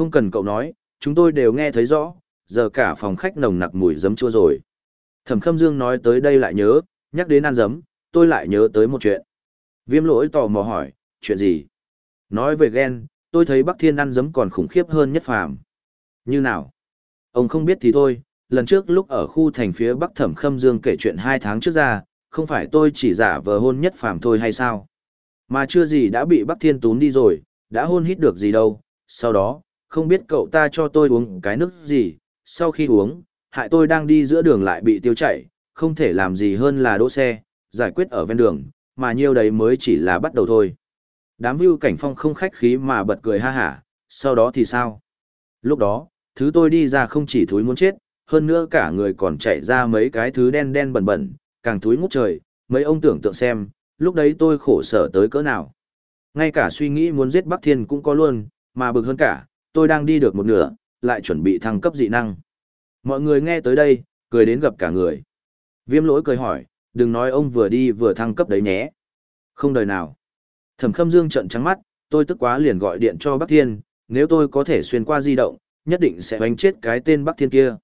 Không cần cậu nói, chúng tôi đều nghe thấy rõ, giờ cả phòng khách nồng nặc mùi giấm chua rồi. Thẩm Khâm Dương nói tới đây lại nhớ, nhắc đến ăn giấm, tôi lại nhớ tới một chuyện. Viêm lỗi tò mò hỏi, chuyện gì? Nói về ghen, tôi thấy Bắc Thiên ăn giấm còn khủng khiếp hơn nhất phàm. Như nào? Ông không biết thì thôi, lần trước lúc ở khu thành phía Bắc Thẩm Khâm Dương kể chuyện hai tháng trước ra, không phải tôi chỉ giả vờ hôn nhất phàm thôi hay sao? Mà chưa gì đã bị Bắc Thiên tún đi rồi, đã hôn hít được gì đâu. Sau đó, không biết cậu ta cho tôi uống cái nước gì, sau khi uống, hại tôi đang đi giữa đường lại bị tiêu chảy, không thể làm gì hơn là đỗ xe, giải quyết ở ven đường, mà nhiêu đấy mới chỉ là bắt đầu thôi. Đám view cảnh phong không khách khí mà bật cười ha hả, sau đó thì sao? Lúc đó, thứ tôi đi ra không chỉ thúi muốn chết, hơn nữa cả người còn chạy ra mấy cái thứ đen đen bẩn bẩn, càng thúi ngút trời, mấy ông tưởng tượng xem, lúc đấy tôi khổ sở tới cỡ nào. Ngay cả suy nghĩ muốn giết Bắc Thiên cũng có luôn, mà bực hơn cả, tôi đang đi được một nửa, lại chuẩn bị thăng cấp dị năng. Mọi người nghe tới đây, cười đến gặp cả người. Viêm lỗi cười hỏi, đừng nói ông vừa đi vừa thăng cấp đấy nhé. Không đời nào. Thẩm khâm dương trận trắng mắt, tôi tức quá liền gọi điện cho Bắc Thiên, nếu tôi có thể xuyên qua di động, nhất định sẽ đánh chết cái tên Bắc Thiên kia.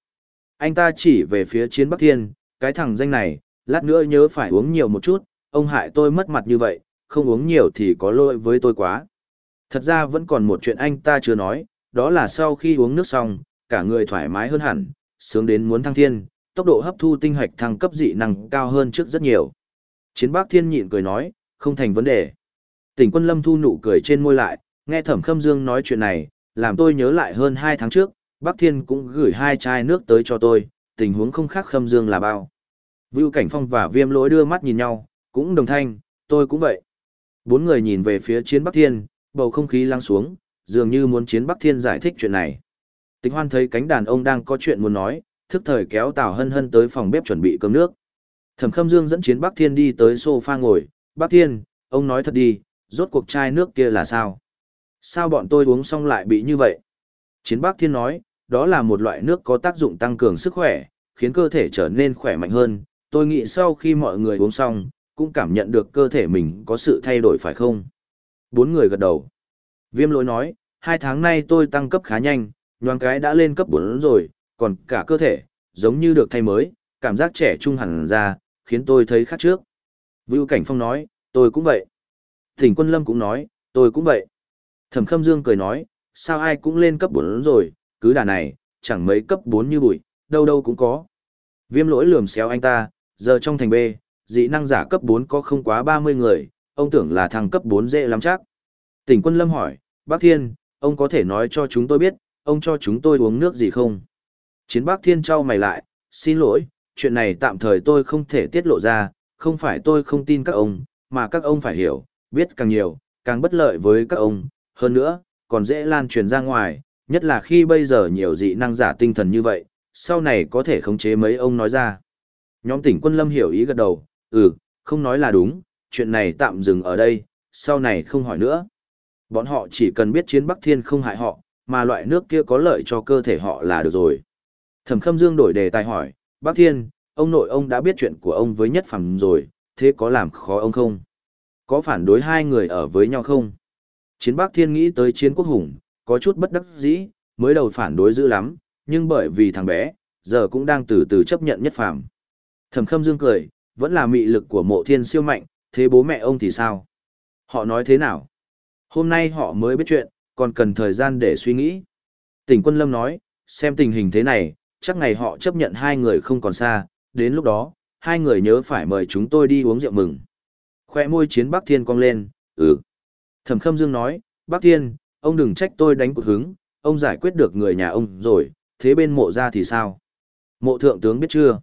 Anh ta chỉ về phía chiến Bắc Thiên, cái thằng danh này, lát nữa nhớ phải uống nhiều một chút, ông hại tôi mất mặt như vậy, không uống nhiều thì có lỗi với tôi quá. Thật ra vẫn còn một chuyện anh ta chưa nói, đó là sau khi uống nước xong, cả người thoải mái hơn hẳn, sướng đến muốn thăng thiên, tốc độ hấp thu tinh hạch thăng cấp dị năng cao hơn trước rất nhiều. Chiến bác thiên nhịn cười nói, không thành vấn đề. Tỉnh quân lâm thu nụ cười trên môi lại, nghe thẩm khâm dương nói chuyện này, làm tôi nhớ lại hơn hai tháng trước, bác thiên cũng gửi hai chai nước tới cho tôi, tình huống không khác khâm dương là bao. Vưu Cảnh Phong và Viêm Lỗi đưa mắt nhìn nhau, cũng đồng thanh, tôi cũng vậy. Bốn người nhìn về phía chiến Bắc Thiên, bầu không khí lắng xuống, dường như muốn chiến Bắc Thiên giải thích chuyện này. Tịch Hoan thấy cánh đàn ông đang có chuyện muốn nói, thức thời kéo Tào Hân Hân tới phòng bếp chuẩn bị cơm nước. Thẩm Khâm Dương dẫn chiến Bắc Thiên đi tới sofa ngồi, "Bắc Thiên, ông nói thật đi, rốt cuộc chai nước kia là sao? Sao bọn tôi uống xong lại bị như vậy?" Chiến Bắc Thiên nói, "Đó là một loại nước có tác dụng tăng cường sức khỏe, khiến cơ thể trở nên khỏe mạnh hơn, tôi nghĩ sau khi mọi người uống xong, cũng cảm nhận được cơ thể mình có sự thay đổi phải không?" Bốn người gật đầu. Viêm lỗi nói, hai tháng nay tôi tăng cấp khá nhanh, nhoáng cái đã lên cấp 4 rồi, còn cả cơ thể, giống như được thay mới, cảm giác trẻ trung hẳn ra, khiến tôi thấy khác trước. Vưu Cảnh Phong nói, tôi cũng vậy. Thỉnh Quân Lâm cũng nói, tôi cũng vậy. Thẩm Khâm Dương cười nói, sao ai cũng lên cấp 4 rồi, cứ đà này, chẳng mấy cấp 4 như bụi, đâu đâu cũng có. Viêm lỗi lườm xéo anh ta, giờ trong thành B, dị năng giả cấp 4 có không quá 30 người, ông tưởng là thằng cấp 4 dễ lắm chắc. Tỉnh Quân Lâm hỏi, Bác Thiên, ông có thể nói cho chúng tôi biết, ông cho chúng tôi uống nước gì không? Chiến bác thiên trao mày lại, xin lỗi, chuyện này tạm thời tôi không thể tiết lộ ra, không phải tôi không tin các ông, mà các ông phải hiểu, biết càng nhiều, càng bất lợi với các ông, hơn nữa, còn dễ lan truyền ra ngoài, nhất là khi bây giờ nhiều dị năng giả tinh thần như vậy, sau này có thể khống chế mấy ông nói ra. Nhóm tỉnh quân lâm hiểu ý gật đầu, ừ, không nói là đúng, chuyện này tạm dừng ở đây, sau này không hỏi nữa. Bọn họ chỉ cần biết chiến Bắc Thiên không hại họ, mà loại nước kia có lợi cho cơ thể họ là được rồi. Thẩm Khâm Dương đổi đề tài hỏi, bắc Thiên, ông nội ông đã biết chuyện của ông với Nhất Phàm rồi, thế có làm khó ông không? Có phản đối hai người ở với nhau không? Chiến bắc Thiên nghĩ tới chiến quốc hùng, có chút bất đắc dĩ, mới đầu phản đối dữ lắm, nhưng bởi vì thằng bé, giờ cũng đang từ từ chấp nhận Nhất Phàm. Thẩm Khâm Dương cười, vẫn là mị lực của mộ thiên siêu mạnh, thế bố mẹ ông thì sao? Họ nói thế nào? Hôm nay họ mới biết chuyện, còn cần thời gian để suy nghĩ. Tỉnh quân lâm nói, xem tình hình thế này, chắc ngày họ chấp nhận hai người không còn xa, đến lúc đó, hai người nhớ phải mời chúng tôi đi uống rượu mừng. Khoe môi chiến Bắc Thiên cong lên, ừ. Thẩm Khâm Dương nói, Bắc Thiên, ông đừng trách tôi đánh cuộc hứng, ông giải quyết được người nhà ông rồi, thế bên mộ ra thì sao? Mộ thượng tướng biết chưa?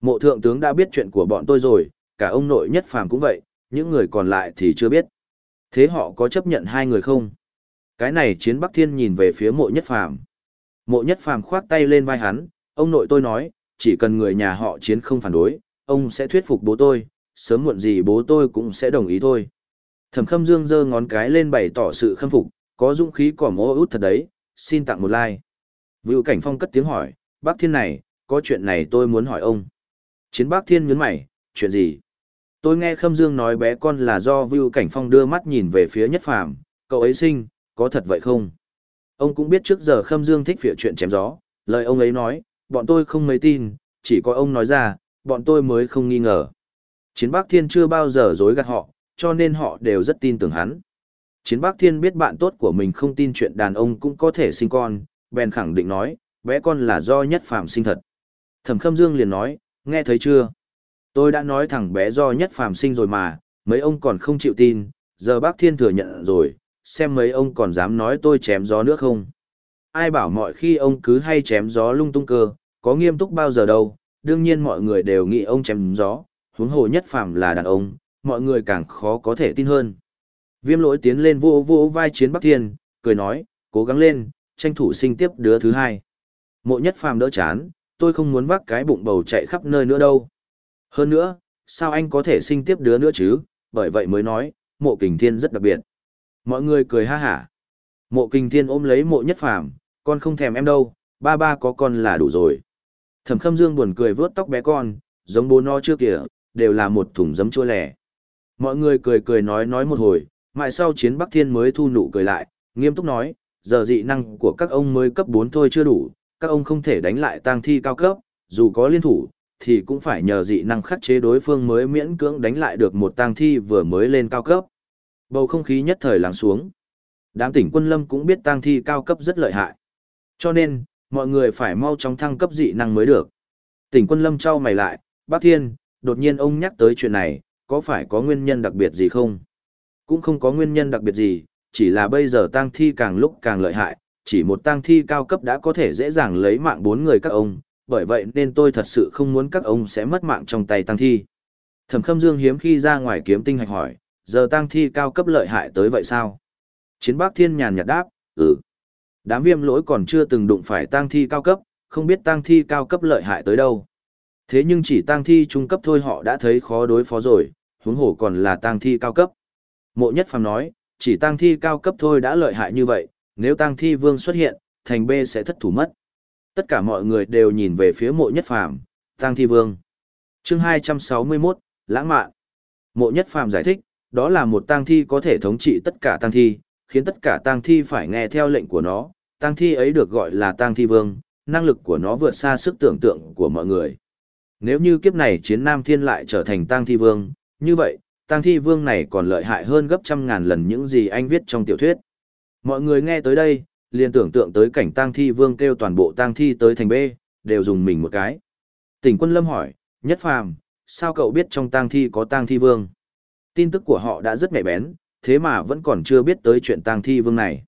Mộ thượng tướng đã biết chuyện của bọn tôi rồi, cả ông nội nhất phàm cũng vậy, những người còn lại thì chưa biết. Thế họ có chấp nhận hai người không? Cái này chiến Bắc Thiên nhìn về phía mộ nhất phàm. Mộ nhất phàm khoát tay lên vai hắn, ông nội tôi nói, chỉ cần người nhà họ chiến không phản đối, ông sẽ thuyết phục bố tôi, sớm muộn gì bố tôi cũng sẽ đồng ý thôi. Thẩm khâm dương giơ ngón cái lên bày tỏ sự khâm phục, có dũng khí cỏ mô út thật đấy, xin tặng một like. Vưu Cảnh Phong cất tiếng hỏi, bác thiên này, có chuyện này tôi muốn hỏi ông. Chiến bác thiên nhấn mày, chuyện gì? Tôi nghe Khâm Dương nói bé con là do Vưu Cảnh Phong đưa mắt nhìn về phía Nhất Phàm, cậu ấy sinh, có thật vậy không? Ông cũng biết trước giờ Khâm Dương thích phịa chuyện chém gió, lời ông ấy nói, bọn tôi không mấy tin, chỉ có ông nói ra, bọn tôi mới không nghi ngờ. Chiến Bắc Thiên chưa bao giờ dối gạt họ, cho nên họ đều rất tin tưởng hắn. Chiến Bắc Thiên biết bạn tốt của mình không tin chuyện đàn ông cũng có thể sinh con, bèn khẳng định nói, bé con là do nhất phàm sinh thật. Thẩm Khâm Dương liền nói, nghe thấy chưa? Tôi đã nói thẳng bé do nhất phàm sinh rồi mà, mấy ông còn không chịu tin, giờ bác Thiên thừa nhận rồi, xem mấy ông còn dám nói tôi chém gió nữa không? Ai bảo mọi khi ông cứ hay chém gió lung tung cơ, có nghiêm túc bao giờ đâu, đương nhiên mọi người đều nghĩ ông chém gió, huống hồ nhất phàm là đàn ông, mọi người càng khó có thể tin hơn. Viêm lỗi tiến lên vô vô vai chiến Bắc Thiên, cười nói, cố gắng lên, tranh thủ sinh tiếp đứa thứ hai. Mộ nhất phàm đỡ chán, tôi không muốn vác cái bụng bầu chạy khắp nơi nữa đâu. Hơn nữa, sao anh có thể sinh tiếp đứa nữa chứ, bởi vậy mới nói, mộ kình thiên rất đặc biệt. Mọi người cười ha hả. Mộ kình thiên ôm lấy mộ nhất phàm, con không thèm em đâu, ba ba có con là đủ rồi. Thẩm khâm dương buồn cười vớt tóc bé con, giống bố nó chưa kìa, đều là một thùng giấm chua lẻ. Mọi người cười cười nói nói một hồi, mãi sau chiến Bắc Thiên mới thu nụ cười lại, nghiêm túc nói, giờ dị năng của các ông mới cấp 4 thôi chưa đủ, các ông không thể đánh lại tang thi cao cấp, dù có liên thủ, thì cũng phải nhờ dị năng khắc chế đối phương mới miễn cưỡng đánh lại được một tang thi vừa mới lên cao cấp. Bầu không khí nhất thời lắng xuống. Đám tỉnh quân lâm cũng biết tang thi cao cấp rất lợi hại. Cho nên, mọi người phải mau chóng thăng cấp dị năng mới được. Tỉnh quân lâm trao mày lại, bác thiên, đột nhiên ông nhắc tới chuyện này, có phải có nguyên nhân đặc biệt gì không? Cũng không có nguyên nhân đặc biệt gì, chỉ là bây giờ tang thi càng lúc càng lợi hại, chỉ một tang thi cao cấp đã có thể dễ dàng lấy mạng bốn người các ông, bởi vậy nên tôi thật sự không muốn các ông sẽ mất mạng trong tay tăng thi. Thẩm Khâm Dương hiếm khi ra ngoài kiếm tinh hạch hỏi, giờ tăng thi cao cấp lợi hại tới vậy sao? Chiến Bác Thiên nhàn nhạt đáp, ừ. Đám viêm lỗi còn chưa từng đụng phải tăng thi cao cấp, không biết tăng thi cao cấp lợi hại tới đâu. Thế nhưng chỉ tăng thi trung cấp thôi họ đã thấy khó đối phó rồi, huống hồ còn là tăng thi cao cấp. Mộ Nhất Phàm nói, chỉ tăng thi cao cấp thôi đã lợi hại như vậy, nếu tăng thi vương xuất hiện, thành B sẽ thất thủ mất. Tất cả mọi người đều nhìn về phía Mộ Nhất Phàm, tang thi vương. Chương 261, lãng mạn. Mộ Nhất Phàm giải thích, đó là một tang thi có thể thống trị tất cả tang thi, khiến tất cả tang thi phải nghe theo lệnh của nó. Tang thi ấy được gọi là tang thi vương, năng lực của nó vượt xa sức tưởng tượng của mọi người. Nếu như kiếp này chiến Nam Thiên lại trở thành tang thi vương, như vậy, tang thi vương này còn lợi hại hơn gấp trăm ngàn lần những gì anh viết trong tiểu thuyết. Mọi người nghe tới đây, liền tưởng tượng tới cảnh tang thi vương kêu toàn bộ tang thi tới thành B, đều dùng mình một cái. Tỉnh quân lâm hỏi, nhất phàm, sao cậu biết trong tang thi có tang thi vương? Tin tức của họ đã rất nhạy bén, thế mà vẫn còn chưa biết tới chuyện tang thi vương này.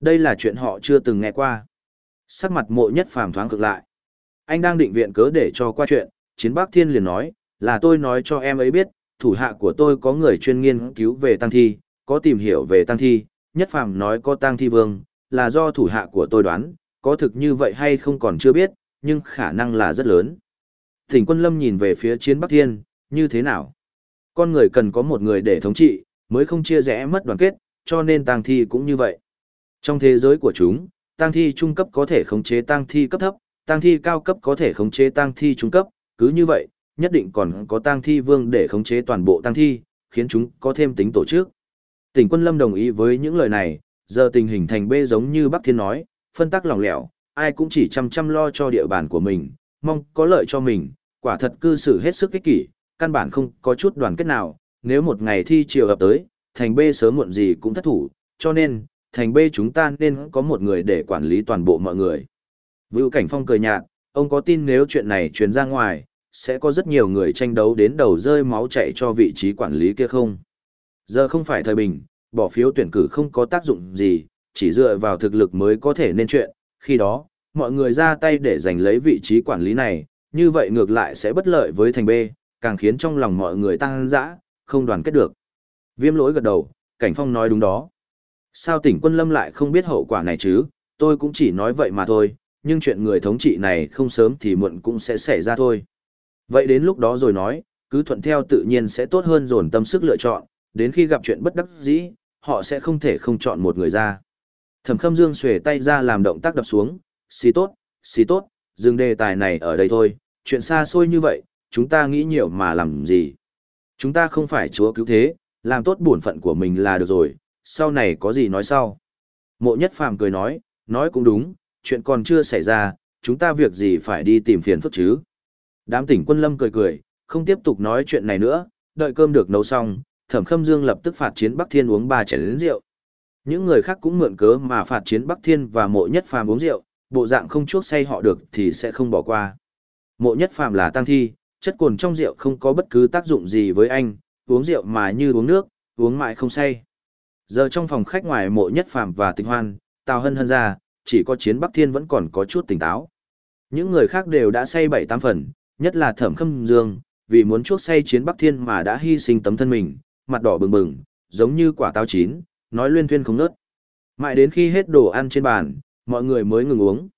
Đây là chuyện họ chưa từng nghe qua. Sắc mặt mộ nhất phàm thoáng cực lại. Anh đang định viện cớ để cho qua chuyện, chiến bác thiên liền nói, là tôi nói cho em ấy biết, thủ hạ của tôi có người chuyên nghiên cứu về tăng thi, có tìm hiểu về tăng thi, nhất phàm nói có tăng thi vương, là do thủ hạ của tôi đoán, có thực như vậy hay không còn chưa biết, nhưng khả năng là rất lớn. Thỉnh quân lâm nhìn về phía chiến Bắc Thiên, như thế nào? Con người cần có một người để thống trị, mới không chia rẽ mất đoàn kết, cho nên tăng thi cũng như vậy. Trong thế giới của chúng, tăng thi trung cấp có thể khống chế tăng thi cấp thấp, tăng thi cao cấp có thể khống chế tăng thi trung cấp, cứ như vậy, nhất định còn có tang thi vương để khống chế toàn bộ tang thi, khiến chúng có thêm tính tổ chức. Tỉnh quân lâm đồng ý với những lời này, giờ tình hình thành bê giống như Bắc Thiên nói, phân tắc lỏng lẻo, ai cũng chỉ chăm chăm lo cho địa bàn của mình, mong có lợi cho mình, quả thật cư xử hết sức ích kỷ, căn bản không có chút đoàn kết nào, nếu một ngày thi chiều ập tới, thành bê sớm muộn gì cũng thất thủ, cho nên, thành bê chúng ta nên có một người để quản lý toàn bộ mọi người. Vưu Cảnh Phong cười nhạt, ông có tin nếu chuyện này truyền ra ngoài, sẽ có rất nhiều người tranh đấu đến đầu rơi máu chạy cho vị trí quản lý kia không. Giờ không phải thời bình, bỏ phiếu tuyển cử không có tác dụng gì, chỉ dựa vào thực lực mới có thể nên chuyện, khi đó, mọi người ra tay để giành lấy vị trí quản lý này, như vậy ngược lại sẽ bất lợi với thành B, càng khiến trong lòng mọi người tăng dã, không đoàn kết được. Viêm lỗi gật đầu, Cảnh Phong nói đúng đó. Sao tỉnh quân lâm lại không biết hậu quả này chứ, tôi cũng chỉ nói vậy mà thôi, nhưng chuyện người thống trị này không sớm thì muộn cũng sẽ xảy ra thôi. Vậy đến lúc đó rồi nói, cứ thuận theo tự nhiên sẽ tốt hơn dồn tâm sức lựa chọn, đến khi gặp chuyện bất đắc dĩ, họ sẽ không thể không chọn một người ra. Thẩm Khâm Dương xuề tay ra làm động tác đập xuống, xì tốt, xì tốt, dừng đề tài này ở đây thôi, chuyện xa xôi như vậy, chúng ta nghĩ nhiều mà làm gì. Chúng ta không phải chúa cứu thế, làm tốt bổn phận của mình là được rồi, sau này có gì nói sau. Mộ nhất phàm cười nói, nói cũng đúng, chuyện còn chưa xảy ra, chúng ta việc gì phải đi tìm phiền phức chứ. Đám tỉnh quân lâm cười cười, không tiếp tục nói chuyện này nữa, đợi cơm được nấu xong, thẩm khâm dương lập tức phạt chiến Bắc Thiên uống ba chén lớn rượu. Những người khác cũng mượn cớ mà phạt chiến Bắc Thiên và mộ nhất phàm uống rượu, bộ dạng không chuốc say họ được thì sẽ không bỏ qua. Mộ nhất phàm là tăng thi, chất cồn trong rượu không có bất cứ tác dụng gì với anh, uống rượu mà như uống nước, uống mãi không say. Giờ trong phòng khách ngoài mộ nhất phàm và tịch hoan, tào hân hân ra, chỉ có chiến Bắc Thiên vẫn còn có chút tỉnh táo. Những người khác đều đã say bảy tám phần, nhất là thẩm khâm dương, vì muốn chuốc say chiến Bắc Thiên mà đã hy sinh tấm thân mình, mặt đỏ bừng bừng, giống như quả táo chín, nói luyên thuyên không ngớt. Mãi đến khi hết đồ ăn trên bàn, mọi người mới ngừng uống.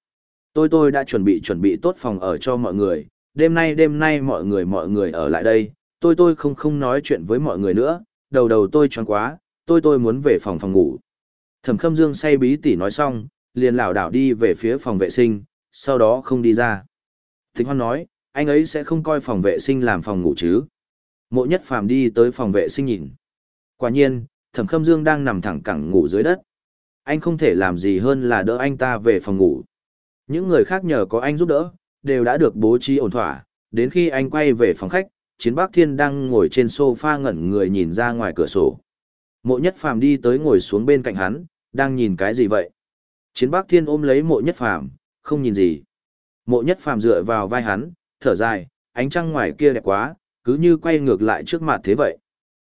Tôi tôi đã chuẩn bị chuẩn bị tốt phòng ở cho mọi người, đêm nay đêm nay mọi người mọi người ở lại đây, tôi tôi không không nói chuyện với mọi người nữa, đầu đầu tôi choáng quá, tôi tôi muốn về phòng phòng ngủ. Thẩm Khâm Dương say bí tỉ nói xong, liền lảo đảo đi về phía phòng vệ sinh, sau đó không đi ra. Thịnh Hoan nói, anh ấy sẽ không coi phòng vệ sinh làm phòng ngủ chứ. Mộ nhất phàm đi tới phòng vệ sinh nhìn. Quả nhiên, Thẩm Khâm Dương đang nằm thẳng cẳng ngủ dưới đất. Anh không thể làm gì hơn là đỡ anh ta về phòng ngủ. Những người khác nhờ có anh giúp đỡ, đều đã được bố trí ổn thỏa. Đến khi anh quay về phòng khách, Chiến Bác Thiên đang ngồi trên sofa ngẩn người nhìn ra ngoài cửa sổ. Mộ Nhất Phàm đi tới ngồi xuống bên cạnh hắn, đang nhìn cái gì vậy? Chiến Bác Thiên ôm lấy Mộ Nhất Phàm, không nhìn gì. Mộ Nhất Phàm dựa vào vai hắn, thở dài, ánh trăng ngoài kia đẹp quá, cứ như quay ngược lại trước mặt thế vậy.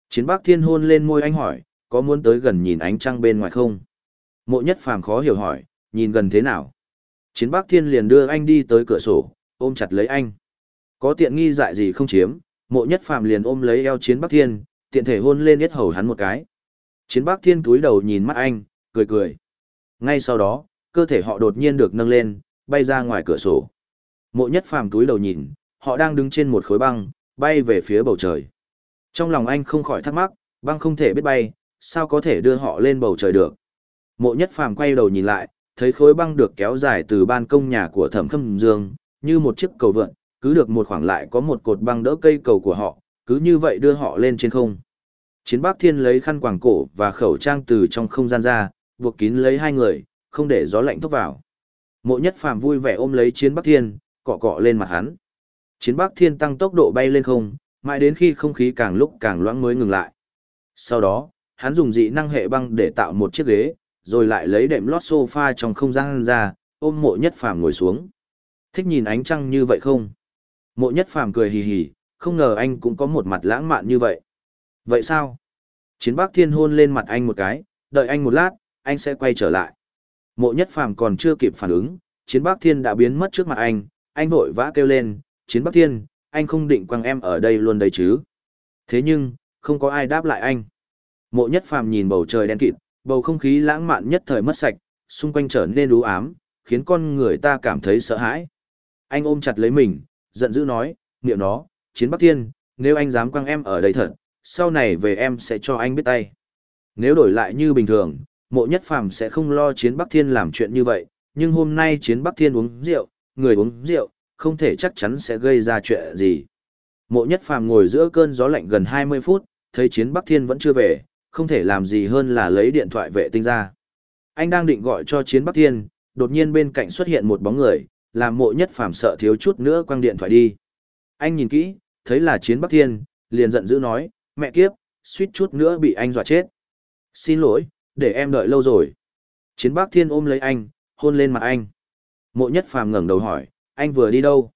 Chiến Bác Thiên hôn lên môi anh hỏi, có muốn tới gần nhìn ánh trăng bên ngoài không? Mộ Nhất Phàm khó hiểu hỏi, nhìn gần thế nào? Chiến Bác Thiên liền đưa anh đi tới cửa sổ, ôm chặt lấy anh. Có tiện nghi dại gì không chiếm, Mộ Nhất Phàm liền ôm lấy eo Chiến Bác Thiên, tiện thể hôn lên yết hầu hắn một cái. Chiến Bác Thiên túi đầu nhìn mắt anh, cười cười. Ngay sau đó, cơ thể họ đột nhiên được nâng lên, bay ra ngoài cửa sổ. Mộ Nhất Phàm túi đầu nhìn, họ đang đứng trên một khối băng, bay về phía bầu trời. Trong lòng anh không khỏi thắc mắc, băng không thể biết bay, sao có thể đưa họ lên bầu trời được. Mộ Nhất Phàm quay đầu nhìn lại, thấy khối băng được kéo dài từ ban công nhà của Thẩm Khâm Dương, như một chiếc cầu vượn, cứ được một khoảng lại có một cột băng đỡ cây cầu của họ, cứ như vậy đưa họ lên trên không. Chiến Bắc Thiên lấy khăn quàng cổ và khẩu trang từ trong không gian ra, buộc kín lấy hai người, không để gió lạnh thốc vào. Mộ Nhất Phàm vui vẻ ôm lấy Chiến Bắc Thiên, cọ cọ lên mặt hắn. Chiến Bắc Thiên tăng tốc độ bay lên không, mãi đến khi không khí càng lúc càng loãng mới ngừng lại. Sau đó, hắn dùng dị năng hệ băng để tạo một chiếc ghế, rồi lại lấy đệm lót sofa trong không gian ra, ôm mộ nhất phàm ngồi xuống. Thích nhìn ánh trăng như vậy không? Mộ nhất phàm cười hì hì, không ngờ anh cũng có một mặt lãng mạn như vậy. Vậy sao? Chiến Bắc Thiên hôn lên mặt anh một cái, đợi anh một lát, anh sẽ quay trở lại. Mộ nhất phàm còn chưa kịp phản ứng, Chiến Bắc Thiên đã biến mất trước mặt anh, anh vội vã kêu lên, Chiến Bắc Thiên, anh không định quăng em ở đây luôn đấy chứ. Thế nhưng, không có ai đáp lại anh. Mộ nhất phàm nhìn bầu trời đen kịt, bầu không khí lãng mạn nhất thời mất sạch, xung quanh trở nên u ám, khiến con người ta cảm thấy sợ hãi. Anh ôm chặt lấy mình, giận dữ nói, niệm nó, chiến Bắc Thiên, nếu anh dám quăng em ở đây thật, sau này về em sẽ cho anh biết tay. Nếu đổi lại như bình thường, mộ nhất phàm sẽ không lo chiến Bắc Thiên làm chuyện như vậy, nhưng hôm nay chiến Bắc Thiên uống rượu, người uống rượu, không thể chắc chắn sẽ gây ra chuyện gì. Mộ nhất phàm ngồi giữa cơn gió lạnh gần 20 phút, thấy chiến Bắc Thiên vẫn chưa về, không thể làm gì hơn là lấy điện thoại vệ tinh ra. Anh đang định gọi cho chiến Bắc Thiên, đột nhiên bên cạnh xuất hiện một bóng người, làm mộ nhất phàm sợ thiếu chút nữa quăng điện thoại đi. Anh nhìn kỹ, thấy là chiến Bắc Thiên, liền giận dữ nói, mẹ kiếp, suýt chút nữa bị anh dọa chết. Xin lỗi, để em đợi lâu rồi. Chiến Bắc Thiên ôm lấy anh, hôn lên mặt anh. Mộ nhất phàm ngẩng đầu hỏi, anh vừa đi đâu?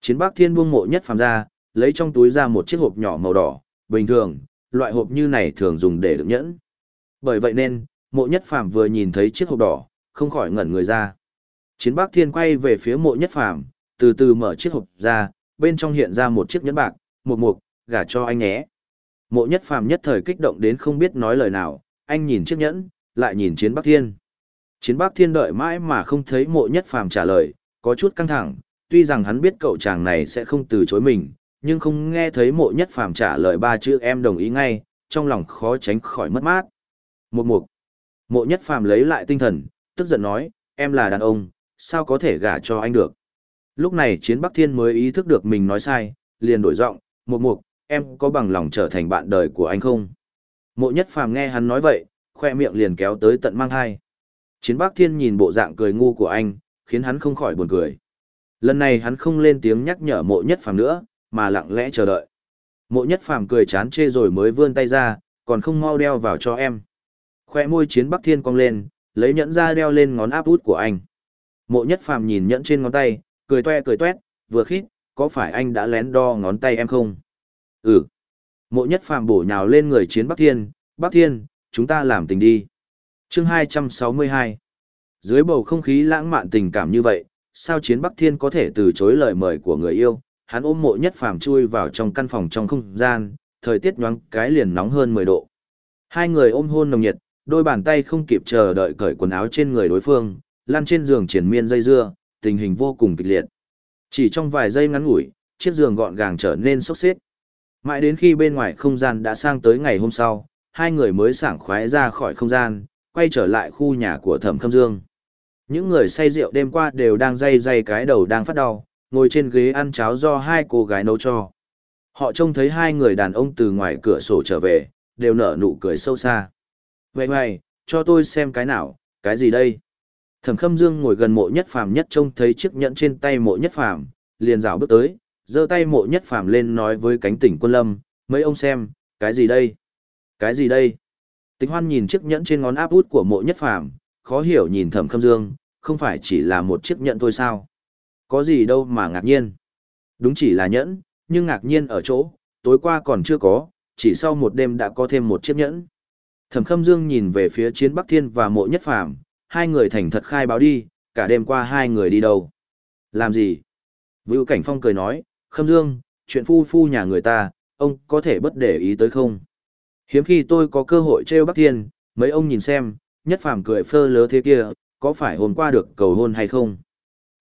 Chiến Bắc Thiên buông mộ nhất phàm ra, lấy trong túi ra một chiếc hộp nhỏ màu đỏ, bình thường, loại hộp như này thường dùng để đựng nhẫn. Bởi vậy nên, mộ nhất phàm vừa nhìn thấy chiếc hộp đỏ, không khỏi ngẩn người ra. Chiến Bắc Thiên quay về phía mộ nhất phàm, từ từ mở chiếc hộp ra, bên trong hiện ra một chiếc nhẫn bạc, một mục, gả cho anh nhé. Mộ nhất phàm nhất thời kích động đến không biết nói lời nào, anh nhìn chiếc nhẫn, lại nhìn Chiến Bắc Thiên. Chiến Bắc Thiên đợi mãi mà không thấy mộ nhất phàm trả lời, có chút căng thẳng, tuy rằng hắn biết cậu chàng này sẽ không từ chối mình, nhưng không nghe thấy mộ nhất phàm trả lời ba chữ em đồng ý ngay, trong lòng khó tránh khỏi mất mát. Một mục. Mộ nhất phàm lấy lại tinh thần, tức giận nói, em là đàn ông, sao có thể gả cho anh được. Lúc này chiến Bắc Thiên mới ý thức được mình nói sai, liền đổi giọng, một mục, em có bằng lòng trở thành bạn đời của anh không? Mộ nhất phàm nghe hắn nói vậy, khoe miệng liền kéo tới tận mang hai. Chiến Bắc Thiên nhìn bộ dạng cười ngu của anh, khiến hắn không khỏi buồn cười. Lần này hắn không lên tiếng nhắc nhở mộ nhất phàm nữa, mà lặng lẽ chờ đợi. Mộ nhất phàm cười chán chê rồi mới vươn tay ra, còn không mau đeo vào cho em. Khoe môi chiến Bắc Thiên cong lên, lấy nhẫn ra đeo lên ngón áp út của anh. Mộ nhất phàm nhìn nhẫn trên ngón tay, cười toe cười toét, vừa khít, có phải anh đã lén đo ngón tay em không? Ừ. Mộ nhất phàm bổ nhào lên người chiến Bắc Thiên, Bắc Thiên, chúng ta làm tình đi. chương 262. Dưới bầu không khí lãng mạn tình cảm như vậy, sao chiến Bắc Thiên có thể từ chối lời mời của người yêu, hắn ôm mộ nhất phàm chui vào trong căn phòng trong không gian, thời tiết nhoáng cái liền nóng hơn 10 độ. Hai người ôm hôn nồng nhiệt, đôi bàn tay không kịp chờ đợi cởi quần áo trên người đối phương, lăn trên giường triển miên dây dưa, tình hình vô cùng kịch liệt. Chỉ trong vài giây ngắn ngủi, chiếc giường gọn gàng trở nên sốc xếp. Mãi đến khi bên ngoài không gian đã sang tới ngày hôm sau, hai người mới sảng khoái ra khỏi không gian, quay trở lại khu nhà của Thẩm Khâm Dương. Những người say rượu đêm qua đều đang day day cái đầu đang phát đau, ngồi trên ghế ăn cháo do hai cô gái nấu cho. Họ trông thấy hai người đàn ông từ ngoài cửa sổ trở về, đều nở nụ cười sâu xa. Vậy mày cho tôi xem cái nào, cái gì đây? Thẩm Khâm Dương ngồi gần mộ nhất phàm nhất trông thấy chiếc nhẫn trên tay mộ nhất phàm, liền rảo bước tới, giơ tay mộ nhất phàm lên nói với cánh tỉnh quân lâm, mấy ông xem, cái gì đây? Cái gì đây? Tịch hoan nhìn chiếc nhẫn trên ngón áp út của mộ nhất phàm, khó hiểu nhìn thẩm khâm dương, không phải chỉ là một chiếc nhẫn thôi sao? Có gì đâu mà ngạc nhiên. Đúng chỉ là nhẫn, nhưng ngạc nhiên ở chỗ, tối qua còn chưa có, chỉ sau một đêm đã có thêm một chiếc nhẫn. Thẩm khâm dương nhìn về phía chiến Bắc Thiên và mộ nhất phàm, hai người thành thật khai báo đi, cả đêm qua hai người đi đâu? Làm gì? Vưu Cảnh Phong cười nói, Khâm Dương, chuyện phu phu nhà người ta, ông có thể bất để ý tới không? Hiếm khi tôi có cơ hội trêu Bắc Thiên, mấy ông nhìn xem, nhất phàm cười phơ lớ thế kia, có phải hôm qua được cầu hôn hay không?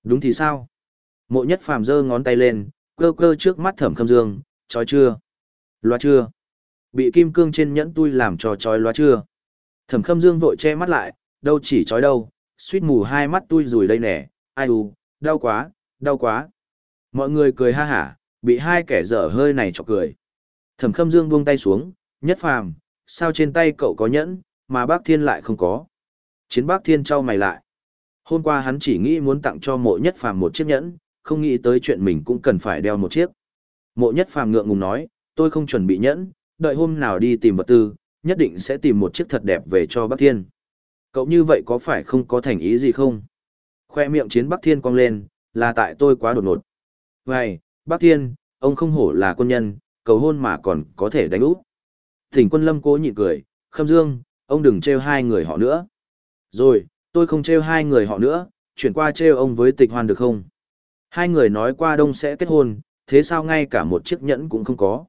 Đúng thì sao? Mộ nhất phàm giơ ngón tay lên, cơ cơ trước mắt thẩm khâm dương, trói chưa? Loa chưa? Bị kim cương trên nhẫn tui làm cho trói loa chưa? Thẩm khâm dương vội che mắt lại, đâu chỉ trói đâu, suýt mù hai mắt tui rùi đây nè, ai u, đau quá, đau quá. Mọi người cười ha hả, bị hai kẻ dở hơi này chọc cười. Thẩm khâm dương buông tay xuống, nhất phàm, sao trên tay cậu có nhẫn, mà bác thiên lại không có. Chiến bác thiên trao mày lại. Hôm qua hắn chỉ nghĩ muốn tặng cho mộ nhất phàm một chiếc nhẫn, không nghĩ tới chuyện mình cũng cần phải đeo một chiếc. Mộ nhất phàm ngượng ngùng nói, tôi không chuẩn bị nhẫn, đợi hôm nào đi tìm vật tư, nhất định sẽ tìm một chiếc thật đẹp về cho bác thiên. Cậu như vậy có phải không có thành ý gì không? Khoe miệng chiến bác thiên cong lên, là tại tôi quá đột ngột. Vậy, bác thiên, ông không hổ là quân nhân, cầu hôn mà còn có thể đánh úp. Thỉnh quân lâm cố nhịn cười, khâm dương, ông đừng trêu hai người họ nữa. Rồi, tôi không trêu hai người họ nữa, chuyển qua trêu ông với tịch hoan được không? Hai người nói qua đông sẽ kết hôn, thế sao ngay cả một chiếc nhẫn cũng không có?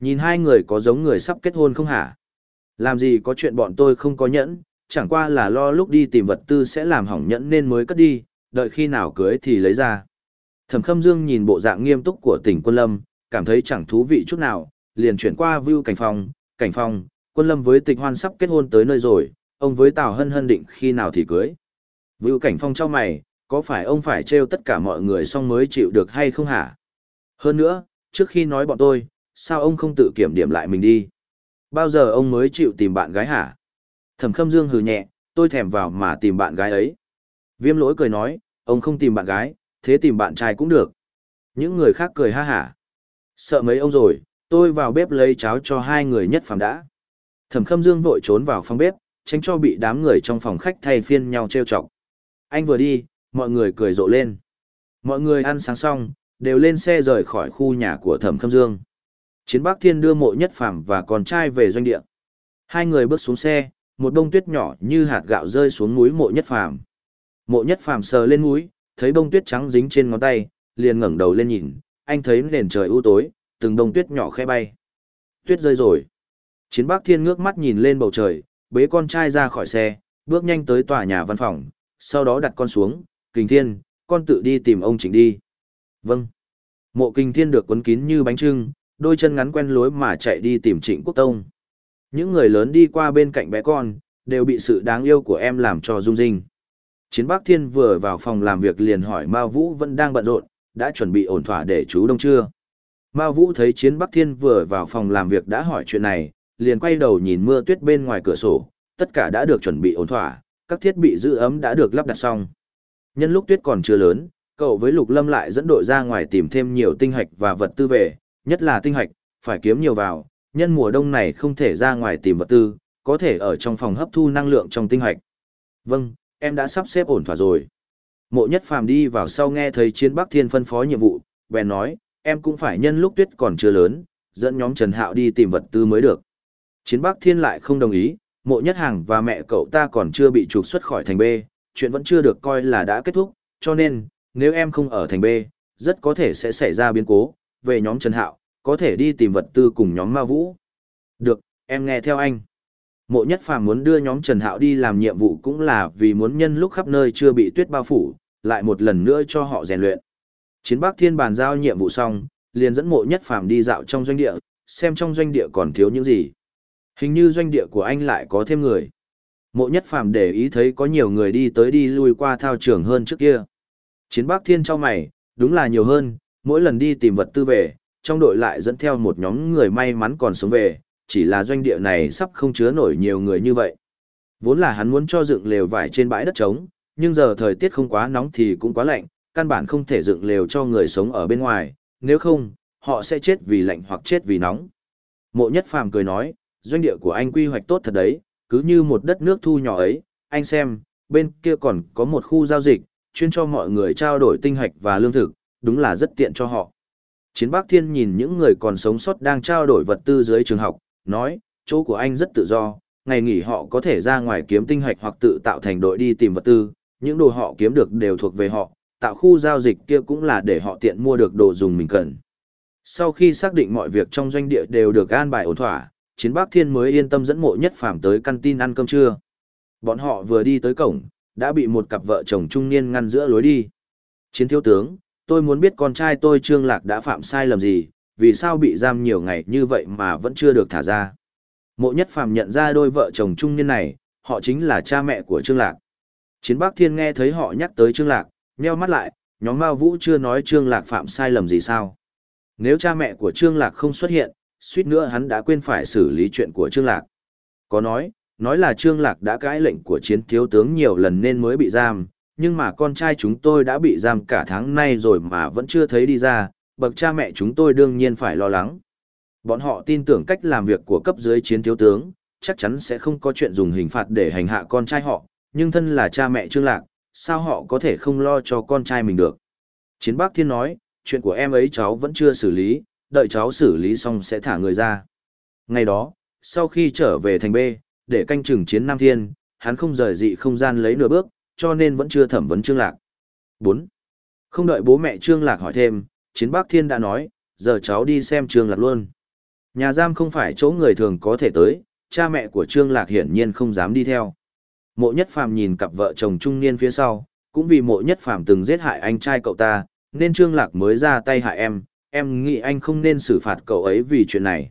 Nhìn hai người có giống người sắp kết hôn không hả? Làm gì có chuyện bọn tôi không có nhẫn, chẳng qua là lo lúc đi tìm vật tư sẽ làm hỏng nhẫn nên mới cất đi, đợi khi nào cưới thì lấy ra. Thẩm Khâm Dương nhìn bộ dạng nghiêm túc của tỉnh quân lâm, cảm thấy chẳng thú vị chút nào, liền chuyển qua view cảnh phòng, cảnh phong, quân lâm với tịch hoan sắp kết hôn tới nơi rồi, ông với Tào Hân Hân định khi nào thì cưới. Vưu cảnh phong cho mày, có phải ông phải trêu tất cả mọi người xong mới chịu được hay không hả? Hơn nữa, trước khi nói bọn tôi, sao ông không tự kiểm điểm lại mình đi? Bao giờ ông mới chịu tìm bạn gái hả? Thẩm khâm dương hừ nhẹ, tôi thèm vào mà tìm bạn gái ấy. Viêm lỗi cười nói, ông không tìm bạn gái, thế tìm bạn trai cũng được. Những người khác cười ha hả. Sợ mấy ông rồi, Tôi vào bếp lấy cháo cho hai người nhất phàm đã. Thẩm Khâm Dương vội trốn vào phòng bếp, tránh cho bị đám người trong phòng khách thay phiên nhau trêu chọc. Anh vừa đi, mọi người cười rộ lên. Mọi người ăn sáng xong, đều lên xe rời khỏi khu nhà của Thẩm Khâm Dương. Chiến Bắc Thiên đưa mộ nhất phàm và con trai về doanh địa. Hai người bước xuống xe, một bông tuyết nhỏ như hạt gạo rơi xuống núi mộ nhất phàm. Mộ nhất phàm sờ lên núi, thấy bông tuyết trắng dính trên ngón tay, liền ngẩng đầu lên nhìn, anh thấy nền trời u tối, từng đông tuyết nhỏ khe bay. Tuyết rơi rồi. Chiến Bắc Thiên ngước mắt nhìn lên bầu trời, bế con trai ra khỏi xe, bước nhanh tới tòa nhà văn phòng, sau đó đặt con xuống, Kình Thiên, con tự đi tìm ông Trịnh đi. Vâng. Mộ Kình Thiên được quấn kín như bánh trưng, đôi chân ngắn quen lối mà chạy đi tìm Trịnh Quốc Tông. Những người lớn đi qua bên cạnh bé con, đều bị sự đáng yêu của em làm cho rung rinh. Chiến Bắc Thiên vừa vào phòng làm việc liền hỏi Mao Vũ vẫn đang bận rộn, đã chuẩn bị ổn thỏa để chú đông chưa? Mao Vũ thấy Chiến Bắc Thiên vừa vào phòng làm việc đã hỏi chuyện này, liền quay đầu nhìn mưa tuyết bên ngoài cửa sổ, tất cả đã được chuẩn bị ổn thỏa, các thiết bị giữ ấm đã được lắp đặt xong. Nhân lúc tuyết còn chưa lớn, cậu với Lục Lâm lại dẫn đội ra ngoài tìm thêm nhiều tinh hạch và vật tư về, nhất là tinh hạch, phải kiếm nhiều vào, nhân mùa đông này không thể ra ngoài tìm vật tư, có thể ở trong phòng hấp thu năng lượng trong tinh hạch. Vâng, em đã sắp xếp ổn thỏa rồi. Mộ nhất phàm đi vào sau nghe thấy chiến Bắc Thiên phân phó nhiệm vụ, bèn nói, em cũng phải nhân lúc tuyết còn chưa lớn, dẫn nhóm Trần Hạo đi tìm vật tư mới được. Chiến Bắc Thiên lại không đồng ý, mộ nhất hàng và mẹ cậu ta còn chưa bị trục xuất khỏi thành B, chuyện vẫn chưa được coi là đã kết thúc, cho nên, nếu em không ở thành B, rất có thể sẽ xảy ra biến cố, về nhóm Trần Hạo, có thể đi tìm vật tư cùng nhóm Ma Vũ. Được, em nghe theo anh. Mộ nhất phàm muốn đưa nhóm Trần Hạo đi làm nhiệm vụ cũng là vì muốn nhân lúc khắp nơi chưa bị tuyết bao phủ, lại một lần nữa cho họ rèn luyện. Chiến Bắc Thiên bàn giao nhiệm vụ xong, liền dẫn mộ nhất phàm đi dạo trong doanh địa, xem trong doanh địa còn thiếu những gì. Hình như doanh địa của anh lại có thêm người. Mộ nhất phàm để ý thấy có nhiều người đi tới đi lui qua thao trường hơn trước kia. Chiến Bắc Thiên cho mày, đúng là nhiều hơn, mỗi lần đi tìm vật tư về, trong đội lại dẫn theo một nhóm người may mắn còn sống về, chỉ là doanh địa này sắp không chứa nổi nhiều người như vậy. Vốn là hắn muốn cho dựng lều vải trên bãi đất trống, nhưng giờ thời tiết không quá nóng thì cũng quá lạnh, căn bản không thể dựng lều cho người sống ở bên ngoài, nếu không, họ sẽ chết vì lạnh hoặc chết vì nóng. Mộ Nhất Phàm cười nói, doanh địa của anh quy hoạch tốt thật đấy, cứ như một đất nước thu nhỏ ấy, anh xem, bên kia còn có một khu giao dịch, chuyên cho mọi người trao đổi tinh hạch và lương thực, đúng là rất tiện cho họ. Chiến Bắc Thiên nhìn những người còn sống sót đang trao đổi vật tư dưới trường học, nói, chỗ của anh rất tự do, ngày nghỉ họ có thể ra ngoài kiếm tinh hạch hoặc tự tạo thành đội đi tìm vật tư, những đồ họ kiếm được đều thuộc về họ, tạo khu giao dịch kia cũng là để họ tiện mua được đồ dùng mình cần. Sau khi xác định mọi việc trong doanh địa đều được an bài ổn thỏa, Chiến Bắc Thiên mới yên tâm dẫn mộ nhất phàm tới căn tin ăn cơm trưa. Bọn họ vừa đi tới cổng, đã bị một cặp vợ chồng trung niên ngăn giữa lối đi. Chiến thiếu tướng, tôi muốn biết con trai tôi Trương Lạc đã phạm sai lầm gì, vì sao bị giam nhiều ngày như vậy mà vẫn chưa được thả ra. Mộ nhất phàm nhận ra đôi vợ chồng trung niên này, họ chính là cha mẹ của Trương Lạc. Chiến Bắc Thiên nghe thấy họ nhắc tới Trương Lạc, nheo mắt lại, nhóm Mao Vũ chưa nói Trương Lạc phạm sai lầm gì sao. Nếu cha mẹ của Trương Lạc không xuất hiện, suýt nữa hắn đã quên phải xử lý chuyện của Trương Lạc. Có nói, nói là Trương Lạc đã cãi lệnh của chiến thiếu tướng nhiều lần nên mới bị giam, nhưng mà con trai chúng tôi đã bị giam cả tháng nay rồi mà vẫn chưa thấy đi ra, bậc cha mẹ chúng tôi đương nhiên phải lo lắng. Bọn họ tin tưởng cách làm việc của cấp dưới chiến thiếu tướng, chắc chắn sẽ không có chuyện dùng hình phạt để hành hạ con trai họ, nhưng thân là cha mẹ Trương Lạc, sao họ có thể không lo cho con trai mình được. Chiến Bắc Thiên nói, chuyện của em ấy cháu vẫn chưa xử lý, đợi cháu xử lý xong sẽ thả người ra. Ngày đó, sau khi trở về thành B, để canh chừng chiến Nam Thiên, hắn không rời dị không gian lấy nửa bước, cho nên vẫn chưa thẩm vấn Trương Lạc. 4. Không đợi bố mẹ Trương Lạc hỏi thêm, chiến Bắc Thiên đã nói, giờ cháu đi xem Trương Lạc luôn. Nhà giam không phải chỗ người thường có thể tới, cha mẹ của Trương Lạc hiển nhiên không dám đi theo. Mộ Nhất Phàm nhìn cặp vợ chồng trung niên phía sau, cũng vì Mộ Nhất Phàm từng giết hại anh trai cậu ta, nên Trương Lạc mới ra tay hại em, em nghĩ anh không nên xử phạt cậu ấy vì chuyện này.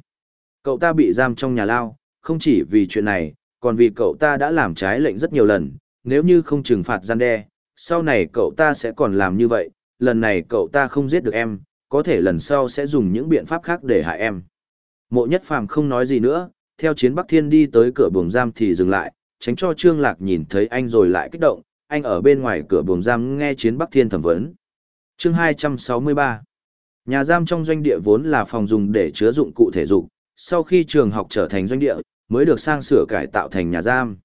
Cậu ta bị giam trong nhà lao, không chỉ vì chuyện này, còn vì cậu ta đã làm trái lệnh rất nhiều lần, nếu như không trừng phạt gian đe, sau này cậu ta sẽ còn làm như vậy, lần này cậu ta không giết được em, có thể lần sau sẽ dùng những biện pháp khác để hại em. Mộ nhất phàm không nói gì nữa, theo chiến Bắc Thiên đi tới cửa buồng giam thì dừng lại, tránh cho Trương Lạc nhìn thấy anh rồi lại kích động, anh ở bên ngoài cửa buồng giam nghe chiến Bắc Thiên thẩm vấn. Chương 263 Nhà giam trong doanh địa vốn là phòng dùng để chứa dụng cụ thể dục, sau khi trường học trở thành doanh địa, mới được sang sửa cải tạo thành nhà giam.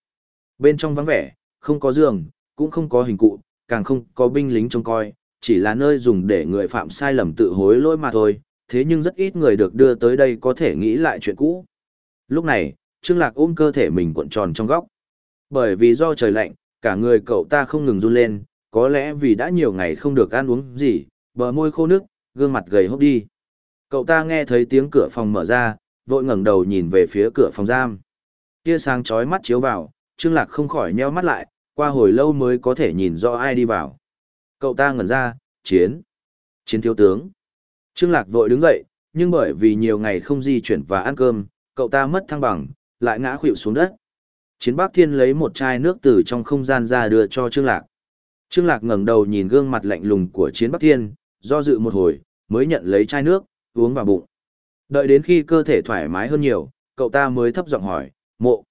Bên trong vắng vẻ, không có giường, cũng không có hình cụ, càng không có binh lính trông coi, chỉ là nơi dùng để người phạm sai lầm tự hối lỗi mà thôi, thế nhưng rất ít người được đưa tới đây có thể nghĩ lại chuyện cũ. Lúc này, Trương Lạc ôm cơ thể mình cuộn tròn trong góc. Bởi vì do trời lạnh, cả người cậu ta không ngừng run lên, có lẽ vì đã nhiều ngày không được ăn uống gì, bờ môi khô nước, gương mặt gầy hốc đi. Cậu ta nghe thấy tiếng cửa phòng mở ra, vội ngẩng đầu nhìn về phía cửa phòng giam. Tia sáng chói mắt chiếu vào, Trương Lạc không khỏi nheo mắt lại, qua hồi lâu mới có thể nhìn rõ ai đi vào. Cậu ta ngẩn ra, chiến. Chiến thiếu tướng. Trương Lạc vội đứng dậy, nhưng bởi vì nhiều ngày không di chuyển và ăn cơm, cậu ta mất thăng bằng, lại ngã khuỵu xuống đất. Chiến Bác Thiên lấy một chai nước từ trong không gian ra đưa cho Trương Lạc. Trương Lạc ngẩng đầu nhìn gương mặt lạnh lùng của Chiến Bắc Thiên, do dự một hồi, mới nhận lấy chai nước, uống vào bụng. Đợi đến khi cơ thể thoải mái hơn nhiều, cậu ta mới thấp giọng hỏi, mộ.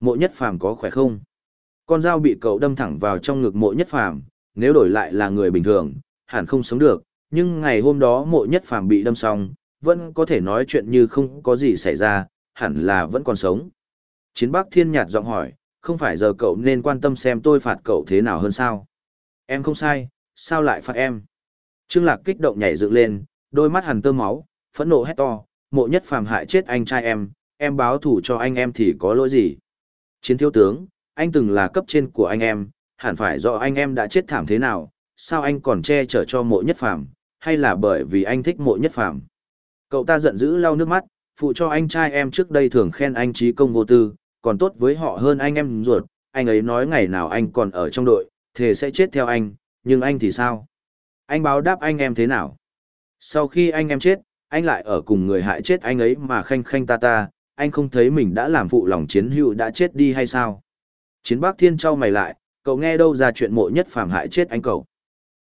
Mộ nhất phàm có khỏe không? Con dao bị cậu đâm thẳng vào trong ngực mộ nhất phàm, nếu đổi lại là người bình thường, hẳn không sống được, nhưng ngày hôm đó mộ nhất phàm bị đâm xong, vẫn có thể nói chuyện như không có gì xảy ra, hẳn là vẫn còn sống. Chiến Bắc Thiên nhạt giọng hỏi, không phải giờ cậu nên quan tâm xem tôi phạt cậu thế nào hơn sao? Em không sai, sao lại phạt em? Trương Lạc kích động nhảy dựng lên, đôi mắt hằn tơ máu, phẫn nộ hét to, mộ nhất phàm hại chết anh trai em, em báo thủ cho anh em thì có lỗi gì? Chiến thiếu tướng, anh từng là cấp trên của anh em, hẳn phải rõ anh em đã chết thảm thế nào, sao anh còn che chở cho mộ nhất phàm, hay là bởi vì anh thích mộ nhất phàm? Cậu ta giận dữ lau nước mắt, phụ cho anh trai em trước đây thường khen anh trí công vô tư, còn tốt với họ hơn anh em ruột, anh ấy nói ngày nào anh còn ở trong đội, thề sẽ chết theo anh, nhưng anh thì sao? Anh báo đáp anh em thế nào? Sau khi anh em chết, anh lại ở cùng người hại chết anh ấy mà khanh khanh ta ta, anh không thấy mình đã làm phụ lòng chiến hữu đã chết đi hay sao? Chiến bác thiên trao mày lại, cậu nghe đâu ra chuyện mộ nhất phàm hại chết anh cậu.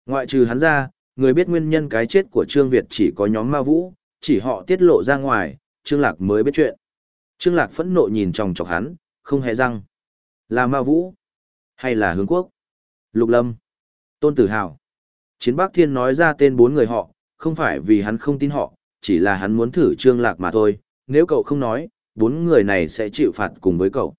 Ngoại trừ hắn ra, người biết nguyên nhân cái chết của Trương Việt chỉ có nhóm ma vũ, chỉ họ tiết lộ ra ngoài, Trương Lạc mới biết chuyện. Trương Lạc phẫn nộ nhìn chòng chọc hắn, không hề răng. Là ma vũ? Hay là hướng quốc? Lục Lâm? Tôn Tử Hào? Chiến Bắc Thiên nói ra tên bốn người họ, không phải vì hắn không tin họ, chỉ là hắn muốn thử Trương Lạc mà thôi. Nếu cậu không nói, bốn người này sẽ chịu phạt cùng với cậu.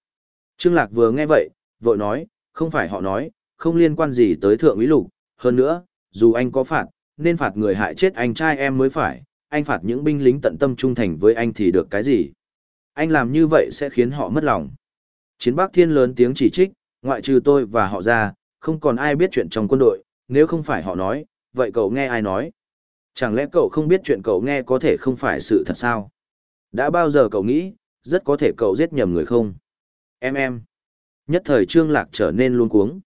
Trương Lạc vừa nghe vậy, vội nói, không phải họ nói, không liên quan gì tới Thượng úy Lục. Hơn nữa, dù anh có phạt, nên phạt người hại chết anh trai em mới phải, anh phạt những binh lính tận tâm trung thành với anh thì được cái gì? Anh làm như vậy sẽ khiến họ mất lòng. Chiến Bắc Thiên lớn tiếng chỉ trích, ngoại trừ tôi và họ ra, không còn ai biết chuyện trong quân đội, nếu không phải họ nói, vậy cậu nghe ai nói? Chẳng lẽ cậu không biết chuyện cậu nghe có thể không phải sự thật sao? Đã bao giờ cậu nghĩ, rất có thể cậu giết nhầm người không? Em em. Nhất thời Trương Lạc trở nên luôn cuống.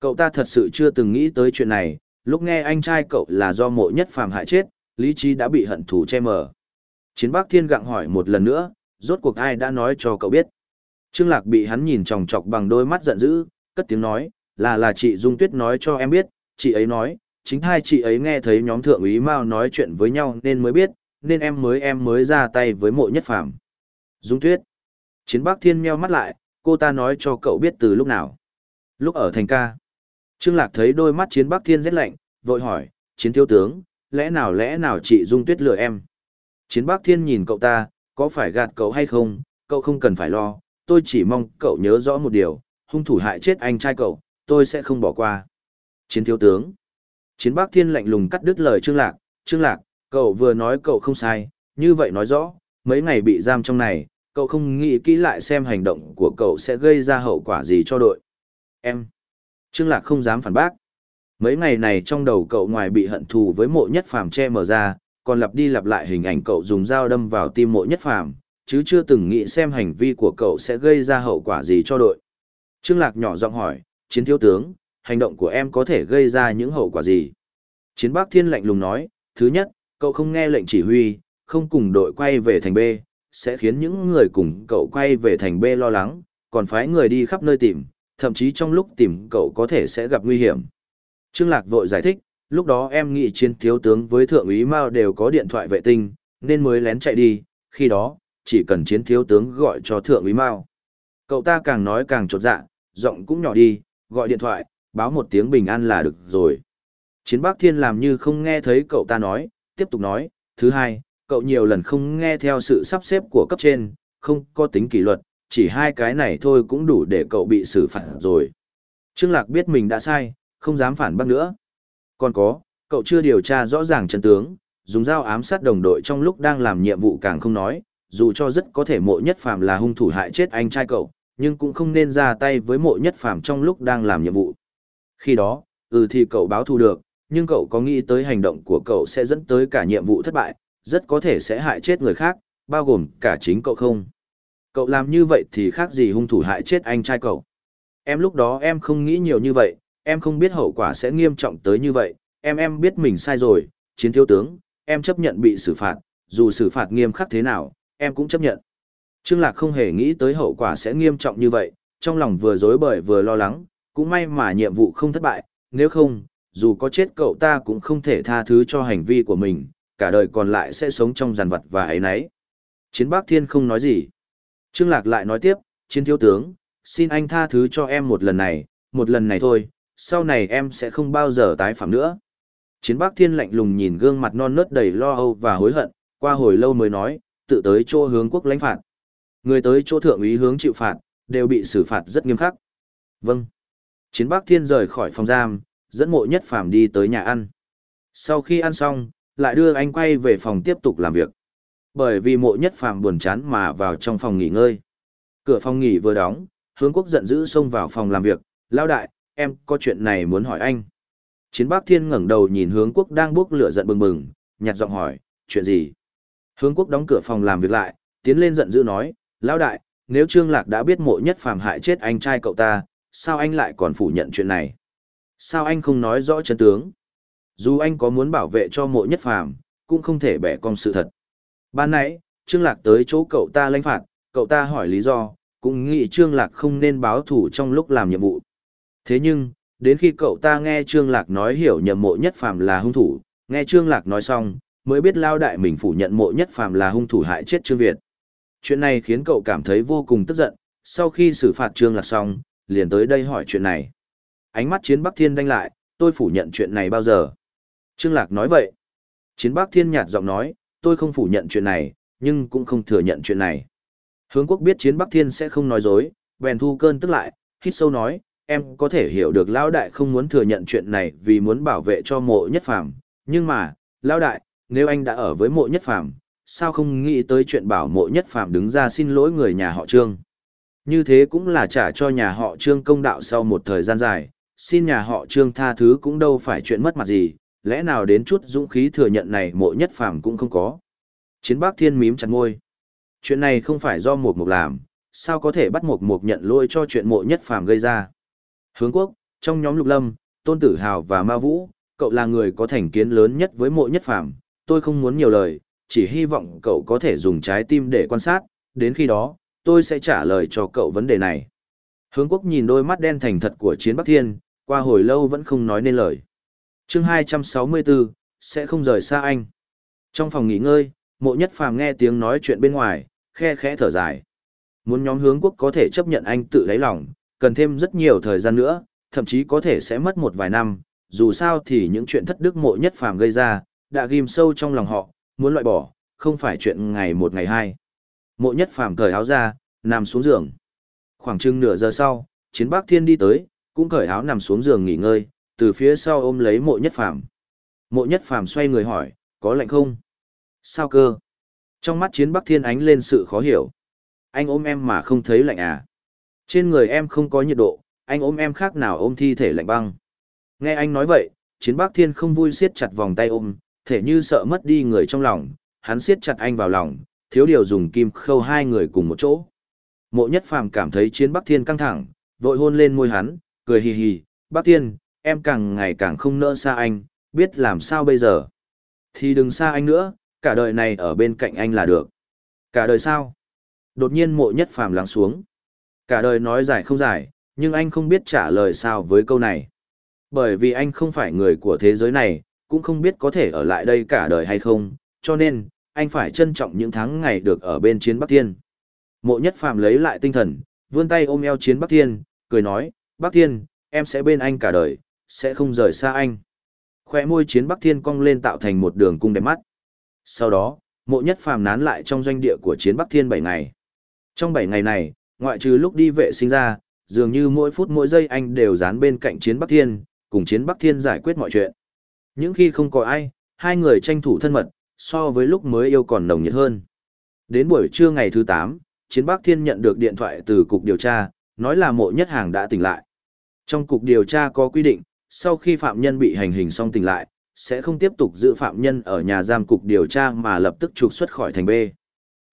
Cậu ta thật sự chưa từng nghĩ tới chuyện này, lúc nghe anh trai cậu là do mộ nhất phàm hại chết, lý trí đã bị hận thù che mờ. Chiến Bắc Thiên gặng hỏi một lần nữa, rốt cuộc ai đã nói cho cậu biết. Trương Lạc bị hắn nhìn tròng trọc bằng đôi mắt giận dữ, cất tiếng nói, là là chị Dung Tuyết nói cho em biết, chị ấy nói, chính hai chị ấy nghe thấy nhóm thượng úy Mao nói chuyện với nhau nên mới biết, nên em mới em mới ra tay với mộ nhất phàm. Dung Tuyết. Chiến Bắc Thiên meo mắt lại, cô ta nói cho cậu biết từ lúc nào. Lúc ở thành ca. Trương Lạc thấy đôi mắt Chiến Bắc Thiên rét lạnh, vội hỏi, Chiến thiếu tướng, lẽ nào lẽ nào chị Dung Tuyết lừa em? Chiến Bắc Thiên nhìn cậu ta, có phải gạt cậu hay không, cậu không cần phải lo, tôi chỉ mong cậu nhớ rõ một điều, hung thủ hại chết anh trai cậu, tôi sẽ không bỏ qua. Chiến thiếu tướng. Chiến bác Thiên lạnh lùng cắt đứt lời Trương Lạc, Trương Lạc, cậu vừa nói cậu không sai, như vậy nói rõ, mấy ngày bị giam trong này, cậu không nghĩ kỹ lại xem hành động của cậu sẽ gây ra hậu quả gì cho đội. Em. Trương Lạc không dám phản bác. Mấy ngày này trong đầu cậu ngoài bị hận thù với mộ nhất phàm che mở ra, còn lặp đi lặp lại hình ảnh cậu dùng dao đâm vào tim mộ nhất phàm, chứ chưa từng nghĩ xem hành vi của cậu sẽ gây ra hậu quả gì cho đội. Trương Lạc nhỏ giọng hỏi, chiến thiếu tướng, hành động của em có thể gây ra những hậu quả gì? Chiến Bắc Thiên lạnh lùng nói, thứ nhất, cậu không nghe lệnh chỉ huy, không cùng đội quay về thành B, sẽ khiến những người cùng cậu quay về thành B lo lắng, còn phái người đi khắp nơi tìm, thậm chí trong lúc tìm cậu có thể sẽ gặp nguy hiểm. Trương Lạc vội giải thích, lúc đó em nghĩ chiến thiếu tướng với thượng úy Mao đều có điện thoại vệ tinh, nên mới lén chạy đi, khi đó, chỉ cần chiến thiếu tướng gọi cho thượng úy Mao. Cậu ta càng nói càng chột dạ, giọng cũng nhỏ đi, gọi điện thoại, báo một tiếng bình an là được rồi. Chiến Bắc Thiên làm như không nghe thấy cậu ta nói, tiếp tục nói, thứ hai, cậu nhiều lần không nghe theo sự sắp xếp của cấp trên, không có tính kỷ luật, chỉ hai cái này thôi cũng đủ để cậu bị xử phạt rồi. Trương Lạc biết mình đã sai, không dám phản bác nữa. Còn có, cậu chưa điều tra rõ ràng chân tướng, dùng dao ám sát đồng đội trong lúc đang làm nhiệm vụ càng không nói, dù cho rất có thể mộ nhất phàm là hung thủ hại chết anh trai cậu, nhưng cũng không nên ra tay với mộ nhất phàm trong lúc đang làm nhiệm vụ. Khi đó, ừ thì cậu báo thù được, nhưng cậu có nghĩ tới hành động của cậu sẽ dẫn tới cả nhiệm vụ thất bại, rất có thể sẽ hại chết người khác, bao gồm cả chính cậu không. Cậu làm như vậy thì khác gì hung thủ hại chết anh trai cậu. Em lúc đó em không nghĩ nhiều như vậy, em không biết hậu quả sẽ nghiêm trọng tới như vậy, em em biết mình sai rồi, chiến thiếu tướng, em chấp nhận bị xử phạt, dù xử phạt nghiêm khắc thế nào, em cũng chấp nhận. Trương Lạc không hề nghĩ tới hậu quả sẽ nghiêm trọng như vậy, trong lòng vừa dối bời vừa lo lắng, cũng may mà nhiệm vụ không thất bại, nếu không, dù có chết cậu ta cũng không thể tha thứ cho hành vi của mình, cả đời còn lại sẽ sống trong giàn vật và ấy nấy. Chiến Bắc Thiên không nói gì. Trương Lạc lại nói tiếp, chiến thiếu tướng, xin anh tha thứ cho em một lần này, một lần này thôi, sau này em sẽ không bao giờ tái phạm nữa. Chiến Bác Thiên lạnh lùng nhìn gương mặt non nớt đầy lo âu và hối hận, qua hồi lâu mới nói, tự tới chỗ hướng quốc lãnh phạt. Người tới chỗ thượng úy hướng chịu phạt, đều bị xử phạt rất nghiêm khắc. Vâng. Chiến Bác Thiên rời khỏi phòng giam, dẫn mộ nhất phàm đi tới nhà ăn. Sau khi ăn xong, lại đưa anh quay về phòng tiếp tục làm việc. Bởi vì mộ nhất phàm buồn chán mà vào trong phòng nghỉ ngơi. Cửa phòng nghỉ vừa đóng, hướng quốc giận dữ xông vào phòng làm việc. Lao đại, em có chuyện này muốn hỏi anh. Chiến Bác Thiên ngẩng đầu nhìn hướng quốc đang bốc lửa giận bừng bừng, nhặt giọng hỏi, chuyện gì? Hướng quốc đóng cửa phòng làm việc lại, tiến lên giận dữ nói, Lão đại, nếu Trương Lạc đã biết mộ nhất phàm hại chết anh trai cậu ta, sao anh lại còn phủ nhận chuyện này? Sao anh không nói rõ chân tướng? Dù anh có muốn bảo vệ cho mộ nhất phàm, cũng không thể bẻ cong sự thật. Ban nãy, Trương Lạc tới chỗ cậu ta lãnh phạt, cậu ta hỏi lý do, cũng nghĩ Trương Lạc không nên báo thủ trong lúc làm nhiệm vụ. Thế nhưng, đến khi cậu ta nghe Trương Lạc nói hiểu nhầm mộ nhất phàm là hung thủ, nghe Trương Lạc nói xong, mới biết lao đại mình phủ nhận mộ nhất phàm là hung thủ hại chết Trương Việt. Chuyện này khiến cậu cảm thấy vô cùng tức giận, sau khi xử phạt Trương Lạc xong, liền tới đây hỏi chuyện này. Ánh mắt Chiến Bắc Thiên đanh lại, tôi phủ nhận chuyện này bao giờ. Trương Lạc nói vậy. Chiến Bắc Thiên nhạt giọng nói, tôi không phủ nhận chuyện này, nhưng cũng không thừa nhận chuyện này. Hướng quốc biết Chiến Bắc Thiên sẽ không nói dối, bèn thu cơn tức lại, hít sâu nói, em có thể hiểu được Lão Đại không muốn thừa nhận chuyện này vì muốn bảo vệ cho mộ nhất phàm. Nhưng mà, Lão Đại, nếu anh đã ở với mộ nhất phàm, sao không nghĩ tới chuyện bảo mộ nhất phàm đứng ra xin lỗi người nhà họ Trương. Như thế cũng là trả cho nhà họ Trương công đạo sau một thời gian dài, xin nhà họ Trương tha thứ cũng đâu phải chuyện mất mặt gì, lẽ nào đến chút dũng khí thừa nhận này mộ nhất phàm cũng không có. Chiến bác thiên mím chặt ngôi. Chuyện này không phải do một mục làm, sao có thể bắt một mục nhận lỗi cho chuyện mộ nhất phàm gây ra. Hướng quốc, trong nhóm lục lâm, tôn tử hào và ma vũ, cậu là người có thành kiến lớn nhất với mộ nhất phàm, tôi không muốn nhiều lời, chỉ hy vọng cậu có thể dùng trái tim để quan sát, đến khi đó, tôi sẽ trả lời cho cậu vấn đề này. Hướng quốc nhìn đôi mắt đen thành thật của chiến Bắc Thiên, qua hồi lâu vẫn không nói nên lời. chương 264, sẽ không rời xa anh. Trong phòng nghỉ ngơi, mộ nhất phàm nghe tiếng nói chuyện bên ngoài, khe khẽ thở dài. Muốn nhóm hướng quốc có thể chấp nhận anh tự lấy lòng, cần thêm rất nhiều thời gian nữa, thậm chí có thể sẽ mất một vài năm, dù sao thì những chuyện thất đức mộ nhất phàm gây ra, đã ghim sâu trong lòng họ, muốn loại bỏ, không phải chuyện ngày một ngày hai. Mộ nhất phàm cởi áo ra, nằm xuống giường. Khoảng chừng nửa giờ sau, chiến bác thiên đi tới, cũng cởi áo nằm xuống giường nghỉ ngơi, từ phía sau ôm lấy mộ nhất phàm. Mộ nhất phàm xoay người hỏi, có lạnh không? Sao cơ? Trong mắt chiến bắc thiên ánh lên sự khó hiểu. Anh ôm em mà không thấy lạnh à? Trên người em không có nhiệt độ, anh ôm em khác nào ôm thi thể lạnh băng. Nghe anh nói vậy, chiến bắc thiên không vui siết chặt vòng tay ôm, thể như sợ mất đi người trong lòng, hắn siết chặt anh vào lòng, thiếu điều dùng kim khâu hai người cùng một chỗ. Mộ nhất phàm cảm thấy chiến Bắc Thiên căng thẳng, vội hôn lên môi hắn, cười hì hì, Bắc Thiên, em càng ngày càng không nỡ xa anh, biết làm sao bây giờ. Thì đừng xa anh nữa, cả đời này ở bên cạnh anh là được. Cả đời sao? Đột nhiên mộ nhất phàm lắng xuống. Cả đời nói dài không dài, nhưng anh không biết trả lời sao với câu này. Bởi vì anh không phải người của thế giới này, cũng không biết có thể ở lại đây cả đời hay không, cho nên, anh phải trân trọng những tháng ngày được ở bên chiến Bắc Thiên. Mộ nhất phàm lấy lại tinh thần, vươn tay ôm eo chiến Bắc Thiên, cười nói, Bắc Thiên, em sẽ bên anh cả đời, sẽ không rời xa anh. Khoe môi chiến Bắc Thiên cong lên tạo thành một đường cung đẹp mắt. Sau đó, mộ nhất phàm nán lại trong doanh địa của chiến Bắc Thiên 7 ngày. Trong 7 ngày này, ngoại trừ lúc đi vệ sinh ra, dường như mỗi phút mỗi giây anh đều dán bên cạnh chiến Bắc Thiên, cùng chiến Bắc Thiên giải quyết mọi chuyện. Những khi không có ai, hai người tranh thủ thân mật, so với lúc mới yêu còn nồng nhiệt hơn. Đến buổi trưa ngày thứ 8, Chiến Bắc Thiên nhận được điện thoại từ cục điều tra, nói là mộ nhất hàng đã tỉnh lại. Trong cục điều tra có quy định, sau khi phạm nhân bị hành hình xong tỉnh lại, sẽ không tiếp tục giữ phạm nhân ở nhà giam cục điều tra mà lập tức trục xuất khỏi thành B.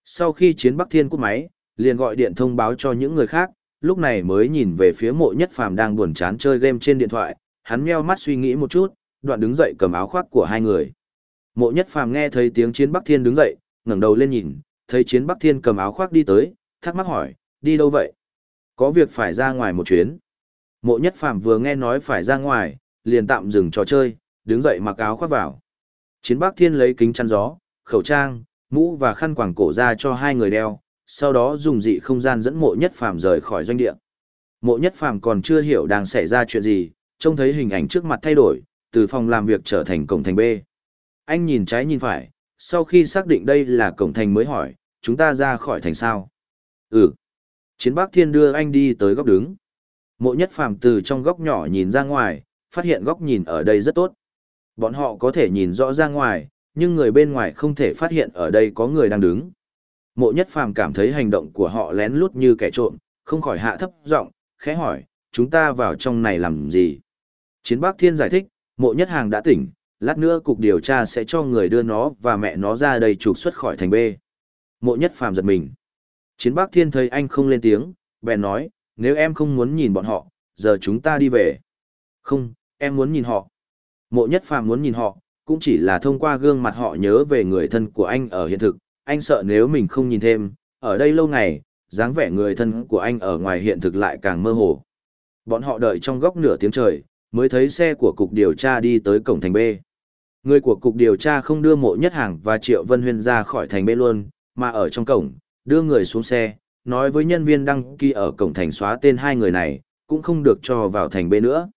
Sau khi Chiến Bắc Thiên cúp máy, liền gọi điện thông báo cho những người khác, lúc này mới nhìn về phía mộ nhất phàm đang buồn chán chơi game trên điện thoại, hắn meo mắt suy nghĩ một chút, đoạn đứng dậy cầm áo khoác của hai người. Mộ nhất phàm nghe thấy tiếng chiến Bắc Thiên đứng dậy, ngẩng đầu lên nhìn, thấy chiến Bắc Thiên cầm áo khoác đi tới, thắc mắc hỏi, đi đâu vậy? Có việc phải ra ngoài một chuyến. Mộ nhất phàm vừa nghe nói phải ra ngoài, liền tạm dừng trò chơi, đứng dậy mặc áo khoác vào. Chiến Bắc Thiên lấy kính chắn gió, khẩu trang, mũ và khăn quàng cổ ra cho hai người đeo, sau đó dùng dị không gian dẫn mộ nhất phàm rời khỏi doanh địa. Mộ nhất phàm còn chưa hiểu đang xảy ra chuyện gì, trông thấy hình ảnh trước mặt thay đổi, từ phòng làm việc trở thành cổng thành B. Anh nhìn trái nhìn phải, sau khi xác định đây là cổng thành mới hỏi, chúng ta ra khỏi thành sao? Ừ. Chiến Bắc Thiên đưa anh đi tới góc đứng. Mộ nhất phàm từ trong góc nhỏ nhìn ra ngoài, phát hiện góc nhìn ở đây rất tốt. Bọn họ có thể nhìn rõ ra ngoài, nhưng người bên ngoài không thể phát hiện ở đây có người đang đứng. Mộ nhất phàm cảm thấy hành động của họ lén lút như kẻ trộm, không khỏi hạ thấp giọng, khẽ hỏi, chúng ta vào trong này làm gì? Chiến Bắc Thiên giải thích, mộ nhất hàng đã tỉnh, lát nữa cục điều tra sẽ cho người đưa nó và mẹ nó ra đây trục xuất khỏi thành B. Mộ nhất phàm giật mình. Chiến Bắc Thiên thấy anh không lên tiếng, bèn nói, nếu em không muốn nhìn bọn họ, giờ chúng ta đi về. Không, em muốn nhìn họ. Mộ nhất phàm muốn nhìn họ, cũng chỉ là thông qua gương mặt họ nhớ về người thân của anh ở hiện thực, anh sợ nếu mình không nhìn thêm, ở đây lâu ngày, dáng vẻ người thân của anh ở ngoài hiện thực lại càng mơ hồ. Bọn họ đợi trong góc nửa tiếng trời, mới thấy xe của cục điều tra đi tới cổng thành B. Người của cục điều tra không đưa mộ nhất hàng và Triệu Vân Huyên ra khỏi thành B luôn, mà ở trong cổng, đưa người xuống xe, nói với nhân viên đăng ký ở cổng thành xóa tên hai người này, cũng không được cho vào thành B nữa.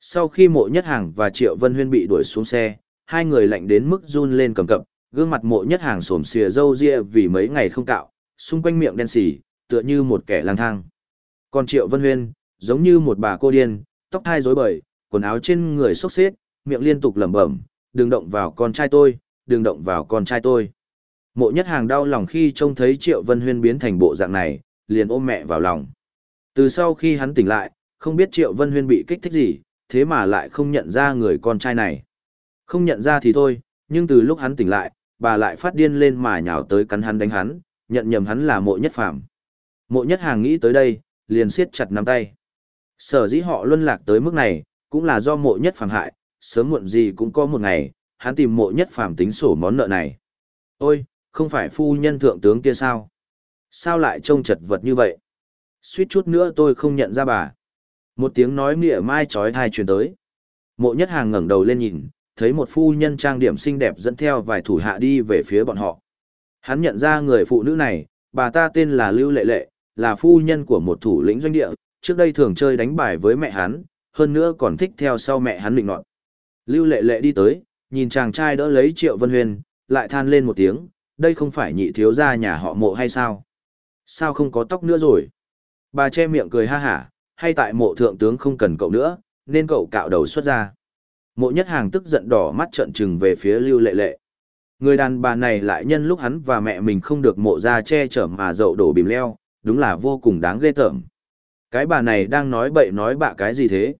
Sau khi mộ nhất hàng và Triệu Vân Huyên bị đuổi xuống xe, hai người lạnh đến mức run lên cầm cập, gương mặt mộ nhất hàng xổm xìa râu ria vì mấy ngày không cạo, xung quanh miệng đen xì, tựa như một kẻ lang thang. Còn Triệu Vân Huyên, giống như một bà cô điên, tóc thai rối bời, quần áo trên người xốc xếch, miệng liên tục lẩm bẩm, đừng động vào con trai tôi, đừng động vào con trai tôi. Mộ nhất hàng đau lòng khi trông thấy Triệu Vân Huyên biến thành bộ dạng này, liền ôm mẹ vào lòng. Từ sau khi hắn tỉnh lại, không biết Triệu Vân Huyên bị kích thích gì, thế mà lại không nhận ra người con trai này. Không nhận ra thì thôi, nhưng từ lúc hắn tỉnh lại, bà lại phát điên lên mà nhào tới cắn hắn đánh hắn, nhận nhầm hắn là mộ nhất phàm. Mộ nhất hàng nghĩ tới đây, liền siết chặt nắm tay. Sở dĩ họ luân lạc tới mức này, cũng là do mộ nhất phàm hại, sớm muộn gì cũng có một ngày, hắn tìm mộ nhất phàm tính sổ món nợ này. Ôi, không phải phu nhân thượng tướng kia sao? Sao lại trông chật vật như vậy? Suýt chút nữa tôi không nhận ra bà. Một tiếng nói mỉa mai trói thai truyền tới. Mộ nhất hàng ngẩng đầu lên nhìn, thấy một phu nhân trang điểm xinh đẹp dẫn theo vài thủ hạ đi về phía bọn họ. Hắn nhận ra người phụ nữ này, bà ta tên là Lưu Lệ Lệ, là phu nhân của một thủ lĩnh doanh địa, trước đây thường chơi đánh bài với mẹ hắn, hơn nữa còn thích theo sau mẹ hắn định nọt. Lưu Lệ Lệ đi tới, nhìn chàng trai đỡ lấy Triệu Vân Huyền, lại than lên một tiếng, đây không phải nhị thiếu gia nhà họ mộ hay sao? Sao không có tóc nữa rồi? Bà che miệng cười ha hả, hay tại mộ thượng tướng không cần cậu nữa, nên cậu cạo đầu xuất ra. Mộ nhất hàng tức giận đỏ mắt trợn trừng về phía lưu lệ lệ. Người đàn bà này lại nhân lúc hắn và mẹ mình không được mộ ra che chở mà dậu đổ bìm leo, đúng là vô cùng đáng ghê tởm. Cái bà này đang nói bậy nói bạ cái gì thế?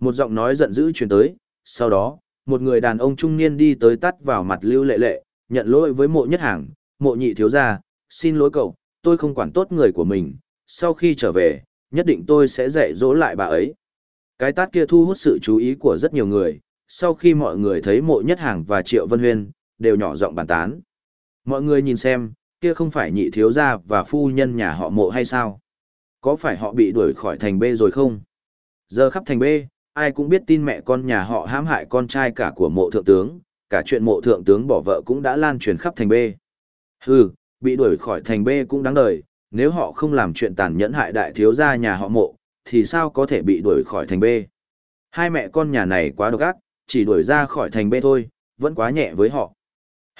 Một giọng nói giận dữ truyền tới, sau đó, một người đàn ông trung niên đi tới tắt vào mặt lưu lệ lệ, nhận lỗi với mộ nhất hàng, mộ nhị thiếu gia, xin lỗi cậu, tôi không quản tốt người của mình, sau khi trở về, nhất định tôi sẽ dạy dỗ lại bà ấy. Cái tát kia thu hút sự chú ý của rất nhiều người, sau khi mọi người thấy mộ nhất hàng và triệu vân huyên, đều nhỏ giọng bàn tán. Mọi người nhìn xem, kia không phải nhị thiếu gia và phu nhân nhà họ mộ hay sao? Có phải họ bị đuổi khỏi thành B rồi không? Giờ khắp thành B, ai cũng biết tin mẹ con nhà họ hãm hại con trai cả của mộ thượng tướng, cả chuyện mộ thượng tướng bỏ vợ cũng đã lan truyền khắp thành B. Hừ, bị đuổi khỏi thành B cũng đáng đời, nếu họ không làm chuyện tàn nhẫn hại đại thiếu gia nhà họ mộ, thì sao có thể bị đuổi khỏi thành B? Hai mẹ con nhà này quá độc ác, chỉ đuổi ra khỏi thành B thôi, vẫn quá nhẹ với họ.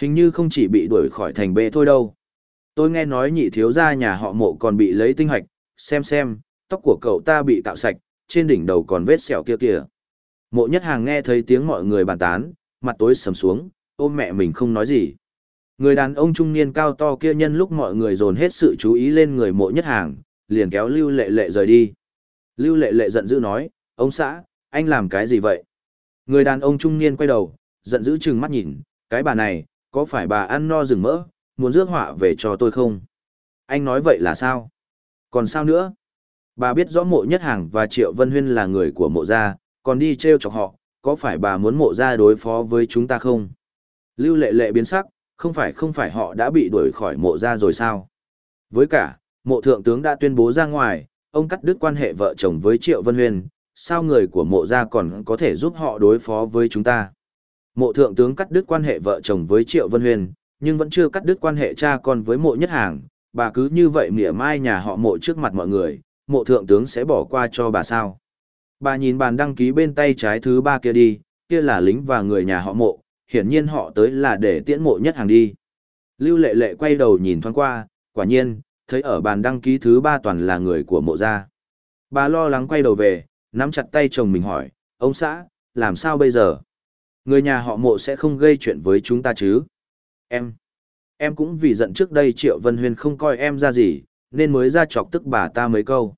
Hình như không chỉ bị đuổi khỏi thành B thôi đâu. Tôi nghe nói nhị thiếu gia nhà họ mộ còn bị lấy tinh hoạch, xem xem, tóc của cậu ta bị cạo sạch, trên đỉnh đầu còn vết sẹo kia kìa. Mộ nhất hàng nghe thấy tiếng mọi người bàn tán, mặt tối sầm xuống, ôm mẹ mình không nói gì. Người đàn ông trung niên cao to kia nhân lúc mọi người dồn hết sự chú ý lên người mộ nhất hàng, liền kéo Lưu Lệ Lệ rời đi. Lưu Lệ Lệ giận dữ nói, ông xã, anh làm cái gì vậy? Người đàn ông trung niên quay đầu, giận dữ chừng mắt nhìn, cái bà này, có phải bà ăn no rừng mỡ, muốn rước họa về cho tôi không? Anh nói vậy là sao? Còn sao nữa? Bà biết rõ mộ nhất hàng và Triệu Vân Huyên là người của mộ gia, còn đi treo chọc họ, có phải bà muốn mộ gia đối phó với chúng ta không? Lưu lệ lệ biến sắc, không phải không phải họ đã bị đuổi khỏi mộ gia rồi sao? Với cả, mộ thượng tướng đã tuyên bố ra ngoài, ông cắt đứt quan hệ vợ chồng với Triệu Vân Huyên, sao người của mộ gia còn có thể giúp họ đối phó với chúng ta? Mộ thượng tướng cắt đứt quan hệ vợ chồng với Triệu Vân huyền, nhưng vẫn chưa cắt đứt quan hệ cha con với mộ nhất hàng, bà cứ như vậy mỉa mai nhà họ mộ trước mặt mọi người, mộ thượng tướng sẽ bỏ qua cho bà sao. Bà nhìn bàn đăng ký bên tay trái thứ ba kia đi, kia là lính và người nhà họ mộ, hiển nhiên họ tới là để tiễn mộ nhất hàng đi. Lưu lệ lệ quay đầu nhìn thoáng qua, quả nhiên, thấy ở bàn đăng ký thứ ba toàn là người của mộ gia. Bà lo lắng quay đầu về, nắm chặt tay chồng mình hỏi, ông xã, làm sao bây giờ? Người nhà họ mộ sẽ không gây chuyện với chúng ta chứ? Em, em cũng vì giận trước đây Triệu Vân Huyên không coi em ra gì, nên mới ra chọc tức bà ta mấy câu.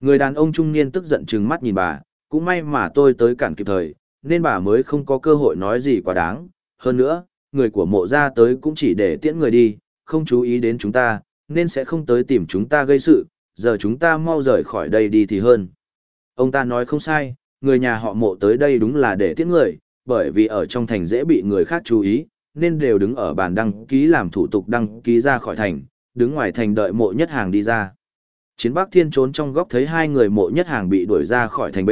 Người đàn ông trung niên tức giận trừng mắt nhìn bà, cũng may mà tôi tới cản kịp thời, nên bà mới không có cơ hội nói gì quá đáng. Hơn nữa, người của mộ gia tới cũng chỉ để tiễn người đi, không chú ý đến chúng ta, nên sẽ không tới tìm chúng ta gây sự, giờ chúng ta mau rời khỏi đây đi thì hơn. Ông ta nói không sai, người nhà họ mộ tới đây đúng là để tiễn người, bởi vì ở trong thành dễ bị người khác chú ý, nên đều đứng ở bàn đăng ký làm thủ tục đăng ký ra khỏi thành, đứng ngoài thành đợi mộ nhất hàng đi ra. Chiến Bắc Thiên trốn trong góc thấy hai người mộ nhất hàng bị đuổi ra khỏi thành B,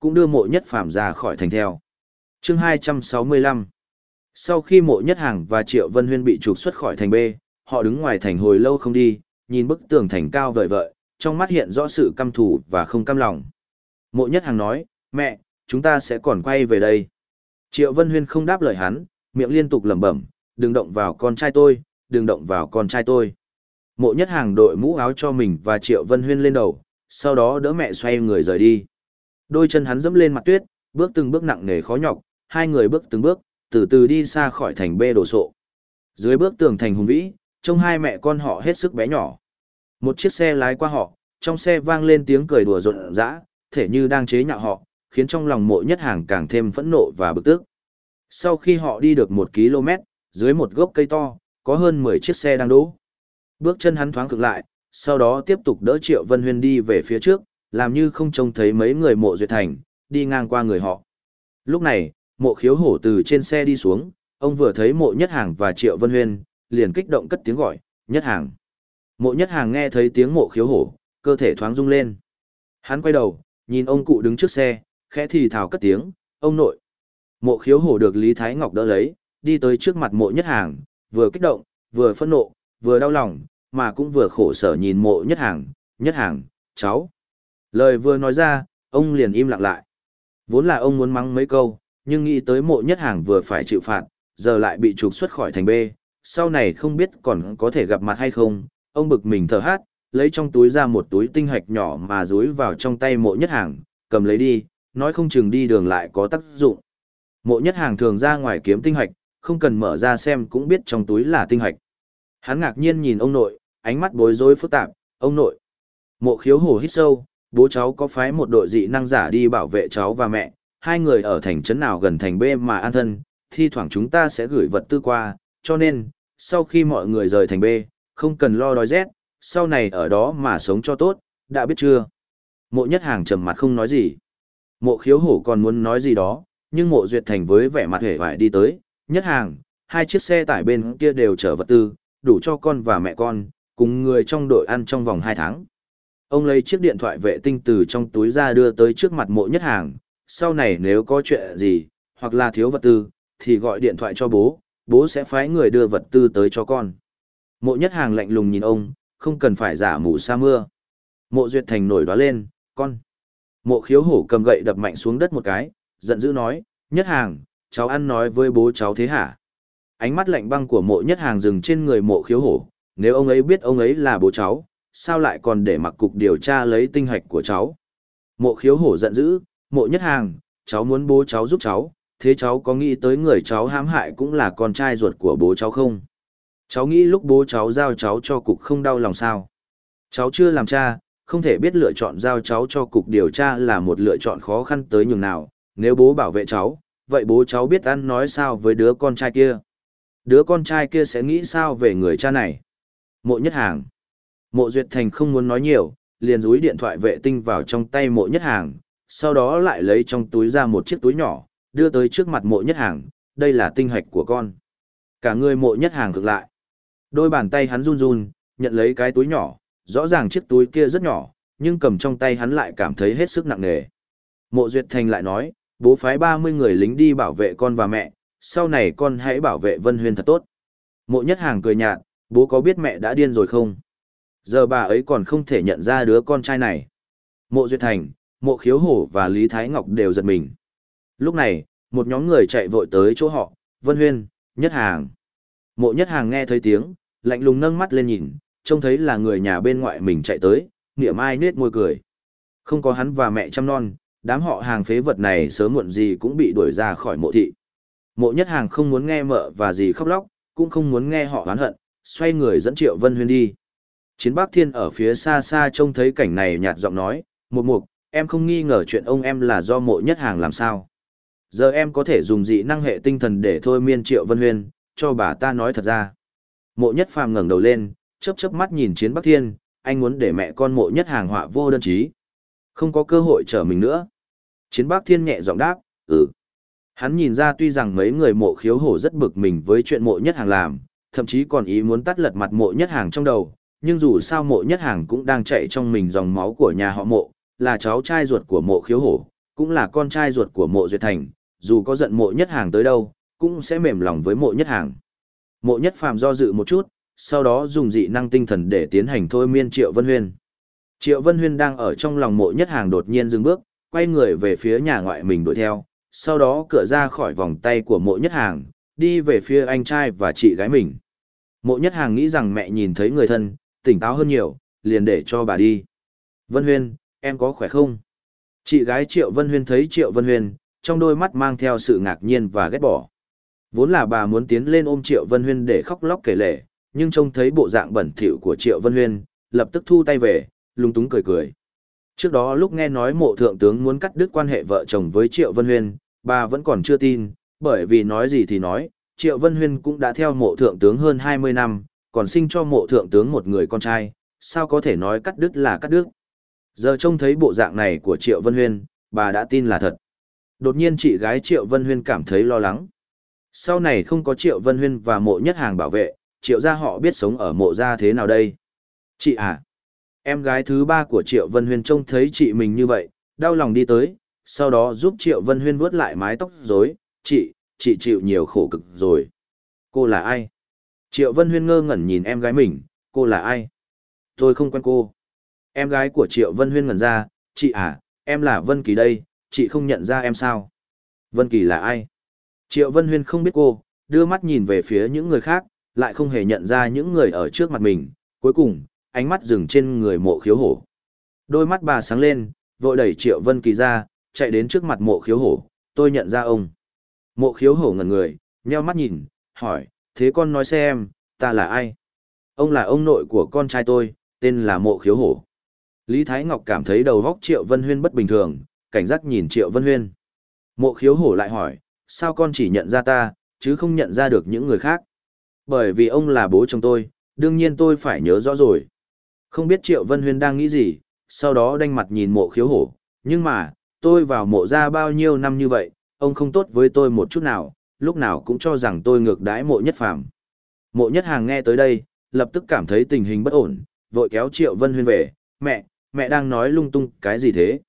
cũng đưa mộ nhất phạm ra khỏi thành theo. chương 265 Sau khi mộ nhất hàng và Triệu Vân Huyên bị trục xuất khỏi thành B, họ đứng ngoài thành hồi lâu không đi, nhìn bức tường thành cao vời vợi, trong mắt hiện rõ sự căm thù và không căm lòng. Mộ nhất hàng nói, mẹ, chúng ta sẽ còn quay về đây. Triệu Vân Huyên không đáp lời hắn, miệng liên tục lẩm bẩm, đừng động vào con trai tôi, đừng động vào con trai tôi. Mộ nhất hàng đội mũ áo cho mình và Triệu Vân Huyên lên đầu, sau đó đỡ mẹ xoay người rời đi. Đôi chân hắn dẫm lên mặt tuyết, bước từng bước nặng nề khó nhọc, hai người bước từng bước, từ từ đi xa khỏi thành bê đồ sộ. Dưới bước tường thành hùng vĩ, trông hai mẹ con họ hết sức bé nhỏ. Một chiếc xe lái qua họ, trong xe vang lên tiếng cười đùa rộn rã, thể như đang chế nhạo họ, khiến trong lòng mộ nhất hàng càng thêm phẫn nộ và bực tức. Sau khi họ đi được một km, dưới một gốc cây to, có hơn 10 chiếc xe đang đỗ. Bước chân hắn thoáng cực lại, sau đó tiếp tục đỡ Triệu Vân Huyên đi về phía trước, làm như không trông thấy mấy người mộ duyệt thành, đi ngang qua người họ. Lúc này, mộ khiếu hổ từ trên xe đi xuống, ông vừa thấy mộ nhất hàng và Triệu Vân Huyên, liền kích động cất tiếng gọi, nhất hàng. Mộ nhất hàng nghe thấy tiếng mộ khiếu hổ, cơ thể thoáng rung lên. Hắn quay đầu, nhìn ông cụ đứng trước xe, khẽ thì thào cất tiếng, ông nội. Mộ khiếu hổ được Lý Thái Ngọc đỡ lấy, đi tới trước mặt mộ nhất hàng, vừa kích động, vừa phẫn nộ, vừa đau lòng, mà cũng vừa khổ sở nhìn mộ nhất hàng, nhất hàng, cháu. Lời vừa nói ra, ông liền im lặng lại. Vốn là ông muốn mắng mấy câu, nhưng nghĩ tới mộ nhất hàng vừa phải chịu phạt, giờ lại bị trục xuất khỏi thành B, sau này không biết còn có thể gặp mặt hay không, ông bực mình thở hát, lấy trong túi ra một túi tinh hạch nhỏ mà rúi vào trong tay mộ nhất hàng, cầm lấy đi, nói không chừng đi đường lại có tác dụng. Mộ nhất hàng thường ra ngoài kiếm tinh hạch, không cần mở ra xem cũng biết trong túi là tinh hạch. Hắn ngạc nhiên nhìn ông nội, ánh mắt bối rối phức tạp, ông nội. Mộ khiếu hổ hít sâu, bố cháu có phái một đội dị năng giả đi bảo vệ cháu và mẹ, hai người ở thành trấn nào gần thành B mà an thân, thi thoảng chúng ta sẽ gửi vật tư qua, cho nên, sau khi mọi người rời thành B, không cần lo đói rét, sau này ở đó mà sống cho tốt, đã biết chưa? Mộ nhất hàng trầm mặt không nói gì. Mộ khiếu hổ còn muốn nói gì đó, nhưng mộ duyệt thành với vẻ mặt hề vải đi tới, nhất hàng, hai chiếc xe tải bên kia đều chở vật tư, đủ cho con và mẹ con, cùng người trong đội ăn trong vòng 2 tháng. Ông lấy chiếc điện thoại vệ tinh từ trong túi ra đưa tới trước mặt mộ nhất hàng, sau này nếu có chuyện gì, hoặc là thiếu vật tư, thì gọi điện thoại cho bố, bố sẽ phái người đưa vật tư tới cho con. Mộ nhất hàng lạnh lùng nhìn ông, không cần phải giả mù sa mưa. Mộ duyệt thành nổi đoá lên, con. Mộ khiếu hổ cầm gậy đập mạnh xuống đất một cái, giận dữ nói, nhất hàng, cháu ăn nói với bố cháu thế hả? Ánh mắt lạnh băng của mộ nhất hàng dừng trên người mộ khiếu hổ, nếu ông ấy biết ông ấy là bố cháu, sao lại còn để mặc cục điều tra lấy tinh hạch của cháu? Mộ khiếu hổ giận dữ, mộ nhất hàng, cháu muốn bố cháu giúp cháu, thế cháu có nghĩ tới người cháu hãm hại cũng là con trai ruột của bố cháu không? Cháu nghĩ lúc bố cháu giao cháu cho cục không đau lòng sao? Cháu chưa làm cha, không thể biết lựa chọn giao cháu cho cục điều tra là một lựa chọn khó khăn tới nhường nào, nếu bố bảo vệ cháu, vậy bố cháu biết ăn nói sao với đứa con trai kia? Đứa con trai kia sẽ nghĩ sao về người cha này? Mộ nhất hàng. Mộ Duyệt Thành không muốn nói nhiều, liền rúi điện thoại vệ tinh vào trong tay mộ nhất hàng, sau đó lại lấy trong túi ra một chiếc túi nhỏ, đưa tới trước mặt mộ nhất hàng, đây là tinh hạch của con. Cả người mộ nhất hàng cực lại. Đôi bàn tay hắn run run, nhận lấy cái túi nhỏ, rõ ràng chiếc túi kia rất nhỏ, nhưng cầm trong tay hắn lại cảm thấy hết sức nặng nề. Mộ Duyệt Thành lại nói, bố phái 30 người lính đi bảo vệ con và mẹ, sau này con hãy bảo vệ Vân Huyên thật tốt. Mộ Nhất Hàng cười nhạt, bố có biết mẹ đã điên rồi không? Giờ bà ấy còn không thể nhận ra đứa con trai này. Mộ Duyệt Thành, Mộ Khiếu Hổ và Lý Thái Ngọc đều giật mình. Lúc này, một nhóm người chạy vội tới chỗ họ, Vân Huyên, Nhất Hàng. Mộ Nhất Hàng nghe thấy tiếng, lạnh lùng nâng mắt lên nhìn, trông thấy là người nhà bên ngoại mình chạy tới, niệm ai nết môi cười. Không có hắn và mẹ chăm non, đám họ hàng phế vật này sớm muộn gì cũng bị đuổi ra khỏi mộ thị. Mộ Nhất Hàng không muốn nghe mợ và gì khóc lóc, cũng không muốn nghe họ oán hận, xoay người dẫn Triệu Vân Huyên đi. Chiến Bắc Thiên ở phía xa xa trông thấy cảnh này nhạt giọng nói, Mục mục, em không nghi ngờ chuyện ông em là do mộ nhất hàng làm sao. Giờ em có thể dùng dị năng hệ tinh thần để thôi miên Triệu Vân Huyên, cho bà ta nói thật ra. Mộ nhất phàm ngẩng đầu lên, chớp chớp mắt nhìn Chiến Bắc Thiên, anh muốn để mẹ con mộ nhất hàng họa vô đơn chí. Không có cơ hội trở mình nữa. Chiến Bắc Thiên nhẹ giọng đáp, ừ. Hắn nhìn ra tuy rằng mấy người mộ khiếu hổ rất bực mình với chuyện mộ nhất hàng làm, thậm chí còn ý muốn tắt lật mặt mộ nhất hàng trong đầu, nhưng dù sao mộ nhất hàng cũng đang chạy trong mình dòng máu của nhà họ mộ, là cháu trai ruột của mộ khiếu hổ, cũng là con trai ruột của mộ duyệt thành, dù có giận mộ nhất hàng tới đâu, cũng sẽ mềm lòng với mộ nhất hàng. Mộ nhất phàm do dự một chút, sau đó dùng dị năng tinh thần để tiến hành thôi miên Triệu Vân Huyên. Triệu Vân Huyên đang ở trong lòng mộ nhất hàng đột nhiên dừng bước, quay người về phía nhà ngoại mình đuổi theo, sau đó cửa ra khỏi vòng tay của mộ nhất hàng, đi về phía anh trai và chị gái mình. Mộ nhất hàng nghĩ rằng mẹ nhìn thấy người thân, tỉnh táo hơn nhiều, liền để cho bà đi. Vân Huyên, em có khỏe không? Chị gái Triệu Vân Huyên thấy Triệu Vân Huyên, trong đôi mắt mang theo sự ngạc nhiên và ghét bỏ. Vốn là bà muốn tiến lên ôm Triệu Vân Huyên để khóc lóc kể lể, nhưng trông thấy bộ dạng bẩn thỉu của Triệu Vân Huyên, lập tức thu tay về, lung túng cười cười. Trước đó lúc nghe nói mộ thượng tướng muốn cắt đứt quan hệ vợ chồng với Triệu Vân Huyên, bà vẫn còn chưa tin, bởi vì nói gì thì nói, Triệu Vân Huyên cũng đã theo mộ thượng tướng hơn 20 năm, còn sinh cho mộ thượng tướng một người con trai, sao có thể nói cắt đứt là cắt đứt. Giờ trông thấy bộ dạng này của Triệu Vân Huyên, bà đã tin là thật. Đột nhiên chị gái Triệu Vân Huyên cảm thấy lo lắng. Sau này không có Triệu Vân Huyên và mộ nhất hàng bảo vệ, Triệu gia họ biết sống ở mộ gia thế nào đây? Chị à? Em gái thứ ba của Triệu Vân Huyên trông thấy chị mình như vậy, đau lòng đi tới, sau đó giúp Triệu Vân Huyên vuốt lại mái tóc rối. Chị, chị chịu nhiều khổ cực rồi. Cô là ai? Triệu Vân Huyên ngơ ngẩn nhìn em gái mình, cô là ai? Tôi không quen cô. Em gái của Triệu Vân Huyên ngẩn ra, chị à, em là Vân Kỳ đây, chị không nhận ra em sao? Vân Kỳ là ai? Triệu Vân Huyên không biết cô, đưa mắt nhìn về phía những người khác, lại không hề nhận ra những người ở trước mặt mình. Cuối cùng, ánh mắt dừng trên người mộ khiếu hổ. Đôi mắt bà sáng lên, vội đẩy Triệu Vân Kỳ ra, chạy đến trước mặt mộ khiếu hổ, tôi nhận ra ông. Mộ khiếu hổ ngẩn người, nheo mắt nhìn, hỏi, thế con nói xem, ta là ai? Ông là ông nội của con trai tôi, tên là mộ khiếu hổ. Lý Thái Ngọc cảm thấy đầu góc Triệu Vân Huyên bất bình thường, cảnh giác nhìn Triệu Vân Huyên. Mộ khiếu hổ lại hỏi, sao con chỉ nhận ra ta, chứ không nhận ra được những người khác? Bởi vì ông là bố chồng tôi, đương nhiên tôi phải nhớ rõ rồi. Không biết Triệu Vân Huyên đang nghĩ gì, sau đó đanh mặt nhìn mộ khiếu hổ, nhưng mà, tôi vào mộ ra bao nhiêu năm như vậy, ông không tốt với tôi một chút nào, lúc nào cũng cho rằng tôi ngược đãi mộ nhất phàm. Mộ nhất hàng nghe tới đây, lập tức cảm thấy tình hình bất ổn, vội kéo Triệu Vân Huyên về, mẹ, mẹ đang nói lung tung cái gì thế?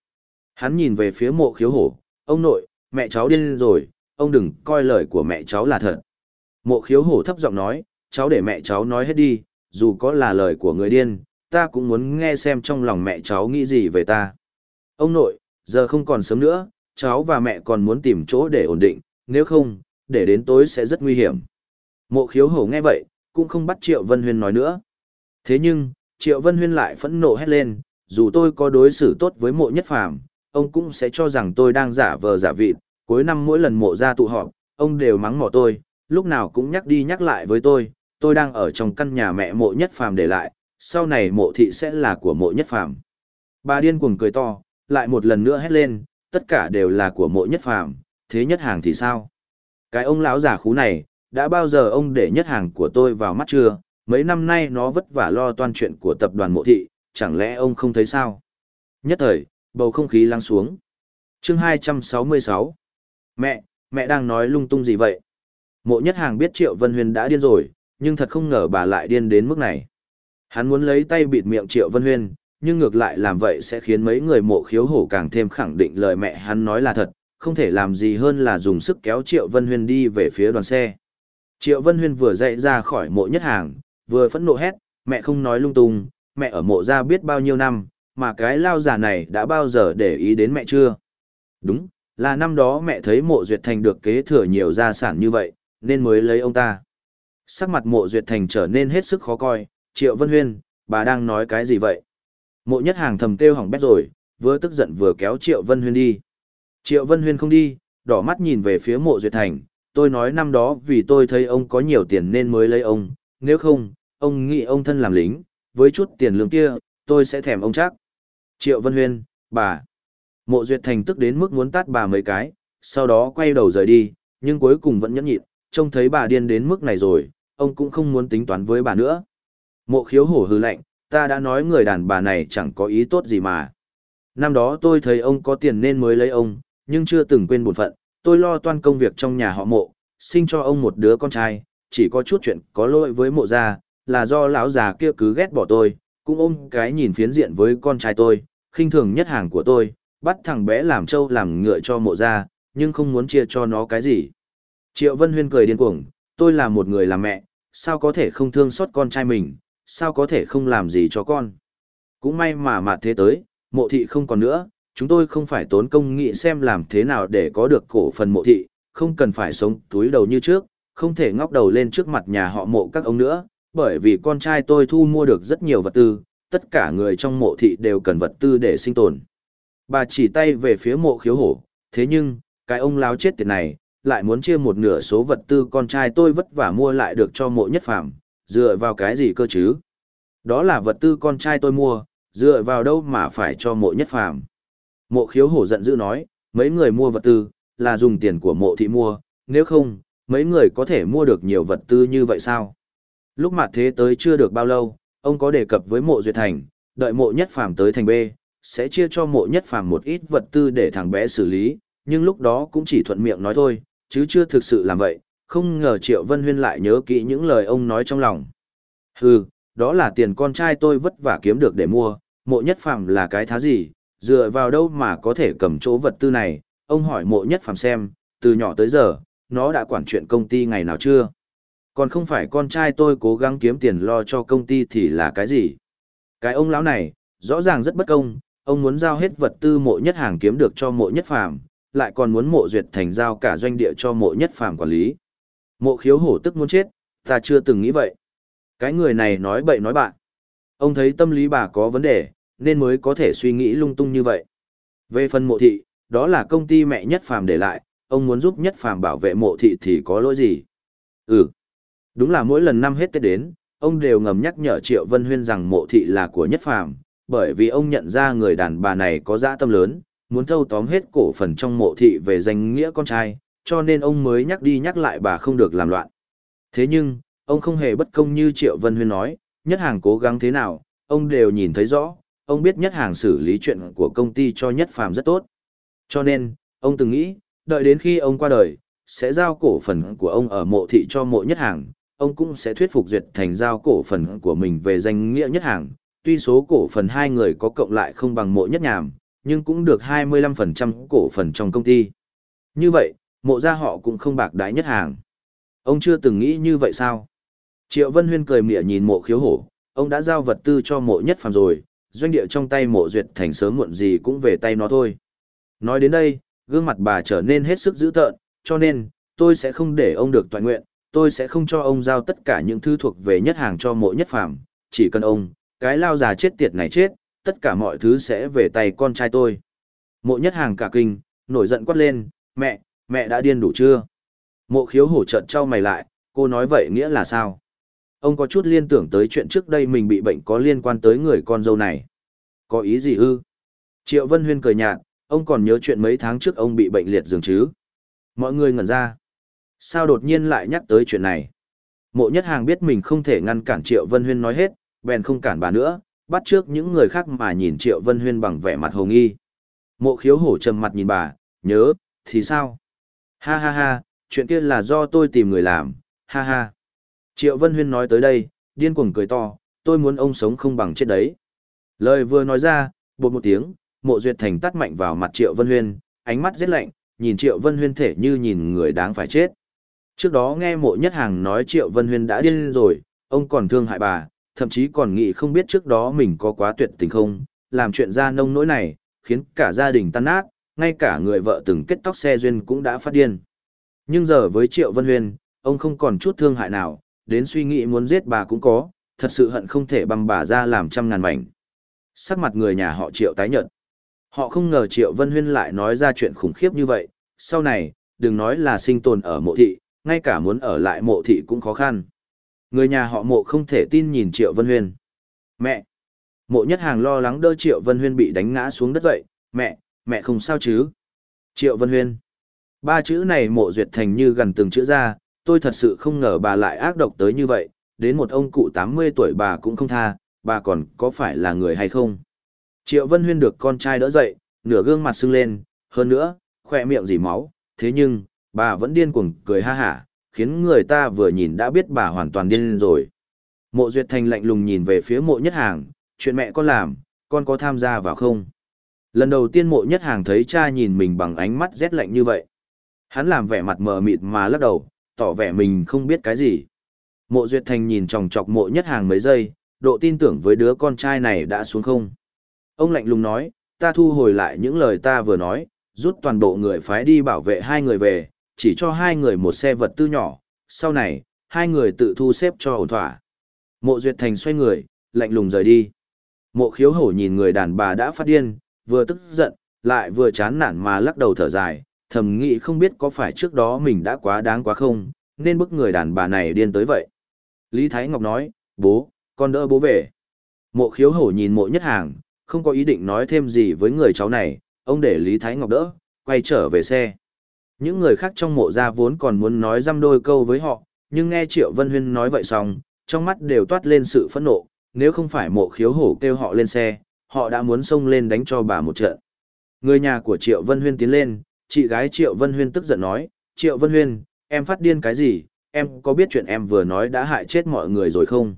Hắn nhìn về phía mộ khiếu hổ, ông nội, mẹ cháu điên rồi, ông đừng coi lời của mẹ cháu là thật. Mộ khiếu hổ thấp giọng nói, cháu để mẹ cháu nói hết đi, dù có là lời của người điên, ta cũng muốn nghe xem trong lòng mẹ cháu nghĩ gì về ta. Ông nội, giờ không còn sớm nữa, cháu và mẹ còn muốn tìm chỗ để ổn định, nếu không, để đến tối sẽ rất nguy hiểm. Mộ khiếu hổ nghe vậy, cũng không bắt Triệu Vân Huyên nói nữa. Thế nhưng, Triệu Vân Huyên lại phẫn nộ hét lên, dù tôi có đối xử tốt với mộ nhất phàm, ông cũng sẽ cho rằng tôi đang giả vờ giả vịt, cuối năm mỗi lần mộ ra tụ họp, ông đều mắng mỏ tôi, lúc nào cũng nhắc đi nhắc lại với tôi, tôi đang ở trong căn nhà mẹ mộ nhất phàm để lại, sau này mộ thị sẽ là của mộ nhất phàm. Bà điên cuồng cười to, lại một lần nữa hét lên, tất cả đều là của mộ nhất phàm, thế nhất hàng thì sao? Cái ông lão giả khú này, đã bao giờ ông để nhất hàng của tôi vào mắt chưa? Mấy năm nay nó vất vả lo toan chuyện của tập đoàn mộ thị, chẳng lẽ ông không thấy sao? Nhất thời, bầu không khí lắng xuống. chương 266 Mẹ, mẹ đang nói lung tung gì vậy? Mộ nhất hàng biết Triệu Vân Huyên đã điên rồi, nhưng thật không ngờ bà lại điên đến mức này. Hắn muốn lấy tay bịt miệng Triệu Vân Huyên, nhưng ngược lại làm vậy sẽ khiến mấy người mộ khiếu hổ càng thêm khẳng định lời mẹ hắn nói là thật, không thể làm gì hơn là dùng sức kéo Triệu Vân Huyên đi về phía đoàn xe. Triệu Vân Huyên vừa dậy ra khỏi mộ nhất hàng, vừa phẫn nộ hét, mẹ không nói lung tung, mẹ ở mộ ra biết bao nhiêu năm, mà cái lao già này đã bao giờ để ý đến mẹ chưa? Đúng, là năm đó mẹ thấy mộ duyệt thành được kế thừa nhiều gia sản như vậy, nên mới lấy ông ta. Sắc mặt mộ duyệt thành trở nên hết sức khó coi, triệu vân huyên, bà đang nói cái gì vậy? Mộ nhất hàng thầm kêu hỏng bét rồi, vừa tức giận vừa kéo triệu vân huyên đi. Triệu vân huyên không đi, đỏ mắt nhìn về phía mộ duyệt thành, tôi nói năm đó vì tôi thấy ông có nhiều tiền nên mới lấy ông, nếu không, ông nghĩ ông thân làm lính, với chút tiền lương kia, tôi sẽ thèm ông chắc. Triệu Vân Huyên, bà. Mộ Duyệt Thành tức đến mức muốn tát bà mấy cái, sau đó quay đầu rời đi, nhưng cuối cùng vẫn nhẫn nhịn, trông thấy bà điên đến mức này rồi, ông cũng không muốn tính toán với bà nữa. Mộ khiếu hổ hư lạnh, ta đã nói người đàn bà này chẳng có ý tốt gì mà. Năm đó tôi thấy ông có tiền nên mới lấy ông, nhưng chưa từng quên bổn phận, tôi lo toan công việc trong nhà họ mộ, sinh cho ông một đứa con trai, chỉ có chút chuyện có lỗi với mộ gia, là do lão già kia cứ ghét bỏ tôi, cũng ôm cái nhìn phiến diện với con trai tôi, khinh thường nhất hàng của tôi, bắt thằng bé làm trâu làm ngựa cho mộ gia, nhưng không muốn chia cho nó cái gì. Triệu Vân Huyên cười điên cuồng, tôi là một người làm mẹ, sao có thể không thương xót con trai mình, sao có thể không làm gì cho con. Cũng may mà mặt thế tới, mộ thị không còn nữa, chúng tôi không phải tốn công nghĩ xem làm thế nào để có được cổ phần mộ thị, không cần phải sống túi đầu như trước, không thể ngóc đầu lên trước mặt nhà họ mộ các ông nữa, bởi vì con trai tôi thu mua được rất nhiều vật tư, tất cả người trong mộ thị đều cần vật tư để sinh tồn. Bà chỉ tay về phía mộ khiếu hổ, thế nhưng, cái ông láo chết tiệt này, lại muốn chia một nửa số vật tư con trai tôi vất vả mua lại được cho mộ nhất phàm, dựa vào cái gì cơ chứ? Đó là vật tư con trai tôi mua, dựa vào đâu mà phải cho mộ nhất phàm? Mộ khiếu hổ giận dữ nói, mấy người mua vật tư, là dùng tiền của mộ thị mua, nếu không, mấy người có thể mua được nhiều vật tư như vậy sao? Lúc mặt thế tới chưa được bao lâu, ông có đề cập với mộ duyệt thành, đợi mộ nhất phàm tới thành B, sẽ chia cho mộ nhất phàm một ít vật tư để thằng bé xử lý, nhưng lúc đó cũng chỉ thuận miệng nói thôi, chứ chưa thực sự làm vậy, không ngờ Triệu Vân Huyên lại nhớ kỹ những lời ông nói trong lòng. Hừ, đó là tiền con trai tôi vất vả kiếm được để mua, mộ nhất phàm là cái thá gì, dựa vào đâu mà có thể cầm chỗ vật tư này, ông hỏi mộ nhất phàm xem, từ nhỏ tới giờ, nó đã quản chuyện công ty ngày nào chưa? Còn không phải con trai tôi cố gắng kiếm tiền lo cho công ty thì là cái gì? Cái ông lão này, rõ ràng rất bất công, ông muốn giao hết vật tư mộ nhất hàng kiếm được cho mộ nhất phàm, lại còn muốn mộ duyệt thành giao cả doanh địa cho mộ nhất phàm quản lý. Mộ khiếu hổ tức muốn chết, ta chưa từng nghĩ vậy. Cái người này nói bậy nói bạn. Ông thấy tâm lý bà có vấn đề, nên mới có thể suy nghĩ lung tung như vậy. Về phần mộ thị, đó là công ty mẹ nhất phàm để lại, ông muốn giúp nhất phàm bảo vệ mộ thị thì có lỗi gì? Ừ. Đúng là mỗi lần năm hết Tết đến, ông đều ngầm nhắc nhở Triệu Vân Huyên rằng mộ thị là của nhất phàm, bởi vì ông nhận ra người đàn bà này có dã tâm lớn, muốn thâu tóm hết cổ phần trong mộ thị về danh nghĩa con trai, cho nên ông mới nhắc đi nhắc lại bà không được làm loạn. Thế nhưng, ông không hề bất công như Triệu Vân Huyên nói, nhất hàng cố gắng thế nào, ông đều nhìn thấy rõ, ông biết nhất hàng xử lý chuyện của công ty cho nhất phàm rất tốt. Cho nên, ông từng nghĩ, đợi đến khi ông qua đời, sẽ giao cổ phần của ông ở mộ thị cho mộ nhất hàng, ông cũng sẽ thuyết phục duyệt thành giao cổ phần của mình về danh nghĩa nhất hàng. Tuy số cổ phần hai người có cộng lại không bằng mộ nhất nhàm, nhưng cũng được 25% cổ phần trong công ty. Như vậy, mộ gia họ cũng không bạc đái nhất hàng. Ông chưa từng nghĩ như vậy sao? Triệu Vân Huyên cười mỉa nhìn mộ khiếu hổ, ông đã giao vật tư cho mộ nhất phàm rồi, doanh địa trong tay mộ duyệt thành sớm muộn gì cũng về tay nó thôi. Nói đến đây, gương mặt bà trở nên hết sức dữ tợn, cho nên, tôi sẽ không để ông được toàn nguyện, tôi sẽ không cho ông giao tất cả những thứ thuộc về nhất hàng cho mộ nhất phàm, chỉ cần ông, cái lao già chết tiệt này chết, tất cả mọi thứ sẽ về tay con trai tôi. Mộ nhất hàng cả kinh, nổi giận quát lên, mẹ, mẹ đã điên đủ chưa? Mộ khiếu hổ trận trao mày lại, cô nói vậy nghĩa là sao? Ông có chút liên tưởng tới chuyện trước đây mình bị bệnh có liên quan tới người con dâu này. Có ý gì ư? Triệu Vân Huyên cười nhạt, ông còn nhớ chuyện mấy tháng trước ông bị bệnh liệt giường chứ? Mọi người ngẩn ra. Sao đột nhiên lại nhắc tới chuyện này? Mộ nhất hàng biết mình không thể ngăn cản Triệu Vân Huyên nói hết, bèn không cản bà nữa, bắt trước những người khác mà nhìn Triệu Vân Huyên bằng vẻ mặt hồ nghi. Mộ khiếu hổ trầm mặt nhìn bà, nhớ, thì sao? Ha ha ha, chuyện kia là do tôi tìm người làm, ha ha. Triệu Vân Huyên nói tới đây, điên cuồng cười to, tôi muốn ông sống không bằng chết đấy. Lời vừa nói ra, bột một tiếng, mộ duyệt thành tắt mạnh vào mặt Triệu Vân Huyên, ánh mắt rất lạnh, nhìn Triệu Vân Huyên thể như nhìn người đáng phải chết. Trước đó nghe mộ nhất hàng nói Triệu Vân Huyên đã điên rồi, ông còn thương hại bà, thậm chí còn nghĩ không biết trước đó mình có quá tuyệt tình không, làm chuyện ra nông nỗi này, khiến cả gia đình tan nát, ngay cả người vợ từng kết tóc xe duyên cũng đã phát điên. Nhưng giờ với Triệu Vân Huyên, ông không còn chút thương hại nào, đến suy nghĩ muốn giết bà cũng có, thật sự hận không thể băm bà ra làm trăm ngàn mảnh. Sắc mặt người nhà họ Triệu tái nhợt. Họ không ngờ Triệu Vân Huyên lại nói ra chuyện khủng khiếp như vậy, sau này, đừng nói là sinh tồn ở mộ thị, ngay cả muốn ở lại mộ thị cũng khó khăn. Người nhà họ mộ không thể tin nhìn Triệu Vân Huyên. Mẹ! Mộ nhất hàng lo lắng đỡ Triệu Vân Huyên bị đánh ngã xuống đất dậy. Mẹ, mẹ không sao chứ? Triệu Vân Huyên. Ba chữ này mộ duyệt thành như gần từng chữ ra, tôi thật sự không ngờ bà lại ác độc tới như vậy, đến một ông cụ 80 tuổi bà cũng không tha, bà còn có phải là người hay không? Triệu Vân Huyên được con trai đỡ dậy, nửa gương mặt sưng lên, hơn nữa, khỏe miệng dỉ máu, thế nhưng, bà vẫn điên cuồng cười ha hả, khiến người ta vừa nhìn đã biết bà hoàn toàn điên rồi. Mộ Duyệt Thành lạnh lùng nhìn về phía mộ nhất hàng, chuyện mẹ con làm, con có tham gia vào không? Lần đầu tiên mộ nhất hàng thấy cha nhìn mình bằng ánh mắt rét lạnh như vậy. Hắn làm vẻ mặt mờ mịt mà lắc đầu, tỏ vẻ mình không biết cái gì. Mộ Duyệt Thành nhìn chòng chọc mộ nhất hàng mấy giây, độ tin tưởng với đứa con trai này đã xuống không. Ông lạnh lùng nói, ta thu hồi lại những lời ta vừa nói, rút toàn bộ người phái đi bảo vệ hai người về, chỉ cho hai người một xe vật tư nhỏ, sau này, hai người tự thu xếp cho ổn thỏa. Mộ Duyệt Thành xoay người, lạnh lùng rời đi. Mộ khiếu hổ nhìn người đàn bà đã phát điên, vừa tức giận, lại vừa chán nản mà lắc đầu thở dài, thầm nghĩ không biết có phải trước đó mình đã quá đáng quá không, nên bức người đàn bà này điên tới vậy. Lý Thái Ngọc nói, bố, con đỡ bố về. Mộ khiếu hổ nhìn mộ nhất hàng, không có ý định nói thêm gì với người cháu này, ông để Lý Thái Ngọc đỡ, quay trở về xe. Những người khác trong mộ gia vốn còn muốn nói dăm đôi câu với họ, nhưng nghe Triệu Vân Huyên nói vậy xong, trong mắt đều toát lên sự phẫn nộ, nếu không phải mộ khiếu hổ kêu họ lên xe, họ đã muốn xông lên đánh cho bà một trận. Người nhà của Triệu Vân Huyên tiến lên, chị gái Triệu Vân Huyên tức giận nói, Triệu Vân Huyên, em phát điên cái gì, em có biết chuyện em vừa nói đã hại chết mọi người rồi không?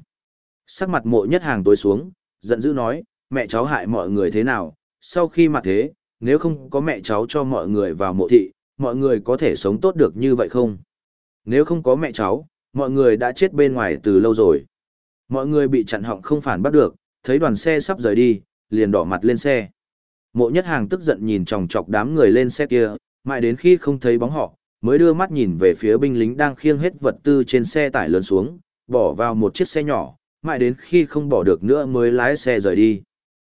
Sắc mặt mộ nhất hàng tối xuống, giận dữ nói, mẹ cháu hại mọi người thế nào, sau khi mà thế, nếu không có mẹ cháu cho mọi người vào mộ thị, mọi người có thể sống tốt được như vậy không? Nếu không có mẹ cháu, mọi người đã chết bên ngoài từ lâu rồi. Mọi người bị chặn họng không phản bắt được, thấy đoàn xe sắp rời đi, liền đỏ mặt lên xe. Mộ nhất hàng tức giận nhìn chòng chọc đám người lên xe kia, mãi đến khi không thấy bóng họ, mới đưa mắt nhìn về phía binh lính đang khiêng hết vật tư trên xe tải lớn xuống, bỏ vào một chiếc xe nhỏ, mãi đến khi không bỏ được nữa mới lái xe rời đi.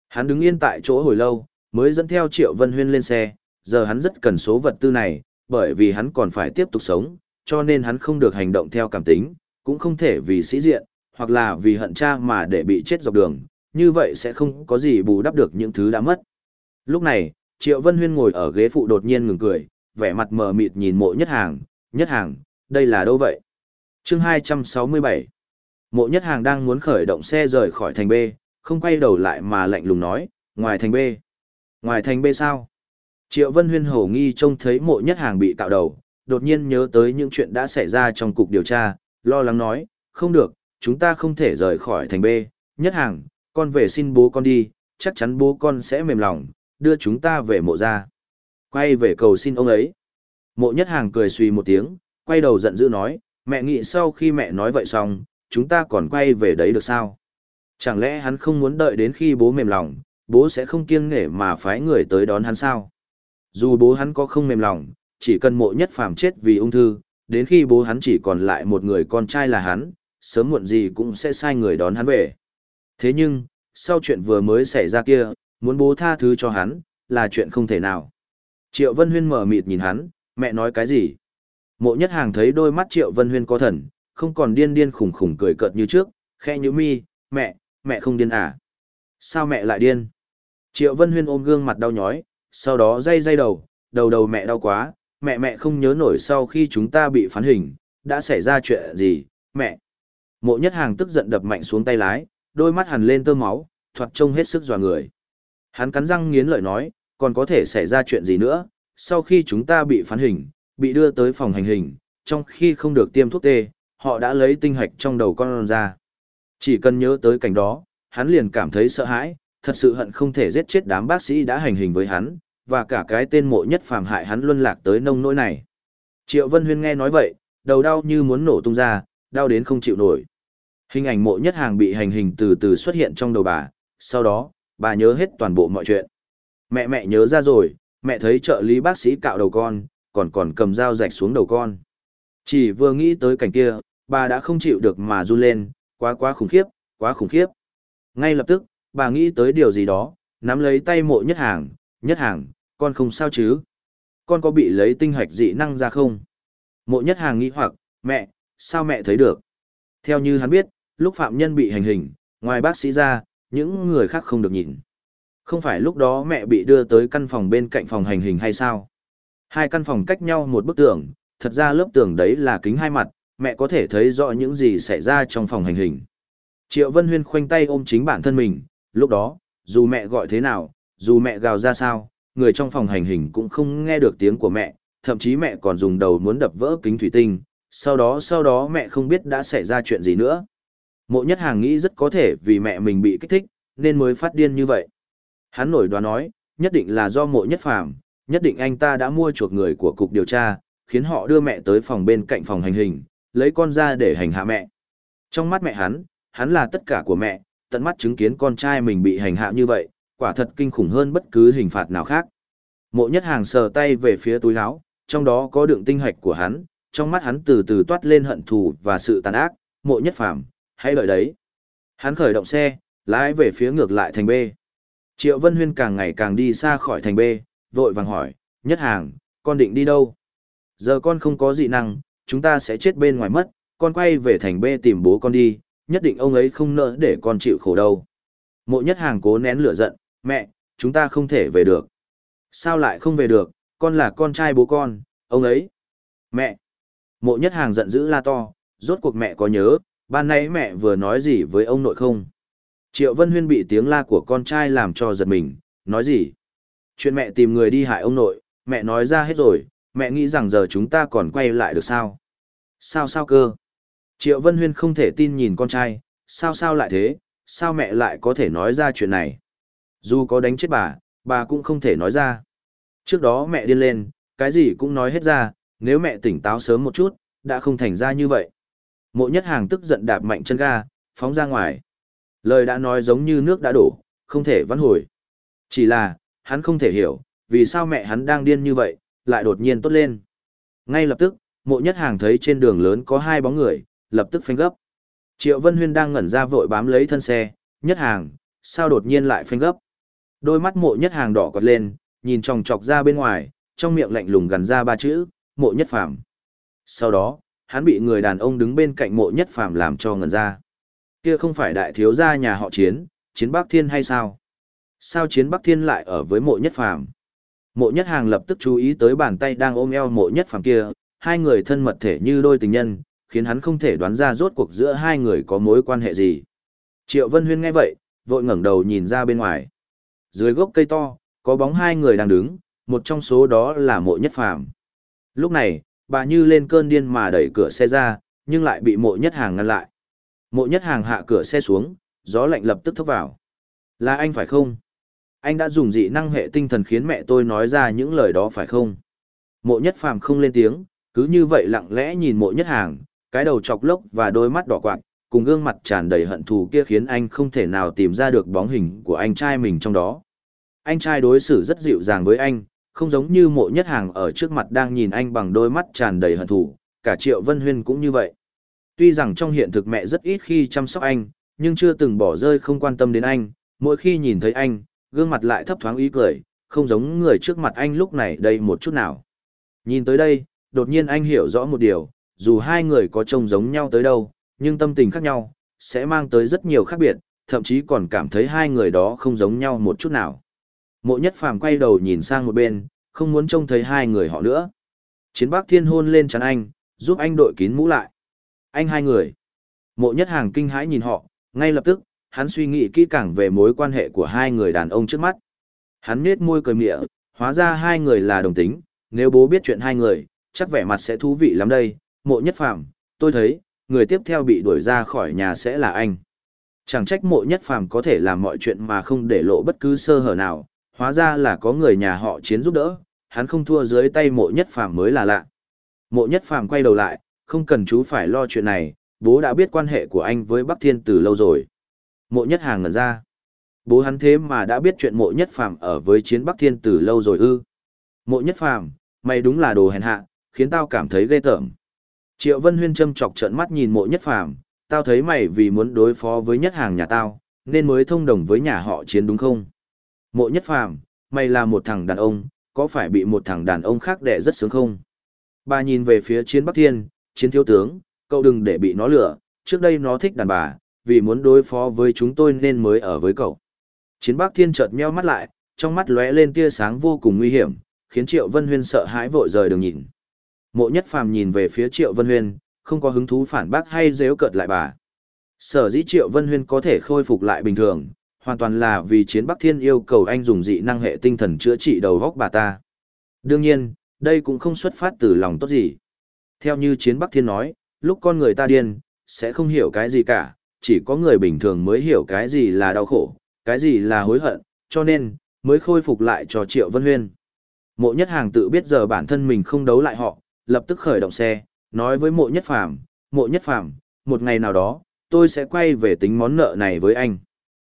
Hắn đứng yên tại chỗ hồi lâu, mới dẫn theo Triệu Vân Huyên lên xe, giờ hắn rất cần số vật tư này, bởi vì hắn còn phải tiếp tục sống, cho nên hắn không được hành động theo cảm tính, cũng không thể vì sĩ diện, hoặc là vì hận cha mà để bị chết dọc đường, như vậy sẽ không có gì bù đắp được những thứ đã mất. Lúc này, Triệu Vân Huyên ngồi ở ghế phụ đột nhiên ngừng cười, vẻ mặt mờ mịt nhìn mộ nhất hàng, nhất hàng, đây là đâu vậy? chương 267 Mộ nhất hàng đang muốn khởi động xe rời khỏi thành B, không quay đầu lại mà lạnh lùng nói, ngoài thành B. Ngoài thành B sao? Triệu Vân Huyên hổ nghi trông thấy mộ nhất hàng bị cạo đầu, đột nhiên nhớ tới những chuyện đã xảy ra trong cục điều tra, lo lắng nói, không được, chúng ta không thể rời khỏi thành B, nhất hàng, con về xin bố con đi, chắc chắn bố con sẽ mềm lòng, đưa chúng ta về mộ ra. Quay về cầu xin ông ấy. Mộ nhất hàng cười suy một tiếng, quay đầu giận dữ nói, mẹ nghĩ sau khi mẹ nói vậy xong, chúng ta còn quay về đấy được sao? Chẳng lẽ hắn không muốn đợi đến khi bố mềm lòng, bố sẽ không kiêng nể mà phái người tới đón hắn sao? Dù bố hắn có không mềm lòng, chỉ cần mộ nhất phàm chết vì ung thư, đến khi bố hắn chỉ còn lại một người con trai là hắn, sớm muộn gì cũng sẽ sai người đón hắn về. Thế nhưng, sau chuyện vừa mới xảy ra kia, muốn bố tha thứ cho hắn, là chuyện không thể nào. Triệu Vân Huyên mở mịt nhìn hắn, mẹ nói cái gì? Mộ nhất hàng thấy đôi mắt Triệu Vân Huyên có thần, không còn điên điên khủng khủng cười cợt như trước, khe như mi, mẹ, mẹ không điên à? Sao mẹ lại điên? Triệu Vân Huyên ôm gương mặt đau nhói, sau đó dây dây đầu, đầu đầu mẹ đau quá, mẹ mẹ không nhớ nổi sau khi chúng ta bị phán hình, đã xảy ra chuyện gì, mẹ. Mộ nhất hàng tức giận đập mạnh xuống tay lái, đôi mắt hằn lên tơ máu, thoạt trông hết sức dò người. Hắn cắn răng nghiến lợi nói, còn có thể xảy ra chuyện gì nữa, sau khi chúng ta bị phán hình, bị đưa tới phòng hành hình, trong khi không được tiêm thuốc tê, họ đã lấy tinh hạch trong đầu con ra. Chỉ cần nhớ tới cảnh đó, hắn liền cảm thấy sợ hãi, thật sự hận không thể giết chết đám bác sĩ đã hành hình với hắn, và cả cái tên mộ nhất phàm hại hắn luân lạc tới nông nỗi này. Triệu Vân Huyên nghe nói vậy, đầu đau như muốn nổ tung ra, đau đến không chịu nổi. Hình ảnh mộ nhất hàng bị hành hình từ từ xuất hiện trong đầu bà, sau đó, bà nhớ hết toàn bộ mọi chuyện. Mẹ mẹ nhớ ra rồi, mẹ thấy trợ lý bác sĩ cạo đầu con, còn còn cầm dao rạch xuống đầu con. Chỉ vừa nghĩ tới cảnh kia, bà đã không chịu được mà run lên, quá quá khủng khiếp, quá khủng khiếp. Ngay lập tức, bà nghĩ tới điều gì đó, nắm lấy tay mộ nhất hàng, nhất hàng, con không sao chứ? Con có bị lấy tinh hạch dị năng ra không? Mộ nhất hàng nghĩ hoặc, mẹ, sao mẹ thấy được? Theo như hắn biết, lúc phạm nhân bị hành hình, ngoài bác sĩ ra, những người khác không được nhìn. Không phải lúc đó mẹ bị đưa tới căn phòng bên cạnh phòng hành hình hay sao? Hai căn phòng cách nhau một bức tường, thật ra lớp tường đấy là kính hai mặt, mẹ có thể thấy rõ những gì xảy ra trong phòng hành hình. Triệu Vân Huyên khoanh tay ôm chính bản thân mình, lúc đó, dù mẹ gọi thế nào, dù mẹ gào ra sao, người trong phòng hành hình cũng không nghe được tiếng của mẹ, thậm chí mẹ còn dùng đầu muốn đập vỡ kính thủy tinh, sau đó sau đó mẹ không biết đã xảy ra chuyện gì nữa. Mộ nhất hàng nghĩ rất có thể vì mẹ mình bị kích thích, nên mới phát điên như vậy. Hắn nổi đoán nói, nhất định là do mộ nhất phàm, nhất định anh ta đã mua chuộc người của cục điều tra, khiến họ đưa mẹ tới phòng bên cạnh phòng hành hình, lấy con ra để hành hạ mẹ. Trong mắt mẹ hắn, hắn là tất cả của mẹ, tận mắt chứng kiến con trai mình bị hành hạ như vậy, quả thật kinh khủng hơn bất cứ hình phạt nào khác. Mộ nhất hàng sờ tay về phía túi áo, trong đó có đựng tinh hạch của hắn, trong mắt hắn từ từ toát lên hận thù và sự tàn ác, mộ nhất phàm, hãy đợi đấy. Hắn khởi động xe, lái về phía ngược lại thành B. Triệu Vân Huyên càng ngày càng đi xa khỏi thành B, vội vàng hỏi, nhất hàng, con định đi đâu? Giờ con không có dị năng, chúng ta sẽ chết bên ngoài mất, con quay về thành B tìm bố con đi, nhất định ông ấy không nỡ để con chịu khổ đâu. Mộ nhất hàng cố nén lửa giận, mẹ, chúng ta không thể về được. Sao lại không về được, con là con trai bố con, ông ấy. Mẹ. Mộ nhất hàng giận dữ la to, rốt cuộc mẹ có nhớ, ban nãy mẹ vừa nói gì với ông nội không? Triệu Vân Huyên bị tiếng la của con trai làm cho giật mình, nói gì? Chuyện mẹ tìm người đi hại ông nội, mẹ nói ra hết rồi, mẹ nghĩ rằng giờ chúng ta còn quay lại được sao? Sao sao cơ? Triệu Vân Huyên không thể tin nhìn con trai, sao sao lại thế, sao mẹ lại có thể nói ra chuyện này? Dù có đánh chết bà, bà cũng không thể nói ra. Trước đó mẹ điên lên, cái gì cũng nói hết ra, nếu mẹ tỉnh táo sớm một chút, đã không thành ra như vậy. Mộ nhất hàng tức giận đạp mạnh chân ga, phóng ra ngoài. Lời đã nói giống như nước đã đổ, không thể vãn hồi. Chỉ là, hắn không thể hiểu, vì sao mẹ hắn đang điên như vậy, lại đột nhiên tốt lên. Ngay lập tức, mộ nhất hàng thấy trên đường lớn có hai bóng người, lập tức phanh gấp. Triệu Vân Huyên đang ngẩn ra vội bám lấy thân xe, nhất hàng, sao đột nhiên lại phanh gấp. Đôi mắt mộ nhất hàng đỏ quạt lên, nhìn tròng trọc ra bên ngoài, trong miệng lạnh lùng gằn ra ba chữ, mộ nhất phàm. Sau đó, hắn bị người đàn ông đứng bên cạnh mộ nhất phàm làm cho ngẩn ra. Kia không phải đại thiếu gia nhà họ chiến, chiến Bắc Thiên hay sao? Sao chiến Bắc Thiên lại ở với mộ nhất phàm? Mộ nhất hàng lập tức chú ý tới bàn tay đang ôm eo mộ nhất phàm kia, hai người thân mật thể như đôi tình nhân, khiến hắn không thể đoán ra rốt cuộc giữa hai người có mối quan hệ gì. Triệu Vân Huyên nghe vậy, vội ngẩng đầu nhìn ra bên ngoài. Dưới gốc cây to, có bóng hai người đang đứng, một trong số đó là mộ nhất phàm. Lúc này, bà như lên cơn điên mà đẩy cửa xe ra, nhưng lại bị mộ nhất hàng ngăn lại. Mộ nhất hàng hạ cửa xe xuống, gió lạnh lập tức thốc vào. Là anh phải không? Anh đã dùng dị năng hệ tinh thần khiến mẹ tôi nói ra những lời đó phải không? Mộ nhất phàm không lên tiếng, cứ như vậy lặng lẽ nhìn mộ nhất hàng, cái đầu chọc lốc và đôi mắt đỏ quạt, cùng gương mặt tràn đầy hận thù kia khiến anh không thể nào tìm ra được bóng hình của anh trai mình trong đó. Anh trai đối xử rất dịu dàng với anh, không giống như mộ nhất hàng ở trước mặt đang nhìn anh bằng đôi mắt tràn đầy hận thù, cả Triệu Vân Huyên cũng như vậy. Tuy rằng trong hiện thực mẹ rất ít khi chăm sóc anh, nhưng chưa từng bỏ rơi không quan tâm đến anh, mỗi khi nhìn thấy anh, gương mặt lại thấp thoáng ý cười, không giống người trước mặt anh lúc này đây một chút nào. Nhìn tới đây, đột nhiên anh hiểu rõ một điều, dù hai người có trông giống nhau tới đâu, nhưng tâm tình khác nhau, sẽ mang tới rất nhiều khác biệt, thậm chí còn cảm thấy hai người đó không giống nhau một chút nào. Mộ nhất phàm quay đầu nhìn sang một bên, không muốn trông thấy hai người họ nữa. Chiến bác thiên hôn lên chắn anh, giúp anh đội kín mũ lại. Anh hai người. Mộ nhất hàng kinh hãi nhìn họ, ngay lập tức, hắn suy nghĩ kỹ càng về mối quan hệ của hai người đàn ông trước mắt. Hắn nết môi cười mịa, hóa ra hai người là đồng tính, nếu bố biết chuyện hai người, chắc vẻ mặt sẽ thú vị lắm đây. Mộ nhất phàm, tôi thấy, người tiếp theo bị đuổi ra khỏi nhà sẽ là anh. Chẳng trách mộ nhất phàm có thể làm mọi chuyện mà không để lộ bất cứ sơ hở nào, hóa ra là có người nhà họ chiến giúp đỡ, hắn không thua dưới tay mộ nhất phàm mới là lạ. Mộ nhất phàm quay đầu lại, không cần chú phải lo chuyện này, bố đã biết quan hệ của anh với Bắc Thiên từ lâu rồi. Mộ nhất hàng ngẩn ra. Bố hắn thế mà đã biết chuyện mộ nhất phàm ở với chiến Bắc Thiên từ lâu rồi ư. Mộ nhất phàm, mày đúng là đồ hèn hạ, khiến tao cảm thấy ghê tởm. Triệu Vân Huyên châm chọc trợn mắt nhìn mộ nhất phàm, tao thấy mày vì muốn đối phó với nhất hàng nhà tao, nên mới thông đồng với nhà họ chiến đúng không? Mộ nhất phàm, mày là một thằng đàn ông, có phải bị một thằng đàn ông khác đẻ rất sướng không? Bà nhìn về phía chiến Bắc Thiên, chiến thiếu tướng, cậu đừng để bị nó lừa, trước đây nó thích đàn bà, vì muốn đối phó với chúng tôi nên mới ở với cậu. Chiến Bắc Thiên chợt meo mắt lại, trong mắt lóe lên tia sáng vô cùng nguy hiểm, khiến Triệu Vân Huyên sợ hãi vội rời đường nhìn. Mộ Nhất Phàm nhìn về phía Triệu Vân Huyên, không có hứng thú phản bác hay dếu cợt lại bà. Sở dĩ Triệu Vân Huyên có thể khôi phục lại bình thường, hoàn toàn là vì chiến Bắc Thiên yêu cầu anh dùng dị năng hệ tinh thần chữa trị đầu góc bà ta. Đương nhiên, đây cũng không xuất phát từ lòng tốt gì. Theo như chiến Bắc Thiên nói, lúc con người ta điên, sẽ không hiểu cái gì cả, chỉ có người bình thường mới hiểu cái gì là đau khổ, cái gì là hối hận, cho nên, mới khôi phục lại cho Triệu Vân Huyên. Mộ nhất hàng tự biết giờ bản thân mình không đấu lại họ, lập tức khởi động xe, nói với mộ nhất phàm, mộ nhất phàm, một ngày nào đó, tôi sẽ quay về tính món nợ này với anh.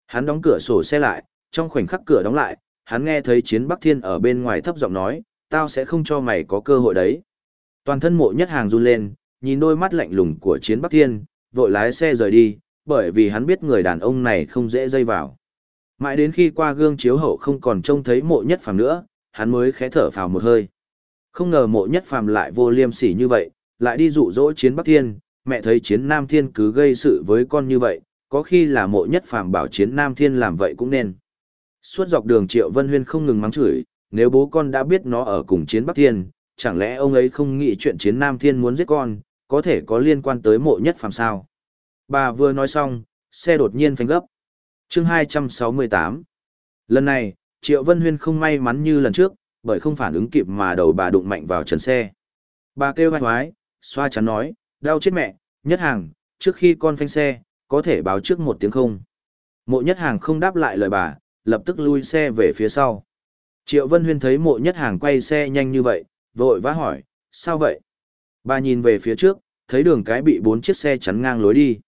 Hắn đóng cửa sổ xe lại, trong khoảnh khắc cửa đóng lại, hắn nghe thấy chiến Bắc Thiên ở bên ngoài thấp giọng nói, tao sẽ không cho mày có cơ hội đấy. Toàn thân mộ nhất hàng run lên, nhìn đôi mắt lạnh lùng của chiến Bắc Thiên, vội lái xe rời đi, bởi vì hắn biết người đàn ông này không dễ dây vào. Mãi đến khi qua gương chiếu hậu không còn trông thấy mộ nhất phàm nữa, hắn mới khẽ thở phào một hơi. Không ngờ mộ nhất phàm lại vô liêm sỉ như vậy, lại đi dụ dỗ chiến Bắc Thiên, mẹ thấy chiến Nam Thiên cứ gây sự với con như vậy, có khi là mộ nhất phàm bảo chiến Nam Thiên làm vậy cũng nên. Suốt dọc đường Triệu Vân Huyên không ngừng mắng chửi, nếu bố con đã biết nó ở cùng chiến Bắc Thiên, chẳng lẽ ông ấy không nghĩ chuyện chiến Nam Thiên muốn giết con, có thể có liên quan tới mộ nhất phàm sao? Bà vừa nói xong, xe đột nhiên phanh gấp. chương 268 Lần này, Triệu Vân Huyên không may mắn như lần trước, bởi không phản ứng kịp mà đầu bà đụng mạnh vào trần xe. Bà kêu vai hoái, xoa chắn nói, đau chết mẹ, nhất hàng, trước khi con phanh xe, có thể báo trước một tiếng không. Mộ nhất hàng không đáp lại lời bà, lập tức lui xe về phía sau. Triệu Vân Huyên thấy mộ nhất hàng quay xe nhanh như vậy, vội vã hỏi, sao vậy? Bà nhìn về phía trước, thấy đường cái bị bốn chiếc xe chắn ngang lối đi.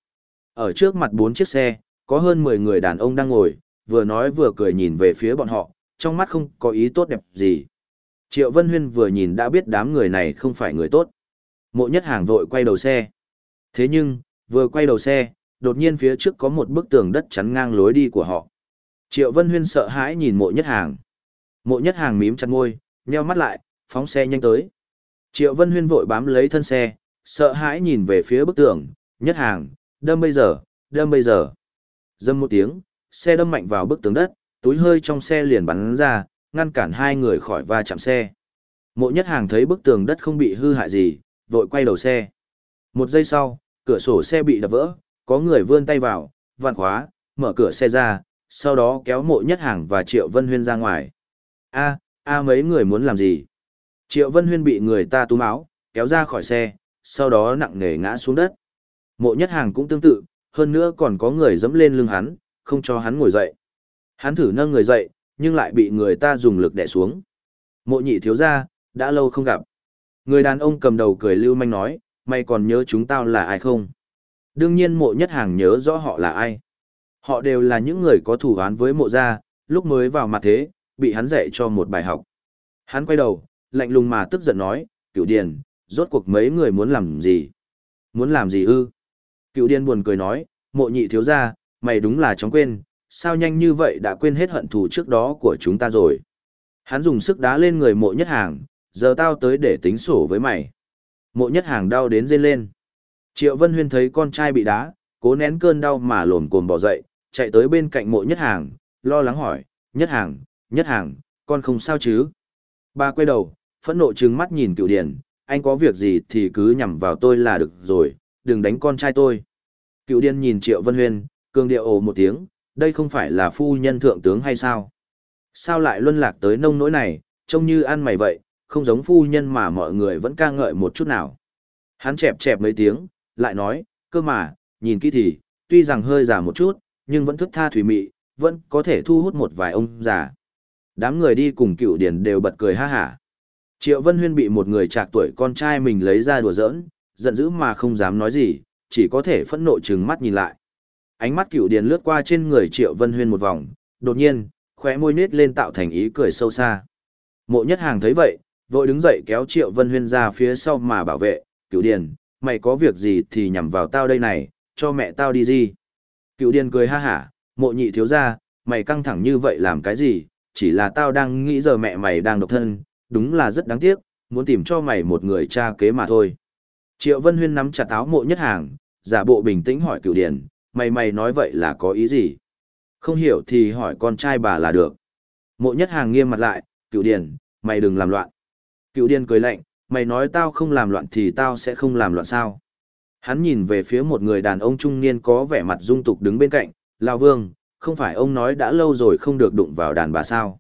Ở trước mặt bốn chiếc xe, có hơn 10 người đàn ông đang ngồi, vừa nói vừa cười nhìn về phía bọn họ, trong mắt không có ý tốt đẹp gì. Triệu Vân Huyên vừa nhìn đã biết đám người này không phải người tốt. Mộ nhất hàng vội quay đầu xe. Thế nhưng, vừa quay đầu xe, đột nhiên phía trước có một bức tường đất chắn ngang lối đi của họ. Triệu Vân Huyên sợ hãi nhìn mộ nhất hàng. Mộ nhất hàng mím chặt môi, nheo mắt lại, phóng xe nhanh tới. Triệu Vân Huyên vội bám lấy thân xe, sợ hãi nhìn về phía bức tường, nhất hàng, đâm bây giờ, đâm bây giờ. Dâm một tiếng, xe đâm mạnh vào bức tường đất, túi hơi trong xe liền bắn ra, ngăn cản hai người khỏi va chạm xe. Mộ nhất hàng thấy bức tường đất không bị hư hại gì, vội quay đầu xe. Một giây sau, cửa sổ xe bị đập vỡ, có người vươn tay vào, vặn khóa, mở cửa xe ra, sau đó kéo mộ nhất hàng và Triệu Vân Huyên ra ngoài. a a mấy người muốn làm gì? Triệu Vân Huyên bị người ta túm áo, kéo ra khỏi xe, sau đó nặng nề ngã xuống đất. Mộ nhất hàng cũng tương tự, hơn nữa còn có người dẫm lên lưng hắn, không cho hắn ngồi dậy. Hắn thử nâng người dậy, nhưng lại bị người ta dùng lực đè xuống. Mộ nhị thiếu ra, đã lâu không gặp. Người đàn ông cầm đầu cười lưu manh nói, mày còn nhớ chúng tao là ai không? Đương nhiên mộ nhất hàng nhớ rõ họ là ai. Họ đều là những người có thủ án với mộ gia, lúc mới vào mặt thế, bị hắn dạy cho một bài học. Hắn quay đầu, lạnh lùng mà tức giận nói, cựu điền, rốt cuộc mấy người muốn làm gì? Muốn làm gì ư? Cựu điền buồn cười nói, mộ nhị thiếu ra, mày đúng là chóng quên, sao nhanh như vậy đã quên hết hận thù trước đó của chúng ta rồi. Hắn dùng sức đá lên người mộ nhất hàng, giờ tao tới để tính sổ với mày. Mộ nhất hàng đau đến rên lên. Triệu Vân Huyên thấy con trai bị đá, cố nén cơn đau mà lồn cồn bỏ dậy, chạy tới bên cạnh mộ nhất hàng, lo lắng hỏi, nhất hàng, nhất hàng, con không sao chứ? Ba quay đầu, phẫn nộ trừng mắt nhìn cựu điển, anh có việc gì thì cứ nhằm vào tôi là được rồi, đừng đánh con trai tôi. Cựu Điền nhìn Triệu Vân Huyên, cương điệu ồ một tiếng, đây không phải là phu nhân thượng tướng hay sao? Sao lại luân lạc tới nông nỗi này, trông như ăn mày vậy, không giống phu nhân mà mọi người vẫn ca ngợi một chút nào. Hắn chẹp chẹp mấy tiếng, lại nói, cơ mà, nhìn kỹ thì, tuy rằng hơi già một chút, nhưng vẫn thức tha thủy mị, vẫn có thể thu hút một vài ông già. Đám người đi cùng cựu điển đều bật cười ha hả. Triệu Vân Huyên bị một người trạc tuổi con trai mình lấy ra đùa giỡn, giận dữ mà không dám nói gì, chỉ có thể phẫn nộ trừng mắt nhìn lại. Ánh mắt cựu điền lướt qua trên người Triệu Vân Huyên một vòng, đột nhiên, khóe môi nết lên tạo thành ý cười sâu xa. Mộ nhất hàng thấy vậy, vội đứng dậy kéo Triệu Vân Huyên ra phía sau mà bảo vệ, cựu điền, mày có việc gì thì nhằm vào tao đây này, cho mẹ tao đi gì. Cựu điền cười ha hả, mộ nhị thiếu ra, mày căng thẳng như vậy làm cái gì, chỉ là tao đang nghĩ giờ mẹ mày đang độc thân, đúng là rất đáng tiếc, muốn tìm cho mày một người cha kế mà thôi. Triệu Vân Huyên nắm chặt áo mộ nhất hàng, giả bộ bình tĩnh hỏi cựu điền, mày mày nói vậy là có ý gì? Không hiểu thì hỏi con trai bà là được. Mộ nhất hàng nghiêm mặt lại, cựu điền, mày đừng làm loạn. Cựu điền cười lạnh, mày nói tao không làm loạn thì tao sẽ không làm loạn sao? Hắn nhìn về phía một người đàn ông trung niên có vẻ mặt dung tục đứng bên cạnh, Lao Vương, không phải ông nói đã lâu rồi không được đụng vào đàn bà sao?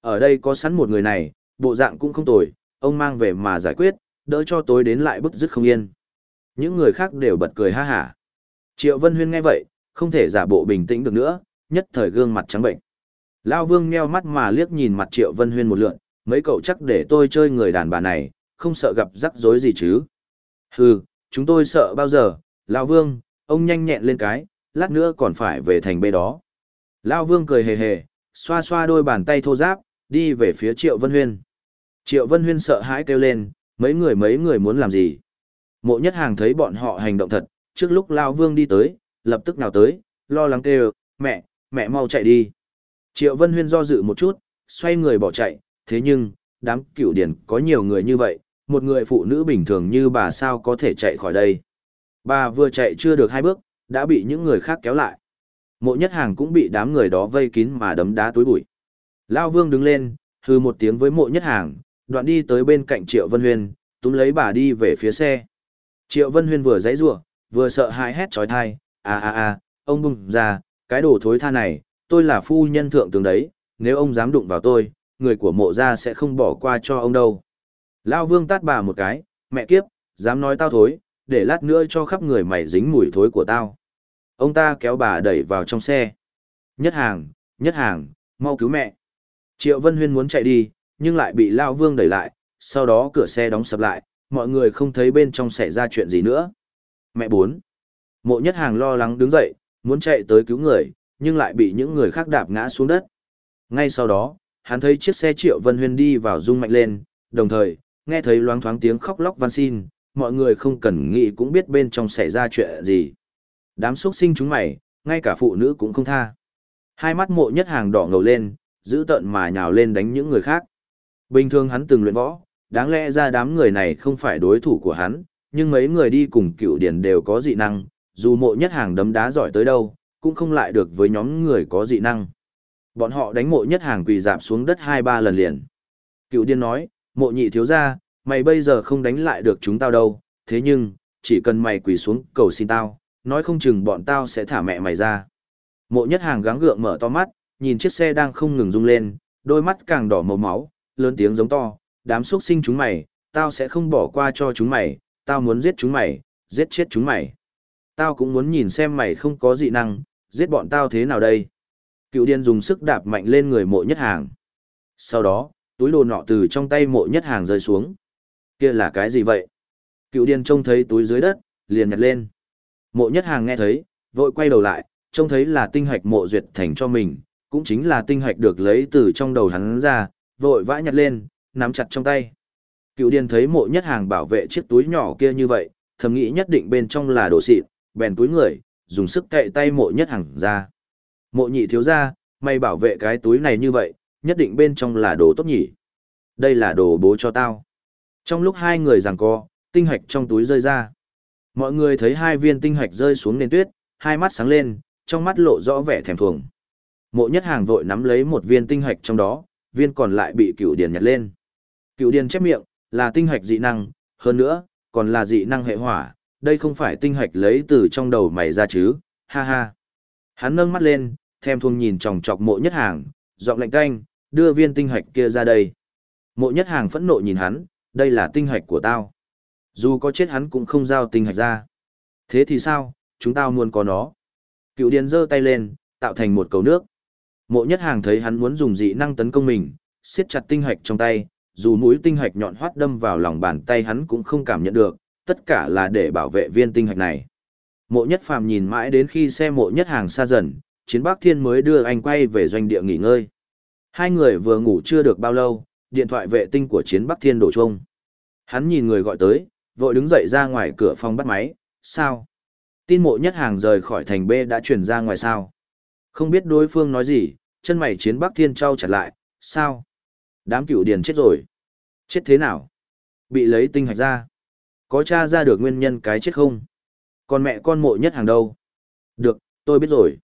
Ở đây có sẵn một người này, bộ dạng cũng không tồi, ông mang về mà giải quyết, đỡ cho tối đến lại bức dứt không yên. Những người khác đều bật cười ha hả. Triệu Vân Huyên nghe vậy, không thể giả bộ bình tĩnh được nữa, nhất thời gương mặt trắng bệnh. Lao Vương meo mắt mà liếc nhìn mặt Triệu Vân Huyên một lượn, mấy cậu chắc để tôi chơi người đàn bà này, không sợ gặp rắc rối gì chứ. Hừ, chúng tôi sợ bao giờ, Lao Vương, ông nhanh nhẹn lên cái, lát nữa còn phải về thành bê đó. Lao Vương cười hề hề, xoa xoa đôi bàn tay thô giáp, đi về phía Triệu Vân Huyên. Triệu Vân Huyên sợ hãi kêu lên, mấy người mấy người muốn làm gì. Mộ nhất hàng thấy bọn họ hành động thật, trước lúc Lao Vương đi tới, lập tức nào tới, lo lắng kêu, mẹ, mẹ mau chạy đi. Triệu Vân Huyên do dự một chút, xoay người bỏ chạy, thế nhưng, đám cựu điển có nhiều người như vậy, một người phụ nữ bình thường như bà sao có thể chạy khỏi đây. Bà vừa chạy chưa được hai bước, đã bị những người khác kéo lại. Mộ nhất hàng cũng bị đám người đó vây kín mà đấm đá túi bụi. Lao Vương đứng lên, hư một tiếng với mộ nhất hàng, đoạn đi tới bên cạnh Triệu Vân Huyên, túm lấy bà đi về phía xe. Triệu Vân Huyên vừa giãy giụa, vừa sợ hãi hét chói tai, "A a a, ông bung ra, cái đồ thối tha này, tôi là phu nhân thượng tướng đấy, nếu ông dám đụng vào tôi, người của mộ gia sẽ không bỏ qua cho ông đâu." Lao Vương tát bà một cái, "Mẹ kiếp, dám nói tao thối, để lát nữa cho khắp người mày dính mùi thối của tao." Ông ta kéo bà đẩy vào trong xe. "Nhất hàng, nhất hàng, mau cứu mẹ." Triệu Vân Huyên muốn chạy đi, nhưng lại bị Lao Vương đẩy lại, sau đó cửa xe đóng sập lại, mọi người không thấy bên trong xảy ra chuyện gì nữa. Mẹ bốn. Mộ nhất hàng lo lắng đứng dậy, muốn chạy tới cứu người, nhưng lại bị những người khác đạp ngã xuống đất. Ngay sau đó, hắn thấy chiếc xe Triệu Vân Huyên đi vào rung mạnh lên, đồng thời, nghe thấy loáng thoáng tiếng khóc lóc van xin, mọi người không cần nghĩ cũng biết bên trong xảy ra chuyện gì. Đám xuất sinh chúng mày, ngay cả phụ nữ cũng không tha. Hai mắt mộ nhất hàng đỏ ngầu lên, giữ tợn mà nhào lên đánh những người khác. Bình thường hắn từng luyện võ, đáng lẽ ra đám người này không phải đối thủ của hắn, nhưng mấy người đi cùng cựu điển đều có dị năng, dù mộ nhất hàng đấm đá giỏi tới đâu, cũng không lại được với nhóm người có dị năng. Bọn họ đánh mộ nhất hàng quỳ dạp xuống đất hai ba lần liền. Cựu điên nói, mộ nhị thiếu ra, mày bây giờ không đánh lại được chúng tao đâu, thế nhưng, chỉ cần mày quỳ xuống cầu xin tao, nói không chừng bọn tao sẽ thả mẹ mày ra. Mộ nhất hàng gắng gượng mở to mắt, nhìn chiếc xe đang không ngừng rung lên, đôi mắt càng đỏ màu máu, lớn tiếng giống to, đám xuất sinh chúng mày, tao sẽ không bỏ qua cho chúng mày, tao muốn giết chúng mày, giết chết chúng mày. Tao cũng muốn nhìn xem mày không có dị năng, giết bọn tao thế nào đây. Cựu điên dùng sức đạp mạnh lên người mộ nhất hàng. Sau đó, túi đồ nọ từ trong tay mộ nhất hàng rơi xuống. Kia là cái gì vậy? Cựu điên trông thấy túi dưới đất, liền nhặt lên. Mộ nhất hàng nghe thấy, vội quay đầu lại, trông thấy là tinh hạch mộ duyệt thành cho mình, cũng chính là tinh hạch được lấy từ trong đầu hắn ra, vội vã nhặt lên, nắm chặt trong tay. Cựu điên thấy mộ nhất hàng bảo vệ chiếc túi nhỏ kia như vậy, thầm nghĩ nhất định bên trong là đồ xịn, bèn túi người, dùng sức cậy tay mộ nhất hàng ra. Mộ nhị thiếu ra, mày bảo vệ cái túi này như vậy, nhất định bên trong là đồ tốt nhỉ. Đây là đồ bố cho tao. Trong lúc hai người giằng co, tinh hạch trong túi rơi ra. Mọi người thấy hai viên tinh hạch rơi xuống nền tuyết, hai mắt sáng lên, trong mắt lộ rõ vẻ thèm thuồng. Mộ nhất hàng vội nắm lấy một viên tinh hạch trong đó, viên còn lại bị cựu điền nhặt lên. Cựu điền chép miệng, là tinh hạch dị năng, hơn nữa, còn là dị năng hệ hỏa, đây không phải tinh hạch lấy từ trong đầu mày ra chứ, ha ha. Hắn nâng mắt lên, thèm thuồng nhìn chòng chọc mộ nhất hàng, giọng lạnh canh, đưa viên tinh hạch kia ra đây. Mộ nhất hàng phẫn nộ nhìn hắn, đây là tinh hạch của tao. Dù có chết hắn cũng không giao tinh hạch ra. Thế thì sao, chúng tao muốn có nó. Cựu điền giơ tay lên, tạo thành một cầu nước. Mộ nhất hàng thấy hắn muốn dùng dị năng tấn công mình, siết chặt tinh hạch trong tay, dù mũi tinh hạch nhọn hoắt đâm vào lòng bàn tay hắn cũng không cảm nhận được, tất cả là để bảo vệ viên tinh hạch này. Mộ nhất phàm nhìn mãi đến khi xe mộ nhất hàng xa dần, Chiến Bắc Thiên mới đưa anh quay về doanh địa nghỉ ngơi. Hai người vừa ngủ chưa được bao lâu, điện thoại vệ tinh của Chiến Bắc Thiên đổ chuông. Hắn nhìn người gọi tới, vội đứng dậy ra ngoài cửa phòng bắt máy, sao? Tin mộ nhất hàng rời khỏi thành B đã chuyển ra ngoài sao? Không biết đối phương nói gì, chân mày Chiến Bắc Thiên trao chặt lại, sao? Đám cựu điền chết rồi. Chết thế nào? Bị lấy tinh hạch ra. Có tra ra được nguyên nhân cái chết không? Còn mẹ con mộ nhất hàng đâu? Được, tôi biết rồi.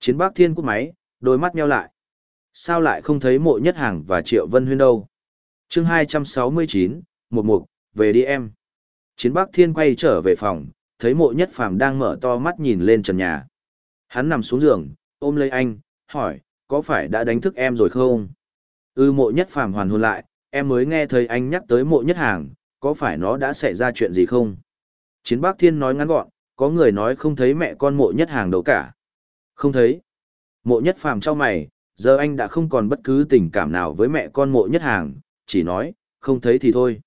Chiến bác thiên cút máy, đôi mắt nheo lại. Sao lại không thấy mộ nhất hàng và triệu vân huyên đâu? chương 269, một mục, về đi em. Chiến bác thiên quay trở về phòng, thấy mộ nhất phàm đang mở to mắt nhìn lên trần nhà. Hắn nằm xuống giường, ôm lấy anh, hỏi, có phải đã đánh thức em rồi không? Ư ừ, mộ nhất phàm hoàn hồn lại, em mới nghe thấy anh nhắc tới mộ nhất hàng, có phải nó đã xảy ra chuyện gì không? Chiến bác thiên nói ngắn gọn, có người nói không thấy mẹ con mộ nhất hàng đâu cả. Không thấy. Mộ nhất phàm cho mày, giờ anh đã không còn bất cứ tình cảm nào với mẹ con mộ nhất hàng, chỉ nói, không thấy thì thôi.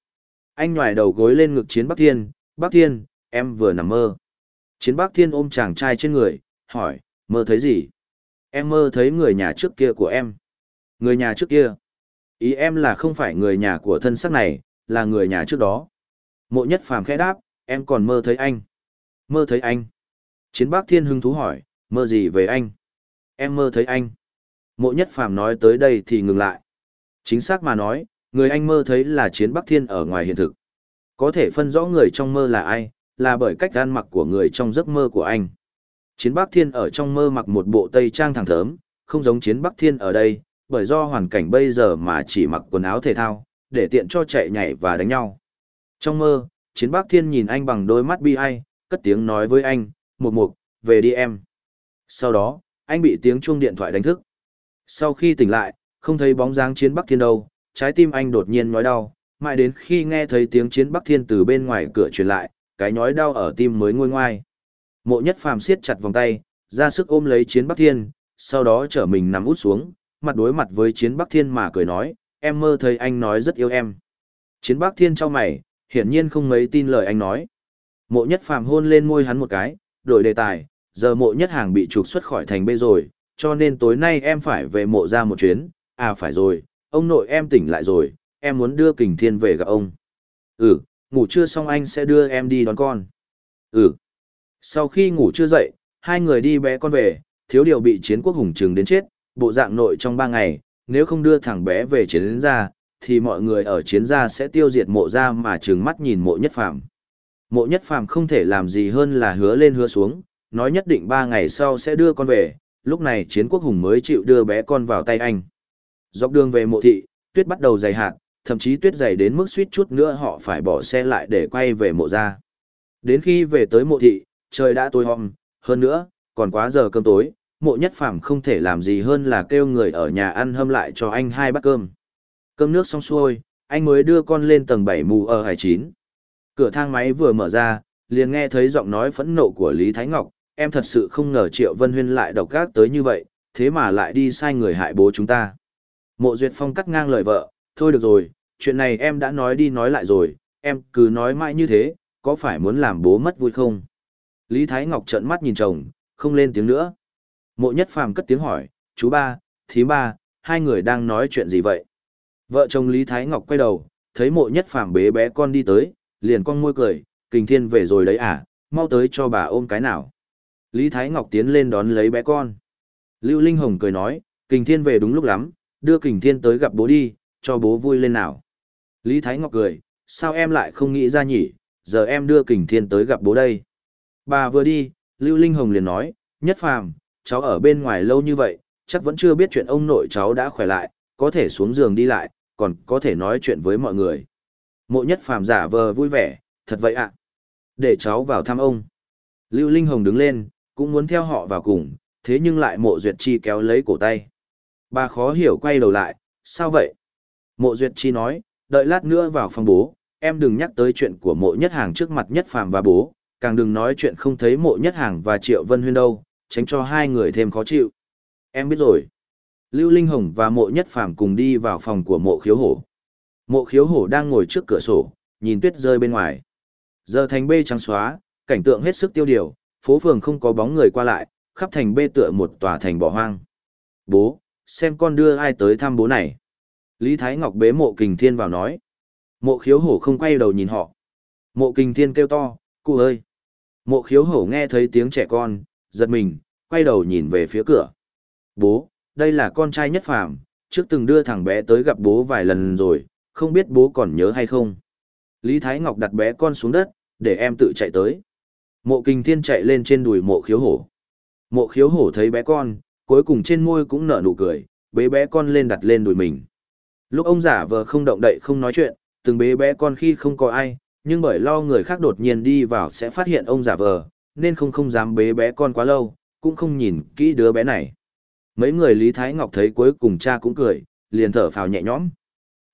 Anh nhòi đầu gối lên ngực chiến Bắc Thiên, Bắc Thiên, em vừa nằm mơ. Chiến Bắc Thiên ôm chàng trai trên người, hỏi, mơ thấy gì? Em mơ thấy người nhà trước kia của em. Người nhà trước kia. Ý em là không phải người nhà của thân xác này, là người nhà trước đó. Mộ nhất phàm khẽ đáp, em còn mơ thấy anh. Mơ thấy anh. Chiến Bắc Thiên hưng thú hỏi, mơ gì về anh? Em mơ thấy anh. Mộ nhất phàm nói tới đây thì ngừng lại. Chính xác mà nói, người anh mơ thấy là chiến Bắc Thiên ở ngoài hiện thực. Có thể phân rõ người trong mơ là ai, là bởi cách gan mặc của người trong giấc mơ của anh. Chiến Bắc Thiên ở trong mơ mặc một bộ tây trang thẳng thớm, không giống chiến Bắc Thiên ở đây, bởi do hoàn cảnh bây giờ mà chỉ mặc quần áo thể thao, để tiện cho chạy nhảy và đánh nhau. Trong mơ, chiến Bắc Thiên nhìn anh bằng đôi mắt bi ai, cất tiếng nói với anh, một mục, về đi em. Sau đó, anh bị tiếng chuông điện thoại đánh thức. Sau khi tỉnh lại, không thấy bóng dáng chiến Bắc Thiên đâu, trái tim anh đột nhiên nhói đau, mãi đến khi nghe thấy tiếng chiến Bắc Thiên từ bên ngoài cửa truyền lại, cái nhói đau ở tim mới nguôi ngoai. Mộ Nhất Phàm siết chặt vòng tay, ra sức ôm lấy chiến Bắc Thiên, sau đó trở mình nằm út xuống, mặt đối mặt với chiến Bắc Thiên mà cười nói, em mơ thấy anh nói rất yêu em. Chiến Bắc Thiên cho mày, hiển nhiên không mấy tin lời anh nói. Mộ Nhất Phàm hôn lên môi hắn một cái, đổi đề tài, giờ mộ nhất hàng bị trục xuất khỏi thành bê rồi, cho nên tối nay em phải về mộ ra một chuyến, à phải rồi, ông nội em tỉnh lại rồi, em muốn đưa kình thiên về gặp ông. Ừ, ngủ trưa xong anh sẽ đưa em đi đón con. Ừ. Sau khi ngủ trưa dậy, hai người đi bé con về, thiếu điều bị chiến quốc hùng trừng đến chết, bộ dạng nội trong ba ngày, nếu không đưa thằng bé về chiến gia, thì mọi người ở chiến gia sẽ tiêu diệt mộ gia mà trừng mắt nhìn mộ nhất phàm. Mộ nhất phàm không thể làm gì hơn là hứa lên hứa xuống, nói nhất định ba ngày sau sẽ đưa con về, lúc này chiến quốc hùng mới chịu đưa bé con vào tay anh. Dọc đường về mộ thị, tuyết bắt đầu dày hạn, thậm chí tuyết dày đến mức suýt chút nữa họ phải bỏ xe lại để quay về mộ gia Đến khi về tới mộ thị, trời đã tối om, hơn nữa, còn quá giờ cơm tối, mộ nhất phàm không thể làm gì hơn là kêu người ở nhà ăn hâm lại cho anh hai bát cơm. Cơm nước xong xuôi, anh mới đưa con lên tầng bảy mù ở hải chín. Cửa thang máy vừa mở ra, liền nghe thấy giọng nói phẫn nộ của Lý Thái Ngọc, em thật sự không ngờ Triệu Vân Huyên lại độc ác tới như vậy, thế mà lại đi sai người hại bố chúng ta. Mộ Duyệt Phong cắt ngang lời vợ, thôi được rồi, chuyện này em đã nói đi nói lại rồi, em cứ nói mãi như thế, có phải muốn làm bố mất vui không? Lý Thái Ngọc trợn mắt nhìn chồng, không lên tiếng nữa. Mộ Nhất Phàm cất tiếng hỏi, chú ba, thím ba, hai người đang nói chuyện gì vậy? Vợ chồng Lý Thái Ngọc quay đầu, thấy mộ Nhất Phàm bế bé con đi tới, liền cong môi cười, kình thiên về rồi đấy à, mau tới cho bà ôm cái nào. Lý Thái Ngọc tiến lên đón lấy bé con. Lưu Linh Hồng cười nói, kình thiên về đúng lúc lắm, đưa kình thiên tới gặp bố đi, cho bố vui lên nào. Lý Thái Ngọc cười, sao em lại không nghĩ ra nhỉ, giờ em đưa kình thiên tới gặp bố đây. Bà vừa đi, Lưu Linh Hồng liền nói, nhất phàm, cháu ở bên ngoài lâu như vậy, chắc vẫn chưa biết chuyện ông nội cháu đã khỏe lại, có thể xuống giường đi lại, còn có thể nói chuyện với mọi người. Mộ nhất phàm giả vờ vui vẻ, thật vậy ạ. Để cháu vào thăm ông. Lưu Linh Hồng đứng lên, cũng muốn theo họ vào cùng, thế nhưng lại mộ duyệt chi kéo lấy cổ tay. Bà khó hiểu quay đầu lại, sao vậy? Mộ duyệt chi nói, đợi lát nữa vào phòng bố, em đừng nhắc tới chuyện của mộ nhất hàng trước mặt nhất phàm và bố, càng đừng nói chuyện không thấy mộ nhất hàng và triệu vân huyên đâu, tránh cho hai người thêm khó chịu. Em biết rồi. Lưu Linh Hồng và mộ nhất phàm cùng đi vào phòng của mộ khiếu hổ. Mộ khiếu hổ đang ngồi trước cửa sổ, nhìn tuyết rơi bên ngoài. Giờ thành bê trắng xóa, cảnh tượng hết sức tiêu điều, phố phường không có bóng người qua lại, khắp thành bê tựa một tòa thành bỏ hoang. Bố, xem con đưa ai tới thăm bố này. Lý Thái Ngọc bế mộ kình thiên vào nói. Mộ khiếu hổ không quay đầu nhìn họ. Mộ kình thiên kêu to, cụ ơi. Mộ khiếu hổ nghe thấy tiếng trẻ con, giật mình, quay đầu nhìn về phía cửa. Bố, đây là con trai nhất phàm, trước từng đưa thằng bé tới gặp bố vài lần rồi, không biết bố còn nhớ hay không. Lý Thái Ngọc đặt bé con xuống đất, để em tự chạy tới. Mộ kinh thiên chạy lên trên đùi mộ khiếu hổ. Mộ khiếu hổ thấy bé con, cuối cùng trên môi cũng nở nụ cười, bế bé con lên đặt lên đùi mình. Lúc ông giả vờ không động đậy không nói chuyện, từng bế bé con khi không có ai, nhưng bởi lo người khác đột nhiên đi vào sẽ phát hiện ông giả vờ, nên không không dám bế bé con quá lâu, cũng không nhìn kỹ đứa bé này. Mấy người Lý Thái Ngọc thấy cuối cùng cha cũng cười, liền thở phào nhẹ nhõm.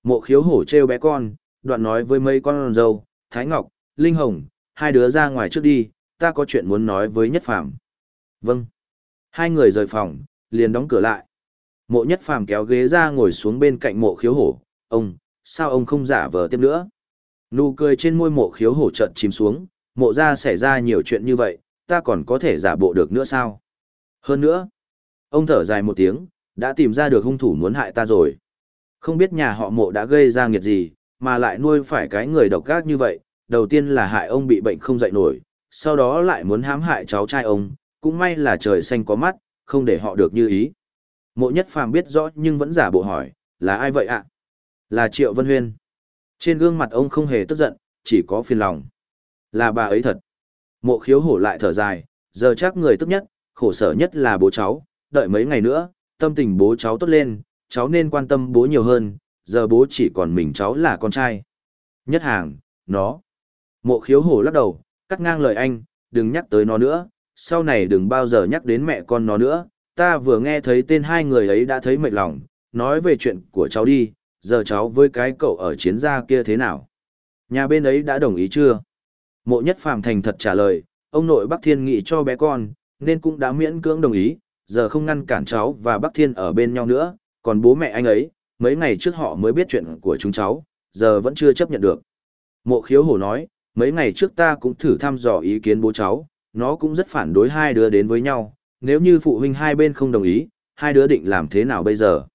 Mộ khiếu hổ trêu bé con, đoạn nói với mấy con dâu, Thái Ngọc, Linh Hồng, hai đứa ra ngoài trước đi, ta có chuyện muốn nói với Nhất Phàm. Vâng. Hai người rời phòng, liền đóng cửa lại. Mộ Nhất Phàm kéo ghế ra ngồi xuống bên cạnh mộ khiếu hổ, ông, sao ông không giả vờ tiếp nữa? Nụ cười trên môi mộ khiếu hổ chợt chìm xuống, mộ ra xảy ra nhiều chuyện như vậy, ta còn có thể giả bộ được nữa sao? Hơn nữa, ông thở dài một tiếng, đã tìm ra được hung thủ muốn hại ta rồi. Không biết nhà họ mộ đã gây ra nghiệt gì, mà lại nuôi phải cái người độc ác như vậy, đầu tiên là hại ông bị bệnh không dậy nổi, sau đó lại muốn hãm hại cháu trai ông, cũng may là trời xanh có mắt, không để họ được như ý. Mộ nhất phàm biết rõ nhưng vẫn giả bộ hỏi, là ai vậy ạ? Là Triệu Vân Huyên. Trên gương mặt ông không hề tức giận, chỉ có phiền lòng. Là bà ấy thật. Mộ khiếu hổ lại thở dài, giờ chắc người tức nhất, khổ sở nhất là bố cháu, đợi mấy ngày nữa, tâm tình bố cháu tốt lên, cháu nên quan tâm bố nhiều hơn, giờ bố chỉ còn mình cháu là con trai. Nhất hàng, nó. Mộ khiếu hổ lắc đầu, cắt ngang lời anh, đừng nhắc tới nó nữa, sau này đừng bao giờ nhắc đến mẹ con nó nữa, ta vừa nghe thấy tên hai người ấy đã thấy mệt lòng, nói về chuyện của cháu đi, giờ cháu với cái cậu ở chiến gia kia thế nào? Nhà bên ấy đã đồng ý chưa? Mộ nhất phàm thành thật trả lời, ông nội Bắc Thiên nghị cho bé con, nên cũng đã miễn cưỡng đồng ý, giờ không ngăn cản cháu và Bắc Thiên ở bên nhau nữa, còn bố mẹ anh ấy, mấy ngày trước họ mới biết chuyện của chúng cháu, giờ vẫn chưa chấp nhận được. Mộ khiếu hổ nói, mấy ngày trước ta cũng thử thăm dò ý kiến bố cháu, nó cũng rất phản đối hai đứa đến với nhau, nếu như phụ huynh hai bên không đồng ý, hai đứa định làm thế nào bây giờ?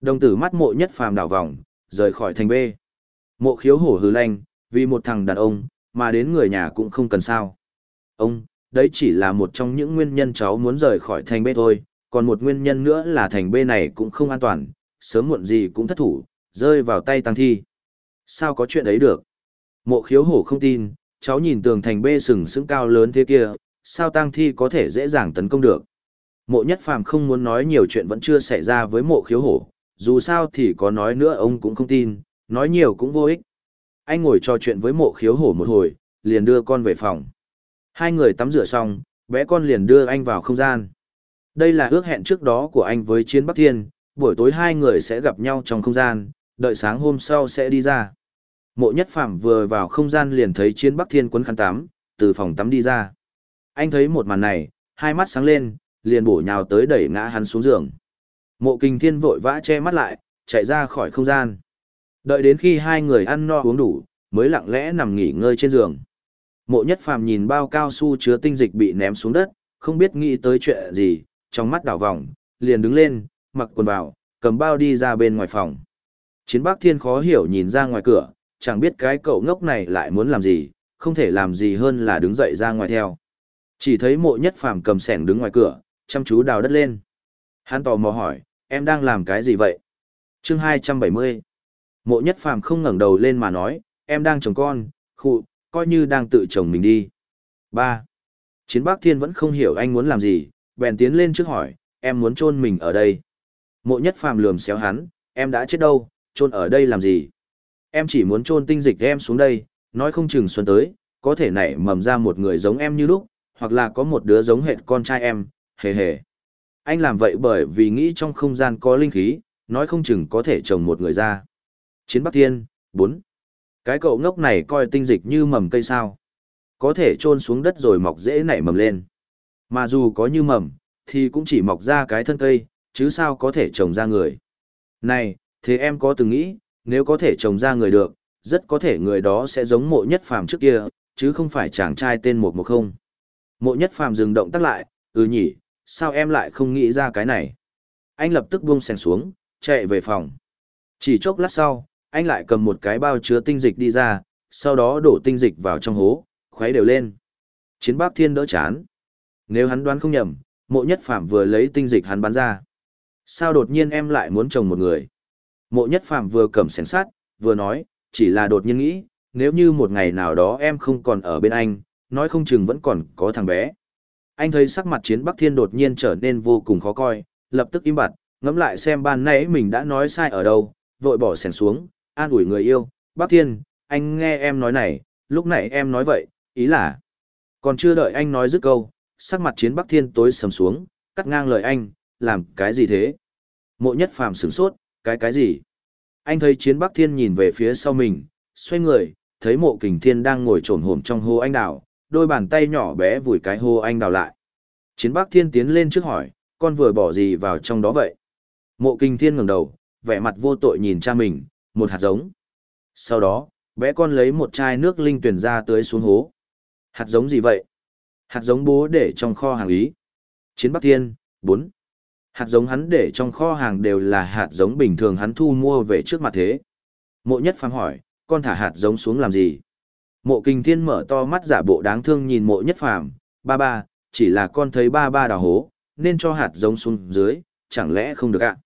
Đồng tử mắt mộ nhất phàm đảo vòng, rời khỏi thành B. Mộ khiếu hổ hừ lanh, vì một thằng đàn ông, mà đến người nhà cũng không cần sao. Ông, đấy chỉ là một trong những nguyên nhân cháu muốn rời khỏi thành B thôi, còn một nguyên nhân nữa là thành B này cũng không an toàn, sớm muộn gì cũng thất thủ, rơi vào tay tăng thi. Sao có chuyện ấy được? Mộ khiếu hổ không tin, cháu nhìn tường thành B sừng sững cao lớn thế kia, sao tăng thi có thể dễ dàng tấn công được? Mộ nhất phàm không muốn nói nhiều chuyện vẫn chưa xảy ra với mộ khiếu hổ, dù sao thì có nói nữa ông cũng không tin, nói nhiều cũng vô ích. Anh ngồi trò chuyện với mộ khiếu hổ một hồi, liền đưa con về phòng. Hai người tắm rửa xong, bé con liền đưa anh vào không gian. Đây là ước hẹn trước đó của anh với Chiến Bắc Thiên, buổi tối hai người sẽ gặp nhau trong không gian, đợi sáng hôm sau sẽ đi ra. Mộ Nhất Phạm vừa vào không gian liền thấy Chiến Bắc Thiên quấn khăn tắm, từ phòng tắm đi ra. Anh thấy một màn này, hai mắt sáng lên, liền bổ nhào tới đẩy ngã hắn xuống giường. Mộ Kinh Thiên vội vã che mắt lại, chạy ra khỏi không gian. Đợi đến khi hai người ăn no uống đủ, mới lặng lẽ nằm nghỉ ngơi trên giường. Mộ Nhất Phàm nhìn bao cao su chứa tinh dịch bị ném xuống đất, không biết nghĩ tới chuyện gì, trong mắt đảo vòng, liền đứng lên, mặc quần vào, cầm bao đi ra bên ngoài phòng. Chiến Bắc Thiên khó hiểu nhìn ra ngoài cửa, chẳng biết cái cậu ngốc này lại muốn làm gì, không thể làm gì hơn là đứng dậy ra ngoài theo. Chỉ thấy mộ nhất phàm cầm sẻng đứng ngoài cửa, chăm chú đào đất lên. Hắn tò mò hỏi, em đang làm cái gì vậy? chương 270. Mộ nhất phàm không ngẩng đầu lên mà nói, em đang chồng con, khụ, coi như đang tự chồng mình đi. Ba, Chiến bác Thiên vẫn không hiểu anh muốn làm gì, bèn tiến lên trước hỏi, em muốn chôn mình ở đây. Mộ nhất phàm lườm xéo hắn, em đã chết đâu, chôn ở đây làm gì? Em chỉ muốn chôn tinh dịch em xuống đây, nói không chừng xuân tới, có thể nảy mầm ra một người giống em như lúc, hoặc là có một đứa giống hệt con trai em, hề hề. Anh làm vậy bởi vì nghĩ trong không gian có linh khí, nói không chừng có thể trồng một người ra. Chiến Bắc Thiên, 4. Cái cậu ngốc này coi tinh dịch như mầm cây sao. Có thể trôn xuống đất rồi mọc dễ nảy mầm lên. Mà dù có như mầm, thì cũng chỉ mọc ra cái thân cây, chứ sao có thể trồng ra người. Này, thế em có từng nghĩ, nếu có thể trồng ra người được, rất có thể người đó sẽ giống mộ nhất phàm trước kia, chứ không phải chàng trai tên một một không. Mộ nhất phàm dừng động tắt lại, ừ nhỉ, sao em lại không nghĩ ra cái này? Anh lập tức buông sèn xuống, chạy về phòng. Chỉ chốc lát sau, anh lại cầm một cái bao chứa tinh dịch đi ra, sau đó đổ tinh dịch vào trong hố, khuấy đều lên. Chiến bác thiên đỡ chán. Nếu hắn đoán không nhầm, mộ nhất phạm vừa lấy tinh dịch hắn bắn ra. Sao đột nhiên em lại muốn chồng một người? Mộ nhất phạm vừa cầm sén sát, vừa nói, chỉ là đột nhiên nghĩ, nếu như một ngày nào đó em không còn ở bên anh, nói không chừng vẫn còn có thằng bé. Anh thấy sắc mặt chiến Bắc Thiên đột nhiên trở nên vô cùng khó coi, lập tức im bặt, ngẫm lại xem ban nãy mình đã nói sai ở đâu, vội bỏ sèn xuống, an ủi người yêu, Bắc Thiên, anh nghe em nói này, lúc nãy em nói vậy, ý là, còn chưa đợi anh nói dứt câu, sắc mặt chiến Bắc Thiên tối sầm xuống, cắt ngang lời anh, làm cái gì thế? Mộ nhất phàm sửng sốt, cái cái gì? Anh thấy chiến Bắc Thiên nhìn về phía sau mình, xoay người, thấy mộ kình thiên đang ngồi trồn hổm trong hô anh đào, đôi bàn tay nhỏ bé vùi cái hô anh đào lại. Chiến Bắc Thiên tiến lên trước hỏi, con vừa bỏ gì vào trong đó vậy? Mộ kình thiên ngẩng đầu, vẻ mặt vô tội nhìn cha mình, một hạt giống. Sau đó, bé con lấy một chai nước linh tuyển ra tưới xuống hố. Hạt giống gì vậy? Hạt giống bố để trong kho hàng ý. Chiến Bắc Thiên, 4. Hạt giống hắn để trong kho hàng đều là hạt giống bình thường hắn thu mua về trước mặt thế. Mộ nhất phàm hỏi, con thả hạt giống xuống làm gì? Mộ kinh thiên mở to mắt giả bộ đáng thương nhìn mộ nhất phàm, ba ba, chỉ là con thấy ba ba đào hố, nên cho hạt giống xuống dưới, chẳng lẽ không được ạ?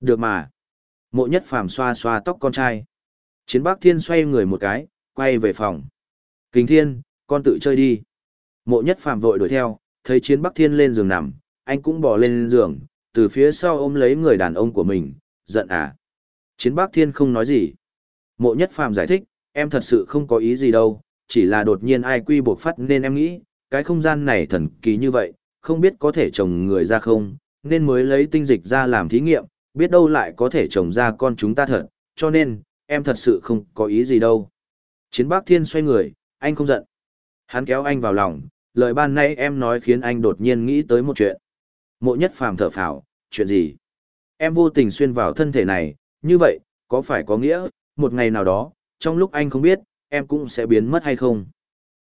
Được mà. Mộ nhất phàm xoa xoa tóc con trai. Chiến bác thiên xoay người một cái, quay về phòng. Kính thiên, con tự chơi đi. Mộ nhất phàm vội đuổi theo, thấy chiến bắc thiên lên giường nằm, anh cũng bỏ lên giường, từ phía sau ôm lấy người đàn ông của mình, giận à. Chiến bắc thiên không nói gì. Mộ nhất phàm giải thích, em thật sự không có ý gì đâu, chỉ là đột nhiên ai quy buộc phát nên em nghĩ, cái không gian này thần kỳ như vậy, không biết có thể trồng người ra không, nên mới lấy tinh dịch ra làm thí nghiệm, biết đâu lại có thể trồng ra con chúng ta thật, cho nên, em thật sự không có ý gì đâu. Chiến bác thiên xoay người, anh không giận. Hắn kéo anh vào lòng, lời ban nay em nói khiến anh đột nhiên nghĩ tới một chuyện. Mộ nhất phàm thở phào, chuyện gì? Em vô tình xuyên vào thân thể này, như vậy, có phải có nghĩa, một ngày nào đó, trong lúc anh không biết, em cũng sẽ biến mất hay không?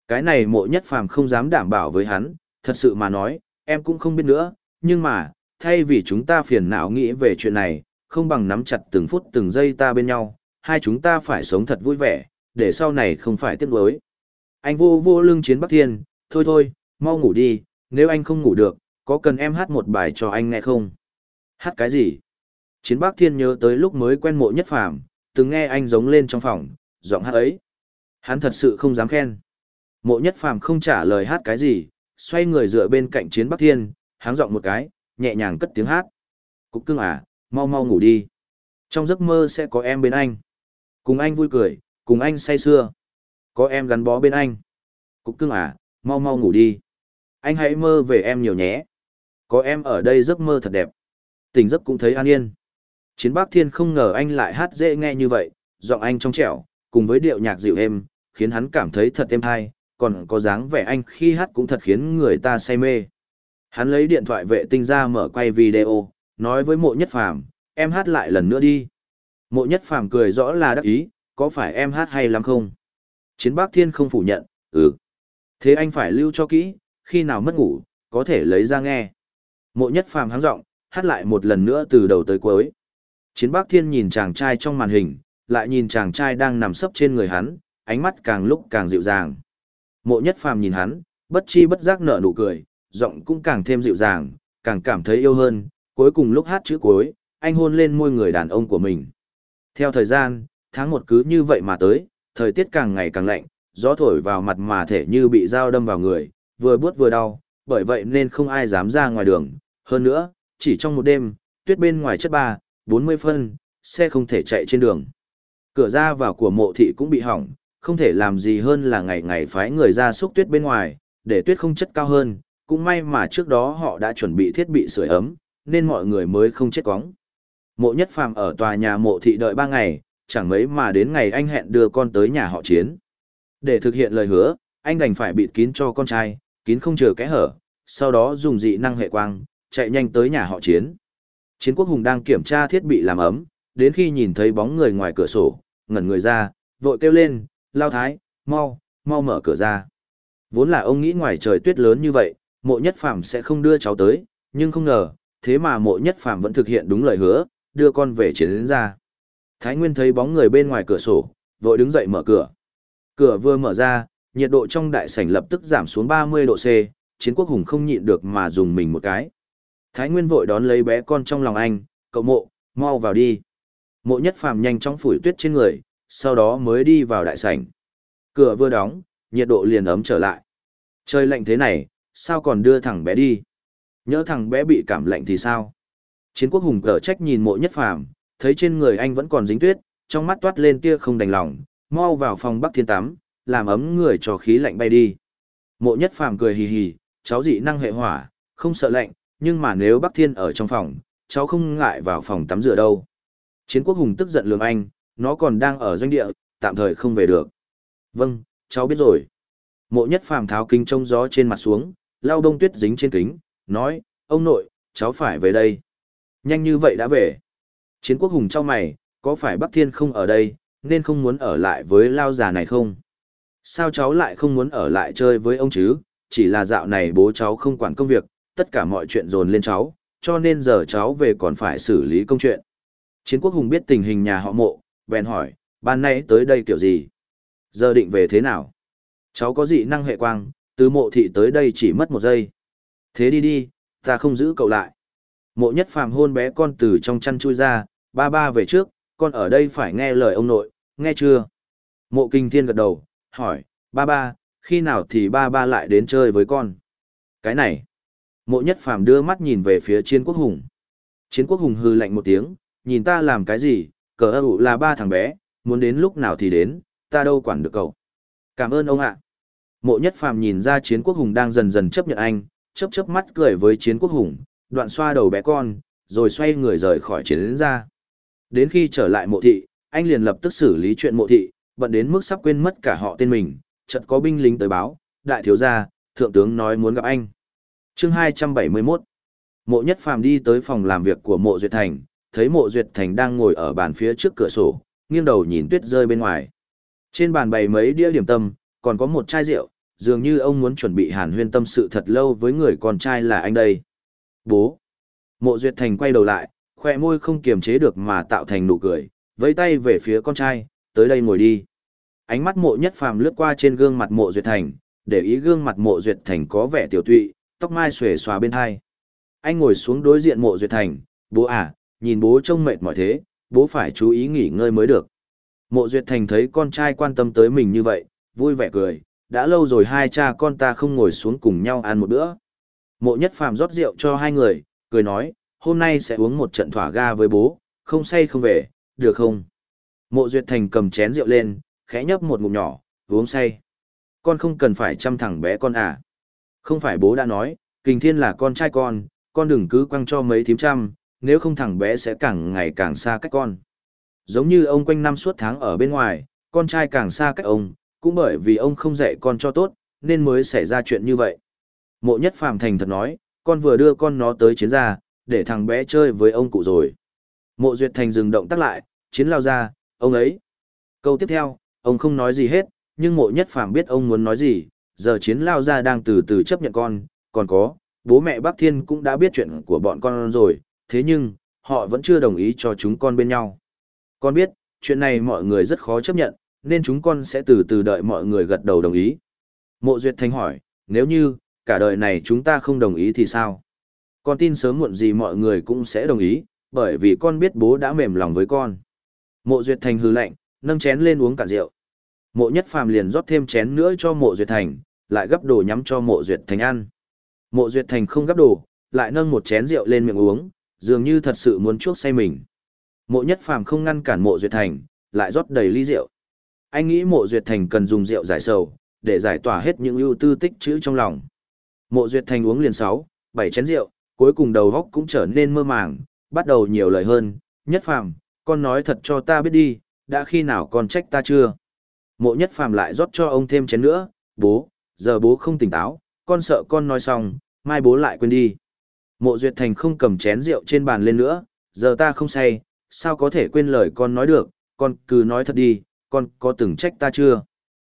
Cái này mộ nhất phàm không dám đảm bảo với hắn, thật sự mà nói, em cũng không biết nữa, nhưng mà, thay vì chúng ta phiền não nghĩ về chuyện này, không bằng nắm chặt từng phút từng giây ta bên nhau, hai chúng ta phải sống thật vui vẻ, để sau này không phải tiếc nuối. Anh vô vô lưng chiến Bắc Thiên, thôi thôi, mau ngủ đi, nếu anh không ngủ được, có cần em hát một bài cho anh nghe không? Hát cái gì? Chiến Bắc Thiên nhớ tới lúc mới quen mộ nhất phàm, từng nghe anh giống lên trong phòng, giọng hát ấy. Hắn thật sự không dám khen. Mộ nhất phàm không trả lời hát cái gì, xoay người dựa bên cạnh chiến Bắc Thiên, háng giọng một cái, nhẹ nhàng cất tiếng hát. Cục cưng à, mau mau ngủ đi. Trong giấc mơ sẽ có em bên anh. Cùng anh vui cười, cùng anh say sưa. Có em gắn bó bên anh. Cục cưng à, mau mau ngủ đi. Anh hãy mơ về em nhiều nhé. Có em ở đây giấc mơ thật đẹp. Tỉnh giấc cũng thấy an yên. Chiến bác thiên không ngờ anh lại hát dễ nghe như vậy, giọng anh trong trẻo, cùng với điệu nhạc dịu êm, khiến hắn cảm thấy thật êm hay, còn có dáng vẻ anh khi hát cũng thật khiến người ta say mê. Hắn lấy điện thoại vệ tinh ra mở quay video, nói với mộ nhất phàm, em hát lại lần nữa đi. Mộ nhất phàm cười rõ là đắc ý, có phải em hát hay lắm không? Chiến bác thiên không phủ nhận, ừ. Thế anh phải lưu cho kỹ, khi nào mất ngủ, có thể lấy ra nghe. Mộ nhất phàm hắng giọng hát lại một lần nữa từ đầu tới cuối. Chiến bác thiên nhìn chàng trai trong màn hình, lại nhìn chàng trai đang nằm sấp trên người hắn, ánh mắt càng lúc càng dịu dàng. Mộ nhất phàm nhìn hắn, bất chi bất giác nở nụ cười, giọng cũng càng thêm dịu dàng, càng cảm thấy yêu hơn, cuối cùng lúc hát chữ cuối, anh hôn lên môi người đàn ông của mình. Theo thời gian, tháng một cứ như vậy mà tới, thời tiết càng ngày càng lạnh, gió thổi vào mặt mà thể như bị dao đâm vào người, vừa buốt vừa đau, bởi vậy nên không ai dám ra ngoài đường. Hơn nữa, chỉ trong một đêm, tuyết bên ngoài chất ba, 40 phân, xe không thể chạy trên đường. Cửa ra vào của mộ thị cũng bị hỏng, không thể làm gì hơn là ngày ngày phái người ra xúc tuyết bên ngoài, để tuyết không chất cao hơn, cũng may mà trước đó họ đã chuẩn bị thiết bị sưởi ấm, nên mọi người mới không chết cóng. Mộ nhất phàm ở tòa nhà mộ thị đợi 3 ngày, chẳng mấy mà đến ngày anh hẹn đưa con tới nhà họ chiến. Để thực hiện lời hứa, anh đành phải bịt kín cho con trai, kín không chờ kẽ hở, sau đó dùng dị năng hệ quang, chạy nhanh tới nhà họ chiến. Chiến quốc hùng đang kiểm tra thiết bị làm ấm, đến khi nhìn thấy bóng người ngoài cửa sổ, ngẩn người ra, vội kêu lên, lao thái, mau, mau mở cửa ra. Vốn là ông nghĩ ngoài trời tuyết lớn như vậy, mộ nhất phàm sẽ không đưa cháu tới, nhưng không ngờ, thế mà mộ nhất phàm vẫn thực hiện đúng lời hứa, đưa con về chiến đến ra. Thái Nguyên thấy bóng người bên ngoài cửa sổ, vội đứng dậy mở cửa. Cửa vừa mở ra, nhiệt độ trong đại sảnh lập tức giảm xuống 30 độ C, chiến quốc hùng không nhịn được mà dùng mình một cái. Thái Nguyên vội đón lấy bé con trong lòng anh, cậu mộ, mau vào đi. Mộ nhất phàm nhanh chóng phủi tuyết trên người, sau đó mới đi vào đại sảnh. Cửa vừa đóng, nhiệt độ liền ấm trở lại. Trời lạnh thế này, sao còn đưa thằng bé đi? Nhớ thằng bé bị cảm lạnh thì sao? Chiến quốc hùng cờ trách nhìn mộ nhất phàm, thấy trên người anh vẫn còn dính tuyết, trong mắt toát lên tia không đành lòng, mau vào phòng Bắc Thiên tắm, làm ấm người cho khí lạnh bay đi. Mộ nhất phàm cười hì hì, cháu dị năng hệ hỏa, không sợ lạnh, nhưng mà nếu Bắc Thiên ở trong phòng, cháu không ngại vào phòng tắm rửa đâu. Chiến quốc hùng tức giận lường anh, nó còn đang ở doanh địa, tạm thời không về được. Vâng, cháu biết rồi. Mộ nhất phàm tháo kính trông gió trên mặt xuống, lau đông tuyết dính trên kính, nói, ông nội, cháu phải về đây. Nhanh như vậy đã về. Chiến quốc hùng cho mày, có phải Bắc Thiên không ở đây, nên không muốn ở lại với lao già này không? Sao cháu lại không muốn ở lại chơi với ông chứ? Chỉ là dạo này bố cháu không quản công việc, tất cả mọi chuyện dồn lên cháu, cho nên giờ cháu về còn phải xử lý công chuyện. Chiến quốc hùng biết tình hình nhà họ mộ, bèn hỏi, ban nay tới đây kiểu gì? Giờ định về thế nào? Cháu có dị năng hệ quang, từ mộ thị tới đây chỉ mất một giây. Thế đi đi, ta không giữ cậu lại. Mộ nhất phàm hôn bé con từ trong chăn chui ra, ba ba về trước, con ở đây phải nghe lời ông nội, nghe chưa? Mộ kinh thiên gật đầu, hỏi, ba ba, khi nào thì ba ba lại đến chơi với con? Cái này. Mộ nhất phàm đưa mắt nhìn về phía chiến quốc hùng. Chiến quốc hùng hư lạnh một tiếng, nhìn ta làm cái gì, cờ ơ là ba thằng bé, muốn đến lúc nào thì đến, ta đâu quản được cậu. Cảm ơn ông ạ. Mộ nhất phàm nhìn ra chiến quốc hùng đang dần dần chấp nhận anh, chớp chớp mắt cười với chiến quốc hùng, đoạn xoa đầu bé con, rồi xoay người rời khỏi chiến đến ra. Đến khi trở lại mộ thị, anh liền lập tức xử lý chuyện mộ thị, bận đến mức sắp quên mất cả họ tên mình, chợt có binh lính tới báo, đại thiếu gia, thượng tướng nói muốn gặp anh. Chương 271 Mộ Nhất Phàm đi tới phòng làm việc của Mộ Duyệt Thành, thấy Mộ Duyệt Thành đang ngồi ở bàn phía trước cửa sổ, nghiêng đầu nhìn tuyết rơi bên ngoài. Trên bàn bày mấy đĩa điểm tâm, còn có một chai rượu, dường như ông muốn chuẩn bị hàn huyên tâm sự thật lâu với người con trai là anh đây. Bố. Mộ Duyệt Thành quay đầu lại, khoe môi không kiềm chế được mà tạo thành nụ cười, vẫy tay về phía con trai, tới đây ngồi đi. Ánh mắt mộ nhất phàm lướt qua trên gương mặt mộ Duyệt Thành, để ý gương mặt mộ Duyệt Thành có vẻ tiểu tụy, tóc mai xuề xòa bên hai. Anh ngồi xuống đối diện mộ Duyệt Thành, bố à, nhìn bố trông mệt mỏi thế, bố phải chú ý nghỉ ngơi mới được. Mộ Duyệt Thành thấy con trai quan tâm tới mình như vậy, vui vẻ cười, đã lâu rồi hai cha con ta không ngồi xuống cùng nhau ăn một bữa. Mộ nhất phàm rót rượu cho hai người, cười nói, hôm nay sẽ uống một trận thỏa ga với bố, không say không về, được không? Mộ Duyệt Thành cầm chén rượu lên, khẽ nhấp một ngụm nhỏ, uống say. Con không cần phải chăm thẳng bé con à. Không phải bố đã nói, Kình Thiên là con trai con, con đừng cứ quăng cho mấy thím trăm, nếu không thằng bé sẽ càng ngày càng xa cách con. Giống như ông quanh năm suốt tháng ở bên ngoài, con trai càng xa cách ông, cũng bởi vì ông không dạy con cho tốt, nên mới xảy ra chuyện như vậy. Mộ nhất phàm thành thật nói, con vừa đưa con nó tới chiến gia, để thằng bé chơi với ông cụ rồi. Mộ duyệt thành dừng động tác lại, chiến lao ra, ông ấy. Câu tiếp theo, ông không nói gì hết, nhưng mộ nhất phàm biết ông muốn nói gì, giờ chiến lao ra đang từ từ chấp nhận con, còn có, bố mẹ bác thiên cũng đã biết chuyện của bọn con rồi, thế nhưng, họ vẫn chưa đồng ý cho chúng con bên nhau. Con biết, chuyện này mọi người rất khó chấp nhận, nên chúng con sẽ từ từ đợi mọi người gật đầu đồng ý. Mộ Duyệt Thanh hỏi, nếu như, cả đời này chúng ta không đồng ý thì sao? Con tin sớm muộn gì mọi người cũng sẽ đồng ý, bởi vì con biết bố đã mềm lòng với con. Mộ Duyệt Thành hư lạnh, nâng chén lên uống cạn rượu. Mộ Nhất Phàm liền rót thêm chén nữa cho Mộ Duyệt Thành, lại gấp đồ nhắm cho Mộ Duyệt Thành ăn. Mộ Duyệt Thành không gấp đồ, lại nâng một chén rượu lên miệng uống, dường như thật sự muốn chuốc say mình. Mộ Nhất Phàm không ngăn cản Mộ Duyệt Thành, lại rót đầy ly rượu. Anh nghĩ Mộ Duyệt Thành cần dùng rượu giải sầu, để giải tỏa hết những ưu tư tích trữ trong lòng. Mộ Duyệt Thành uống liền sáu, bảy chén rượu, cuối cùng đầu óc cũng trở nên mơ màng, bắt đầu nhiều lời hơn, Nhất Phàm, con nói thật cho ta biết đi, đã khi nào con trách ta chưa? Mộ Nhất Phàm lại rót cho ông thêm chén nữa, bố, giờ bố không tỉnh táo, con sợ con nói xong, mai bố lại quên đi. Mộ Duyệt Thành không cầm chén rượu trên bàn lên nữa, giờ ta không say, sao có thể quên lời con nói được, con cứ nói thật đi, con có từng trách ta chưa?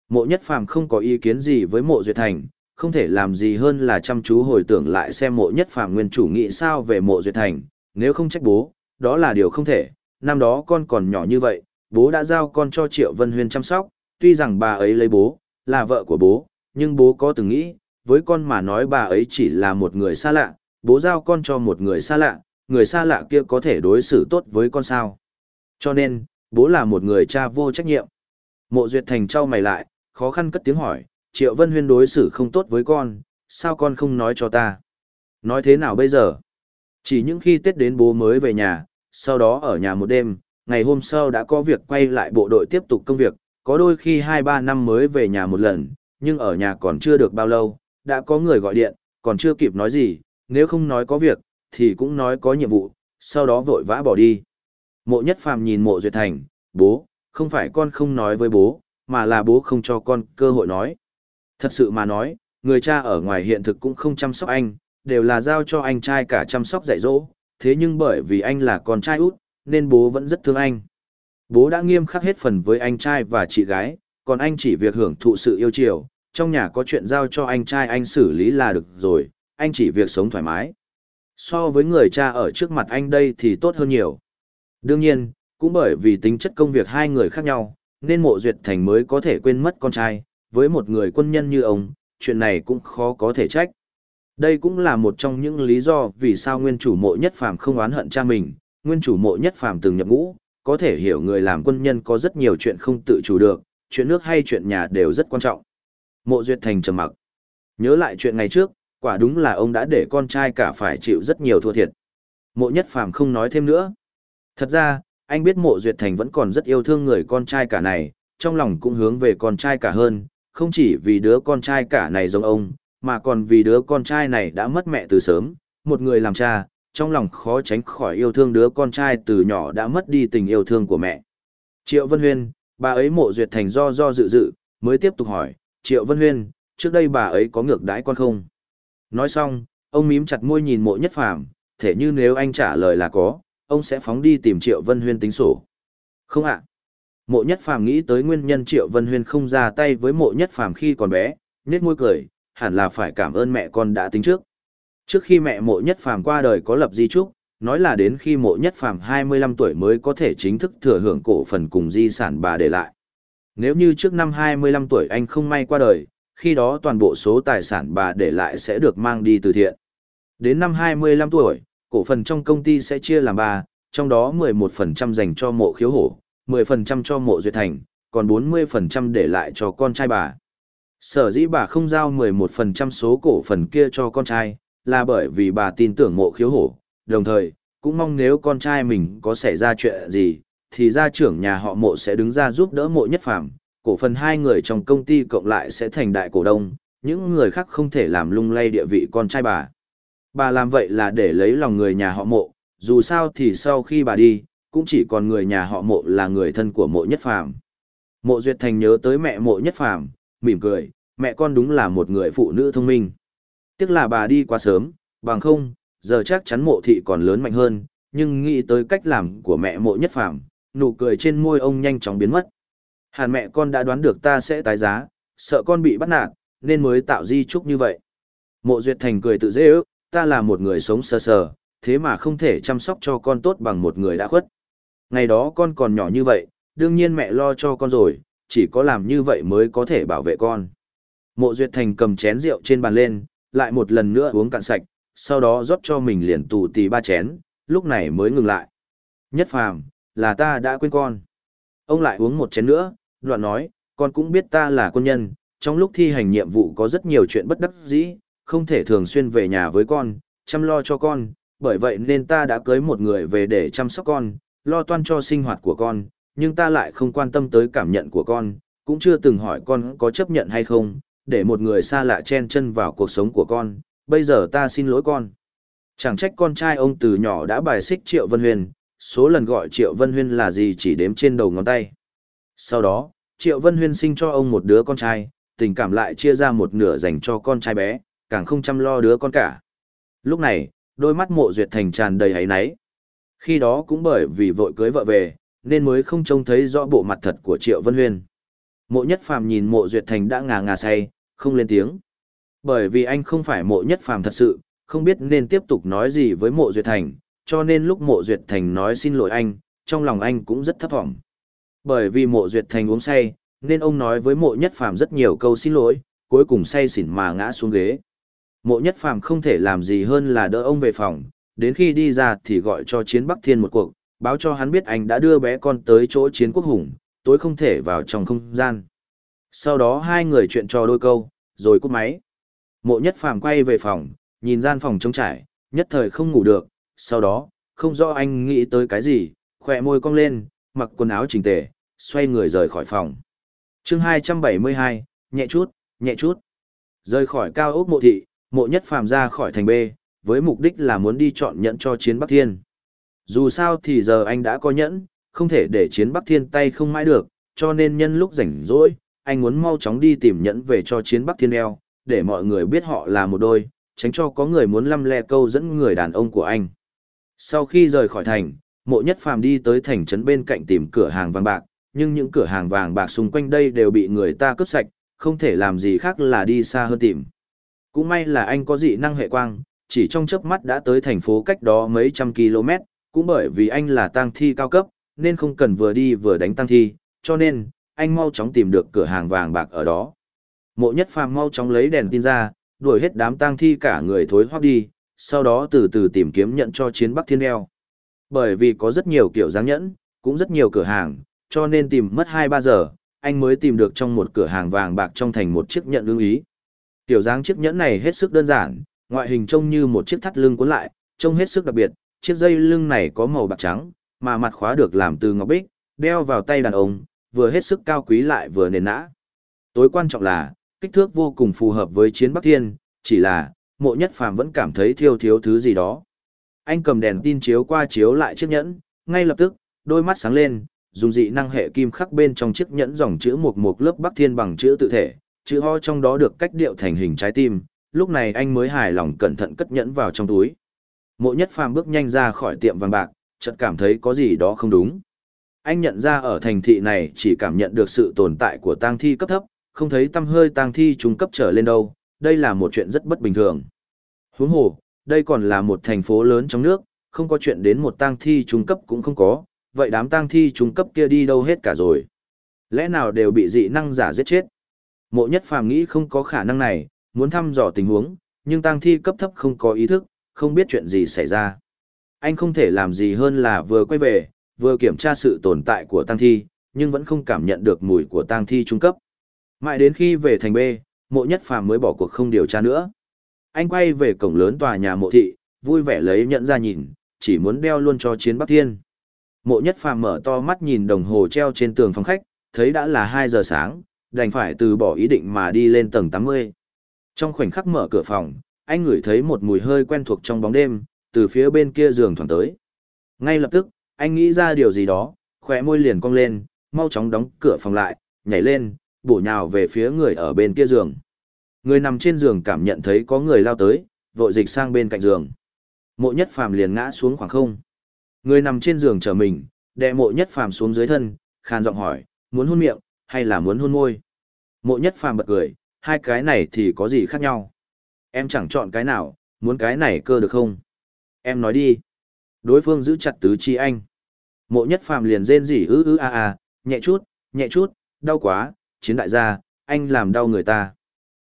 Mộ Nhất Phàm không có ý kiến gì với Mộ Duyệt Thành, không thể làm gì hơn là chăm chú hồi tưởng lại xem mộ nhất phàm nguyên chủ nghĩ sao về mộ duyệt thành, nếu không trách bố, đó là điều không thể, năm đó con còn nhỏ như vậy, bố đã giao con cho Triệu Vân Huyên chăm sóc, tuy rằng bà ấy lấy bố, là vợ của bố, nhưng bố có từng nghĩ, với con mà nói bà ấy chỉ là một người xa lạ, bố giao con cho một người xa lạ, người xa lạ kia có thể đối xử tốt với con sao. Cho nên, bố là một người cha vô trách nhiệm. Mộ Duyệt Thành trao mày lại, khó khăn cất tiếng hỏi, Triệu Vân Huyên đối xử không tốt với con, sao con không nói cho ta? Nói thế nào bây giờ? Chỉ những khi Tết đến bố mới về nhà, sau đó ở nhà một đêm, ngày hôm sau đã có việc quay lại bộ đội tiếp tục công việc, có đôi khi 2-3 năm mới về nhà một lần, nhưng ở nhà còn chưa được bao lâu, đã có người gọi điện, còn chưa kịp nói gì, nếu không nói có việc, thì cũng nói có nhiệm vụ, sau đó vội vã bỏ đi. Mộ nhất phàm nhìn mộ duyệt thành, bố, không phải con không nói với bố, mà là bố không cho con cơ hội nói. Thật sự mà nói, người cha ở ngoài hiện thực cũng không chăm sóc anh, đều là giao cho anh trai cả chăm sóc dạy dỗ, thế nhưng bởi vì anh là con trai út, nên bố vẫn rất thương anh. Bố đã nghiêm khắc hết phần với anh trai và chị gái, còn anh chỉ việc hưởng thụ sự yêu chiều, trong nhà có chuyện giao cho anh trai anh xử lý là được rồi, anh chỉ việc sống thoải mái. So với người cha ở trước mặt anh đây thì tốt hơn nhiều. Đương nhiên, cũng bởi vì tính chất công việc hai người khác nhau, nên mộ duyệt thành mới có thể quên mất con trai, với một người quân nhân như ông, chuyện này cũng khó có thể trách. Đây cũng là một trong những lý do vì sao nguyên chủ mộ nhất phàm không oán hận cha mình, nguyên chủ mộ nhất phàm từng nhập ngũ, có thể hiểu người làm quân nhân có rất nhiều chuyện không tự chủ được, chuyện nước hay chuyện nhà đều rất quan trọng. Mộ Duyệt Thành trầm mặc. Nhớ lại chuyện ngày trước, quả đúng là ông đã để con trai cả phải chịu rất nhiều thua thiệt. Mộ Nhất Phàm không nói thêm nữa. Thật ra, anh biết Mộ Duyệt Thành vẫn còn rất yêu thương người con trai cả này, trong lòng cũng hướng về con trai cả hơn, không chỉ vì đứa con trai cả này giống ông, mà còn vì đứa con trai này đã mất mẹ từ sớm, một người làm cha, trong lòng khó tránh khỏi yêu thương đứa con trai từ nhỏ đã mất đi tình yêu thương của mẹ. Triệu Vân Huyên, bà ấy mộ duyệt thành do do dự dự, mới tiếp tục hỏi, Triệu Vân Huyên, trước đây bà ấy có ngược đãi con không? Nói xong, ông mím chặt môi nhìn mộ nhất phàm, thể như nếu anh trả lời là có, ông sẽ phóng đi tìm Triệu Vân Huyên tính sổ. Không ạ. Mộ nhất phàm nghĩ tới nguyên nhân Triệu Vân Huyên không ra tay với mộ nhất phàm khi còn bé, nét môi cười, hẳn là phải cảm ơn mẹ con đã tính trước. Trước khi mẹ mộ nhất phàm qua đời có lập di trúc, nói là đến khi mộ nhất phàm 25 tuổi mới có thể chính thức thừa hưởng cổ phần cùng di sản bà để lại. Nếu như trước năm 25 tuổi anh không may qua đời, khi đó toàn bộ số tài sản bà để lại sẽ được mang đi từ thiện. Đến năm 25 tuổi, cổ phần trong công ty sẽ chia làm ba, trong đó 11% dành cho mộ khiếu hổ, 10% cho mộ duyệt thành, còn 40% để lại cho con trai bà. Sở dĩ bà không giao 11% số cổ phần kia cho con trai, là bởi vì bà tin tưởng mộ khiếu hổ, đồng thời, cũng mong nếu con trai mình có xảy ra chuyện gì, thì gia trưởng nhà họ mộ sẽ đứng ra giúp đỡ mộ nhất phàm, cổ phần hai người trong công ty cộng lại sẽ thành đại cổ đông, những người khác không thể làm lung lay địa vị con trai bà. Bà làm vậy là để lấy lòng người nhà họ mộ, dù sao thì sau khi bà đi, cũng chỉ còn người nhà họ mộ là người thân của mộ nhất phàm. Mộ Duyệt Thành nhớ tới mẹ mộ nhất phàm, mỉm cười, mẹ con đúng là một người phụ nữ thông minh. Tiếc là bà đi quá sớm, bằng không, giờ chắc chắn mộ thị còn lớn mạnh hơn, nhưng nghĩ tới cách làm của mẹ mộ nhất phàm, nụ cười trên môi ông nhanh chóng biến mất. Hàn mẹ con đã đoán được ta sẽ tái giá, sợ con bị bắt nạt, nên mới tạo di trúc như vậy. Mộ Duyệt Thành cười tự dễ ước, ta là một người sống sơ sờ, sờ, thế mà không thể chăm sóc cho con tốt bằng một người đã khuất. Ngày đó con còn nhỏ như vậy, đương nhiên mẹ lo cho con rồi, chỉ có làm như vậy mới có thể bảo vệ con. Mộ Duyệt Thành cầm chén rượu trên bàn lên, lại một lần nữa uống cạn sạch, sau đó rót cho mình liền tù tì ba chén, lúc này mới ngừng lại. Nhất phàm, là ta đã quên con. Ông lại uống một chén nữa, đoạn nói, con cũng biết ta là quân nhân, trong lúc thi hành nhiệm vụ có rất nhiều chuyện bất đắc dĩ, không thể thường xuyên về nhà với con, chăm lo cho con, bởi vậy nên ta đã cưới một người về để chăm sóc con, lo toan cho sinh hoạt của con, nhưng ta lại không quan tâm tới cảm nhận của con, cũng chưa từng hỏi con có chấp nhận hay không, để một người xa lạ chen chân vào cuộc sống của con, bây giờ ta xin lỗi con. Chẳng trách con trai ông từ nhỏ đã bài xích Triệu Vân Huyền, số lần gọi Triệu Vân Huyên là gì chỉ đếm trên đầu ngón tay. Sau đó, Triệu Vân Huyên sinh cho ông một đứa con trai, tình cảm lại chia ra một nửa dành cho con trai bé, càng không chăm lo đứa con cả. Lúc này, đôi mắt mộ duyệt thành tràn đầy hấy náy. Khi đó cũng bởi vì vội cưới vợ về, nên mới không trông thấy rõ bộ mặt thật của Triệu Vân Huyên. Mộ nhất phàm nhìn mộ duyệt thành đã ngà ngà say, không lên tiếng. Bởi vì anh không phải mộ nhất phàm thật sự, không biết nên tiếp tục nói gì với mộ duyệt thành, cho nên lúc mộ duyệt thành nói xin lỗi anh, trong lòng anh cũng rất thấp vọng. Bởi vì mộ duyệt thành uống say, nên ông nói với mộ nhất phàm rất nhiều câu xin lỗi, cuối cùng say xỉn mà ngã xuống ghế. Mộ nhất phàm không thể làm gì hơn là đỡ ông về phòng, đến khi đi ra thì gọi cho chiến Bắc Thiên một cuộc, báo cho hắn biết anh đã đưa bé con tới chỗ chiến quốc hùng, tối không thể vào trong không gian. Sau đó hai người chuyện trò đôi câu, rồi cúp máy. Mộ nhất phàm quay về phòng, nhìn gian phòng trống trải, nhất thời không ngủ được, sau đó, không rõ anh nghĩ tới cái gì, khỏe môi cong lên, mặc quần áo chỉnh tề, xoay người rời khỏi phòng. chương 272, nhẹ chút, nhẹ chút. Rời khỏi cao ốc mộ thị, mộ nhất phàm ra khỏi thành B, với mục đích là muốn đi chọn nhẫn cho chiến Bắc Thiên. Dù sao thì giờ anh đã có nhẫn, không thể để chiến Bắc Thiên tay không mãi được, cho nên nhân lúc rảnh rỗi, anh muốn mau chóng đi tìm nhẫn về cho chiến Bắc Thiên đeo, để mọi người biết họ là một đôi, tránh cho có người muốn lăm le câu dẫn người đàn ông của anh. Sau khi rời khỏi thành, mộ nhất phàm đi tới thành trấn bên cạnh tìm cửa hàng vàng bạc, nhưng những cửa hàng vàng bạc xung quanh đây đều bị người ta cướp sạch, không thể làm gì khác là đi xa hơn tìm. Cũng may là anh có dị năng hệ quang, chỉ trong chớp mắt đã tới thành phố cách đó mấy trăm km, cũng bởi vì anh là tang thi cao cấp, nên không cần vừa đi vừa đánh tang thi, cho nên, anh mau chóng tìm được cửa hàng vàng bạc ở đó. Mộ nhất phàm mau chóng lấy đèn tin ra, đuổi hết đám tang thi cả người thối hoác đi, sau đó từ từ tìm kiếm nhận cho chiến Bắc Thiên đeo. Bởi vì có rất nhiều kiểu dáng nhẫn, cũng rất nhiều cửa hàng, cho nên tìm mất 2-3 giờ, anh mới tìm được trong một cửa hàng vàng bạc trong thành một chiếc nhận ưng ý. Kiểu dáng chiếc nhẫn này hết sức đơn giản, ngoại hình trông như một chiếc thắt lưng cuốn lại, trông hết sức đặc biệt, chiếc dây lưng này có màu bạc trắng, mà mặt khóa được làm từ ngọc bích, đeo vào tay đàn ông, vừa hết sức cao quý lại vừa nền nã. Tối quan trọng là, kích thước vô cùng phù hợp với chiến Bắc Thiên, chỉ là, mộ nhất phàm vẫn cảm thấy thiếu thiếu thứ gì đó. Anh cầm đèn tin chiếu qua chiếu lại chiếc nhẫn, ngay lập tức, đôi mắt sáng lên, dùng dị năng hệ kim khắc bên trong chiếc nhẫn dòng chữ một một lớp Bắc Thiên bằng chữ tự thể, chữ ho trong đó được cách điệu thành hình trái tim, lúc này anh mới hài lòng cẩn thận cất nhẫn vào trong túi. Mộ nhất phàm bước nhanh ra khỏi tiệm vàng bạc, chợt cảm thấy có gì đó không đúng. Anh nhận ra ở thành thị này chỉ cảm nhận được sự tồn tại của tang thi cấp thấp, không thấy tâm hơi tang thi trung cấp trở lên đâu, đây là một chuyện rất bất bình thường. Huống hồ, đây còn là một thành phố lớn trong nước, không có chuyện đến một tang thi trung cấp cũng không có, vậy đám tang thi trung cấp kia đi đâu hết cả rồi. Lẽ nào đều bị dị năng giả giết chết? Mộ nhất phàm nghĩ không có khả năng này, muốn thăm dò tình huống, nhưng tang thi cấp thấp không có ý thức, không biết chuyện gì xảy ra. Anh không thể làm gì hơn là vừa quay về, vừa kiểm tra sự tồn tại của tang thi, nhưng vẫn không cảm nhận được mùi của tang thi trung cấp. Mãi đến khi về thành B, mộ nhất phàm mới bỏ cuộc không điều tra nữa. Anh quay về cổng lớn tòa nhà mộ thị, vui vẻ lấy nhận ra nhìn, chỉ muốn đeo luôn cho chiến Bắc Thiên. Mộ nhất phàm mở to mắt nhìn đồng hồ treo trên tường phòng khách, thấy đã là 2 giờ sáng, đành phải từ bỏ ý định mà đi lên tầng 80. Trong khoảnh khắc mở cửa phòng, anh ngửi thấy một mùi hơi quen thuộc trong bóng đêm, từ phía bên kia giường thoảng tới. Ngay lập tức, anh nghĩ ra điều gì đó, khỏe môi liền cong lên, mau chóng đóng cửa phòng lại, nhảy lên, bổ nhào về phía người ở bên kia giường. Người nằm trên giường cảm nhận thấy có người lao tới, vội dịch sang bên cạnh giường. Mộ nhất phàm liền ngã xuống khoảng không. Người nằm trên giường trở mình, đè mộ nhất phàm xuống dưới thân, khàn giọng hỏi, muốn hôn miệng, hay là muốn hôn môi? Mộ nhất phàm bật cười, hai cái này thì có gì khác nhau? Em chẳng chọn cái nào, muốn cái này cơ được không? Em nói đi. Đối phương giữ chặt tứ chi anh. Mộ nhất phàm liền rên rỉ ư ư a a, nhẹ chút, nhẹ chút, đau quá, chiến đại gia, anh làm đau người ta.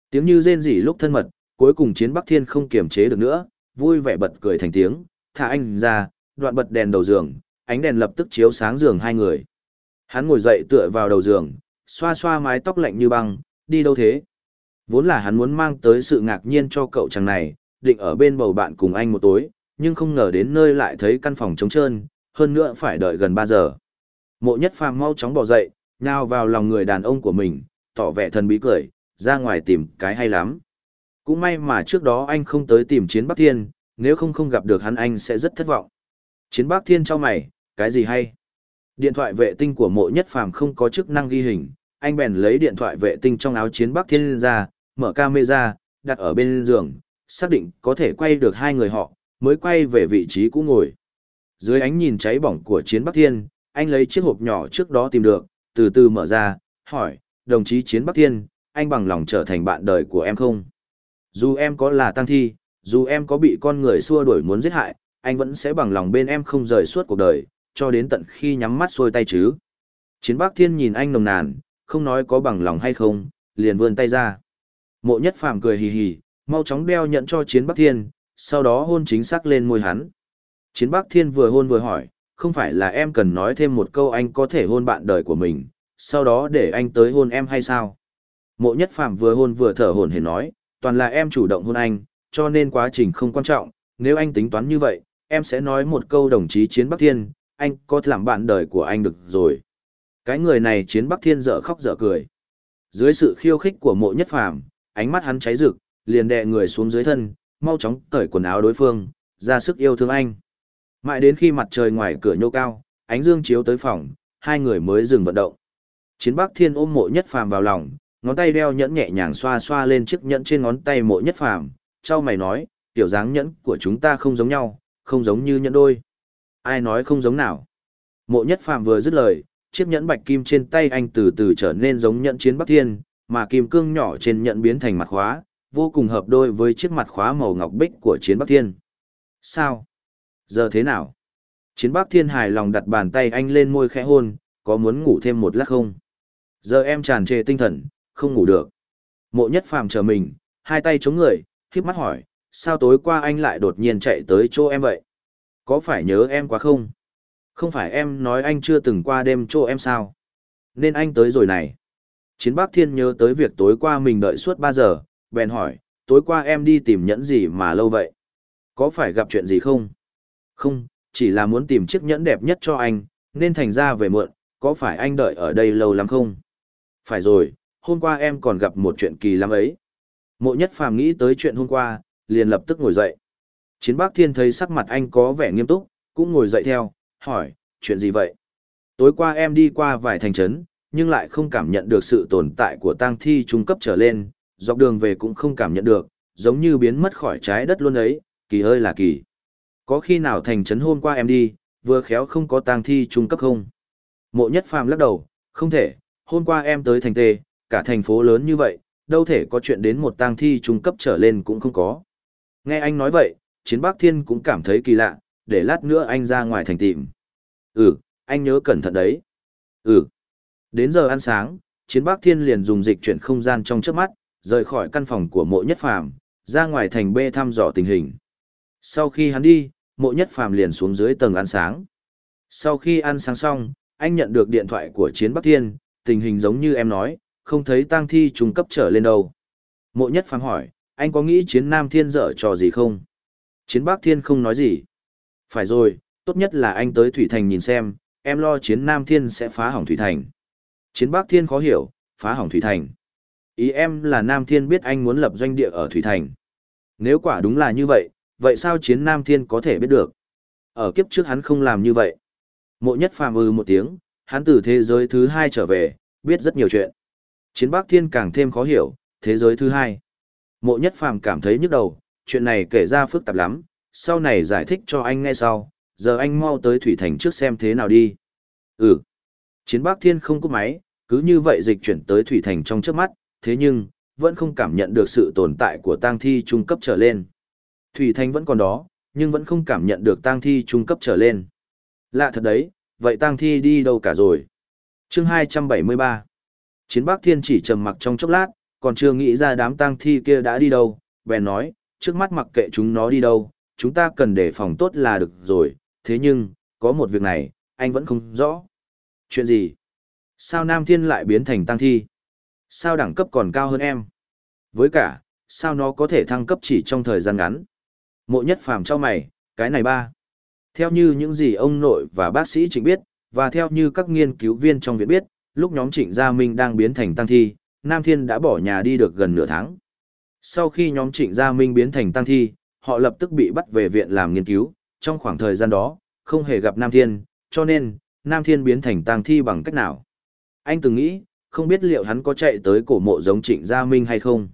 Tiếng như rên rỉ lúc thân mật, cuối cùng chiến Bắc Thiên không kiềm chế được nữa, vui vẻ bật cười thành tiếng, thả anh ra, đoạn bật đèn đầu giường, ánh đèn lập tức chiếu sáng giường hai người. Hắn ngồi dậy tựa vào đầu giường, xoa xoa mái tóc lạnh như băng, đi đâu thế? Vốn là hắn muốn mang tới sự ngạc nhiên cho cậu chàng này, định ở bên bầu bạn cùng anh một tối, nhưng không ngờ đến nơi lại thấy căn phòng trống trơn, hơn nữa phải đợi gần 3 giờ. Mộ nhất phàm mau chóng bỏ dậy, nhào vào lòng người đàn ông của mình, tỏ vẻ thần bí cười, ra ngoài tìm cái hay lắm. Cũng may mà trước đó anh không tới tìm chiến Bắc Thiên, nếu không không gặp được hắn anh sẽ rất thất vọng. Chiến Bắc Thiên cho mày, cái gì hay? Điện thoại vệ tinh của mộ nhất phàm không có chức năng ghi hình, anh bèn lấy điện thoại vệ tinh trong áo chiến Bắc Thiên ra, mở camera, đặt ở bên giường, xác định có thể quay được hai người họ, mới quay về vị trí cũ ngồi. Dưới ánh nhìn cháy bỏng của chiến Bắc Thiên, anh lấy chiếc hộp nhỏ trước đó tìm được, từ từ mở ra, hỏi, đồng chí chiến Bắc Thiên, anh bằng lòng trở thành bạn đời của em không? Dù em có là tăng thi, dù em có bị con người xua đuổi muốn giết hại, anh vẫn sẽ bằng lòng bên em không rời suốt cuộc đời, cho đến tận khi nhắm mắt xuôi tay chứ. Chiến Bắc Thiên nhìn anh nồng nàn, không nói có bằng lòng hay không, liền vươn tay ra. Mộ nhất phàm cười hì hì, mau chóng đeo nhận cho Chiến Bắc Thiên, sau đó hôn chính xác lên môi hắn. Chiến Bắc Thiên vừa hôn vừa hỏi, không phải là em cần nói thêm một câu anh có thể hôn bạn đời của mình, sau đó để anh tới hôn em hay sao? Mộ nhất phàm vừa hôn vừa thở hổn hển nói, toàn là em chủ động hôn anh, cho nên quá trình không quan trọng, nếu anh tính toán như vậy, em sẽ nói một câu đồng chí Chiến Bắc Thiên, anh có làm bạn đời của anh được rồi. Cái người này Chiến Bắc Thiên dở khóc dở cười. Dưới sự khiêu khích của mộ nhất phàm, ánh mắt hắn cháy rực, liền đè người xuống dưới thân, mau chóng cởi quần áo đối phương, ra sức yêu thương anh. Mãi đến khi mặt trời ngoài cửa nhô cao, ánh dương chiếu tới phòng, hai người mới dừng vận động. Chiến Bắc Thiên ôm mộ nhất phàm vào lòng, ngón tay đeo nhẫn nhẹ nhàng xoa xoa lên chiếc nhẫn trên ngón tay mộ nhất phàm, trao mày nói, tiểu dáng nhẫn của chúng ta không giống nhau, không giống như nhẫn đôi. Ai nói không giống nào? Mộ nhất phàm vừa dứt lời, chiếc nhẫn bạch kim trên tay anh từ từ trở nên giống nhẫn chiến Bắc Thiên, mà kim cương nhỏ trên nhẫn biến thành mặt khóa, vô cùng hợp đôi với chiếc mặt khóa màu ngọc bích của chiến Bắc Thiên. Sao? Giờ thế nào? Chiến Bắc Thiên hài lòng đặt bàn tay anh lên môi khẽ hôn, có muốn ngủ thêm một lát không? Giờ em tràn trề tinh thần, không ngủ được. Mộ nhất phàm chờ mình, hai tay chống người, khiếp mắt hỏi, sao tối qua anh lại đột nhiên chạy tới chỗ em vậy? Có phải nhớ em quá không? Không phải em nói anh chưa từng qua đêm chỗ em sao? Nên anh tới rồi này. Chiến Bắc Thiên nhớ tới việc tối qua mình đợi suốt 3 giờ, bèn hỏi, tối qua em đi tìm nhẫn gì mà lâu vậy? Có phải gặp chuyện gì không? Không, chỉ là muốn tìm chiếc nhẫn đẹp nhất cho anh, nên thành ra về muộn, có phải anh đợi ở đây lâu lắm không? Phải rồi, hôm qua em còn gặp một chuyện kỳ lắm ấy. Mộ nhất phàm nghĩ tới chuyện hôm qua, liền lập tức ngồi dậy. Chiến bác thiên thấy sắc mặt anh có vẻ nghiêm túc, cũng ngồi dậy theo, hỏi, chuyện gì vậy? Tối qua em đi qua vài thành trấn, nhưng lại không cảm nhận được sự tồn tại của tang thi trung cấp trở lên, dọc đường về cũng không cảm nhận được, giống như biến mất khỏi trái đất luôn ấy, kỳ ơi là kỳ. Có khi nào thành trấn hôm qua em đi, vừa khéo không có tang thi trung cấp không? Mộ nhất phàm lắc đầu, không thể, hôm qua em tới thành tê, cả thành phố lớn như vậy, đâu thể có chuyện đến một tang thi trung cấp trở lên cũng không có. Nghe anh nói vậy, chiến bác thiên cũng cảm thấy kỳ lạ, để lát nữa anh ra ngoài thành tìm. Ừ, anh nhớ cẩn thận đấy. Ừ. Đến giờ ăn sáng, chiến bác thiên liền dùng dịch chuyển không gian trong trước mắt, rời khỏi căn phòng của mộ nhất phàm, ra ngoài thành B thăm dò tình hình. Sau khi hắn đi, mộ nhất phàm liền xuống dưới tầng ăn sáng. Sau khi ăn sáng xong, anh nhận được điện thoại của chiến bắc thiên, tình hình giống như em nói, không thấy tang thi trung cấp trở lên đâu. Mộ nhất phàm hỏi, anh có nghĩ chiến nam thiên dở trò gì không? Chiến bắc thiên không nói gì. Phải rồi, tốt nhất là anh tới Thủy Thành nhìn xem, em lo chiến nam thiên sẽ phá hỏng Thủy Thành. Chiến bắc thiên khó hiểu, phá hỏng Thủy Thành. Ý em là nam thiên biết anh muốn lập doanh địa ở Thủy Thành. Nếu quả đúng là như vậy, vậy sao chiến nam thiên có thể biết được? Ở kiếp trước hắn không làm như vậy. Mộ nhất phàm ư một tiếng, hắn từ thế giới thứ hai trở về, biết rất nhiều chuyện. Chiến Bắc Thiên càng thêm khó hiểu, thế giới thứ hai. Mộ nhất phàm cảm thấy nhức đầu, chuyện này kể ra phức tạp lắm, sau này giải thích cho anh nghe sau, giờ anh mau tới Thủy Thành trước xem thế nào đi. Ừ. Chiến Bắc Thiên không có máy, cứ như vậy dịch chuyển tới Thủy Thành trong trước mắt, thế nhưng, vẫn không cảm nhận được sự tồn tại của tang thi trung cấp trở lên. Thủy Thành vẫn còn đó, nhưng vẫn không cảm nhận được tang thi trung cấp trở lên. Lạ thật đấy, vậy tang thi đi đâu cả rồi? chương 273 Chiến Bắc Thiên chỉ trầm mặc trong chốc lát, còn chưa nghĩ ra đám tang thi kia đã đi đâu, bèn nói, trước mắt mặc kệ chúng nó đi đâu, chúng ta cần để phòng tốt là được rồi, thế nhưng, có một việc này, anh vẫn không rõ. Chuyện gì? Sao Nam Thiên lại biến thành tăng thi? Sao đẳng cấp còn cao hơn em? Với cả, sao nó có thể thăng cấp chỉ trong thời gian ngắn? Mộ nhất phàm cho mày, cái này ba. Theo như những gì ông nội và bác sĩ trịnh biết, và theo như các nghiên cứu viên trong viện biết, lúc nhóm trịnh Gia Minh đang biến thành tăng thi, Nam Thiên đã bỏ nhà đi được gần nửa tháng. Sau khi nhóm trịnh Gia Minh biến thành tăng thi, họ lập tức bị bắt về viện làm nghiên cứu, trong khoảng thời gian đó, không hề gặp Nam Thiên, cho nên, Nam Thiên biến thành tăng thi bằng cách nào. Anh từng nghĩ, không biết liệu hắn có chạy tới cổ mộ giống trịnh Gia Minh hay không.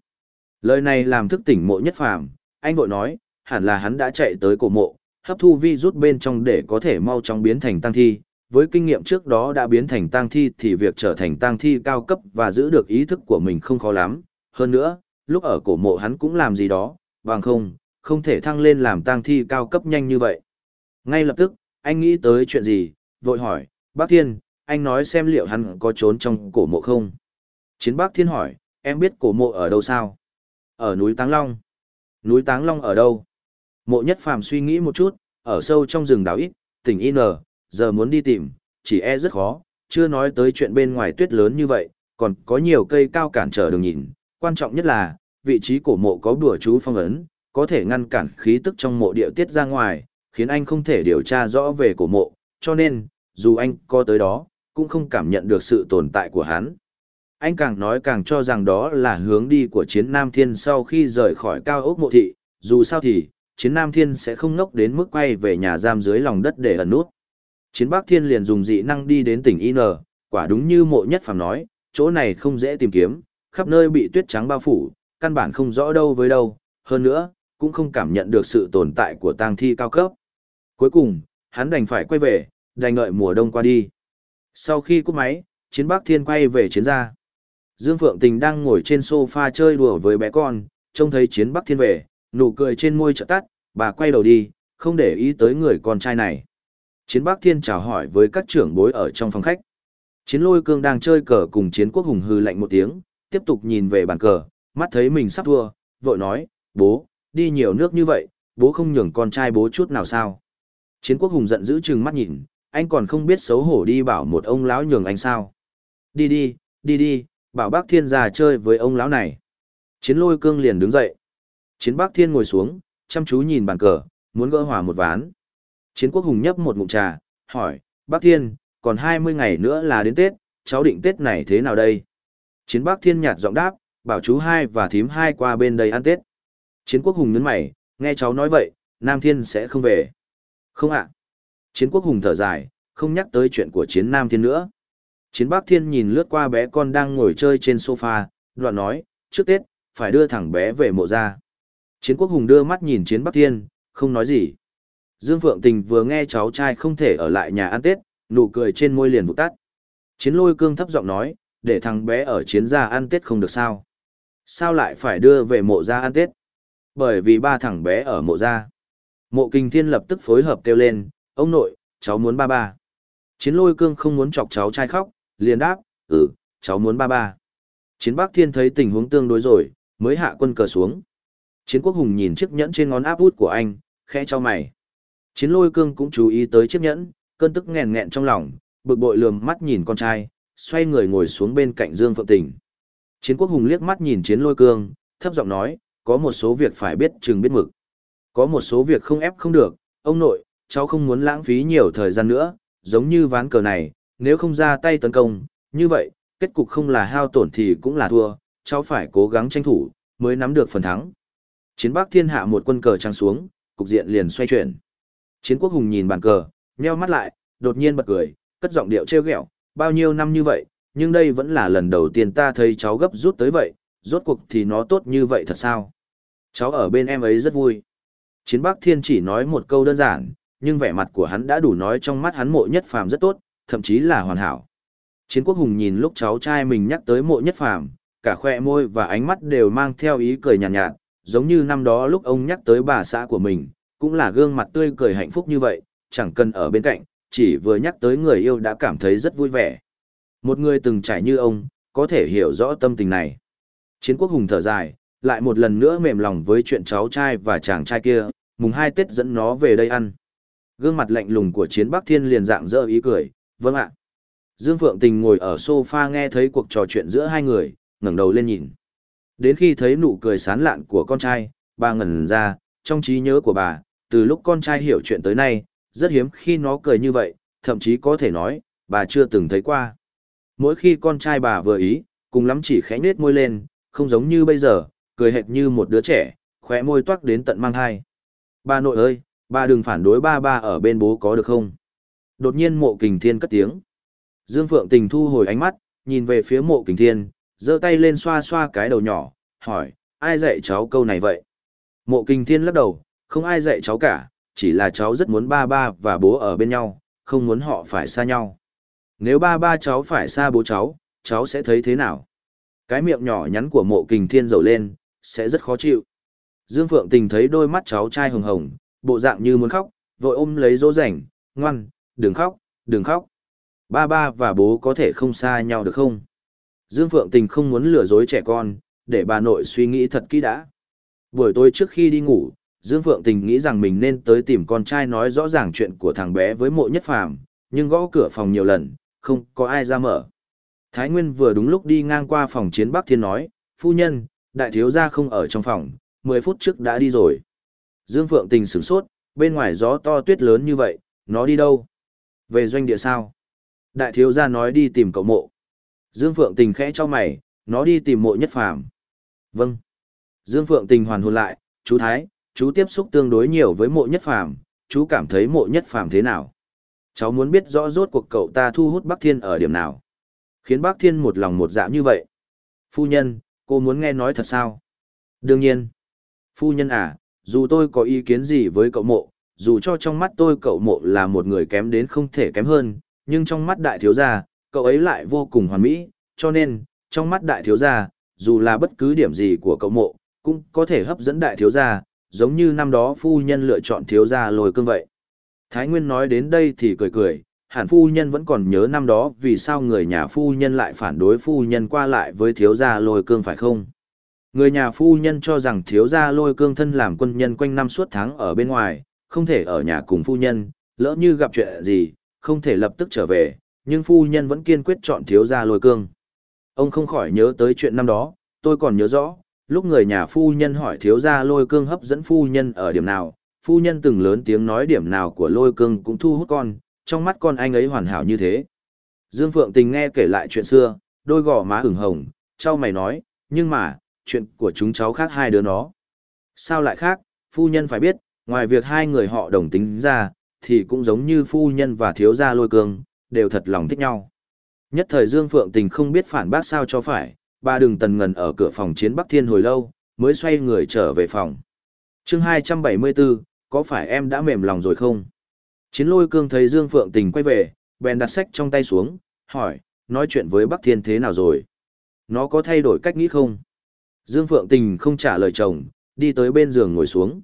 Lời này làm thức tỉnh mộ nhất phàm, anh vội nói, hẳn là hắn đã chạy tới cổ mộ, hấp thu vi rút bên trong để có thể mau chóng biến thành tăng thi. Với kinh nghiệm trước đó đã biến thành tăng thi thì việc trở thành tăng thi cao cấp và giữ được ý thức của mình không khó lắm. Hơn nữa, lúc ở cổ mộ hắn cũng làm gì đó, bằng không, không thể thăng lên làm tang thi cao cấp nhanh như vậy. Ngay lập tức, anh nghĩ tới chuyện gì, vội hỏi, bác Thiên, anh nói xem liệu hắn có trốn trong cổ mộ không? Chiến bác Thiên hỏi, em biết cổ mộ ở đâu sao? Ở núi Táng Long. Núi Táng Long ở đâu? Mộ nhất phàm suy nghĩ một chút, ở sâu trong rừng đảo ít, tỉnh In, giờ muốn đi tìm, chỉ e rất khó, chưa nói tới chuyện bên ngoài tuyết lớn như vậy, còn có nhiều cây cao cản trở đường nhìn. Quan trọng nhất là, vị trí cổ mộ có bùa chú phong ấn, có thể ngăn cản khí tức trong mộ địa tiết ra ngoài, khiến anh không thể điều tra rõ về cổ mộ, cho nên, dù anh có tới đó, cũng không cảm nhận được sự tồn tại của hắn. Anh càng nói càng cho rằng đó là hướng đi của chiến Nam Thiên sau khi rời khỏi cao ốc mộ thị, dù sao thì, chiến Nam Thiên sẽ không ngốc đến mức quay về nhà giam dưới lòng đất để ẩn nút. Chiến Bắc Thiên liền dùng dị năng đi đến tỉnh In, quả đúng như mộ nhất phàm nói, chỗ này không dễ tìm kiếm, khắp nơi bị tuyết trắng bao phủ, căn bản không rõ đâu với đâu, hơn nữa, cũng không cảm nhận được sự tồn tại của tang thi cao cấp. Cuối cùng, hắn đành phải quay về, đành đợi mùa đông qua đi. Sau khi cúp máy, chiến Bắc Thiên quay về chiến gia. Dương Phượng Tình đang ngồi trên sofa chơi đùa với bé con, trông thấy chiến Bắc Thiên về, nụ cười trên môi chợt tắt, bà quay đầu đi, không để ý tới người con trai này. Chiến Bắc Thiên chào hỏi với các trưởng bối ở trong phòng khách. Chiến lôi cương đang chơi cờ cùng chiến quốc hùng hư lạnh một tiếng, tiếp tục nhìn về bàn cờ, mắt thấy mình sắp thua, vội nói, bố, đi nhiều nước như vậy, bố không nhường con trai bố chút nào sao. Chiến quốc hùng giận dữ chừng mắt nhìn, anh còn không biết xấu hổ đi bảo một ông lão nhường anh sao. Đi đi, đi đi, bảo bác thiên già chơi với ông lão này. Chiến lôi cương liền đứng dậy. Chiến bác thiên ngồi xuống, chăm chú nhìn bàn cờ, muốn gỡ hòa một ván. Chiến quốc hùng nhấp một ngụm trà, hỏi, bác thiên, còn 20 ngày nữa là đến Tết, cháu định Tết này thế nào đây? Chiến bác thiên nhạt giọng đáp, bảo chú hai và thím hai qua bên đây ăn Tết. Chiến quốc hùng nhấn mày, nghe cháu nói vậy, Nam Thiên sẽ không về. Không ạ. Chiến quốc hùng thở dài, không nhắc tới chuyện của chiến Nam Thiên nữa. Chiến Bắc Thiên nhìn lướt qua bé con đang ngồi chơi trên sofa, đoạn nói, trước Tết, phải đưa thẳng bé về mộ ra. Chiến quốc hùng đưa mắt nhìn chiến Bắc Thiên, không nói gì. Dương Phượng Tình vừa nghe cháu trai không thể ở lại nhà ăn Tết, nụ cười trên môi liền vụt tắt. Chiến lôi cương thấp giọng nói, để thằng bé ở chiến gia ăn Tết không được sao. Sao lại phải đưa về mộ gia ăn Tết? Bởi vì ba thằng bé ở mộ gia. Mộ kinh thiên lập tức phối hợp kêu lên, ông nội, cháu muốn ba ba. Chiến lôi cương không muốn chọc cháu trai khóc, liền đáp, ừ, cháu muốn ba ba. Chiến Bắc Thiên thấy tình huống tương đối rồi, mới hạ quân cờ xuống. Chiến Quốc Hùng nhìn chiếc nhẫn trên ngón áp út của anh, khẽ cho mày. Chiến lôi cương cũng chú ý tới chiếc nhẫn, cơn tức nghẹn nghẹn trong lòng, bực bội lườm mắt nhìn con trai, xoay người ngồi xuống bên cạnh Dương Phượng Tình. Chiến Quốc Hùng liếc mắt nhìn chiến lôi cương, thấp giọng nói, có một số việc phải biết chừng biết mực. Có một số việc không ép không được, ông nội, cháu không muốn lãng phí nhiều thời gian nữa, giống như ván cờ này, nếu không ra tay tấn công, như vậy, kết cục không là hao tổn thì cũng là thua, cháu phải cố gắng tranh thủ, mới nắm được phần thắng. Chiến Bắc Thiên hạ một quân cờ trăng xuống, cục diện liền xoay chuyển. Chiến Quốc Hùng nhìn bàn cờ, nheo mắt lại, đột nhiên bật cười, cất giọng điệu trêu ghẹo, bao nhiêu năm như vậy, nhưng đây vẫn là lần đầu tiên ta thấy cháu gấp rút tới vậy, rốt cuộc thì nó tốt như vậy thật sao? Cháu ở bên em ấy rất vui. Chiến Bắc Thiên chỉ nói một câu đơn giản, nhưng vẻ mặt của hắn đã đủ nói trong mắt hắn mộ nhất phàm rất tốt, thậm chí là hoàn hảo. Chiến quốc hùng nhìn lúc cháu trai mình nhắc tới mộ nhất phàm, cả khoe môi và ánh mắt đều mang theo ý cười nhàn nhạt, nhạt, giống như năm đó lúc ông nhắc tới bà xã của mình, cũng là gương mặt tươi cười hạnh phúc như vậy, chẳng cần ở bên cạnh, chỉ vừa nhắc tới người yêu đã cảm thấy rất vui vẻ. Một người từng trải như ông, có thể hiểu rõ tâm tình này. Chiến quốc hùng thở dài, lại một lần nữa mềm lòng với chuyện cháu trai và chàng trai kia, mùng hai Tết dẫn nó về đây ăn. Gương mặt lạnh lùng của chiến Bắc Thiên liền dạng dỡ ý cười, vâng ạ. Dương Phượng Tình ngồi ở sofa nghe thấy cuộc trò chuyện giữa hai người, ngẩng đầu lên nhìn. Đến khi thấy nụ cười sán lạn của con trai, bà ngẩn ra, trong trí nhớ của bà, từ lúc con trai hiểu chuyện tới nay, rất hiếm khi nó cười như vậy, thậm chí có thể nói, bà chưa từng thấy qua. Mỗi khi con trai bà vừa ý, cùng lắm chỉ khẽ nết môi lên, không giống như bây giờ, cười hệt như một đứa trẻ, khóe môi toát đến tận mang hai. Bà nội ơi, bà đừng phản đối ba ba ở bên bố có được không? Đột nhiên mộ kình thiên cất tiếng. Dương Phượng Tình thu hồi ánh mắt, nhìn về phía mộ kình thiên, giơ tay lên xoa xoa cái đầu nhỏ, hỏi, ai dạy cháu câu này vậy? Mộ kình thiên lắc đầu, không ai dạy cháu cả, chỉ là cháu rất muốn ba ba và bố ở bên nhau, không muốn họ phải xa nhau. Nếu ba ba cháu phải xa bố cháu, cháu sẽ thấy thế nào? Cái miệng nhỏ nhắn của mộ kình thiên dầu lên, sẽ rất khó chịu. Dương Phượng Tình thấy đôi mắt cháu trai hồng hồng, bộ dạng như muốn khóc, vội ôm lấy dỗ rảnh, ngoan, đừng khóc, đừng khóc. Ba ba và bố có thể không xa nhau được không? Dương Phượng Tình không muốn lừa dối trẻ con, để bà nội suy nghĩ thật kỹ đã. Buổi tối trước khi đi ngủ, Dương Phượng Tình nghĩ rằng mình nên tới tìm con trai nói rõ ràng chuyện của thằng bé với mộ nhất phàm, nhưng gõ cửa phòng nhiều lần, không có ai ra mở. Thái Nguyên vừa đúng lúc đi ngang qua phòng chiến Bắc Thiên nói, phu nhân, đại thiếu gia không ở trong phòng, 10 phút trước đã đi rồi. Dương Phượng Tình sửng sốt, bên ngoài gió to tuyết lớn như vậy, nó đi đâu? Về doanh địa sao? Đại thiếu gia nói đi tìm cậu mộ. Dương Phượng Tình khẽ cho mày, nó đi tìm mộ nhất phàm. Vâng. Dương Phượng Tình hoàn hồn lại, chú Thái, chú tiếp xúc tương đối nhiều với mộ nhất phàm, chú cảm thấy mộ nhất phàm thế nào? Cháu muốn biết rõ rốt cuộc cậu ta thu hút Bắc Thiên ở điểm nào? Khiến Bắc Thiên một lòng một dạ như vậy. Phu nhân, cô muốn nghe nói thật sao? Đương nhiên. Phu nhân à, dù tôi có ý kiến gì với cậu mộ, dù cho trong mắt tôi cậu mộ là một người kém đến không thể kém hơn, nhưng trong mắt đại thiếu gia, cậu ấy lại vô cùng hoàn mỹ, cho nên, trong mắt đại thiếu gia, dù là bất cứ điểm gì của cậu mộ, cũng có thể hấp dẫn đại thiếu gia, giống như năm đó phu nhân lựa chọn thiếu gia lôi cương vậy. Thái Nguyên nói đến đây thì cười cười, hẳn phu nhân vẫn còn nhớ năm đó vì sao người nhà phu nhân lại phản đối phu nhân qua lại với thiếu gia lôi cương phải không? Người nhà phu nhân cho rằng thiếu gia lôi cương thân làm quân nhân quanh năm suốt tháng ở bên ngoài, không thể ở nhà cùng phu nhân, lỡ như gặp chuyện gì, không thể lập tức trở về, nhưng phu nhân vẫn kiên quyết chọn thiếu gia lôi cương. Ông không khỏi nhớ tới chuyện năm đó, tôi còn nhớ rõ, lúc người nhà phu nhân hỏi thiếu gia lôi cương hấp dẫn phu nhân ở điểm nào, phu nhân từng lớn tiếng nói điểm nào của lôi cương cũng thu hút con, trong mắt con anh ấy hoàn hảo như thế. Dương Phượng Tình nghe kể lại chuyện xưa, đôi gò má ửng hồng, trao mày nói, nhưng mà, chuyện của chúng cháu khác hai đứa nó. Sao lại khác, phu nhân phải biết, ngoài việc hai người họ đồng tính ra, thì cũng giống như phu nhân và thiếu gia lôi cương, đều thật lòng thích nhau. Nhất thời Dương Phượng Tình không biết phản bác sao cho phải, ba đừng tần ngần ở cửa phòng chiến Bắc Thiên hồi lâu, mới xoay người trở về phòng. chương 274, có phải em đã mềm lòng rồi không? Chiến lôi cương thấy Dương Phượng Tình quay về, bèn đặt sách trong tay xuống, hỏi, nói chuyện với Bắc Thiên thế nào rồi? Nó có thay đổi cách nghĩ không? Dương Phượng Tình không trả lời chồng, đi tới bên giường ngồi xuống.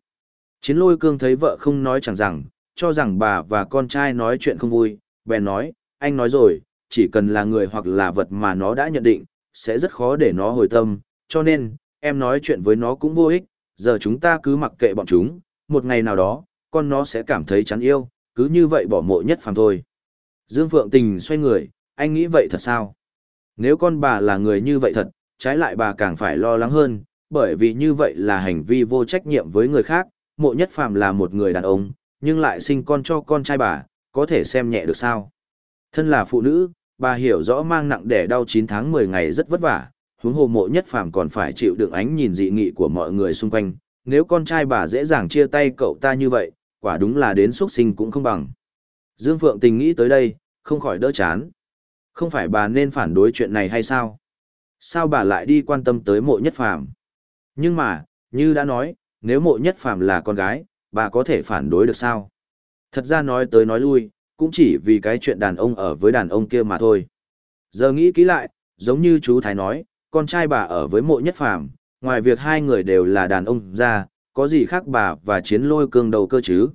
Chiến lôi cương thấy vợ không nói chẳng rằng, cho rằng bà và con trai nói chuyện không vui, bèn nói, anh nói rồi, chỉ cần là người hoặc là vật mà nó đã nhận định, sẽ rất khó để nó hồi tâm, cho nên, em nói chuyện với nó cũng vô ích, giờ chúng ta cứ mặc kệ bọn chúng, một ngày nào đó, con nó sẽ cảm thấy chán yêu, cứ như vậy bỏ mộ nhất phàm thôi. Dương Phượng Tình xoay người, anh nghĩ vậy thật sao? Nếu con bà là người như vậy thật, trái lại bà càng phải lo lắng hơn, bởi vì như vậy là hành vi vô trách nhiệm với người khác, mộ nhất phàm là một người đàn ông, nhưng lại sinh con cho con trai bà, có thể xem nhẹ được sao? Thân là phụ nữ, bà hiểu rõ mang nặng đẻ đau 9 tháng 10 ngày rất vất vả, huống hồ mộ nhất phàm còn phải chịu đựng ánh nhìn dị nghị của mọi người xung quanh, nếu con trai bà dễ dàng chia tay cậu ta như vậy, quả đúng là đến xuất sinh cũng không bằng. Dương Phượng tình nghĩ tới đây, không khỏi đỡ chán. Không phải bà nên phản đối chuyện này hay sao? Sao bà lại đi quan tâm tới mộ nhất phàm? Nhưng mà, như đã nói, nếu mộ nhất phàm là con gái, bà có thể phản đối được sao? Thật ra nói tới nói lui, cũng chỉ vì cái chuyện đàn ông ở với đàn ông kia mà thôi. Giờ nghĩ kỹ lại, giống như chú Thái nói, con trai bà ở với mộ nhất phàm, ngoài việc hai người đều là đàn ông ra, có gì khác bà và chiến lôi cương đầu cơ chứ?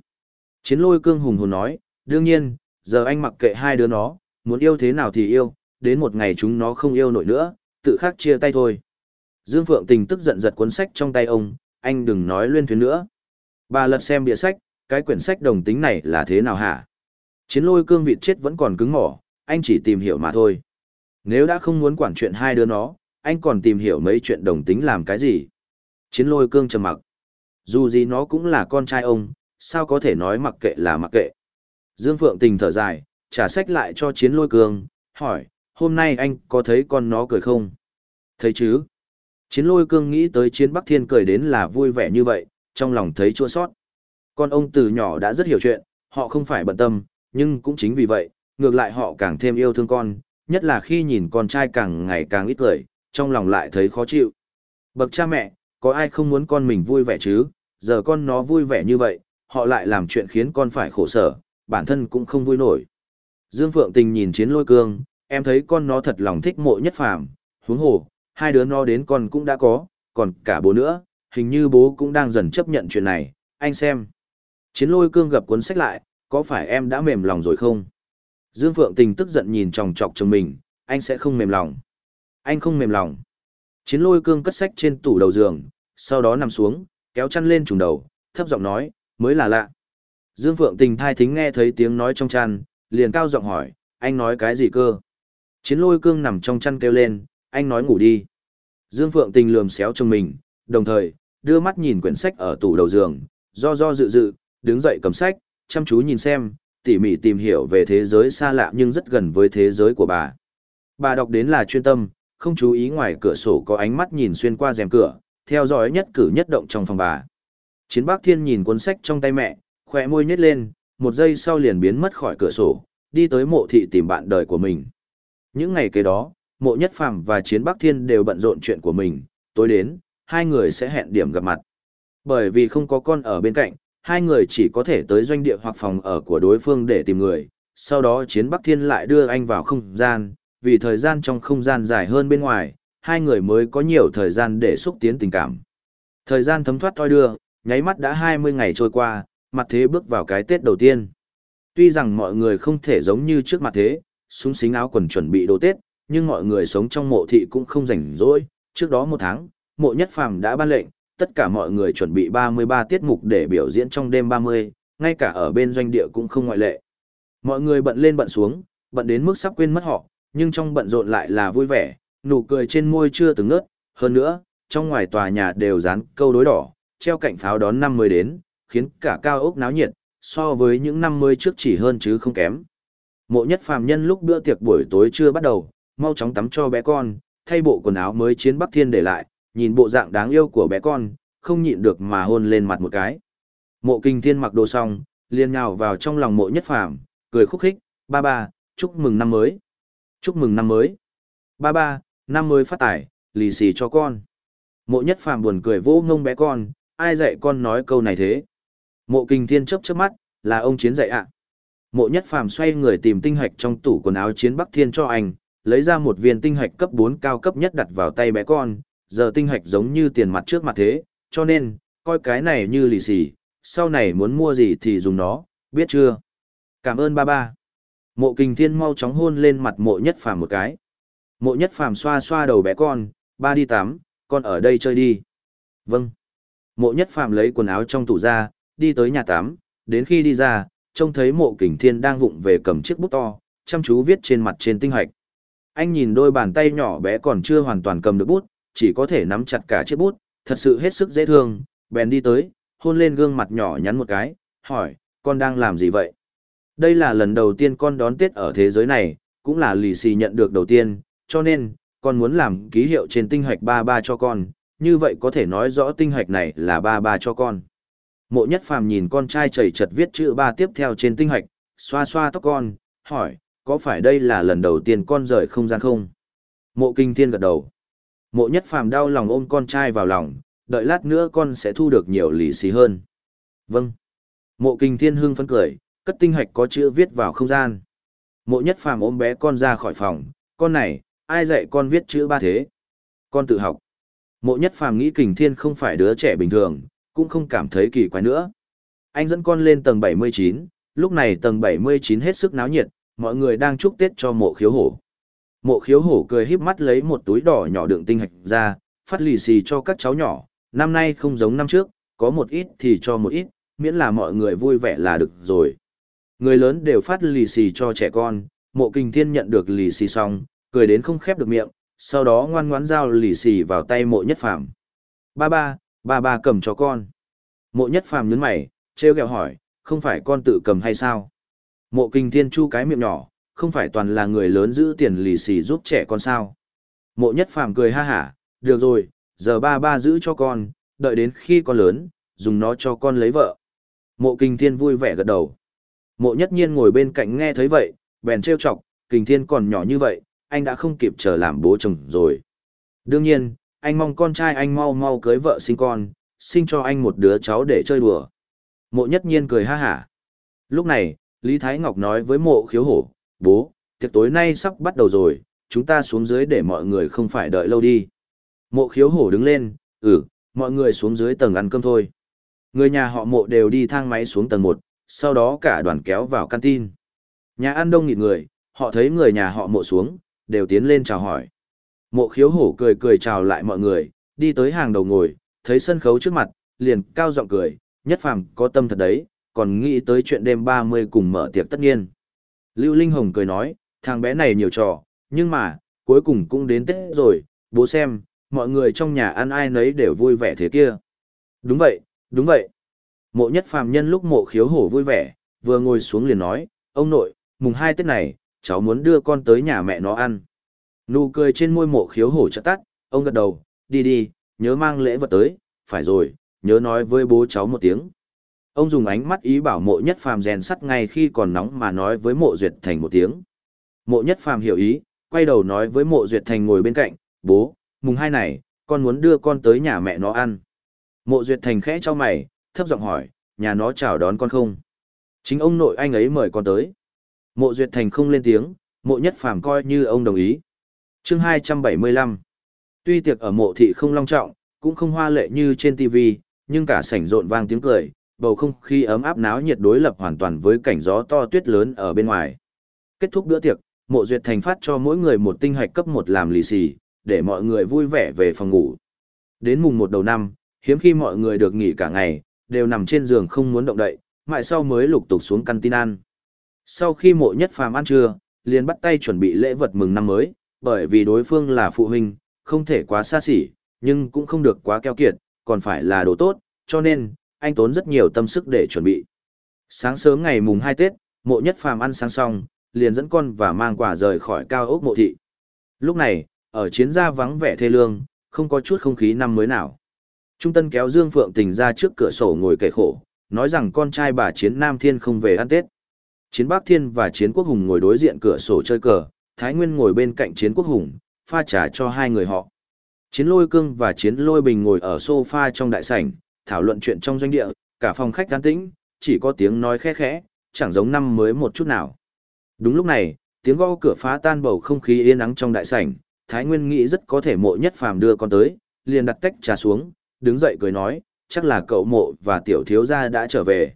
Chiến lôi cương hùng hồn nói, đương nhiên, giờ anh mặc kệ hai đứa nó, muốn yêu thế nào thì yêu, đến một ngày chúng nó không yêu nổi nữa, tự khắc chia tay thôi. Dương Phượng Tình tức giận giật cuốn sách trong tay ông, anh đừng nói luyên thuyên nữa. Bà lật xem bìa sách, cái quyển sách đồng tính này là thế nào hả? Chiến lôi cương vịt chết vẫn còn cứng mỏ, anh chỉ tìm hiểu mà thôi. Nếu đã không muốn quản chuyện hai đứa nó, anh còn tìm hiểu mấy chuyện đồng tính làm cái gì? Chiến lôi cương trầm mặc. Dù gì nó cũng là con trai ông, sao có thể nói mặc kệ là mặc kệ. Dương Phượng tình thở dài, trả sách lại cho chiến lôi cương, hỏi, hôm nay anh có thấy con nó cười không? Thấy chứ? Chiến lôi cương nghĩ tới chiến Bắc Thiên cười đến là vui vẻ như vậy, trong lòng thấy chua sót. Con ông từ nhỏ đã rất hiểu chuyện, họ không phải bận tâm, nhưng cũng chính vì vậy, ngược lại họ càng thêm yêu thương con, nhất là khi nhìn con trai càng ngày càng ít cười, trong lòng lại thấy khó chịu. Bậc cha mẹ, có ai không muốn con mình vui vẻ chứ, giờ con nó vui vẻ như vậy, họ lại làm chuyện khiến con phải khổ sở, bản thân cũng không vui nổi. Dương Phượng Tình nhìn chiến lôi cương, em thấy con nó thật lòng thích mộ nhất phàm, huống hồ, hai đứa nó đến con cũng đã có, còn cả bố nữa, hình như bố cũng đang dần chấp nhận chuyện này, anh xem. Chiến lôi cương gặp cuốn sách lại, có phải em đã mềm lòng rồi không? Dương Phượng Tình tức giận nhìn tròng trọc chồng mình, anh sẽ không mềm lòng. Anh không mềm lòng. Chiến lôi cương cất sách trên tủ đầu giường, sau đó nằm xuống, kéo chăn lên trùng đầu, thấp giọng nói, mới là lạ. Dương Phượng Tình thai thính nghe thấy tiếng nói trong chăn, liền cao giọng hỏi, anh nói cái gì cơ? Chiến lôi cương nằm trong chăn kêu lên, anh nói ngủ đi. Dương Phượng Tình lườm xéo chồng mình, đồng thời, đưa mắt nhìn quyển sách ở tủ đầu giường, do do dự dự, đứng dậy cầm sách, chăm chú nhìn xem, tỉ mỉ tìm hiểu về thế giới xa lạ nhưng rất gần với thế giới của bà. Bà đọc đến là chuyên tâm, không chú ý ngoài cửa sổ có ánh mắt nhìn xuyên qua rèm cửa, theo dõi nhất cử nhất động trong phòng bà. Chiến Bác Thiên nhìn cuốn sách trong tay mẹ, khỏe môi nhếch lên, một giây sau liền biến mất khỏi cửa sổ, đi tới mộ thị tìm bạn đời của mình. Những ngày kế đó, mộ nhất phàm và Chiến Bắc Thiên đều bận rộn chuyện của mình, tối đến, hai người sẽ hẹn điểm gặp mặt. Bởi vì không có con ở bên cạnh, hai người chỉ có thể tới doanh địa hoặc phòng ở của đối phương để tìm người, sau đó Chiến Bắc Thiên lại đưa anh vào không gian, vì thời gian trong không gian dài hơn bên ngoài, hai người mới có nhiều thời gian để xúc tiến tình cảm. Thời gian thấm thoát thoi đưa, nháy mắt đã 20 ngày trôi qua, mặt thế bước vào cái Tết đầu tiên. Tuy rằng mọi người không thể giống như trước mặt thế, súng xính áo quần chuẩn bị đồ Tết, nhưng mọi người sống trong mộ thị cũng không rảnh rỗi. Trước đó một tháng, mộ nhất phàm đã ban lệnh, tất cả mọi người chuẩn bị 33 tiết mục để biểu diễn trong đêm 30, ngay cả ở bên doanh địa cũng không ngoại lệ. Mọi người bận lên bận xuống, bận đến mức sắp quên mất họ, nhưng trong bận rộn lại là vui vẻ, nụ cười trên môi chưa từng nớt, hơn nữa, trong ngoài tòa nhà đều dán câu đối đỏ, treo cạnh pháo đón năm mới đến, khiến cả cao ốc náo nhiệt, so với những năm mới trước chỉ hơn chứ không kém. Mộ nhất phàm nhân lúc bữa tiệc buổi tối chưa bắt đầu, mau chóng tắm cho bé con, thay bộ quần áo mới chiến Bắc Thiên để lại, nhìn bộ dạng đáng yêu của bé con, không nhịn được mà hôn lên mặt một cái. Mộ kinh thiên mặc đồ xong, liền nhào vào trong lòng mộ nhất phàm, cười khúc khích, ba ba, chúc mừng năm mới. Chúc mừng năm mới. Ba ba, năm mới phát tải, lì xì cho con. Mộ nhất phàm buồn cười vỗ ngông bé con, ai dạy con nói câu này thế? Mộ kinh thiên chớp chớp mắt, là ông chiến dạy ạ. Mộ nhất phàm xoay người tìm tinh hạch trong tủ quần áo chiến Bắc Thiên cho anh, lấy ra một viên tinh hạch cấp 4 cao cấp nhất đặt vào tay bé con, giờ tinh hạch giống như tiền mặt trước mặt thế, cho nên, coi cái này như lì xì, sau này muốn mua gì thì dùng nó, biết chưa? Cảm ơn ba ba. Mộ kinh thiên mau chóng hôn lên mặt mộ nhất phàm một cái. Mộ nhất phàm xoa xoa đầu bé con, ba đi tắm, con ở đây chơi đi. Vâng. Mộ nhất phàm lấy quần áo trong tủ ra, đi tới nhà tắm, đến khi đi ra, trông thấy mộ kình thiên đang vụng về cầm chiếc bút to, chăm chú viết trên mặt trên tinh hạch. Anh nhìn đôi bàn tay nhỏ bé còn chưa hoàn toàn cầm được bút, chỉ có thể nắm chặt cả chiếc bút, thật sự hết sức dễ thương, bèn đi tới, hôn lên gương mặt nhỏ nhắn một cái, hỏi, con đang làm gì vậy? Đây là lần đầu tiên con đón Tết ở thế giới này, cũng là lì xì nhận được đầu tiên, cho nên, con muốn làm ký hiệu trên tinh hạch ba ba cho con, như vậy có thể nói rõ tinh hạch này là ba ba cho con. Mộ nhất phàm nhìn con trai chảy chật viết chữ ba tiếp theo trên tinh hạch, xoa xoa tóc con, hỏi, có phải đây là lần đầu tiên con rời không gian không? Mộ kinh thiên gật đầu. Mộ nhất phàm đau lòng ôm con trai vào lòng, đợi lát nữa con sẽ thu được nhiều lì xì hơn. Vâng. Mộ kinh thiên hưng phấn cười, cất tinh hạch có chữ viết vào không gian. Mộ nhất phàm ôm bé con ra khỏi phòng, con này, ai dạy con viết chữ ba thế? Con tự học. Mộ nhất phàm nghĩ kình thiên không phải đứa trẻ bình thường, cũng không cảm thấy kỳ quái nữa. Anh dẫn con lên tầng 79, lúc này tầng 79 hết sức náo nhiệt, mọi người đang chúc Tết cho mộ khiếu hổ. Mộ khiếu hổ cười híp mắt lấy một túi đỏ nhỏ đựng tinh hạch ra, phát lì xì cho các cháu nhỏ, năm nay không giống năm trước, có một ít thì cho một ít, miễn là mọi người vui vẻ là được rồi. Người lớn đều phát lì xì cho trẻ con, mộ kinh thiên nhận được lì xì xong, cười đến không khép được miệng, sau đó ngoan ngoãn giao lì xì vào tay mộ nhất phàm. Ba ba, ba ba cầm cho con. Mộ nhất phàm nhấn mày, treo kẹo hỏi, không phải con tự cầm hay sao? Mộ kinh thiên chu cái miệng nhỏ, không phải toàn là người lớn giữ tiền lì xì giúp trẻ con sao? Mộ nhất phàm cười ha hả, được rồi, giờ ba ba giữ cho con, đợi đến khi con lớn, dùng nó cho con lấy vợ. Mộ kinh thiên vui vẻ gật đầu. Mộ nhất nhiên ngồi bên cạnh nghe thấy vậy, bèn trêu chọc, Kình thiên còn nhỏ như vậy, anh đã không kịp chờ làm bố chồng rồi. Đương nhiên, anh mong con trai anh mau mau cưới vợ sinh con, sinh cho anh một đứa cháu để chơi đùa. Mộ nhất nhiên cười ha hả. Lúc này, Lý Thái Ngọc nói với mộ khiếu hổ, bố, tiệc tối nay sắp bắt đầu rồi, chúng ta xuống dưới để mọi người không phải đợi lâu đi. Mộ khiếu hổ đứng lên, Ừ, mọi người xuống dưới tầng ăn cơm thôi. Người nhà họ mộ đều đi thang máy xuống tầng 1, sau đó cả đoàn kéo vào canteen. Nhà ăn đông nghịt người, họ thấy người nhà họ mộ xuống, đều tiến lên chào hỏi. Mộ khiếu hổ cười cười chào lại mọi người, đi tới hàng đầu ngồi, thấy sân khấu trước mặt, liền cao giọng cười, nhất phàm có tâm thật đấy, còn nghĩ tới chuyện đêm 30 cùng mở tiệc tất nhiên. Lưu Linh Hồng cười nói, thằng bé này nhiều trò, nhưng mà, cuối cùng cũng đến Tết rồi, bố xem, mọi người trong nhà ăn ai nấy đều vui vẻ thế kia. Đúng vậy, đúng vậy. Mộ nhất phàm nhân lúc mộ khiếu hổ vui vẻ, vừa ngồi xuống liền nói, ông nội, mùng hai Tết này, cháu muốn đưa con tới nhà mẹ nó ăn. Nụ cười trên môi mộ khiếu hổ chợt tắt, ông gật đầu, đi đi, nhớ mang lễ vật tới, phải rồi, nhớ nói với bố cháu một tiếng. Ông dùng ánh mắt ý bảo mộ nhất phàm rèn sắt ngay khi còn nóng mà nói với mộ duyệt thành một tiếng. Mộ nhất phàm hiểu ý, quay đầu nói với mộ duyệt thành ngồi bên cạnh, bố, mùng hai này, con muốn đưa con tới nhà mẹ nó ăn. Mộ duyệt thành khẽ cho mày, thấp giọng hỏi, nhà nó chào đón con không? Chính ông nội anh ấy mời con tới. Mộ duyệt thành không lên tiếng, mộ nhất phàm coi như ông đồng ý. chương 275 Tuy tiệc ở mộ thị không long trọng, cũng không hoa lệ như trên TV, nhưng cả sảnh rộn vang tiếng cười, bầu không khí ấm áp náo nhiệt đối lập hoàn toàn với cảnh gió to tuyết lớn ở bên ngoài. Kết thúc bữa tiệc, mộ duyệt thành phát cho mỗi người một tinh hạch cấp một làm lì xì, để mọi người vui vẻ về phòng ngủ. Đến mùng một đầu năm, hiếm khi mọi người được nghỉ cả ngày, đều nằm trên giường không muốn động đậy, mãi sau mới lục tục xuống căn tin ăn. Sau khi mộ nhất phàm ăn trưa, liền bắt tay chuẩn bị lễ vật mừng năm mới, bởi vì đối phương là phụ huynh, không thể quá xa xỉ, nhưng cũng không được quá keo kiệt, còn phải là đồ tốt, cho nên, anh tốn rất nhiều tâm sức để chuẩn bị. Sáng sớm ngày mùng 2 Tết, mộ nhất phàm ăn sáng xong, liền dẫn con và mang quà rời khỏi cao ốc mộ thị. Lúc này, ở chiến gia vắng vẻ thê lương, không có chút không khí năm mới nào. Trung Tân kéo Dương Phượng Tình ra trước cửa sổ ngồi kể khổ, nói rằng con trai bà Chiến Nam Thiên không về ăn Tết. Chiến Bắc Thiên và Chiến Quốc Hùng ngồi đối diện cửa sổ chơi cờ, Thái Nguyên ngồi bên cạnh Chiến Quốc Hùng, pha trà cho hai người họ. Chiến Lôi Cương và Chiến Lôi Bình ngồi ở sofa trong đại sảnh, thảo luận chuyện trong doanh địa, cả phòng khách an tĩnh, chỉ có tiếng nói khẽ khẽ, chẳng giống năm mới một chút nào. Đúng lúc này, tiếng gõ cửa phá tan bầu không khí yên ắng trong đại sảnh, Thái Nguyên nghĩ rất có thể mộ nhất phàm đưa con tới, liền đặt tách trà xuống, đứng dậy cười nói, chắc là cậu mộ và tiểu thiếu gia đã trở về.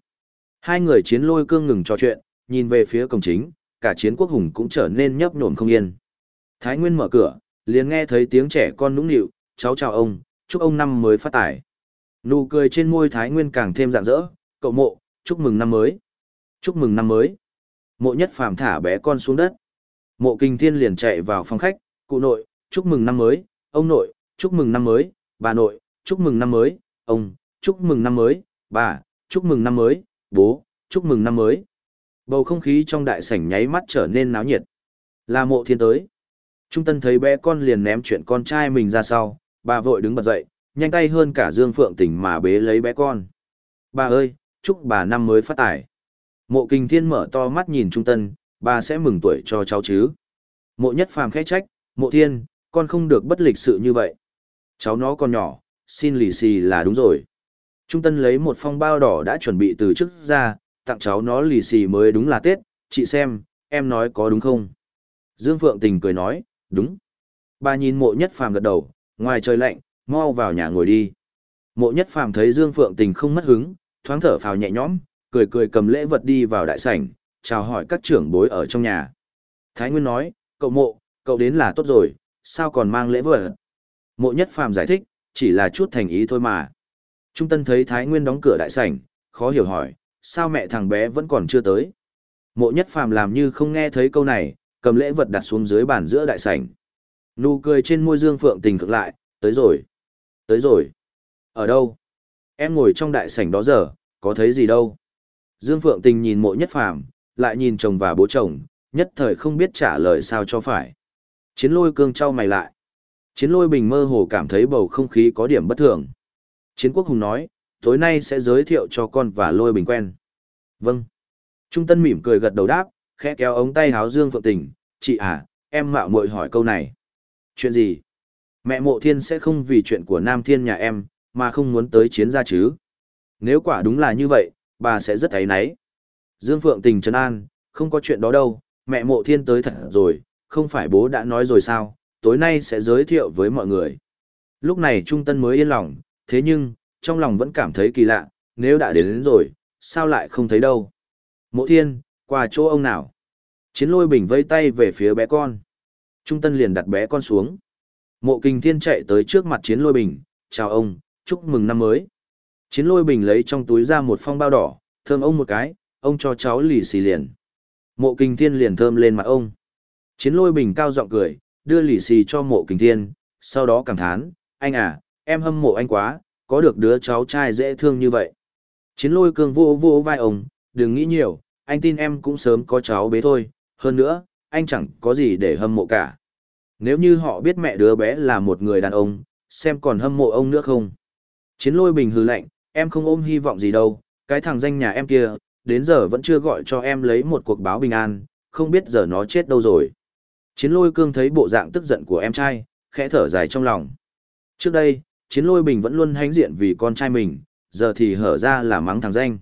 Hai người chiến lôi cương ngừng trò chuyện, nhìn về phía cổng chính, cả chiến quốc hùng cũng trở nên nhấp nhổm không yên. Thái Nguyên mở cửa, liền nghe thấy tiếng trẻ con nũng nịu, cháu chào ông, chúc ông năm mới phát tài. Nụ cười trên môi Thái Nguyên càng thêm rạng rỡ, cậu mộ, chúc mừng năm mới. Chúc mừng năm mới. Mộ nhất phàm thả bé con xuống đất. Mộ kinh thiên liền chạy vào phòng khách, cụ nội, chúc mừng năm mới, ông nội, chúc mừng năm mới, bà nội, chúc mừng năm mới, ông, chúc mừng năm mới, bà, chúc mừng năm mới, bố, chúc mừng năm mới. Bầu không khí trong đại sảnh nháy mắt trở nên náo nhiệt. Là mộ thiên tới. Trung tân thấy bé con liền ném chuyện con trai mình ra sau, bà vội đứng bật dậy, nhanh tay hơn cả Dương Phượng tỉnh mà bế lấy bé con. Bà ơi, chúc bà năm mới phát tài. Mộ kinh thiên mở to mắt nhìn Trung tân, bà sẽ mừng tuổi cho cháu chứ. Mộ nhất phàm khẽ trách, mộ thiên, con không được bất lịch sự như vậy. Cháu nó còn nhỏ, xin lì xì là đúng rồi. Trung tân lấy một phong bao đỏ đã chuẩn bị từ trước ra, tặng cháu nó lì xì mới đúng là Tết, chị xem, em nói có đúng không? Dương Phượng Tình cười nói, đúng. Bà nhìn mộ nhất phàm gật đầu, ngoài trời lạnh, mau vào nhà ngồi đi. Mộ nhất phàm thấy Dương Phượng Tình không mất hứng, thoáng thở phào nhẹ nhõm, cười cười cầm lễ vật đi vào đại sảnh, chào hỏi các trưởng bối ở trong nhà. Thái Nguyên nói, cậu mộ, cậu đến là tốt rồi, sao còn mang lễ vật? Mộ nhất phàm giải thích, chỉ là chút thành ý thôi mà. Trung Tân thấy Thái Nguyên đóng cửa đại sảnh, khó hiểu hỏi, sao mẹ thằng bé vẫn còn chưa tới? Mộ nhất phàm làm như không nghe thấy câu này, cầm lễ vật đặt xuống dưới bàn giữa đại sảnh. Nụ cười trên môi Dương Phượng tình cực lại, tới rồi. Tới rồi. Ở đâu? Em ngồi trong đại sảnh đó giờ, có thấy gì đâu? Dương Phượng tình nhìn mộ nhất phàm, lại nhìn chồng và bố chồng, nhất thời không biết trả lời sao cho phải. Chiến lôi cương trao mày lại. Chiến lôi bình mơ hồ cảm thấy bầu không khí có điểm bất thường. Chiến quốc hùng nói, tối nay sẽ giới thiệu cho con và lôi bình quen. Vâng. Trung tân mỉm cười gật đầu đáp, khẽ kéo ống tay háo Dương Phượng Tình, chị à, em mạo muội hỏi câu này. Chuyện gì? Mẹ mộ thiên sẽ không vì chuyện của Nam Thiên nhà em, mà không muốn tới chiến gia chứ. Nếu quả đúng là như vậy, bà sẽ rất thấy náy. Dương Phượng Tình trấn an, không có chuyện đó đâu, mẹ mộ thiên tới thật rồi, không phải bố đã nói rồi sao, tối nay sẽ giới thiệu với mọi người. Lúc này Trung Tân mới yên lòng, thế nhưng, trong lòng vẫn cảm thấy kỳ lạ, nếu đã đến, đến rồi, sao lại không thấy đâu. Mộ thiên, qua chỗ ông nào? Chiến lôi bình vây tay về phía bé con. Trung Tân liền đặt bé con xuống. Mộ kinh thiên chạy tới trước mặt chiến lôi bình, chào ông, chúc mừng năm mới. Chiến lôi bình lấy trong túi ra một phong bao đỏ, thơm ông một cái, ông cho cháu lì xì liền. Mộ kinh thiên liền thơm lên mặt ông. Chiến lôi bình cao giọng cười, đưa lì xì cho mộ kinh thiên, sau đó cảm thán, anh à, em hâm mộ anh quá, có được đứa cháu trai dễ thương như vậy. Chiến lôi cường vô vô vai ông, đừng nghĩ nhiều, anh tin em cũng sớm có cháu bé thôi, hơn nữa, anh chẳng có gì để hâm mộ cả. Nếu như họ biết mẹ đứa bé là một người đàn ông, xem còn hâm mộ ông nữa không. Chiến lôi bình hừ lạnh, em không ôm hy vọng gì đâu, cái thằng danh nhà em kia, đến giờ vẫn chưa gọi cho em lấy một cuộc báo bình an, không biết giờ nó chết đâu rồi. Chiến lôi cương thấy bộ dạng tức giận của em trai, khẽ thở dài trong lòng. Trước đây, chiến lôi bình vẫn luôn hãnh diện vì con trai mình, giờ thì hở ra là mắng thằng danh.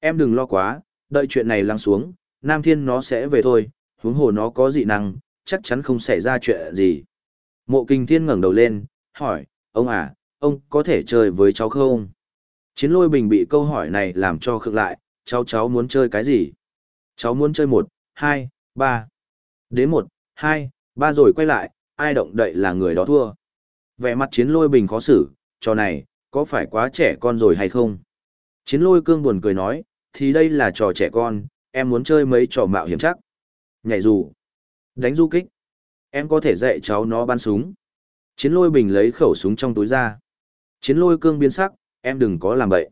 Em đừng lo quá, đợi chuyện này lắng xuống, Nam Thiên nó sẽ về thôi, huống hồ nó có dị năng, chắc chắn không xảy ra chuyện gì. Mộ Kinh Thiên ngẩng đầu lên, hỏi, ông à, ông có thể chơi với cháu không? Chiến lôi bình bị câu hỏi này làm cho khựng lại, cháu cháu muốn chơi cái gì? Cháu muốn chơi một, hai, ba. Đến một, hai, ba rồi quay lại, ai động đậy là người đó thua. Vẻ mặt chiến lôi bình khó xử, trò này, có phải quá trẻ con rồi hay không? Chiến lôi cương buồn cười nói, thì đây là trò trẻ con, em muốn chơi mấy trò mạo hiểm chắc. Nhảy dù, đánh du kích. Em có thể dạy cháu nó bắn súng. Chiến lôi bình lấy khẩu súng trong túi ra. Chiến lôi cương biến sắc, em đừng có làm bậy.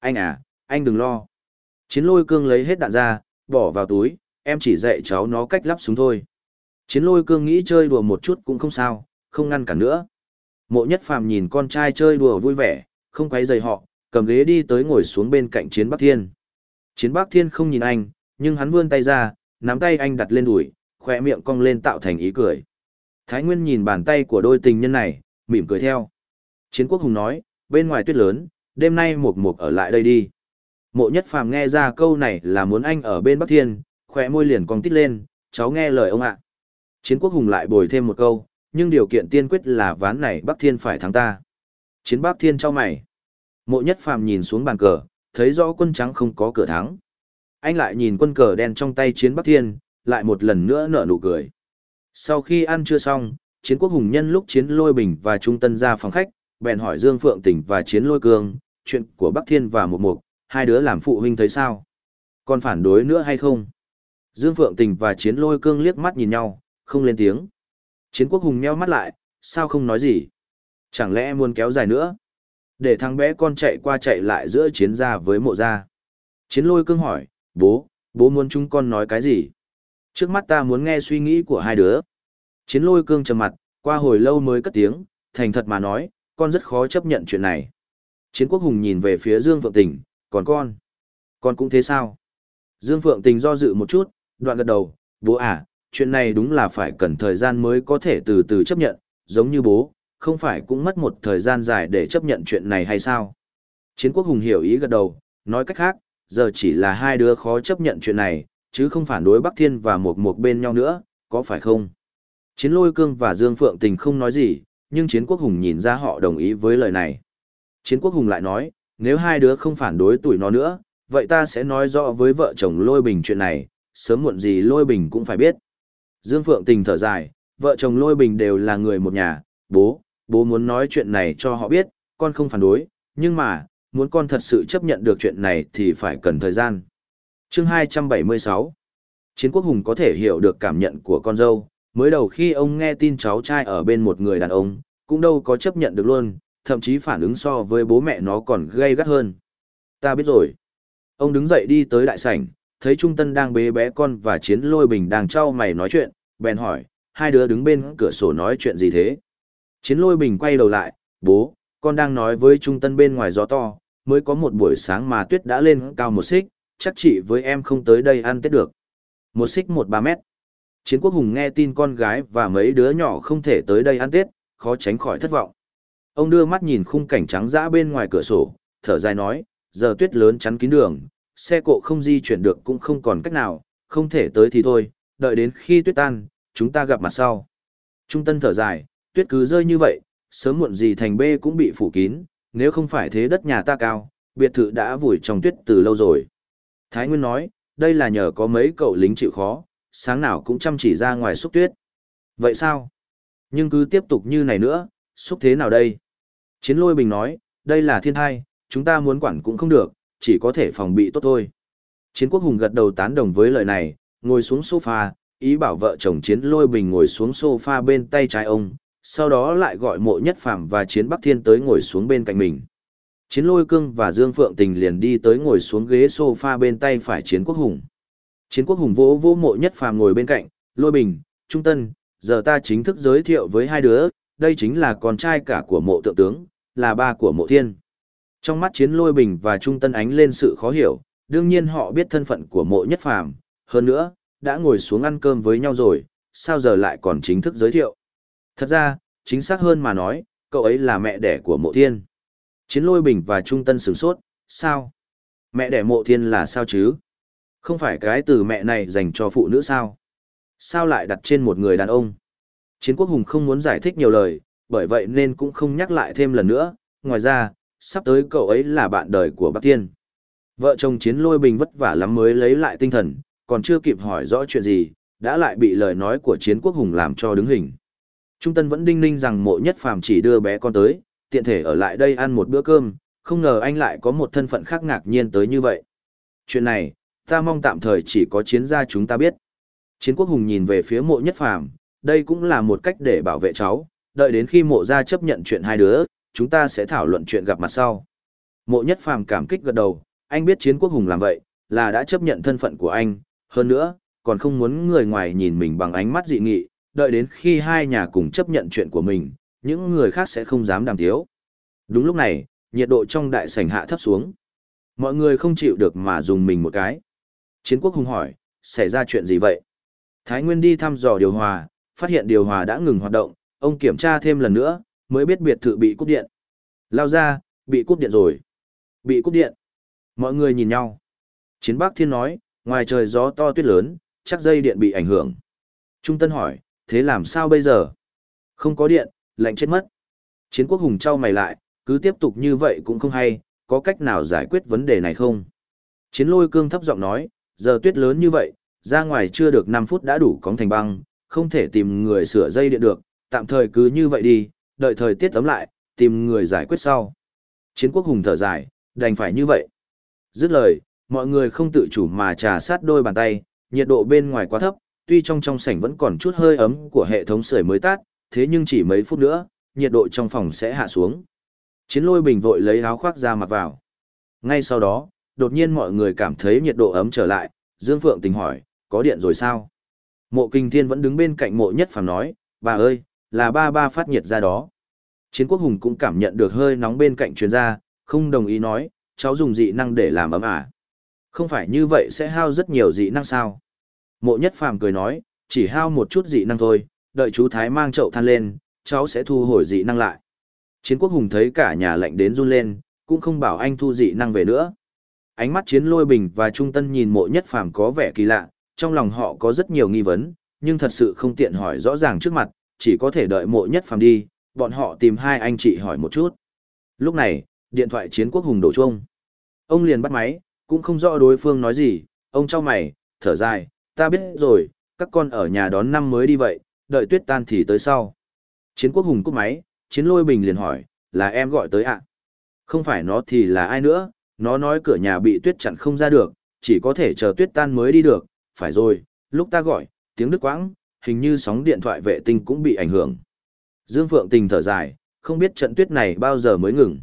Anh à, anh đừng lo. Chiến lôi cương lấy hết đạn ra, bỏ vào túi, em chỉ dạy cháu nó cách lắp súng thôi. Chiến lôi cương nghĩ chơi đùa một chút cũng không sao, không ngăn cản nữa. Mộ nhất phàm nhìn con trai chơi đùa vui vẻ, không quấy rầy họ, cầm ghế đi tới ngồi xuống bên cạnh chiến bắc thiên. Chiến bắc thiên không nhìn anh, nhưng hắn vươn tay ra, nắm tay anh đặt lên đùi, khỏe miệng cong lên tạo thành ý cười. Thái Nguyên nhìn bàn tay của đôi tình nhân này, mỉm cười theo. Chiến quốc hùng nói, bên ngoài tuyết lớn, đêm nay mục mục ở lại đây đi. Mộ nhất phàm nghe ra câu này là muốn anh ở bên Bắc Thiên, khỏe môi liền cong tít lên, cháu nghe lời ông ạ. Chiến quốc hùng lại bồi thêm một câu, nhưng điều kiện tiên quyết là ván này Bắc Thiên phải thắng ta. Chiến Bắc Thiên cho mày. Mộ nhất phàm nhìn xuống bàn cờ, thấy rõ quân trắng không có cửa thắng. Anh lại nhìn quân cờ đen trong tay chiến Bắc Thiên, lại một lần nữa nở nụ cười. Sau khi ăn chưa xong, chiến quốc hùng nhân lúc chiến lôi bình và trung tân ra phòng khách, bèn hỏi Dương Phượng Tỉnh và chiến lôi cương, chuyện của Bắc Thiên và Mục Mục, hai đứa làm phụ huynh thấy sao? Còn phản đối nữa hay không? Dương Phượng Tình và chiến lôi cương liếc mắt nhìn nhau, không lên tiếng. Chiến quốc hùng meo mắt lại, sao không nói gì? Chẳng lẽ muốn kéo dài nữa? Để thằng bé con chạy qua chạy lại giữa chiến gia với mộ gia. Chiến lôi cương hỏi, bố, bố muốn chúng con nói cái gì? Trước mắt ta muốn nghe suy nghĩ của hai đứa. Chiến lôi cương trầm mặt, qua hồi lâu mới cất tiếng, thành thật mà nói, con rất khó chấp nhận chuyện này. Chiến quốc hùng nhìn về phía Dương Phượng Tình, còn con? Con cũng thế sao? Dương Phượng Tình do dự một chút, đoạn gật đầu, bố à, chuyện này đúng là phải cần thời gian mới có thể từ từ chấp nhận, giống như bố, không phải cũng mất một thời gian dài để chấp nhận chuyện này hay sao? Chiến quốc hùng hiểu ý gật đầu, nói cách khác, giờ chỉ là hai đứa khó chấp nhận chuyện này, chứ không phản đối Bắc Thiên và một một bên nhau nữa, có phải không? Chiến lôi cương và Dương Phượng Tình không nói gì, nhưng Chiến quốc hùng nhìn ra họ đồng ý với lời này. Chiến quốc hùng lại nói, nếu hai đứa không phản đối tuổi nó nữa, vậy ta sẽ nói rõ với vợ chồng lôi bình chuyện này, sớm muộn gì lôi bình cũng phải biết. Dương Phượng Tình thở dài, vợ chồng lôi bình đều là người một nhà, bố, bố muốn nói chuyện này cho họ biết, con không phản đối, nhưng mà, muốn con thật sự chấp nhận được chuyện này thì phải cần thời gian. Chương 276 Chiến quốc hùng có thể hiểu được cảm nhận của con dâu, mới đầu khi ông nghe tin cháu trai ở bên một người đàn ông, cũng đâu có chấp nhận được luôn, thậm chí phản ứng so với bố mẹ nó còn gây gắt hơn. Ta biết rồi. Ông đứng dậy đi tới đại sảnh, thấy Trung Tân đang bế bé con và Chiến Lôi Bình đang trao mày nói chuyện, bèn hỏi, hai đứa đứng bên cửa sổ nói chuyện gì thế? Chiến Lôi Bình quay đầu lại, bố, con đang nói với Trung Tân bên ngoài gió to, mới có một buổi sáng mà tuyết đã lên cao một xích, chắc chị với em không tới đây ăn tết được. Một xích một ba mét. Chiến quốc hùng nghe tin con gái và mấy đứa nhỏ không thể tới đây ăn tết, khó tránh khỏi thất vọng. Ông đưa mắt nhìn khung cảnh trắng dã bên ngoài cửa sổ, thở dài nói, giờ tuyết lớn chắn kín đường, xe cộ không di chuyển được cũng không còn cách nào, không thể tới thì thôi, đợi đến khi tuyết tan, chúng ta gặp mặt sau. Trung tân thở dài, tuyết cứ rơi như vậy, sớm muộn gì thành B cũng bị phủ kín, nếu không phải thế đất nhà ta cao, biệt thự đã vùi trong tuyết từ lâu rồi. Thái Nguyên nói, đây là nhờ có mấy cậu lính chịu khó, sáng nào cũng chăm chỉ ra ngoài xúc tuyết. Vậy sao? Nhưng cứ tiếp tục như này nữa, xúc thế nào đây? Chiến lôi bình nói, đây là thiên thai, chúng ta muốn quản cũng không được, chỉ có thể phòng bị tốt thôi. Chiến quốc hùng gật đầu tán đồng với lời này, ngồi xuống sofa, ý bảo vợ chồng chiến lôi bình ngồi xuống sofa bên tay trái ông, sau đó lại gọi mộ nhất phạm và chiến bắc thiên tới ngồi xuống bên cạnh mình. Chiến lôi cương và Dương Phượng Tình liền đi tới ngồi xuống ghế sofa bên tay phải chiến quốc hùng. Chiến quốc hùng vỗ vỗ mộ nhất phàm ngồi bên cạnh, lôi bình, trung tân, giờ ta chính thức giới thiệu với hai đứa, đây chính là con trai cả của mộ tượng tướng, là ba của mộ thiên. Trong mắt chiến lôi bình và trung tân ánh lên sự khó hiểu, đương nhiên họ biết thân phận của mộ nhất phàm, hơn nữa, đã ngồi xuống ăn cơm với nhau rồi, sao giờ lại còn chính thức giới thiệu. Thật ra, chính xác hơn mà nói, cậu ấy là mẹ đẻ của mộ thiên. Chiến lôi bình và trung tân sửng sốt, sao? Mẹ đẻ mộ thiên là sao chứ? Không phải cái từ mẹ này dành cho phụ nữ sao? Sao lại đặt trên một người đàn ông? Chiến quốc hùng không muốn giải thích nhiều lời, bởi vậy nên cũng không nhắc lại thêm lần nữa. Ngoài ra, sắp tới cậu ấy là bạn đời của Bắc Thiên. Vợ chồng chiến lôi bình vất vả lắm mới lấy lại tinh thần, còn chưa kịp hỏi rõ chuyện gì, đã lại bị lời nói của chiến quốc hùng làm cho đứng hình. Trung Tân vẫn đinh ninh rằng mộ nhất phàm chỉ đưa bé con tới, tiện thể ở lại đây ăn một bữa cơm, không ngờ anh lại có một thân phận khác ngạc nhiên tới như vậy. Chuyện này, ta mong tạm thời chỉ có chiến gia chúng ta biết. Chiến quốc hùng nhìn về phía mộ nhất phàm, đây cũng là một cách để bảo vệ cháu, đợi đến khi mộ gia chấp nhận chuyện hai đứa, chúng ta sẽ thảo luận chuyện gặp mặt sau. Mộ nhất phàm cảm kích gật đầu, anh biết chiến quốc hùng làm vậy, là đã chấp nhận thân phận của anh, hơn nữa, còn không muốn người ngoài nhìn mình bằng ánh mắt dị nghị, đợi đến khi hai nhà cùng chấp nhận chuyện của mình, những người khác sẽ không dám đàm tiếu. Đúng lúc này, nhiệt độ trong đại sảnh hạ thấp xuống. Mọi người không chịu được mà dùng mình một cái. Chiến quốc hùng hỏi, xảy ra chuyện gì vậy? Thái Nguyên đi thăm dò điều hòa, phát hiện điều hòa đã ngừng hoạt động, ông kiểm tra thêm lần nữa, mới biết biệt thự bị cúp điện. Lao ra, bị cúp điện rồi. Bị cúp điện. Mọi người nhìn nhau. Chiến Bắc Thiên nói, ngoài trời gió to tuyết lớn, chắc dây điện bị ảnh hưởng. Trung Tân hỏi, thế làm sao bây giờ? Không có điện, lạnh chết mất. Chiến quốc hùng trao mày lại, cứ tiếp tục như vậy cũng không hay, có cách nào giải quyết vấn đề này không? Chiến lôi cương thấp giọng nói, giờ tuyết lớn như vậy, ra ngoài chưa được 5 phút đã đủ cóng thành băng, không thể tìm người sửa dây điện được, tạm thời cứ như vậy đi, đợi thời tiết ấm lại, tìm người giải quyết sau. Chiến quốc hùng thở dài, đành phải như vậy. Dứt lời, mọi người không tự chủ mà trà sát đôi bàn tay, nhiệt độ bên ngoài quá thấp, tuy trong trong sảnh vẫn còn chút hơi ấm của hệ thống sưởi mới tắt, thế nhưng chỉ mấy phút nữa, nhiệt độ trong phòng sẽ hạ xuống. Chiến lôi bình vội lấy áo khoác ra mặc vào. Ngay sau đó, đột nhiên mọi người cảm thấy nhiệt độ ấm trở lại, Dương Phượng tình hỏi, có điện rồi sao? Mộ Kinh Thiên vẫn đứng bên cạnh mộ nhất phàm nói, bà ơi, là ba ba phát nhiệt ra đó. Chiến quốc hùng cũng cảm nhận được hơi nóng bên cạnh chuyên gia, không đồng ý nói, cháu dùng dị năng để làm ấm à. Không phải như vậy sẽ hao rất nhiều dị năng sao? Mộ nhất phàm cười nói, chỉ hao một chút dị năng thôi, đợi chú Thái mang chậu than lên, cháu sẽ thu hồi dị năng lại. Chiến quốc hùng thấy cả nhà lạnh đến run lên, cũng không bảo anh thu dị năng về nữa. Ánh mắt chiến lôi bình và trung tân nhìn mộ nhất phàm có vẻ kỳ lạ, trong lòng họ có rất nhiều nghi vấn, nhưng thật sự không tiện hỏi rõ ràng trước mặt, chỉ có thể đợi mộ nhất phàm đi, bọn họ tìm hai anh chị hỏi một chút. Lúc này, điện thoại chiến quốc hùng đổ chuông. Ông liền bắt máy, cũng không rõ đối phương nói gì, ông trao mày, thở dài, ta biết rồi, các con ở nhà đón năm mới đi vậy, đợi tuyết tan thì tới sau. Chiến quốc hùng cúp máy, chiến lôi bình liền hỏi, là em gọi tới ạ? Không phải nó thì là ai nữa, nó nói cửa nhà bị tuyết chặn không ra được, chỉ có thể chờ tuyết tan mới đi được, phải rồi, lúc ta gọi, tiếng đứt quãng, hình như sóng điện thoại vệ tinh cũng bị ảnh hưởng. Dương Phượng tình thở dài, không biết trận tuyết này bao giờ mới ngừng.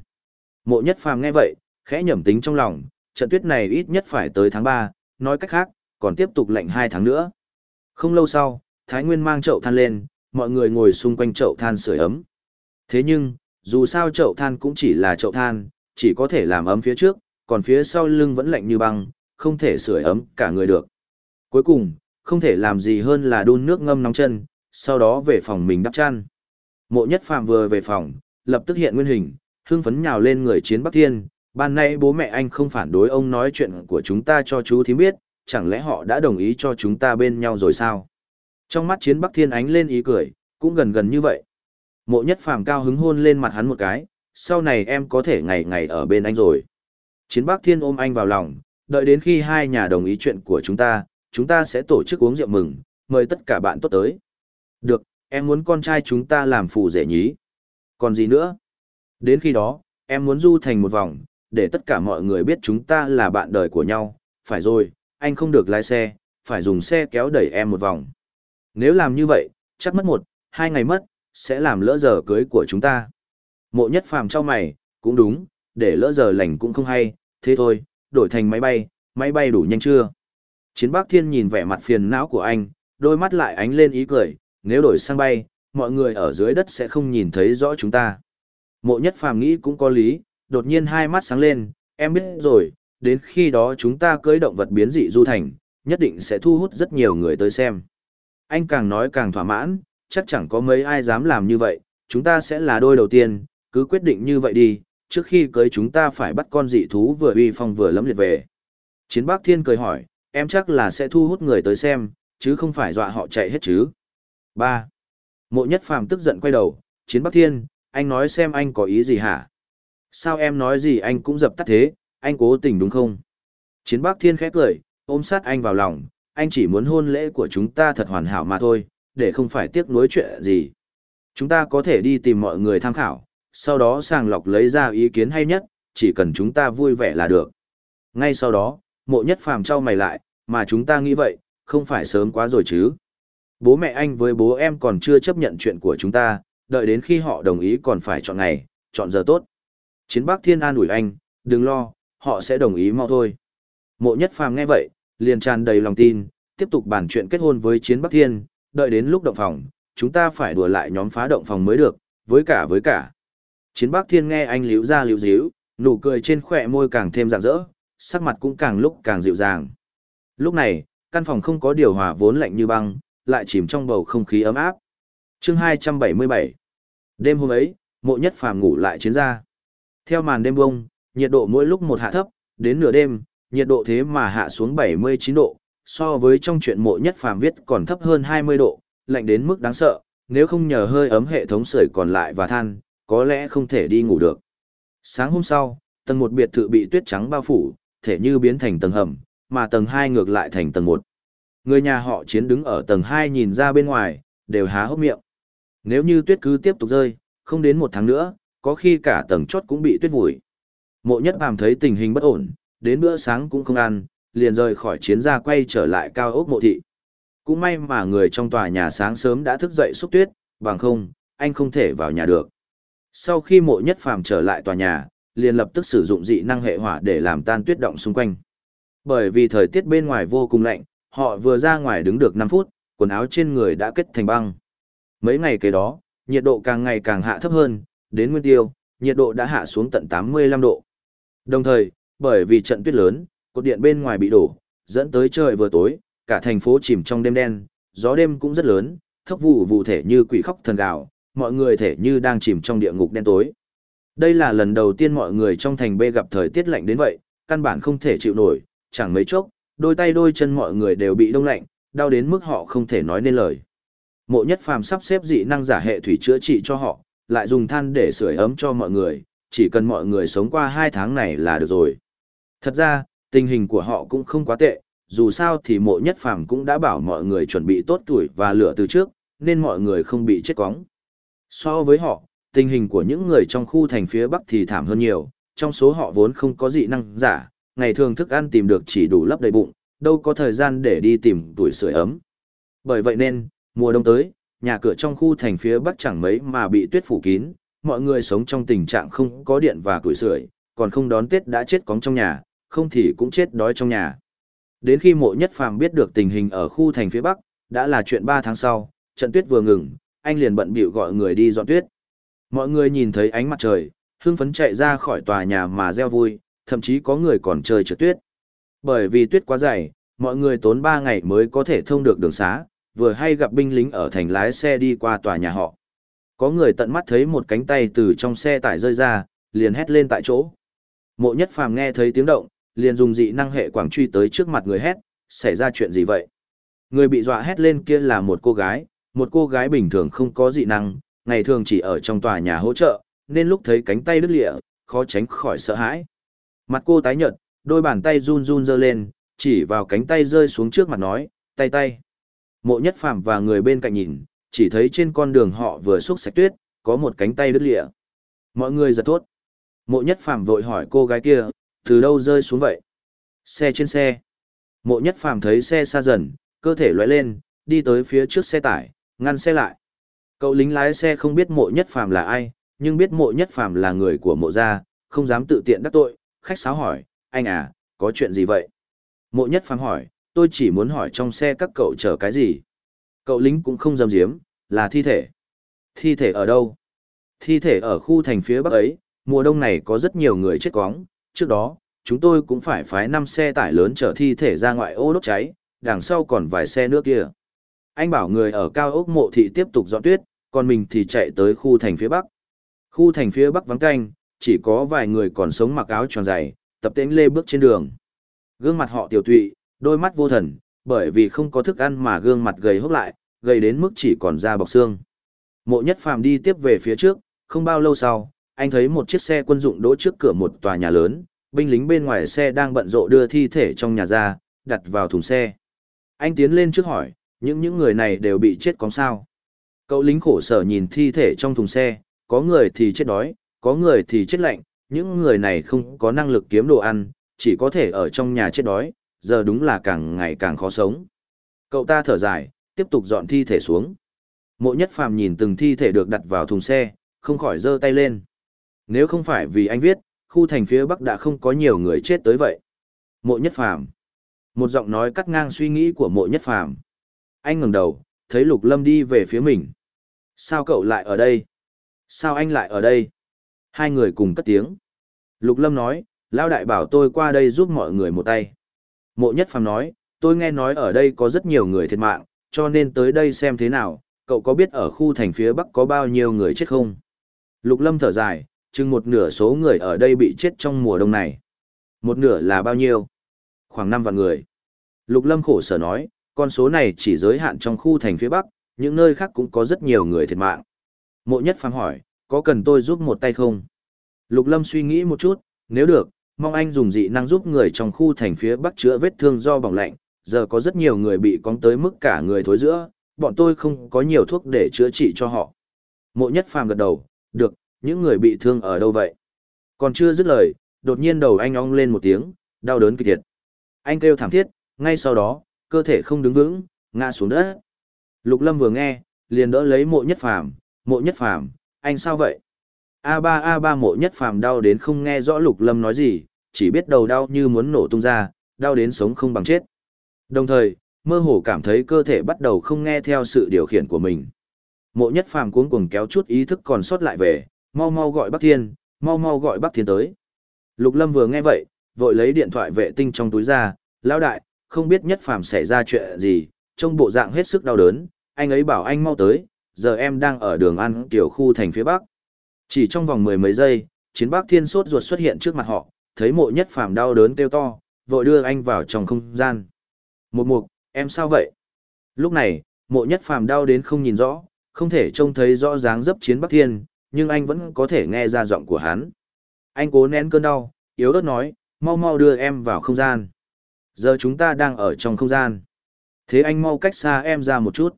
Mộ nhất phàm nghe vậy, khẽ nhẩm tính trong lòng, trận tuyết này ít nhất phải tới tháng 3, nói cách khác, còn tiếp tục lạnh 2 tháng nữa. Không lâu sau, Thái Nguyên mang chậu than lên, mọi người ngồi xung quanh chậu than sưởi ấm. Thế nhưng, dù sao chậu than cũng chỉ là chậu than, chỉ có thể làm ấm phía trước, còn phía sau lưng vẫn lạnh như băng, không thể sưởi ấm cả người được. Cuối cùng, không thể làm gì hơn là đun nước ngâm nóng chân, sau đó về phòng mình đắp chăn. Mộ nhất phạm vừa về phòng, lập tức hiện nguyên hình, hưng phấn nhào lên người chiến Bắc Thiên. Ban nay bố mẹ anh không phản đối ông nói chuyện của chúng ta cho chú thím biết, chẳng lẽ họ đã đồng ý cho chúng ta bên nhau rồi sao? Trong mắt chiến Bắc Thiên ánh lên ý cười, cũng gần gần như vậy. Mộ nhất phàm cao hứng hôn lên mặt hắn một cái, sau này em có thể ngày ngày ở bên anh rồi. Chiến Bắc Thiên ôm anh vào lòng, đợi đến khi hai nhà đồng ý chuyện của chúng ta, chúng ta sẽ tổ chức uống rượu mừng, mời tất cả bạn tốt tới. Được, em muốn con trai chúng ta làm phù rể nhí. Còn gì nữa? Đến khi đó, em muốn du thành một vòng, để tất cả mọi người biết chúng ta là bạn đời của nhau. Phải rồi, anh không được lái xe, phải dùng xe kéo đẩy em một vòng. Nếu làm như vậy, chắc mất một, hai ngày mất, sẽ làm lỡ giờ cưới của chúng ta. Mộ nhất phàm cho mày, cũng đúng, để lỡ giờ lành cũng không hay, thế thôi, đổi thành máy bay, máy bay đủ nhanh chưa? Chiến Bác Thiên nhìn vẻ mặt phiền não của anh, đôi mắt lại ánh lên ý cười, nếu đổi sang bay, mọi người ở dưới đất sẽ không nhìn thấy rõ chúng ta. Mộ nhất phàm nghĩ cũng có lý, đột nhiên hai mắt sáng lên, em biết rồi, đến khi đó chúng ta cưới động vật biến dị du thành, nhất định sẽ thu hút rất nhiều người tới xem. Anh càng nói càng thỏa mãn, chắc chẳng có mấy ai dám làm như vậy, chúng ta sẽ là đôi đầu tiên, cứ quyết định như vậy đi, trước khi cưới chúng ta phải bắt con dị thú vừa uy phong vừa lấm liệt về. Chiến Bác Thiên cười hỏi, em chắc là sẽ thu hút người tới xem, chứ không phải dọa họ chạy hết chứ. 3. Mộ nhất phàm tức giận quay đầu, Chiến Bắc Thiên, anh nói xem anh có ý gì hả? Sao em nói gì anh cũng dập tắt thế, anh cố tình đúng không? Chiến Bắc Thiên khẽ cười, ôm sát anh vào lòng, anh chỉ muốn hôn lễ của chúng ta thật hoàn hảo mà thôi, để không phải tiếc nuối chuyện gì. Chúng ta có thể đi tìm mọi người tham khảo, sau đó sàng lọc lấy ra ý kiến hay nhất, chỉ cần chúng ta vui vẻ là được. Ngay sau đó, mộ nhất phàm trao mày lại, mà chúng ta nghĩ vậy, không phải sớm quá rồi chứ. Bố mẹ anh với bố em còn chưa chấp nhận chuyện của chúng ta, đợi đến khi họ đồng ý còn phải chọn ngày, chọn giờ tốt. Chiến Bắc Thiên an ủi anh, đừng lo, họ sẽ đồng ý mau thôi. Mộ nhất phàm nghe vậy, liền tràn đầy lòng tin, tiếp tục bàn chuyện kết hôn với Chiến Bắc Thiên, đợi đến lúc động phòng, chúng ta phải đùa lại nhóm phá động phòng mới được, với cả với cả. Chiến Bắc Thiên nghe anh liễu ra liễu díu, nụ cười trên khỏe môi càng thêm rạng rỡ, sắc mặt cũng càng lúc càng dịu dàng. Lúc này, căn phòng không có điều hòa vốn lạnh như băng, lại chìm trong bầu không khí ấm áp. Chương 277 Đêm hôm ấy, mộ nhất phàm ngủ lại chiến ra. Theo màn đêm bông, nhiệt độ mỗi lúc một hạ thấp, đến nửa đêm, nhiệt độ thế mà hạ xuống 79 độ, so với trong chuyện mộ nhất phàm viết còn thấp hơn 20 độ, lạnh đến mức đáng sợ, nếu không nhờ hơi ấm hệ thống sưởi còn lại và than, có lẽ không thể đi ngủ được. Sáng hôm sau, tầng một biệt thự bị tuyết trắng bao phủ, thể như biến thành tầng hầm, mà tầng 2 ngược lại thành tầng 1. Người nhà họ chiến đứng ở tầng 2 nhìn ra bên ngoài, đều há hốc miệng. Nếu như tuyết cứ tiếp tục rơi, không đến một tháng nữa, có khi cả tầng chốt cũng bị tuyết vùi. Mộ nhất phàm thấy tình hình bất ổn, đến bữa sáng cũng không ăn, liền rời khỏi chiến gia quay trở lại cao ốc mộ thị. Cũng may mà người trong tòa nhà sáng sớm đã thức dậy xúc tuyết, bằng không, anh không thể vào nhà được. Sau khi mộ nhất phàm trở lại tòa nhà, liền lập tức sử dụng dị năng hệ hỏa để làm tan tuyết động xung quanh. Bởi vì thời tiết bên ngoài vô cùng lạnh, họ vừa ra ngoài đứng được 5 phút, quần áo trên người đã kết thành băng. Mấy ngày kế đó, nhiệt độ càng ngày càng hạ thấp hơn, đến nguyên tiêu, nhiệt độ đã hạ xuống tận 85 độ. Đồng thời, bởi vì trận tuyết lớn, cột điện bên ngoài bị đổ, dẫn tới trời vừa tối, cả thành phố chìm trong đêm đen, gió đêm cũng rất lớn, thấp vụ vụ thể như quỷ khóc thần gào, mọi người thể như đang chìm trong địa ngục đen tối. Đây là lần đầu tiên mọi người trong thành B gặp thời tiết lạnh đến vậy, căn bản không thể chịu nổi, chẳng mấy chốc, đôi tay đôi chân mọi người đều bị đông lạnh, đau đến mức họ không thể nói nên lời. Mộ nhất phàm sắp xếp dị năng giả hệ thủy chữa trị cho họ, lại dùng than để sưởi ấm cho mọi người, chỉ cần mọi người sống qua hai tháng này là được rồi. Thật ra, tình hình của họ cũng không quá tệ, dù sao thì mộ nhất phàm cũng đã bảo mọi người chuẩn bị tốt tuổi và lửa từ trước, nên mọi người không bị chết quóng. So với họ, tình hình của những người trong khu thành phía Bắc thì thảm hơn nhiều, trong số họ vốn không có dị năng giả, ngày thường thức ăn tìm được chỉ đủ lấp đầy bụng, đâu có thời gian để đi tìm tuổi sưởi ấm. Bởi vậy nên, mùa đông tới, nhà cửa trong khu thành phía Bắc chẳng mấy mà bị tuyết phủ kín, mọi người sống trong tình trạng không có điện và củi sưởi, còn không đón Tết đã chết cóng trong nhà, không thì cũng chết đói trong nhà. Đến khi mộ nhất phàm biết được tình hình ở khu thành phía Bắc, đã là chuyện 3 tháng sau, trận tuyết vừa ngừng, anh liền bận bịu gọi người đi dọn tuyết. Mọi người nhìn thấy ánh mặt trời, hưng phấn chạy ra khỏi tòa nhà mà reo vui, thậm chí có người còn chơi trượt tuyết. Bởi vì tuyết quá dày, mọi người tốn 3 ngày mới có thể thông được đường xá, vừa hay gặp binh lính ở thành lái xe đi qua tòa nhà họ. Có người tận mắt thấy một cánh tay từ trong xe tải rơi ra, liền hét lên tại chỗ. Mộ nhất phàm nghe thấy tiếng động, liền dùng dị năng hệ quảng truy tới trước mặt người hét, xảy ra chuyện gì vậy? Người bị dọa hét lên kia là một cô gái, một cô gái bình thường không có dị năng, ngày thường chỉ ở trong tòa nhà hỗ trợ, nên lúc thấy cánh tay đứt lịa, khó tránh khỏi sợ hãi. Mặt cô tái nhợt, đôi bàn tay run run giơ lên, chỉ vào cánh tay rơi xuống trước mặt nói, tay tay. Mộ nhất phàm và người bên cạnh nhìn, chỉ thấy trên con đường họ vừa xúc sạch tuyết, có một cánh tay đứt lịa. Mọi người giật thốt. Mộ nhất phàm vội hỏi cô gái kia, từ đâu rơi xuống vậy? Xe trên xe. Mộ nhất phàm thấy xe xa dần, cơ thể lóe lên, đi tới phía trước xe tải, ngăn xe lại. Cậu lính lái xe không biết mộ nhất phàm là ai, nhưng biết mộ nhất phàm là người của mộ gia, không dám tự tiện đắc tội, khách sáo hỏi, anh à, có chuyện gì vậy? Mộ nhất phàm hỏi, tôi chỉ muốn hỏi trong xe các cậu chở cái gì? Cậu lính cũng không dâm diếm, là thi thể. Thi thể ở đâu? Thi thể ở khu thành phía bắc ấy, mùa đông này có rất nhiều người chết cóng, trước đó, chúng tôi cũng phải phái 5 xe tải lớn chở thi thể ra ngoại ô đốt cháy, đằng sau còn vài xe nước kia. Anh bảo người ở cao ốc mộ thị tiếp tục dọn tuyết, còn mình thì chạy tới khu thành phía bắc. Khu thành phía bắc vắng canh, chỉ có vài người còn sống mặc áo tròn dày, tập tễnh lê bước trên đường. Gương mặt họ tiểu tụy, đôi mắt vô thần, bởi vì không có thức ăn mà gương mặt gầy hốc lại, gầy đến mức chỉ còn da bọc xương. Mộ nhất phàm đi tiếp về phía trước, không bao lâu sau, anh thấy một chiếc xe quân dụng đỗ trước cửa một tòa nhà lớn, binh lính bên ngoài xe đang bận rộn đưa thi thể trong nhà ra, đặt vào thùng xe. Anh tiến lên trước hỏi, những những người này đều bị chết có sao? Cậu lính khổ sở nhìn thi thể trong thùng xe, có người thì chết đói, có người thì chết lạnh, những người này không có năng lực kiếm đồ ăn, chỉ có thể ở trong nhà chết đói, giờ đúng là càng ngày càng khó sống. Cậu ta thở dài, tiếp tục dọn thi thể xuống. Mộ nhất phàm nhìn từng thi thể được đặt vào thùng xe, không khỏi giơ tay lên. Nếu không phải vì anh viết, khu thành phía Bắc đã không có nhiều người chết tới vậy. Mộ nhất phàm. Một giọng nói cắt ngang suy nghĩ của mộ nhất phàm. Anh ngẩng đầu, thấy Lục Lâm đi về phía mình. Sao cậu lại ở đây? Sao anh lại ở đây? Hai người cùng cất tiếng. Lục Lâm nói, Lao Đại bảo tôi qua đây giúp mọi người một tay. Mộ Nhất Phàm nói, tôi nghe nói ở đây có rất nhiều người thiệt mạng, cho nên tới đây xem thế nào, cậu có biết ở khu thành phía Bắc có bao nhiêu người chết không? Lục Lâm thở dài, chừng một nửa số người ở đây bị chết trong mùa đông này. Một nửa là bao nhiêu? Khoảng 5 vạn người. Lục Lâm khổ sở nói, con số này chỉ giới hạn trong khu thành phía Bắc, những nơi khác cũng có rất nhiều người thiệt mạng. Mộ Nhất Phàm hỏi, có cần tôi giúp một tay không? Lục Lâm suy nghĩ một chút, nếu được, mong anh dùng dị năng giúp người trong khu thành phía Bắc chữa vết thương do bỏng lạnh, giờ có rất nhiều người bị cóng tới mức cả người thối giữa, bọn tôi không có nhiều thuốc để chữa trị cho họ. Mộ Nhất Phàm gật đầu, được, những người bị thương ở đâu vậy? Còn chưa dứt lời, đột nhiên đầu anh ong lên một tiếng, đau đớn kịch liệt. Anh kêu thảm thiết, ngay sau đó, cơ thể không đứng vững, ngã xuống đất. Lục Lâm vừa nghe, liền đỡ lấy mộ nhất phàm, mộ nhất phàm, anh sao vậy? A3 A3 mộ nhất phàm đau đến không nghe rõ Lục Lâm nói gì, chỉ biết đầu đau như muốn nổ tung ra, đau đến sống không bằng chết. Đồng thời, mơ hồ cảm thấy cơ thể bắt đầu không nghe theo sự điều khiển của mình. Mộ nhất phàm cuống cuồng kéo chút ý thức còn sót lại về, mau mau gọi Bắc Thiên, mau mau gọi Bắc Thiên tới. Lục Lâm vừa nghe vậy, vội lấy điện thoại vệ tinh trong túi ra, lão đại, không biết nhất phàm xảy ra chuyện gì, trong bộ dạng hết sức đau đớn, anh ấy bảo anh mau tới, giờ em đang ở đường ăn tiểu khu thành phía Bắc. Chỉ trong vòng mười mấy giây, chiến Bắc Thiên sốt ruột xuất hiện trước mặt họ, thấy mộ nhất phàm đau đớn kêu to, vội đưa anh vào trong không gian. Một mục, em sao vậy? Lúc này, mộ nhất phàm đau đến không nhìn rõ, không thể trông thấy rõ dáng dấp chiến Bắc Thiên, nhưng anh vẫn có thể nghe ra giọng của hắn. Anh cố nén cơn đau, yếu ớt nói, mau mau đưa em vào không gian. Giờ chúng ta đang ở trong không gian. Thế anh mau cách xa em ra một chút.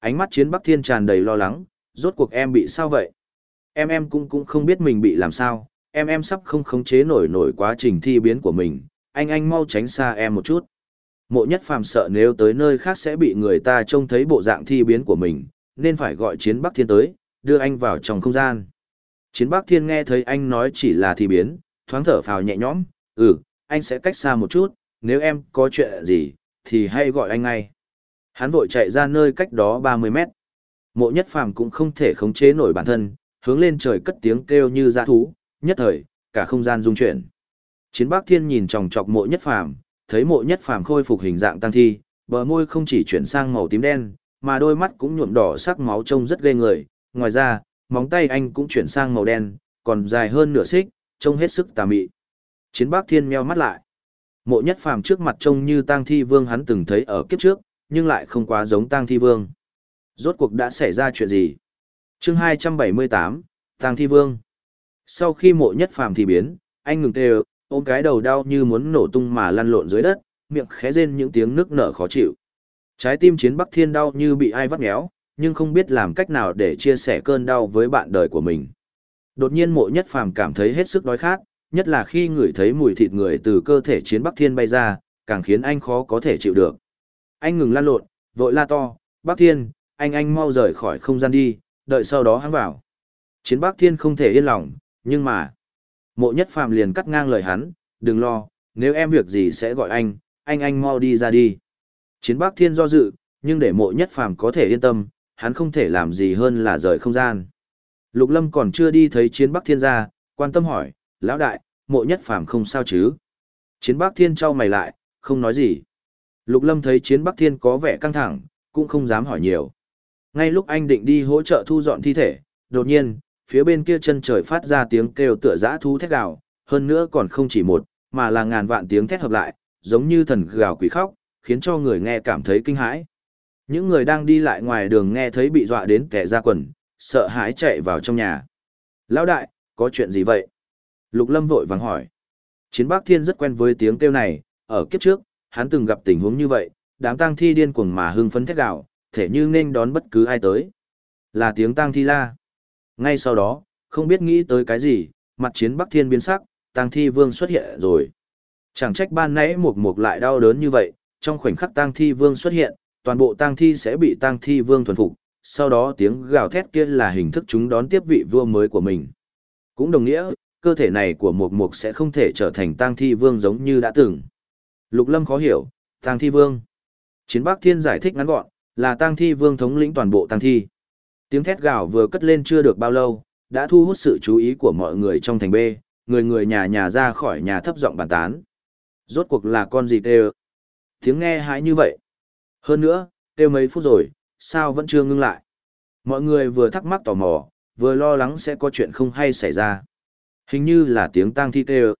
Ánh mắt chiến Bắc Thiên tràn đầy lo lắng, rốt cuộc em bị sao vậy? Em em cũng cũng không biết mình bị làm sao, em em sắp không khống chế nổi nổi quá trình thi biến của mình, anh anh mau tránh xa em một chút. Mộ nhất phàm sợ nếu tới nơi khác sẽ bị người ta trông thấy bộ dạng thi biến của mình, nên phải gọi chiến Bắc Thiên tới, đưa anh vào trong không gian. Chiến Bắc Thiên nghe thấy anh nói chỉ là thi biến, thoáng thở phào nhẹ nhõm, ừ, anh sẽ cách xa một chút, nếu em có chuyện gì, thì hãy gọi anh ngay. Hắn vội chạy ra nơi cách đó 30 mét. Mộ nhất phàm cũng không thể khống chế nổi bản thân, hướng lên trời cất tiếng kêu như dã thú, nhất thời, cả không gian rung chuyển. Chiến Bác Thiên nhìn chòng chọc mộ nhất phàm, thấy mộ nhất phàm khôi phục hình dạng tăng thi, bờ môi không chỉ chuyển sang màu tím đen, mà đôi mắt cũng nhuộm đỏ sắc máu trông rất ghê người, ngoài ra, móng tay anh cũng chuyển sang màu đen, còn dài hơn nửa xích, trông hết sức tà mị. Chiến Bác Thiên meo mắt lại. Mộ Nhất Phàm trước mặt trông như Tang Thi Vương hắn từng thấy ở kiếp trước, nhưng lại không quá giống Tang Thi Vương. Rốt cuộc đã xảy ra chuyện gì? chương 278, Tang Thi Vương. Sau khi mộ nhất phàm thì biến, anh ngừng kêu, ôm cái đầu đau như muốn nổ tung mà lăn lộn dưới đất, miệng khẽ rên những tiếng nức nở khó chịu. Trái tim chiến Bắc Thiên đau như bị ai vắt méo, nhưng không biết làm cách nào để chia sẻ cơn đau với bạn đời của mình. Đột nhiên mộ nhất phàm cảm thấy hết sức đói khát, nhất là khi ngửi thấy mùi thịt người từ cơ thể chiến Bắc Thiên bay ra, càng khiến anh khó có thể chịu được. Anh ngừng lan lộn, vội la to, Bác Thiên, anh anh mau rời khỏi không gian đi, đợi sau đó hắn vào. Chiến Bác Thiên không thể yên lòng, nhưng mà... Mộ nhất phàm liền cắt ngang lời hắn, đừng lo, nếu em việc gì sẽ gọi anh, anh anh mau đi ra đi. Chiến Bác Thiên do dự, nhưng để mộ nhất phàm có thể yên tâm, hắn không thể làm gì hơn là rời không gian. Lục Lâm còn chưa đi thấy Chiến Bắc Thiên ra, quan tâm hỏi, lão đại, mộ nhất phàm không sao chứ? Chiến Bắc Thiên trao mày lại, không nói gì. Lục Lâm thấy Chiến Bắc Thiên có vẻ căng thẳng, cũng không dám hỏi nhiều. Ngay lúc anh định đi hỗ trợ thu dọn thi thể, đột nhiên, phía bên kia chân trời phát ra tiếng kêu tựa dã thú thét gào, hơn nữa còn không chỉ một, mà là ngàn vạn tiếng thét hợp lại, giống như thần gào quỷ khóc, khiến cho người nghe cảm thấy kinh hãi. Những người đang đi lại ngoài đường nghe thấy bị dọa đến kẻ ra quần, sợ hãi chạy vào trong nhà. Lão đại, có chuyện gì vậy? Lục Lâm vội vàng hỏi. Chiến Bắc Thiên rất quen với tiếng kêu này, ở kiếp trước, hắn từng gặp tình huống như vậy, đám tang thi điên cuồng mà hưng phấn thét gào, thể như nên đón bất cứ ai tới. Là tiếng tang thi la. Ngay sau đó, không biết nghĩ tới cái gì, mặt chiến Bắc Thiên biến sắc, tang thi vương xuất hiện rồi. Chẳng trách ban nãy Mục mục lại đau đớn như vậy, trong khoảnh khắc tang thi vương xuất hiện, toàn bộ tang thi sẽ bị tang thi vương thuần phục, sau đó tiếng gào thét kia là hình thức chúng đón tiếp vị vua mới của mình. Cũng đồng nghĩa, cơ thể này của Mục mục sẽ không thể trở thành tang thi vương giống như đã từng. Lục Lâm khó hiểu, tang thi vương. Chiến Bắc Thiên giải thích ngắn gọn, là tang thi vương thống lĩnh toàn bộ tang thi. Tiếng thét gào vừa cất lên chưa được bao lâu, đã thu hút sự chú ý của mọi người trong thành B, người người nhà nhà ra khỏi nhà thấp giọng bàn tán. Rốt cuộc là con gì kêu? Tiếng nghe hãi như vậy. Hơn nữa, kêu mấy phút rồi, sao vẫn chưa ngưng lại? Mọi người vừa thắc mắc tò mò, vừa lo lắng sẽ có chuyện không hay xảy ra. Hình như là tiếng tang thi kêu.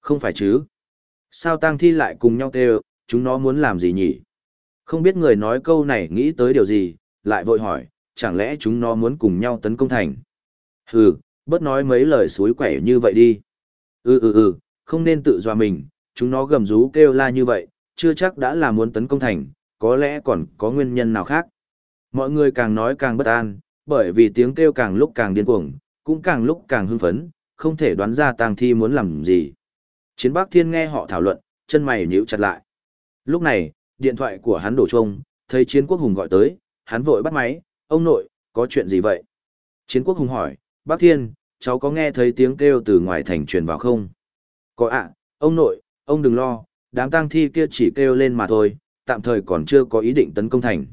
Không phải chứ? Sao tang thi lại cùng nhau kêu, chúng nó muốn làm gì nhỉ? Không biết người nói câu này nghĩ tới điều gì, lại vội hỏi, chẳng lẽ chúng nó muốn cùng nhau tấn công thành? Hừ, bớt nói mấy lời suối quẻ như vậy đi. Ừ ừ ừ, không nên tự dọa mình, chúng nó gầm rú kêu la như vậy, chưa chắc đã là muốn tấn công thành, có lẽ còn có nguyên nhân nào khác. Mọi người càng nói càng bất an, bởi vì tiếng kêu càng lúc càng điên cuồng, cũng càng lúc càng hưng phấn, không thể đoán ra tang thi muốn làm gì. Chiến Bắc Thiên nghe họ thảo luận, chân mày nhíu chặt lại. Lúc này, điện thoại của hắn đổ chuông, thấy Chiến Quốc Hùng gọi tới, hắn vội bắt máy, ông nội, có chuyện gì vậy? Chiến Quốc Hùng hỏi, Bắc Thiên, cháu có nghe thấy tiếng kêu từ ngoài thành truyền vào không? Có ạ, ông nội, ông đừng lo, đám tang thi kia chỉ kêu lên mà thôi, tạm thời còn chưa có ý định tấn công thành.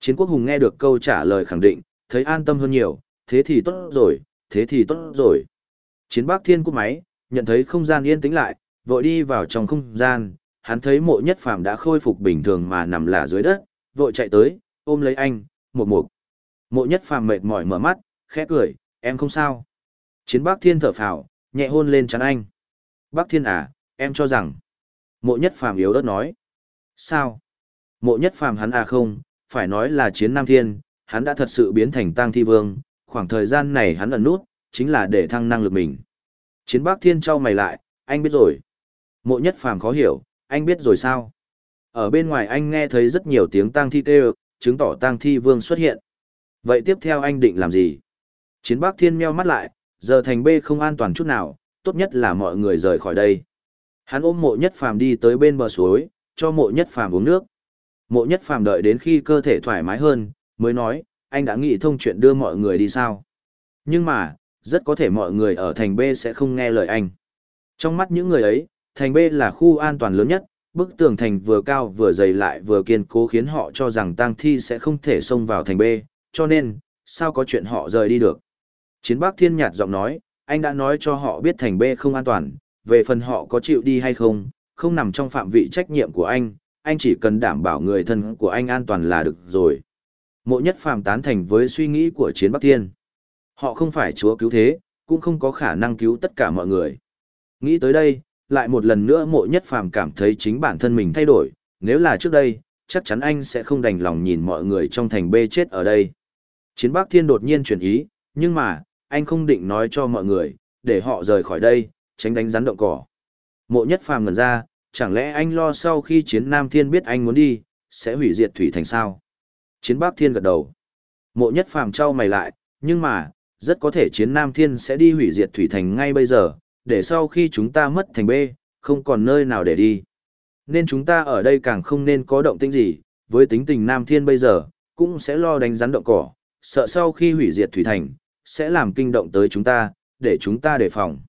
Chiến quốc hùng nghe được câu trả lời khẳng định, thấy an tâm hơn nhiều, thế thì tốt rồi, thế thì tốt rồi. Chiến bác thiên cúp máy, nhận thấy không gian yên tĩnh lại, vội đi vào trong không gian, hắn thấy mộ nhất phàm đã khôi phục bình thường mà nằm lả dưới đất, vội chạy tới, ôm lấy anh, một mục. Mộ nhất phàm mệt mỏi mở mắt, khẽ cười, em không sao. Chiến bác thiên thở phào, nhẹ hôn lên chắn anh. Bác thiên à, em cho rằng. Mộ nhất phàm yếu đất nói. Sao? Mộ nhất phàm hắn à không, phải nói là chiến nam thiên, hắn đã thật sự biến thành tang thi vương, khoảng thời gian này hắn ẩn nút, chính là để thăng năng lực mình. Chiến bác thiên trao mày lại, anh biết rồi. Mộ nhất phàm khó hiểu, anh biết rồi sao? Ở bên ngoài anh nghe thấy rất nhiều tiếng tang thi kêu, chứng tỏ tang thi vương xuất hiện. Vậy tiếp theo anh định làm gì? Chiến bác thiên meo mắt lại, giờ thành B không an toàn chút nào, tốt nhất là mọi người rời khỏi đây. Hắn ôm mộ nhất phàm đi tới bên bờ suối, cho mộ nhất phàm uống nước. Mộ nhất phàm đợi đến khi cơ thể thoải mái hơn, mới nói, anh đã nghĩ thông chuyện đưa mọi người đi sao. Nhưng mà, rất có thể mọi người ở thành B sẽ không nghe lời anh. Trong mắt những người ấy, thành B là khu an toàn lớn nhất, bức tường thành vừa cao vừa dày lại vừa kiên cố khiến họ cho rằng tang thi sẽ không thể xông vào thành B, cho nên, sao có chuyện họ rời đi được. Chiến Bắc Thiên nhạt giọng nói, anh đã nói cho họ biết thành B không an toàn, về phần họ có chịu đi hay không, không nằm trong phạm vị trách nhiệm của anh, anh chỉ cần đảm bảo người thân của anh an toàn là được rồi. Mộ nhất phàm tán thành với suy nghĩ của chiến Bắc Thiên. Họ không phải chúa cứu thế, cũng không có khả năng cứu tất cả mọi người. Nghĩ tới đây, lại một lần nữa mộ nhất phàm cảm thấy chính bản thân mình thay đổi, nếu là trước đây, chắc chắn anh sẽ không đành lòng nhìn mọi người trong thành bê chết ở đây. Chiến Bắc Thiên đột nhiên chuyển ý, nhưng mà, anh không định nói cho mọi người, để họ rời khỏi đây, tránh đánh rắn động cỏ. Mộ nhất phàm ngần ra, chẳng lẽ anh lo sau khi chiến Nam Thiên biết anh muốn đi, sẽ hủy diệt Thủy Thành sao? Chiến Bắc Thiên gật đầu. Mộ nhất phàm trao mày lại, nhưng mà, rất có thể chiến Nam Thiên sẽ đi hủy diệt Thủy Thành ngay bây giờ, để sau khi chúng ta mất thành B, không còn nơi nào để đi. Nên chúng ta ở đây càng không nên có động tĩnh gì, với tính tình Nam Thiên bây giờ, cũng sẽ lo đánh rắn động cỏ, sợ sau khi hủy diệt Thủy Thành, sẽ làm kinh động tới chúng ta, để chúng ta đề phòng.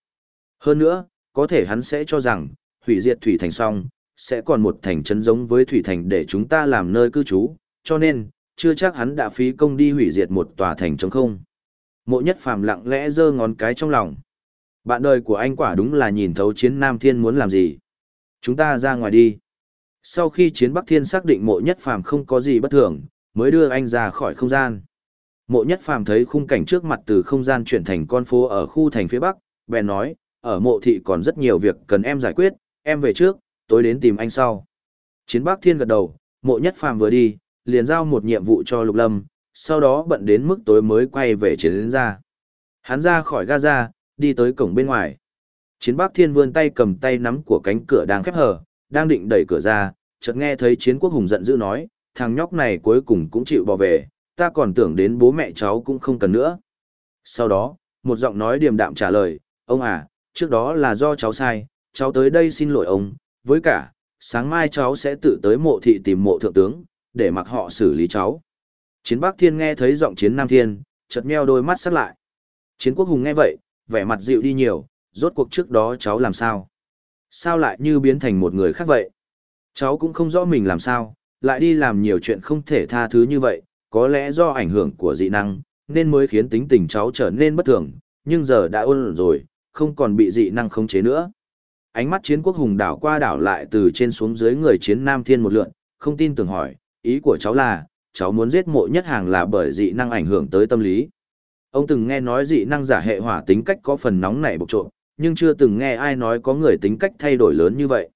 Hơn nữa, có thể hắn sẽ cho rằng, hủy diệt Thủy Thành xong, sẽ còn một thành trấn giống với Thủy Thành để chúng ta làm nơi cư trú, cho nên, chưa chắc hắn đã phí công đi hủy diệt một tòa thành trống không. Mộ nhất phàm lặng lẽ giơ ngón cái trong lòng. Bạn đời của anh quả đúng là nhìn thấu chiến Nam Thiên muốn làm gì. Chúng ta ra ngoài đi. Sau khi chiến Bắc Thiên xác định mộ nhất phàm không có gì bất thường, mới đưa anh ra khỏi không gian. Mộ nhất phàm thấy khung cảnh trước mặt từ không gian chuyển thành con phố ở khu thành phía Bắc, bèn nói, ở mộ thị còn rất nhiều việc cần em giải quyết, em về trước, tối đến tìm anh sau. Chiến Bắc Thiên gật đầu, mộ nhất phàm vừa đi, liền giao một nhiệm vụ cho Lục Lâm, sau đó bận đến mức tối mới quay về chiến đến ra. Hắn ra khỏi Gaza, đi tới cổng bên ngoài. Chiến Bắc Thiên vươn tay cầm tay nắm của cánh cửa đang khép hờ, đang định đẩy cửa ra, chợt nghe thấy Chiến Quốc Hùng giận dữ nói, thằng nhóc này cuối cùng cũng chịu bỏ về, ta còn tưởng đến bố mẹ cháu cũng không cần nữa. Sau đó, một giọng nói điềm đạm trả lời, ông à, trước đó là do cháu sai, cháu tới đây xin lỗi ông, với cả, sáng mai cháu sẽ tự tới mộ thị tìm mộ thượng tướng, để mặc họ xử lý cháu. Chiến Bắc Thiên nghe thấy giọng chiến Nam Thiên, chợt meo đôi mắt sắc lại. Chiến Quốc Hùng nghe vậy, vẻ mặt dịu đi nhiều, rốt cuộc trước đó cháu làm sao? Sao lại như biến thành một người khác vậy? Cháu cũng không rõ mình làm sao, lại đi làm nhiều chuyện không thể tha thứ như vậy, có lẽ do ảnh hưởng của dị năng, nên mới khiến tính tình cháu trở nên bất thường, nhưng giờ đã ôn rồi, không còn bị dị năng khống chế nữa. Ánh mắt chiến quốc hùng đảo qua đảo lại từ trên xuống dưới người chiến Nam Thiên một lượn, không tin tưởng hỏi, ý của cháu là, cháu muốn giết mộ nhất hàng là bởi dị năng ảnh hưởng tới tâm lý. Ông từng nghe nói dị năng giả hệ hỏa tính cách có phần nóng nảy bộc trộm, nhưng chưa từng nghe ai nói có người tính cách thay đổi lớn như vậy.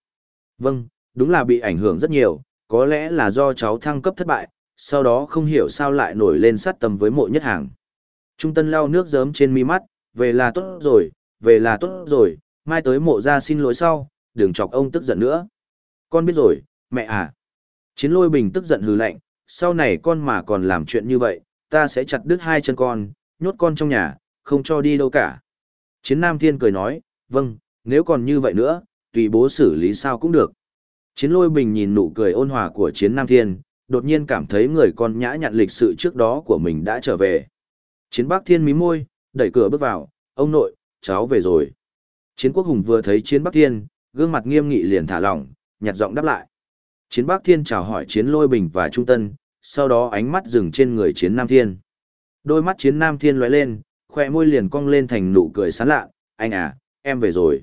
Vâng, đúng là bị ảnh hưởng rất nhiều, có lẽ là do cháu thăng cấp thất bại, sau đó không hiểu sao lại nổi lên sát tâm với mộ nhất hàng. Trung tân lau nước giấm trên mi mắt, về là tốt rồi, về là tốt rồi, mai tới mộ ra xin lỗi sau, đừng chọc ông tức giận nữa. Con biết rồi, mẹ à. Chiến lôi bình tức giận hừ lạnh, sau này con mà còn làm chuyện như vậy, ta sẽ chặt đứt hai chân con, nhốt con trong nhà, không cho đi đâu cả. Chiến Nam Thiên cười nói, vâng, nếu còn như vậy nữa, tùy bố xử lý sao cũng được. Chiến lôi bình nhìn nụ cười ôn hòa của Chiến Nam Thiên, đột nhiên cảm thấy người con nhã nhặn lịch sự trước đó của mình đã trở về. Chiến Bắc Thiên mí môi, đẩy cửa bước vào, ông nội, cháu về rồi. Chiến Quốc Hùng vừa thấy Chiến Bắc Thiên, gương mặt nghiêm nghị liền thả lỏng, nhặt giọng đáp lại. Chiến Bắc Thiên chào hỏi Chiến Lôi Bình và Trung Tân, sau đó ánh mắt dừng trên người Chiến Nam Thiên. Đôi mắt Chiến Nam Thiên lóe lên, khoe môi liền cong lên thành nụ cười sán lạ, anh à, em về rồi.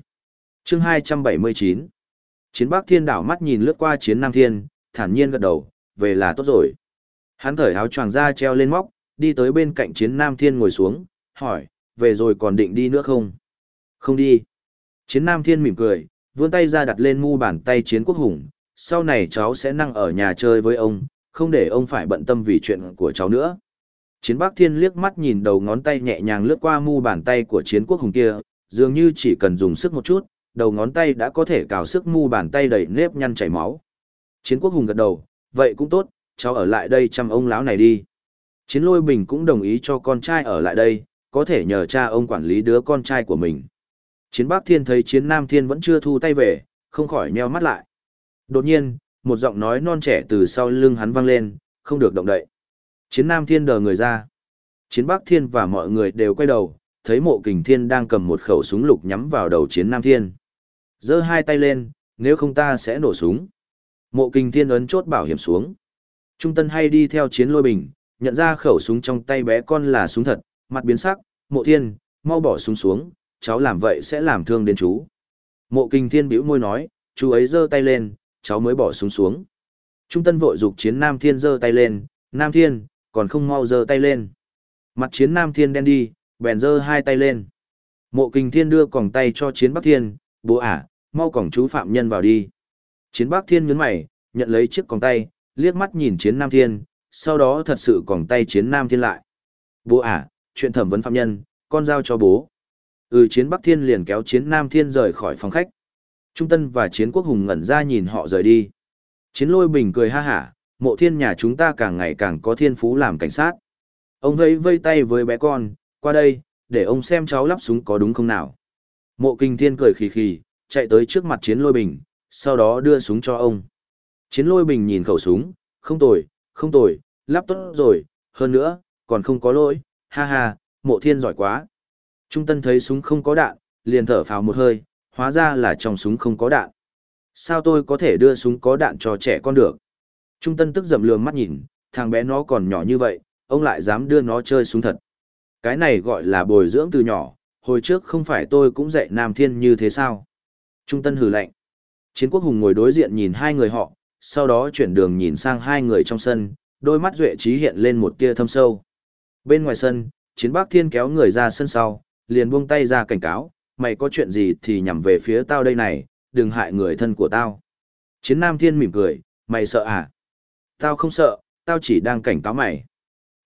chương 279 Chiến Bắc Thiên đảo mắt nhìn lướt qua Chiến Nam Thiên, thản nhiên gật đầu, về là tốt rồi. Hắn thởi áo choàng ra treo lên móc, đi tới bên cạnh Chiến Nam Thiên ngồi xuống, hỏi, về rồi còn định đi nữa không? Không đi. Chiến Nam Thiên mỉm cười, vươn tay ra đặt lên mu bàn tay Chiến Quốc Hùng, sau này cháu sẽ năng ở nhà chơi với ông, không để ông phải bận tâm vì chuyện của cháu nữa. Chiến Bắc Thiên liếc mắt nhìn đầu ngón tay nhẹ nhàng lướt qua mu bàn tay của Chiến Quốc Hùng kia, dường như chỉ cần dùng sức một chút, đầu ngón tay đã có thể cào sức mu bàn tay đầy nếp nhăn chảy máu. Chiến Quốc Hùng gật đầu, vậy cũng tốt, cháu ở lại đây chăm ông lão này đi. Chiến Lôi Bình cũng đồng ý cho con trai ở lại đây, có thể nhờ cha ông quản lý đứa con trai của mình. Chiến Bắc Thiên thấy Chiến Nam Thiên vẫn chưa thu tay về, không khỏi nheo mắt lại. Đột nhiên, một giọng nói non trẻ từ sau lưng hắn vang lên, không được động đậy. Chiến Nam Thiên đờ người ra. Chiến Bắc Thiên và mọi người đều quay đầu, thấy mộ kình thiên đang cầm một khẩu súng lục nhắm vào đầu Chiến Nam Thiên. giơ hai tay lên, nếu không ta sẽ nổ súng. Mộ kình thiên ấn chốt bảo hiểm xuống. Trung tân hay đi theo chiến lôi bình, nhận ra khẩu súng trong tay bé con là súng thật, mặt biến sắc, mộ thiên, mau bỏ súng xuống, cháu làm vậy sẽ làm thương đến chú. Mộ kình thiên bĩu môi nói, chú ấy giơ tay lên, cháu mới bỏ súng xuống. Trung tân vội dục chiến Nam Thiên giơ tay lên, Nam Thiên, còn không mau giơ tay lên. Mặt chiến Nam Thiên đen đi, bèn giơ hai tay lên. Mộ kình thiên đưa còng tay cho chiến Bắc Thiên, bố ả, mau còng chú phạm nhân vào đi. Chiến Bắc Thiên nhấn mày, nhận lấy chiếc còng tay, liếc mắt nhìn chiến Nam Thiên, sau đó thật sự còng tay chiến Nam Thiên lại. Bố à, chuyện thẩm vấn phạm nhân, con giao cho bố. Ừ chiến Bắc Thiên liền kéo chiến Nam Thiên rời khỏi phòng khách. Trung Tân và chiến quốc hùng ngẩn ra nhìn họ rời đi. Chiến lôi bình cười ha hả, mộ thiên nhà chúng ta càng ngày càng có thiên phú làm cảnh sát. Ông vẫy vây tay với bé con, qua đây, để ông xem cháu lắp súng có đúng không nào. Mộ kinh thiên cười khì khì, chạy tới trước mặt chiến lôi bình, sau đó đưa súng cho ông. Chiến lôi bình nhìn khẩu súng, không tồi, không tồi, lắp tốt rồi, hơn nữa, còn không có lỗi, ha ha, mộ thiên giỏi quá. Trung tân thấy súng không có đạn, liền thở phào một hơi, hóa ra là trong súng không có đạn. Sao tôi có thể đưa súng có đạn cho trẻ con được? Trung tân tức dầm lường mắt nhìn, thằng bé nó còn nhỏ như vậy, ông lại dám đưa nó chơi súng thật. Cái này gọi là bồi dưỡng từ nhỏ, hồi trước không phải tôi cũng dạy Nam Thiên như thế sao? Trung tân hừ lạnh. Chiến quốc hùng ngồi đối diện nhìn hai người họ, sau đó chuyển đường nhìn sang hai người trong sân, đôi mắt duệ trí hiện lên một tia thâm sâu. Bên ngoài sân, chiến bắc thiên kéo người ra sân sau, liền buông tay ra cảnh cáo, mày có chuyện gì thì nhằm về phía tao đây này, đừng hại người thân của tao. Chiến nam thiên mỉm cười, mày sợ à? Tao không sợ, tao chỉ đang cảnh cáo mày.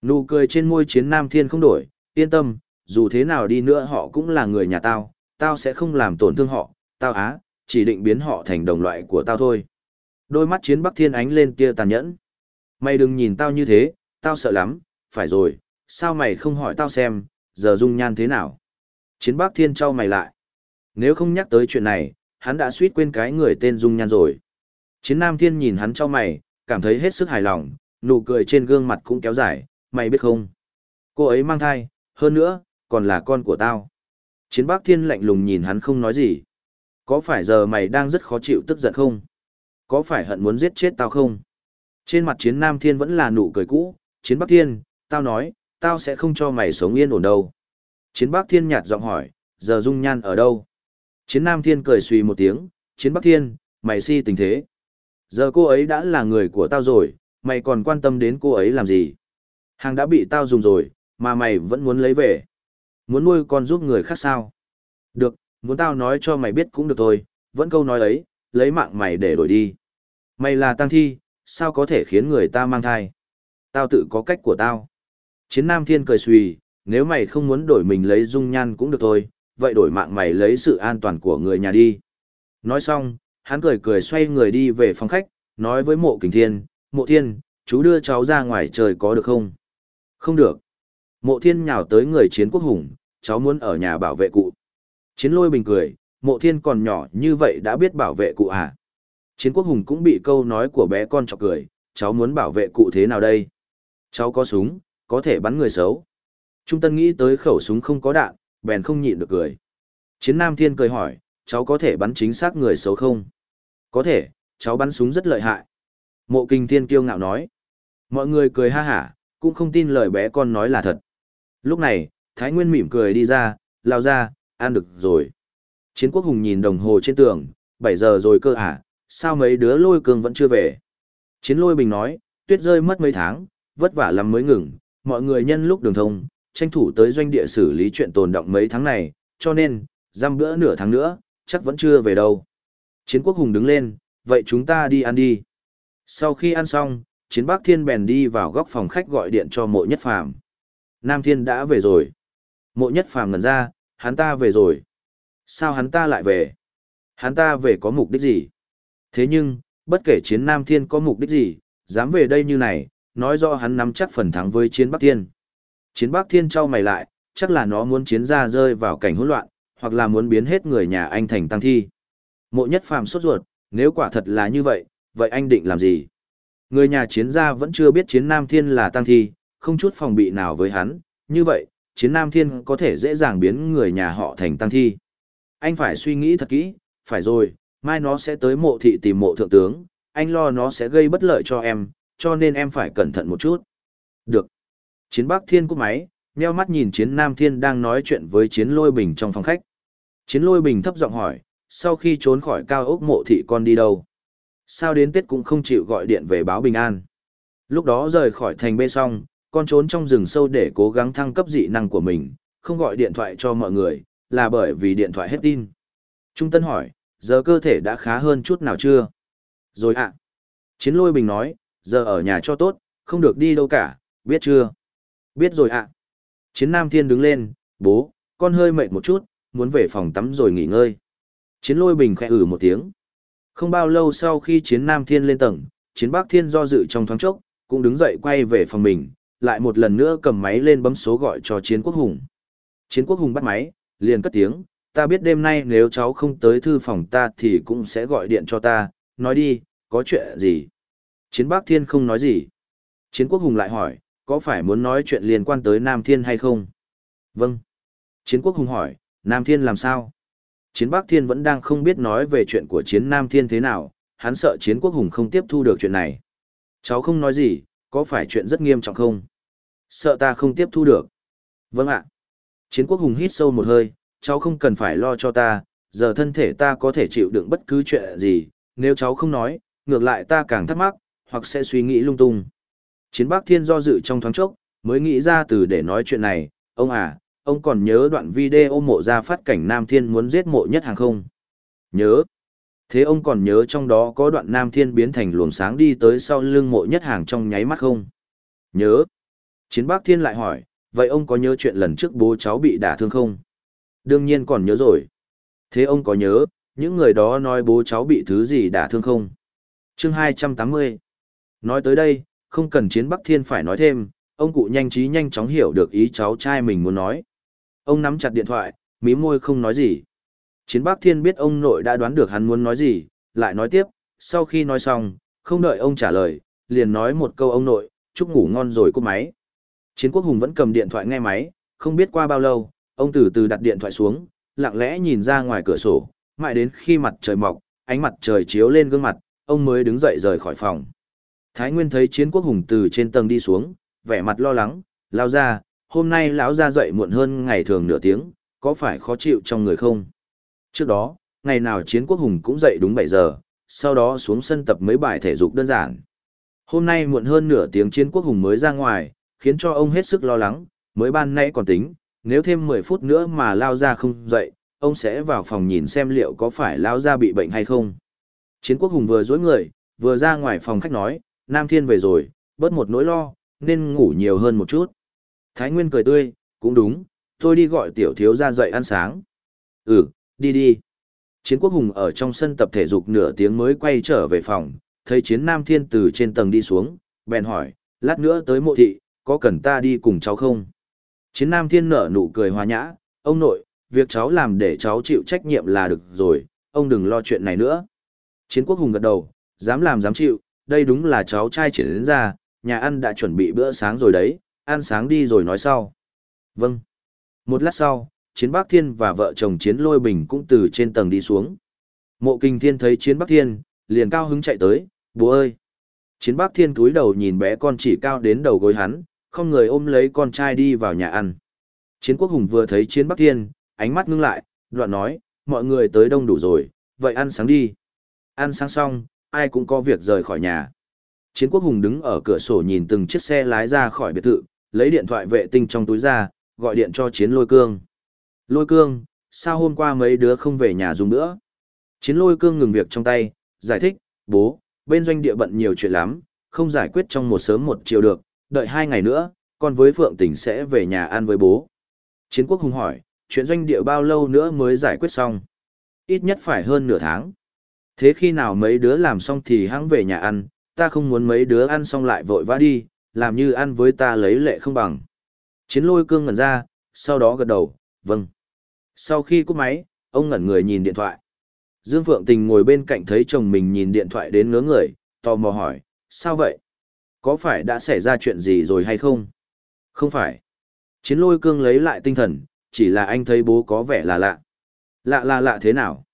Nụ cười trên môi chiến nam thiên không đổi, yên tâm, dù thế nào đi nữa họ cũng là người nhà tao, tao sẽ không làm tổn thương họ, tao á, chỉ định biến họ thành đồng loại của tao thôi. Đôi mắt chiến bắc thiên ánh lên tia tàn nhẫn. Mày đừng nhìn tao như thế, tao sợ lắm, phải rồi, sao mày không hỏi tao xem, giờ dung nhan thế nào? Chiến bắc thiên trao mày lại. Nếu không nhắc tới chuyện này, hắn đã suýt quên cái người tên dung nhan rồi. Chiến nam thiên nhìn hắn trao mày, cảm thấy hết sức hài lòng, nụ cười trên gương mặt cũng kéo dài, mày biết không? Cô ấy mang thai, hơn nữa, còn là con của tao. Chiến bắc thiên lạnh lùng nhìn hắn không nói gì. Có phải giờ mày đang rất khó chịu tức giận không? Có phải hận muốn giết chết tao không? Trên mặt chiến Nam Thiên vẫn là nụ cười cũ, chiến Bắc Thiên, tao nói, tao sẽ không cho mày sống yên ổn đâu. Chiến Bắc Thiên nhạt giọng hỏi, giờ dung nhan ở đâu? Chiến Nam Thiên cười suy một tiếng, chiến Bắc Thiên, mày si tình thế. Giờ cô ấy đã là người của tao rồi, mày còn quan tâm đến cô ấy làm gì? Hàng đã bị tao dùng rồi, mà mày vẫn muốn lấy về. Muốn nuôi con giúp người khác sao? Được, muốn tao nói cho mày biết cũng được thôi, vẫn câu nói ấy, lấy mạng mày để đổi đi. Mày là tăng thi, sao có thể khiến người ta mang thai? Tao tự có cách của tao. Chiến Nam Thiên cười suy, nếu mày không muốn đổi mình lấy dung nhan cũng được thôi, vậy đổi mạng mày lấy sự an toàn của người nhà đi. Nói xong, hắn cười cười xoay người đi về phòng khách, nói với mộ kình thiên, mộ thiên, chú đưa cháu ra ngoài trời có được không? Không được. Mộ thiên nhào tới người chiến quốc hùng, cháu muốn ở nhà bảo vệ cụ. Chiến lôi bình cười, mộ thiên còn nhỏ như vậy đã biết bảo vệ cụ à? Chiến quốc hùng cũng bị câu nói của bé con chọc cười, cháu muốn bảo vệ cụ thế nào đây? Cháu có súng, có thể bắn người xấu. Trung tân nghĩ tới khẩu súng không có đạn, bèn không nhịn được cười. Chiến nam thiên cười hỏi, cháu có thể bắn chính xác người xấu không? Có thể, cháu bắn súng rất lợi hại. Mộ kinh thiên kiêu ngạo nói. Mọi người cười ha hả, cũng không tin lời bé con nói là thật. Lúc này, Thái Nguyên mỉm cười đi ra, lao ra, ăn được rồi. Chiến quốc hùng nhìn đồng hồ trên tường, 7 giờ rồi cơ à, sao mấy đứa lôi cường vẫn chưa về. Chiến lôi bình nói, tuyết rơi mất mấy tháng, vất vả lắm mới ngừng, mọi người nhân lúc đường thông, tranh thủ tới doanh địa xử lý chuyện tồn động mấy tháng này, cho nên, giam bữa nửa tháng nữa, chắc vẫn chưa về đâu. Chiến quốc hùng đứng lên, vậy chúng ta đi ăn đi. Sau khi ăn xong, chiến bắc thiên bèn đi vào góc phòng khách gọi điện cho mộ nhất phàm. Nam thiên đã về rồi. Mộ nhất phàm ngần ra, hắn ta về rồi. Sao hắn ta lại về? Hắn ta về có mục đích gì? Thế nhưng, bất kể chiến Nam Thiên có mục đích gì, dám về đây như này, nói rõ hắn nắm chắc phần thắng với chiến Bắc Thiên. Chiến Bắc Thiên trao mày lại, chắc là nó muốn chiến ra rơi vào cảnh hỗn loạn, hoặc là muốn biến hết người nhà anh thành tăng thi. Mộ nhất phàm sốt ruột, nếu quả thật là như vậy, vậy anh định làm gì? Người nhà chiến gia vẫn chưa biết chiến Nam Thiên là tăng thi, không chút phòng bị nào với hắn, như vậy, chiến Nam Thiên có thể dễ dàng biến người nhà họ thành tăng thi. Anh phải suy nghĩ thật kỹ, phải rồi, mai nó sẽ tới mộ thị tìm mộ thượng tướng, anh lo nó sẽ gây bất lợi cho em, cho nên em phải cẩn thận một chút. Được. Chiến Bắc Thiên cúp máy, nheo mắt nhìn Chiến Nam Thiên đang nói chuyện với Chiến Lôi Bình trong phòng khách. Chiến Lôi Bình thấp giọng hỏi, sau khi trốn khỏi cao ốc mộ thị con đi đâu? Sao đến Tết cũng không chịu gọi điện về báo bình an? Lúc đó rời khỏi thành bê xong, con trốn trong rừng sâu để cố gắng thăng cấp dị năng của mình, không gọi điện thoại cho mọi người, là bởi vì điện thoại hết tin. Trung Tân hỏi, giờ cơ thể đã khá hơn chút nào chưa? Rồi ạ. Chiến lôi bình nói, giờ ở nhà cho tốt, không được đi đâu cả, biết chưa? Biết rồi ạ. Chiến Nam Thiên đứng lên, bố, con hơi mệt một chút, muốn về phòng tắm rồi nghỉ ngơi. Chiến lôi bình khẽ ử một tiếng. Không bao lâu sau khi chiến Nam Thiên lên tầng, chiến Bắc Thiên do dự trong thoáng chốc, cũng đứng dậy quay về phòng mình, lại một lần nữa cầm máy lên bấm số gọi cho chiến quốc hùng. Chiến quốc hùng bắt máy, liền cất tiếng, ta biết đêm nay nếu cháu không tới thư phòng ta thì cũng sẽ gọi điện cho ta, nói đi, có chuyện gì? Chiến Bắc Thiên không nói gì. Chiến quốc hùng lại hỏi, có phải muốn nói chuyện liên quan tới Nam Thiên hay không? Vâng. Chiến quốc hùng hỏi, Nam Thiên làm sao? Chiến Bắc Thiên vẫn đang không biết nói về chuyện của chiến Nam Thiên thế nào, hắn sợ chiến quốc hùng không tiếp thu được chuyện này. Cháu không nói gì, có phải chuyện rất nghiêm trọng không? Sợ ta không tiếp thu được. Vâng ạ. Chiến quốc hùng hít sâu một hơi, cháu không cần phải lo cho ta, giờ thân thể ta có thể chịu đựng bất cứ chuyện gì, nếu cháu không nói, ngược lại ta càng thắc mắc, hoặc sẽ suy nghĩ lung tung. Chiến Bắc Thiên do dự trong thoáng chốc, mới nghĩ ra từ để nói chuyện này, ông à, ông còn nhớ đoạn video mộ ra phát cảnh Nam Thiên muốn giết mộ nhất hàng không? Nhớ. Thế ông còn nhớ trong đó có đoạn Nam Thiên biến thành luồng sáng đi tới sau lưng mộ nhất hàng trong nháy mắt không? Nhớ. Chiến Bắc Thiên lại hỏi, vậy ông có nhớ chuyện lần trước bố cháu bị đả thương không? Đương nhiên còn nhớ rồi. Thế ông có nhớ, những người đó nói bố cháu bị thứ gì đả thương không? Chương 280 Nói tới đây, không cần chiến Bắc Thiên phải nói thêm, ông cụ nhanh trí nhanh chóng hiểu được ý cháu trai mình muốn nói. Ông nắm chặt điện thoại, mí môi không nói gì. Chiến Bắc Thiên biết ông nội đã đoán được hắn muốn nói gì, lại nói tiếp, sau khi nói xong, không đợi ông trả lời, liền nói một câu ông nội, chúc ngủ ngon rồi cúp máy. Chiến Quốc Hùng vẫn cầm điện thoại nghe máy, không biết qua bao lâu, ông từ từ đặt điện thoại xuống, lặng lẽ nhìn ra ngoài cửa sổ, mãi đến khi mặt trời mọc, ánh mặt trời chiếu lên gương mặt, ông mới đứng dậy rời khỏi phòng. Thái Nguyên thấy Chiến Quốc Hùng từ trên tầng đi xuống, vẻ mặt lo lắng, lao ra, hôm nay lão ra dậy muộn hơn ngày thường nửa tiếng, có phải khó chịu trong người không? Trước đó, ngày nào Chiến Quốc Hùng cũng dậy đúng 7 giờ, sau đó xuống sân tập mấy bài thể dục đơn giản. Hôm nay muộn hơn nửa tiếng Chiến Quốc Hùng mới ra ngoài, khiến cho ông hết sức lo lắng, mới ban nãy còn tính, nếu thêm 10 phút nữa mà lao ra không dậy, ông sẽ vào phòng nhìn xem liệu có phải lao ra bị bệnh hay không. Chiến quốc hùng vừa dối người, vừa ra ngoài phòng khách nói, Nam Thiên về rồi, bớt một nỗi lo, nên ngủ nhiều hơn một chút. Thái Nguyên cười tươi, cũng đúng, tôi đi gọi tiểu thiếu ra dậy ăn sáng. Ừ, đi đi. Chiến quốc hùng ở trong sân tập thể dục nửa tiếng mới quay trở về phòng, thấy chiến Nam Thiên từ trên tầng đi xuống, bèn hỏi, lát nữa tới mộ thị, có cần ta đi cùng cháu không? Chiến Nam Thiên nở nụ cười hòa nhã, ông nội, việc cháu làm để cháu chịu trách nhiệm là được rồi, ông đừng lo chuyện này nữa. Chiến Quốc Hùng gật đầu, dám làm dám chịu, đây đúng là cháu trai triển đến ra, nhà ăn đã chuẩn bị bữa sáng rồi đấy, ăn sáng đi rồi nói sau. Vâng. Một lát sau, Chiến Bắc Thiên và vợ chồng Chiến Lôi Bình cũng từ trên tầng đi xuống. Mộ Kinh Thiên thấy Chiến Bắc Thiên, liền cao hứng chạy tới, bố ơi. Chiến Bắc Thiên cúi đầu nhìn bé con chỉ cao đến đầu gối hắn, không người ôm lấy con trai đi vào nhà ăn. Chiến quốc hùng vừa thấy chiến Bắc Thiên, ánh mắt ngưng lại, đoạn nói, mọi người tới đông đủ rồi, vậy ăn sáng đi. Ăn sáng xong, ai cũng có việc rời khỏi nhà. Chiến quốc hùng đứng ở cửa sổ nhìn từng chiếc xe lái ra khỏi biệt thự, lấy điện thoại vệ tinh trong túi ra, gọi điện cho chiến lôi cương. Lôi cương, sao hôm qua mấy đứa không về nhà dùng nữa? Chiến lôi cương ngừng việc trong tay, giải thích, bố, bên doanh địa bận nhiều chuyện lắm, không giải quyết trong một sớm một chiều được, đợi hai ngày nữa, con với Phượng Tỉnh sẽ về nhà ăn với bố. Chiến quốc hùng hỏi, chuyện doanh địa bao lâu nữa mới giải quyết xong? Ít nhất phải hơn nửa tháng. Thế khi nào mấy đứa làm xong thì hãng về nhà ăn, ta không muốn mấy đứa ăn xong lại vội vã đi, làm như ăn với ta lấy lệ không bằng. Chiến lôi cương ngẩn ra, sau đó gật đầu, vâng. Sau khi cúp máy, ông ngẩn người nhìn điện thoại. Dương Phượng Tình ngồi bên cạnh thấy chồng mình nhìn điện thoại đến ngớ người, tò mò hỏi, sao vậy? có phải đã xảy ra chuyện gì rồi hay không? Không phải. Chiến lôi cương lấy lại tinh thần, chỉ là anh thấy bố có vẻ là lạ. Lạ là lạ thế nào?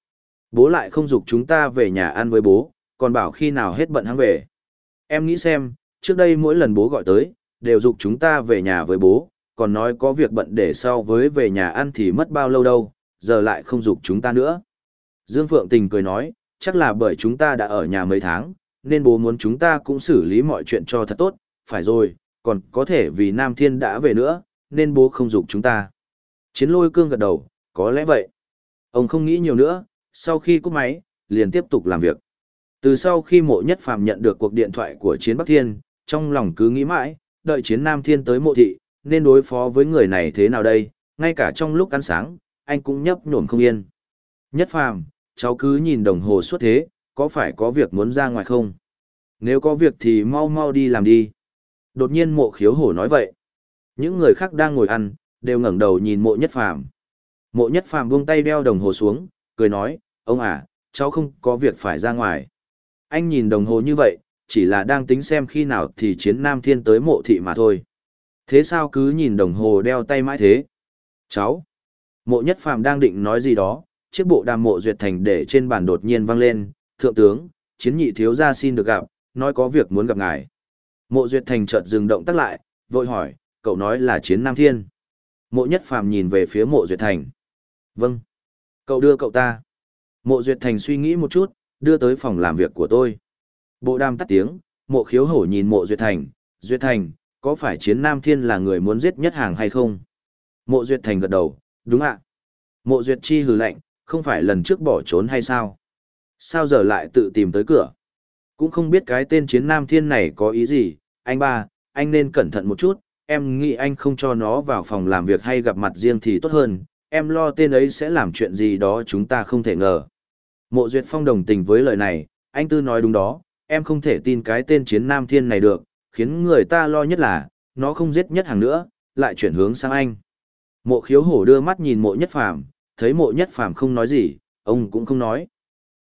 Bố lại không dục chúng ta về nhà ăn với bố, còn bảo khi nào hết bận hắn về. Em nghĩ xem, trước đây mỗi lần bố gọi tới, đều dục chúng ta về nhà với bố, còn nói có việc bận để sau với về nhà ăn thì mất bao lâu đâu, giờ lại không dục chúng ta nữa. Dương Phượng Tình cười nói, chắc là bởi chúng ta đã ở nhà mấy tháng, nên bố muốn chúng ta cũng xử lý mọi chuyện cho thật tốt, phải rồi, còn có thể vì Nam Thiên đã về nữa, nên bố không dục chúng ta. Chiến lôi cương gật đầu, có lẽ vậy. Ông không nghĩ nhiều nữa, sau khi cúp máy, liền tiếp tục làm việc. Từ sau khi mộ nhất phàm nhận được cuộc điện thoại của chiến Bắc Thiên, trong lòng cứ nghĩ mãi, đợi chiến Nam Thiên tới mộ thị, nên đối phó với người này thế nào đây, ngay cả trong lúc ăn sáng, anh cũng nhấp nhổm không yên. Nhất phàm, cháu cứ nhìn đồng hồ suốt thế, có phải có việc muốn ra ngoài không? Nếu có việc thì mau mau đi làm đi. Đột nhiên mộ khiếu hổ nói vậy. Những người khác đang ngồi ăn, đều ngẩng đầu nhìn mộ nhất phàm. Mộ nhất phàm buông tay đeo đồng hồ xuống, cười nói, ông à, cháu không có việc phải ra ngoài. Anh nhìn đồng hồ như vậy, chỉ là đang tính xem khi nào thì chiến nam thiên tới mộ thị mà thôi. Thế sao cứ nhìn đồng hồ đeo tay mãi thế? Cháu! Mộ nhất phàm đang định nói gì đó, chiếc bộ đàm mộ duyệt thành để trên bàn đột nhiên vang lên, thượng tướng, chiến nhị thiếu gia xin được gặp, nói có việc muốn gặp ngài. Mộ duyệt thành chợt dừng động tác lại, vội hỏi, cậu nói là chiến nam thiên. Mộ nhất phàm nhìn về phía mộ duyệt thành. Vâng. Cậu đưa cậu ta. Mộ duyệt thành suy nghĩ một chút, đưa tới phòng làm việc của tôi. Bộ đàm tắt tiếng, mộ khiếu hổ nhìn mộ duyệt thành. Duyệt thành, có phải chiến nam thiên là người muốn giết nhất hàng hay không? Mộ duyệt thành gật đầu, đúng ạ. Mộ duyệt chi hừ lạnh, không phải lần trước bỏ trốn hay sao? Sao giờ lại tự tìm tới cửa? Cũng không biết cái tên chiến nam thiên này có ý gì, anh ba, anh nên cẩn thận một chút, em nghĩ anh không cho nó vào phòng làm việc hay gặp mặt riêng thì tốt hơn, em lo tên ấy sẽ làm chuyện gì đó chúng ta không thể ngờ. Mộ Duyệt Phong đồng tình với lời này, anh Tư nói đúng đó, em không thể tin cái tên chiến nam thiên này được, khiến người ta lo nhất là, nó không giết nhất hàng nữa, lại chuyển hướng sang anh. Mộ khiếu hổ đưa mắt nhìn mộ nhất phàm, thấy mộ nhất phàm không nói gì, ông cũng không nói.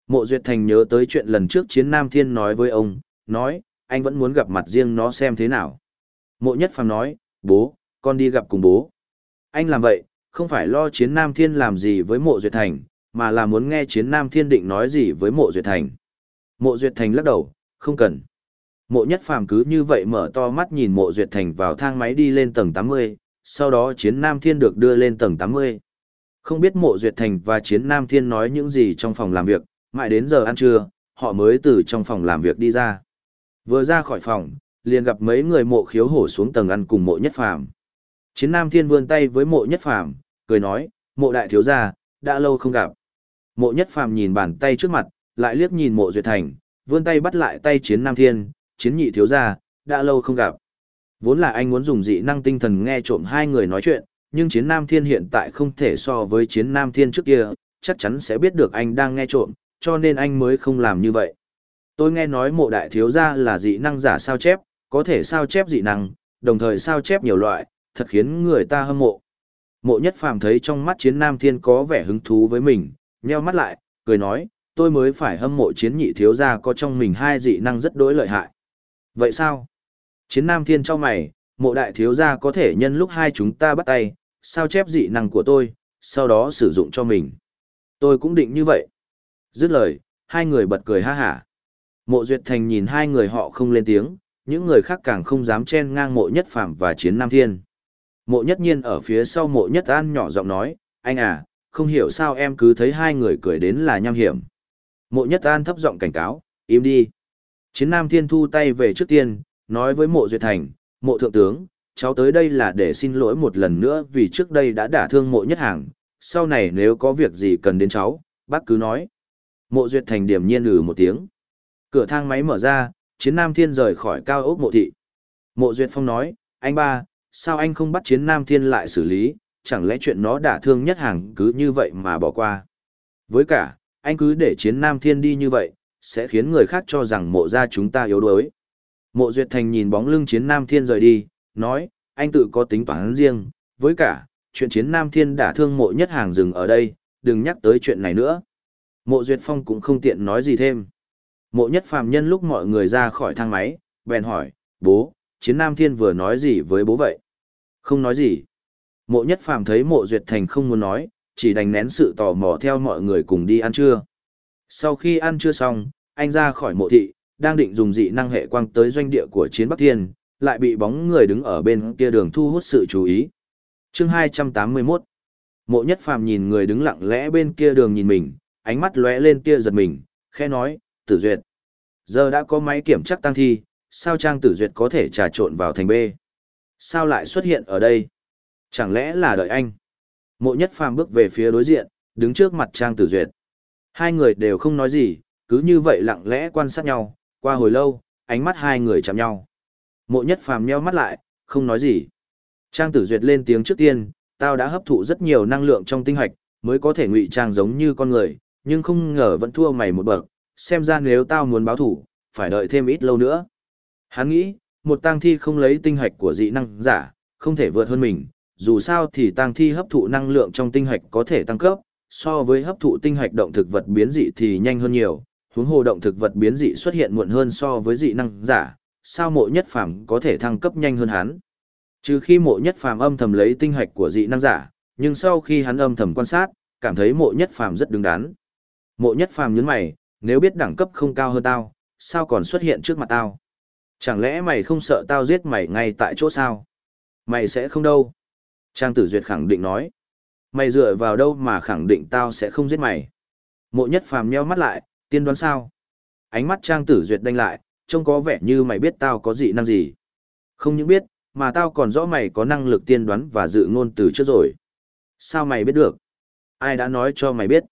Mộ Duyệt Thành nhớ tới chuyện lần trước chiến nam thiên nói với ông, nói, anh vẫn muốn gặp mặt riêng nó xem thế nào. Mộ nhất phàm nói, bố, con đi gặp cùng bố. Anh làm vậy, không phải lo chiến nam thiên làm gì với mộ Duyệt Thành, mà là muốn nghe chiến nam thiên định nói gì với mộ Duyệt Thành. Mộ Duyệt Thành lắc đầu, không cần. Mộ nhất phàm cứ như vậy mở to mắt nhìn mộ Duyệt Thành vào thang máy đi lên tầng 80, sau đó chiến nam thiên được đưa lên tầng 80. Không biết mộ Duyệt Thành và chiến nam thiên nói những gì trong phòng làm việc, mãi đến giờ ăn trưa, họ mới từ trong phòng làm việc đi ra. Vừa ra khỏi phòng, liền gặp mấy người mộ khiếu hổ xuống tầng ăn cùng mộ nhất phàm. Chiến nam thiên vươn tay với mộ nhất phàm, cười nói, mộ đại thiếu gia, đã lâu không gặp. Mộ nhất phàm nhìn bàn tay trước mặt, lại liếc nhìn mộ duyệt thành, vươn tay bắt lại tay chiến nam thiên, chiến nhị thiếu gia, đã lâu không gặp. Vốn là anh muốn dùng dị năng tinh thần nghe trộm hai người nói chuyện, nhưng chiến nam thiên hiện tại không thể so với chiến nam thiên trước kia, chắc chắn sẽ biết được anh đang nghe trộm, cho nên anh mới không làm như vậy. Tôi nghe nói mộ đại thiếu gia là dị năng giả sao chép, có thể sao chép dị năng, đồng thời sao chép nhiều loại, thật khiến người ta hâm mộ. Mộ nhất phàm thấy trong mắt chiến nam thiên có vẻ hứng thú với mình, nheo mắt lại, cười nói, tôi mới phải hâm mộ chiến nhị thiếu gia có trong mình hai dị năng rất đối lợi hại. Vậy sao? Chiến nam thiên cho mày, mộ đại thiếu gia có thể nhân lúc hai chúng ta bắt tay, sao chép dị năng của tôi, sau đó sử dụng cho mình. Tôi cũng định như vậy. Dứt lời, hai người bật cười ha hả. Mộ Duyệt Thành nhìn hai người họ không lên tiếng, những người khác càng không dám chen ngang mộ nhất phạm và chiến nam thiên. Mộ nhất nhiên ở phía sau mộ nhất an nhỏ giọng nói, anh à, không hiểu sao em cứ thấy hai người cười đến là nham hiểm. Mộ nhất an thấp giọng cảnh cáo, im đi. Chiến nam thiên thu tay về trước tiên, nói với mộ duyệt thành, mộ thượng tướng, cháu tới đây là để xin lỗi một lần nữa vì trước đây đã đả thương mộ nhất hàng, sau này nếu có việc gì cần đến cháu, bác cứ nói. Mộ duyệt thành điểm nhiên ừ một tiếng. Cửa thang máy mở ra, chiến nam thiên rời khỏi cao ốc mộ thị. Mộ duyệt phong nói, anh ba, sao anh không bắt chiến nam thiên lại xử lý, chẳng lẽ chuyện nó đả thương nhất hàng cứ như vậy mà bỏ qua. Với cả, anh cứ để chiến nam thiên đi như vậy, sẽ khiến người khác cho rằng mộ ra chúng ta yếu đuối. Mộ Duyệt Thành nhìn bóng lưng chiến nam thiên rời đi, nói, anh tự có tính toán riêng, với cả, chuyện chiến nam thiên đả thương mộ nhất hàng dừng ở đây, đừng nhắc tới chuyện này nữa. Mộ Duyệt Phong cũng không tiện nói gì thêm. Mộ nhất phàm nhân lúc mọi người ra khỏi thang máy, bèn hỏi, bố, chiến nam thiên vừa nói gì với bố vậy? Không nói gì. Mộ nhất phàm thấy mộ duyệt thành không muốn nói, chỉ đành nén sự tò mò theo mọi người cùng đi ăn trưa. Sau khi ăn trưa xong, anh ra khỏi mộ thị, đang định dùng dị năng hệ quang tới doanh địa của chiến Bắc Thiên, lại bị bóng người đứng ở bên kia đường thu hút sự chú ý. chương 281 Mộ nhất phàm nhìn người đứng lặng lẽ bên kia đường nhìn mình, ánh mắt lóe lên tia giật mình, khe nói, tử duyệt. Giờ đã có máy kiểm tra tăng thi, sao trang tử duyệt có thể trà trộn vào thành B? Sao lại xuất hiện ở đây? Chẳng lẽ là đợi anh? Mộ nhất phàm bước về phía đối diện, đứng trước mặt trang tử duyệt. Hai người đều không nói gì, cứ như vậy lặng lẽ quan sát nhau, qua hồi lâu, ánh mắt hai người chạm nhau. Mộ nhất phàm nheo mắt lại, không nói gì. Trang tử duyệt lên tiếng trước tiên, tao đã hấp thụ rất nhiều năng lượng trong tinh hạch, mới có thể ngụy trang giống như con người, nhưng không ngờ vẫn thua mày một bậc, xem ra nếu tao muốn báo thủ, phải đợi thêm ít lâu nữa. Hắn nghĩ, một tang thi không lấy tinh hạch của dị năng giả, không thể vượt hơn mình, dù sao thì tang thi hấp thụ năng lượng trong tinh hạch có thể tăng cấp, so với hấp thụ tinh hạch động thực vật biến dị thì nhanh hơn nhiều, huống hồ động thực vật biến dị xuất hiện muộn hơn so với dị năng giả, sao mộ nhất phàm có thể thăng cấp nhanh hơn hắn. Trừ khi mộ nhất phàm âm thầm lấy tinh hạch của dị năng giả, nhưng sau khi hắn âm thầm quan sát, cảm thấy mộ nhất phàm rất đứng đắn. Mộ nhất phàm nhấn mày, nếu biết đẳng cấp không cao hơn tao, sao còn xuất hiện trước mặt tao? Chẳng lẽ mày không sợ tao giết mày ngay tại chỗ sao? Mày sẽ không đâu. Trang tử duyệt khẳng định nói. Mày dựa vào đâu mà khẳng định tao sẽ không giết mày? Mộ nhất phàm nheo mắt lại, tiên đoán sao? Ánh mắt trang tử duyệt đanh lại, trông có vẻ như mày biết tao có dị năng gì. Không những biết, mà tao còn rõ mày có năng lực tiên đoán và dự ngôn từ trước rồi. Sao mày biết được? Ai đã nói cho mày biết?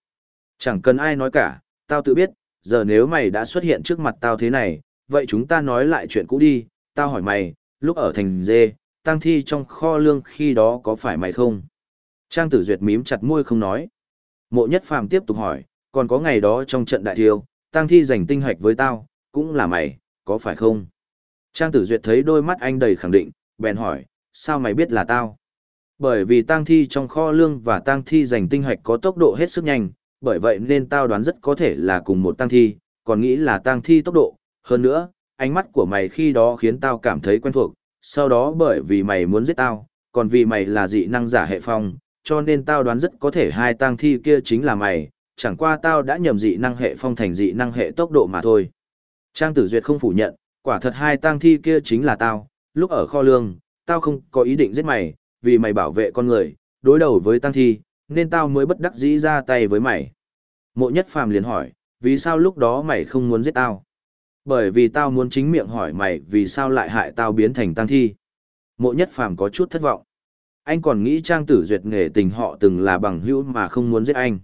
Chẳng cần ai nói cả, tao tự biết, giờ nếu mày đã xuất hiện trước mặt tao thế này, vậy chúng ta nói lại chuyện cũ đi, tao hỏi mày, lúc ở thành dê, tăng thi trong kho lương khi đó có phải mày không? Trang tử duyệt mím chặt môi không nói. Mộ nhất phàm tiếp tục hỏi, còn có ngày đó trong trận đại thiêu, tăng thi giành tinh hoạch với tao, cũng là mày, có phải không? Trang tử duyệt thấy đôi mắt anh đầy khẳng định, bèn hỏi, sao mày biết là tao? Bởi vì tang thi trong kho lương và tang thi giành tinh hoạch có tốc độ hết sức nhanh, bởi vậy nên tao đoán rất có thể là cùng một tang thi, còn nghĩ là tang thi tốc độ. Hơn nữa, ánh mắt của mày khi đó khiến tao cảm thấy quen thuộc, sau đó bởi vì mày muốn giết tao, còn vì mày là dị năng giả hệ phong, cho nên tao đoán rất có thể hai tang thi kia chính là mày, chẳng qua tao đã nhầm dị năng hệ phong thành dị năng hệ tốc độ mà thôi. Trang Tử Duyệt không phủ nhận, quả thật hai tang thi kia chính là tao, lúc ở kho lương, tao không có ý định giết mày, vì mày bảo vệ con người, đối đầu với tang thi, nên tao mới bất đắc dĩ ra tay với mày. Mộ nhất phàm liền hỏi, vì sao lúc đó mày không muốn giết tao? Bởi vì tao muốn chính miệng hỏi mày vì sao lại hại tao biến thành tang thi. Mộ nhất phàm có chút thất vọng. Anh còn nghĩ trang tử duyệt nghề tình họ từng là bằng hữu mà không muốn giết anh.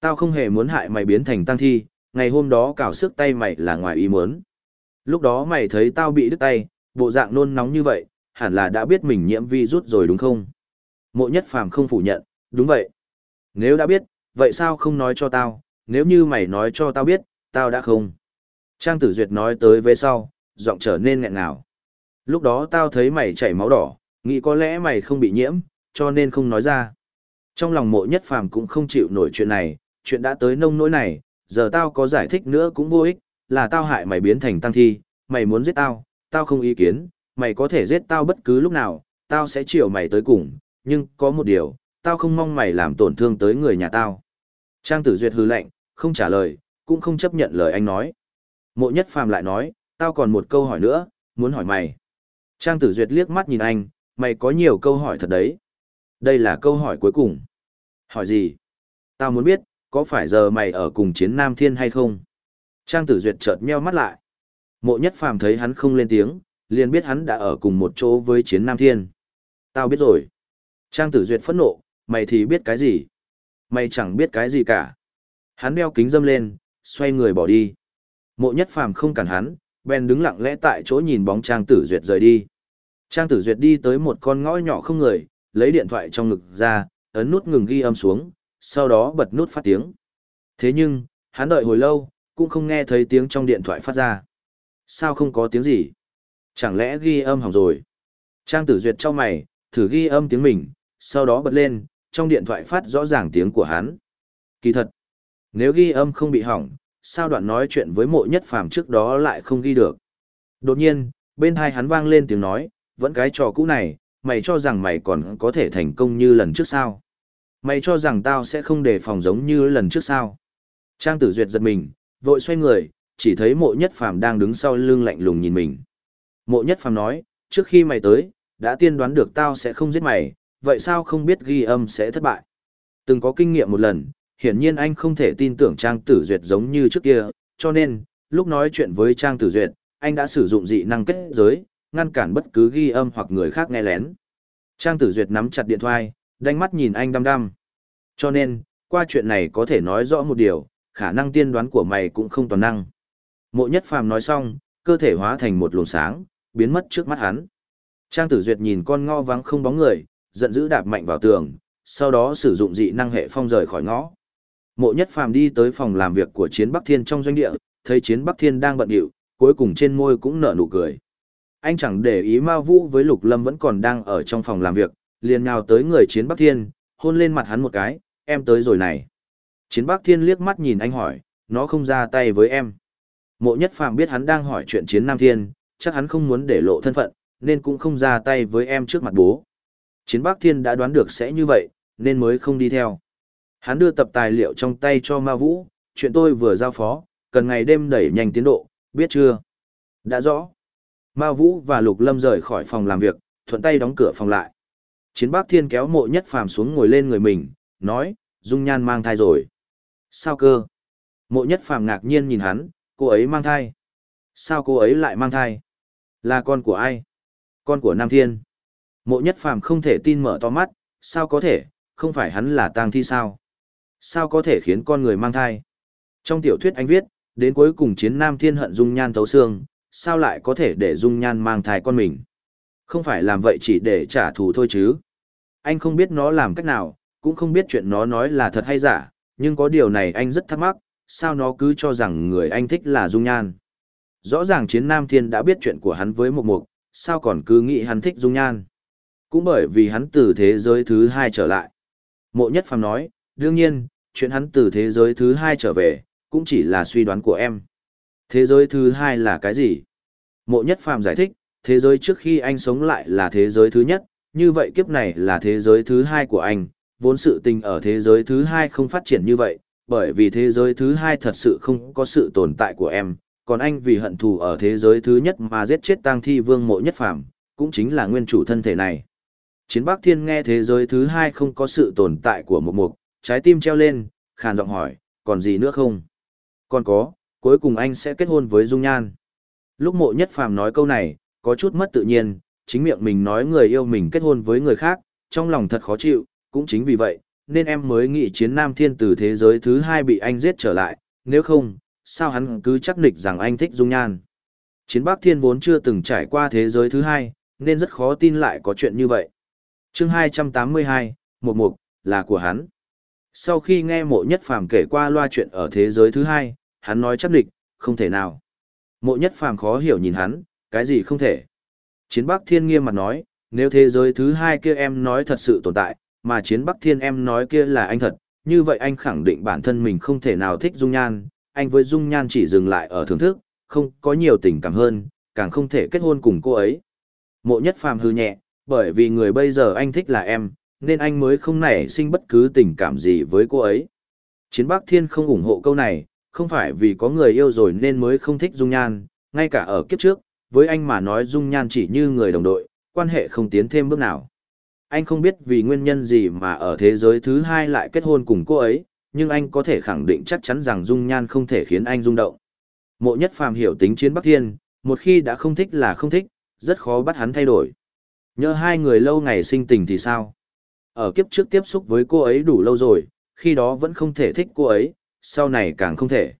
Tao không hề muốn hại mày biến thành tang thi, ngày hôm đó cào sức tay mày là ngoài ý muốn. Lúc đó mày thấy tao bị đứt tay, bộ dạng nôn nóng như vậy, hẳn là đã biết mình nhiễm vi rút rồi đúng không? Mộ nhất phàm không phủ nhận, đúng vậy. Nếu đã biết, vậy sao không nói cho tao, nếu như mày nói cho tao biết, tao đã không. Trang tử duyệt nói tới về sau, giọng trở nên nghẹn ngào. Lúc đó tao thấy mày chảy máu đỏ, nghĩ có lẽ mày không bị nhiễm, cho nên không nói ra. Trong lòng mộ nhất phàm cũng không chịu nổi chuyện này, chuyện đã tới nông nỗi này, giờ tao có giải thích nữa cũng vô ích, là tao hại mày biến thành tăng thi, mày muốn giết tao, tao không ý kiến, mày có thể giết tao bất cứ lúc nào, tao sẽ chiều mày tới cùng, nhưng có một điều, tao không mong mày làm tổn thương tới người nhà tao. Trang tử duyệt hư lệnh, không trả lời, cũng không chấp nhận lời anh nói. Mộ nhất phàm lại nói, tao còn một câu hỏi nữa, muốn hỏi mày. Trang tử duyệt liếc mắt nhìn anh, mày có nhiều câu hỏi thật đấy. Đây là câu hỏi cuối cùng. Hỏi gì? Tao muốn biết, có phải giờ mày ở cùng chiến Nam Thiên hay không? Trang tử duyệt chợt meo mắt lại. Mộ nhất phàm thấy hắn không lên tiếng, liền biết hắn đã ở cùng một chỗ với chiến Nam Thiên. Tao biết rồi. Trang tử duyệt phẫn nộ, mày thì biết cái gì? Mày chẳng biết cái gì cả. Hắn đeo kính dâm lên, xoay người bỏ đi. Mộ nhất phàm không cản hắn, bèn đứng lặng lẽ tại chỗ nhìn bóng Trang tử duyệt rời đi. Trang tử duyệt đi tới một con ngõ nhỏ không người, lấy điện thoại trong ngực ra, ấn nút ngừng ghi âm xuống, sau đó bật nút phát tiếng. Thế nhưng, hắn đợi hồi lâu, cũng không nghe thấy tiếng trong điện thoại phát ra. Sao không có tiếng gì? Chẳng lẽ ghi âm hỏng rồi? Trang tử duyệt cho mày, thử ghi âm tiếng mình, sau đó bật lên, trong điện thoại phát rõ ràng tiếng của hắn. Kỳ thật, nếu ghi âm không bị hỏng, sao đoạn nói chuyện với mộ nhất phàm trước đó lại không ghi được? Đột nhiên, bên hai hắn vang lên tiếng nói, vẫn cái trò cũ này, mày cho rằng mày còn có thể thành công như lần trước sao? Mày cho rằng tao sẽ không đề phòng giống như lần trước sao? Trang tử duyệt giật mình, vội xoay người, chỉ thấy mộ nhất phàm đang đứng sau lưng lạnh lùng nhìn mình. Mộ nhất phàm nói, trước khi mày tới, đã tiên đoán được tao sẽ không giết mày, vậy sao không biết ghi âm sẽ thất bại? Từng có kinh nghiệm một lần, hiển nhiên anh không thể tin tưởng Trang Tử Duyệt giống như trước kia, cho nên, lúc nói chuyện với Trang Tử Duyệt, anh đã sử dụng dị năng kết giới, ngăn cản bất cứ ghi âm hoặc người khác nghe lén. Trang Tử Duyệt nắm chặt điện thoại, đánh mắt nhìn anh đăm đăm. Cho nên, qua chuyện này có thể nói rõ một điều, khả năng tiên đoán của mày cũng không toàn năng. Mộ nhất phàm nói xong, cơ thể hóa thành một luồng sáng, biến mất trước mắt hắn. Trang Tử Duyệt nhìn con ngõ vắng không bóng người, giận dữ đạp mạnh vào tường, sau đó sử dụng dị năng hệ phong rời khỏi ngõ. Mộ Nhất Phàm đi tới phòng làm việc của Chiến Bắc Thiên trong doanh địa, thấy Chiến Bắc Thiên đang bận rộn, cuối cùng trên môi cũng nở nụ cười. Anh chẳng để ý Mao Vũ với Lục Lâm vẫn còn đang ở trong phòng làm việc, liền nào tới người Chiến Bắc Thiên, hôn lên mặt hắn một cái, em tới rồi này. Chiến Bắc Thiên liếc mắt nhìn anh hỏi, nó không ra tay với em. Mộ Nhất Phàm biết hắn đang hỏi chuyện Chiến Nam Thiên, chắc hắn không muốn để lộ thân phận, nên cũng không ra tay với em trước mặt bố. Chiến Bắc Thiên đã đoán được sẽ như vậy, nên mới không đi theo. Hắn đưa tập tài liệu trong tay cho Ma Vũ, chuyện tôi vừa giao phó, cần ngày đêm đẩy nhanh tiến độ, biết chưa? Đã rõ. Ma Vũ và Lục Lâm rời khỏi phòng làm việc, thuận tay đóng cửa phòng lại. Chiến Bắc Thiên kéo mộ nhất phàm xuống ngồi lên người mình, nói, Dung Nhan mang thai rồi. Sao cơ? Mộ nhất phàm ngạc nhiên nhìn hắn, cô ấy mang thai. Sao cô ấy lại mang thai? Là con của ai? Con của Nam Thiên. Mộ nhất phàm không thể tin mở to mắt, sao có thể, không phải hắn là tang thi sao? Sao có thể khiến con người mang thai? Trong tiểu thuyết anh viết, đến cuối cùng chiến Nam Thiên hận Dung Nhan thấu xương, sao lại có thể để Dung Nhan mang thai con mình? Không phải làm vậy chỉ để trả thù thôi chứ. Anh không biết nó làm cách nào, cũng không biết chuyện nó nói là thật hay giả, nhưng có điều này anh rất thắc mắc, sao nó cứ cho rằng người anh thích là Dung Nhan. Rõ ràng chiến Nam Thiên đã biết chuyện của hắn với Mộc Mộc, sao còn cứ nghĩ hắn thích Dung Nhan. Cũng bởi vì hắn từ thế giới thứ hai trở lại. Mộ Nhất Phàm nói, đương nhiên, chuyện hắn từ thế giới thứ hai trở về, cũng chỉ là suy đoán của em. Thế giới thứ hai là cái gì? Mộ Nhất Phàm giải thích, thế giới trước khi anh sống lại là thế giới thứ nhất, như vậy kiếp này là thế giới thứ hai của anh, vốn sự tình ở thế giới thứ hai không phát triển như vậy, bởi vì thế giới thứ hai thật sự không có sự tồn tại của em, còn anh vì hận thù ở thế giới thứ nhất mà giết chết tang thi vương mộ nhất phàm, cũng chính là nguyên chủ thân thể này. Chiến Bắc Thiên nghe thế giới thứ hai không có sự tồn tại của một mục, trái tim treo lên, khàn giọng hỏi, còn gì nữa không? Còn có, cuối cùng anh sẽ kết hôn với Dung Nhan. Lúc mộ nhất phàm nói câu này, có chút mất tự nhiên, chính miệng mình nói người yêu mình kết hôn với người khác, trong lòng thật khó chịu, cũng chính vì vậy, nên em mới nghĩ chiến nam thiên từ thế giới thứ hai bị anh giết trở lại, nếu không, sao hắn cứ chắc nịch rằng anh thích dung nhan. Chiến bắc thiên vốn chưa từng trải qua thế giới thứ hai, nên rất khó tin lại có chuyện như vậy. chương 282, một mục, là của hắn. Sau khi nghe mộ nhất phàm kể qua loa chuyện ở thế giới thứ hai, hắn nói chắc địch, không thể nào. Mộ nhất phàm khó hiểu nhìn hắn, cái gì không thể. Chiến Bắc Thiên nghiêm mặt nói, nếu thế giới thứ hai kia em nói thật sự tồn tại, mà Chiến Bắc Thiên em nói kia là anh thật, như vậy anh khẳng định bản thân mình không thể nào thích Dung Nhan, anh với Dung Nhan chỉ dừng lại ở thưởng thức, không có nhiều tình cảm hơn, càng không thể kết hôn cùng cô ấy. Mộ nhất phàm hư nhẹ, bởi vì người bây giờ anh thích là em, nên anh mới không nảy sinh bất cứ tình cảm gì với cô ấy. Chiến Bắc Thiên không ủng hộ câu này, không phải vì có người yêu rồi nên mới không thích Dung Nhan, ngay cả ở kiếp trước, với anh mà nói dung nhan chỉ như người đồng đội, quan hệ không tiến thêm bước nào. Anh không biết vì nguyên nhân gì mà ở thế giới thứ hai lại kết hôn cùng cô ấy, nhưng anh có thể khẳng định chắc chắn rằng dung nhan không thể khiến anh rung động. Mộ nhất phàm hiểu tính chiến Bắc Thiên, một khi đã không thích là không thích, rất khó bắt hắn thay đổi. Nhớ hai người lâu ngày sinh tình thì sao? Ở kiếp trước tiếp xúc với cô ấy đủ lâu rồi, khi đó vẫn không thể thích cô ấy, sau này càng không thể.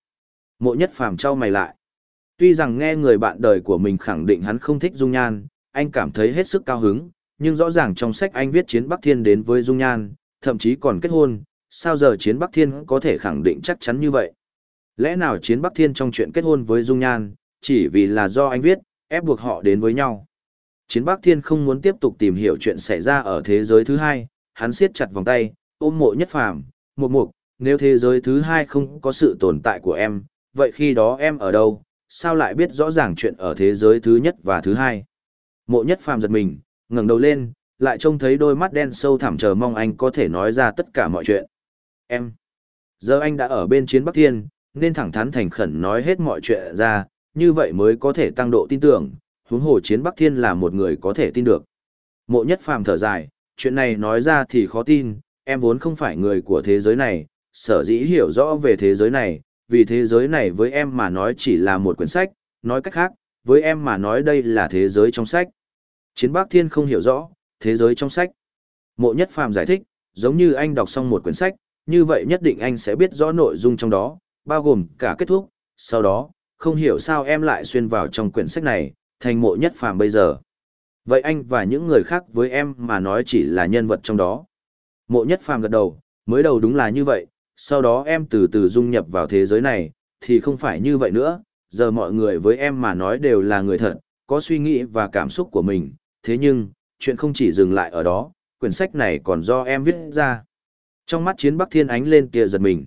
Mộ nhất phàm trao mày lại. Tuy rằng nghe người bạn đời của mình khẳng định hắn không thích Dung Nhan, anh cảm thấy hết sức cao hứng, nhưng rõ ràng trong sách anh viết chiến Bắc Thiên đến với Dung Nhan, thậm chí còn kết hôn, sao giờ chiến Bắc Thiên có thể khẳng định chắc chắn như vậy? Lẽ nào chiến Bắc Thiên trong chuyện kết hôn với Dung Nhan, chỉ vì là do anh viết, ép buộc họ đến với nhau? Chiến Bắc Thiên không muốn tiếp tục tìm hiểu chuyện xảy ra ở thế giới thứ hai, hắn siết chặt vòng tay, ôm mộ nhất phàm, một mục, nếu thế giới thứ hai không có sự tồn tại của em, vậy khi đó em ở đâu, sao lại biết rõ ràng chuyện ở thế giới thứ nhất và thứ hai. Mộ nhất phàm giật mình, ngẩng đầu lên, lại trông thấy đôi mắt đen sâu thẳm chờ mong anh có thể nói ra tất cả mọi chuyện. Em, giờ anh đã ở bên chiến Bắc Thiên, nên thẳng thắn thành khẩn nói hết mọi chuyện ra, như vậy mới có thể tăng độ tin tưởng, huống hồ chiến Bắc Thiên là một người có thể tin được. Mộ nhất phàm thở dài, chuyện này nói ra thì khó tin, em vốn không phải người của thế giới này, sở dĩ hiểu rõ về thế giới này, vì thế giới này với em mà nói chỉ là một quyển sách, nói cách khác, với em mà nói đây là thế giới trong sách. Chiến Bắc Thiên không hiểu rõ, thế giới trong sách. Mộ Nhất Phàm giải thích, giống như anh đọc xong một quyển sách, như vậy nhất định anh sẽ biết rõ nội dung trong đó, bao gồm cả kết thúc, sau đó, không hiểu sao em lại xuyên vào trong quyển sách này, thành Mộ Nhất Phàm bây giờ. Vậy anh và những người khác với em mà nói chỉ là nhân vật trong đó. Mộ nhất phàm gật đầu, mới đầu đúng là như vậy, sau đó em từ từ dung nhập vào thế giới này, thì không phải như vậy nữa, giờ mọi người với em mà nói đều là người thật, có suy nghĩ và cảm xúc của mình, thế nhưng, chuyện không chỉ dừng lại ở đó, quyển sách này còn do em viết ra. Trong mắt chiến Bắc Thiên ánh lên kia giật mình.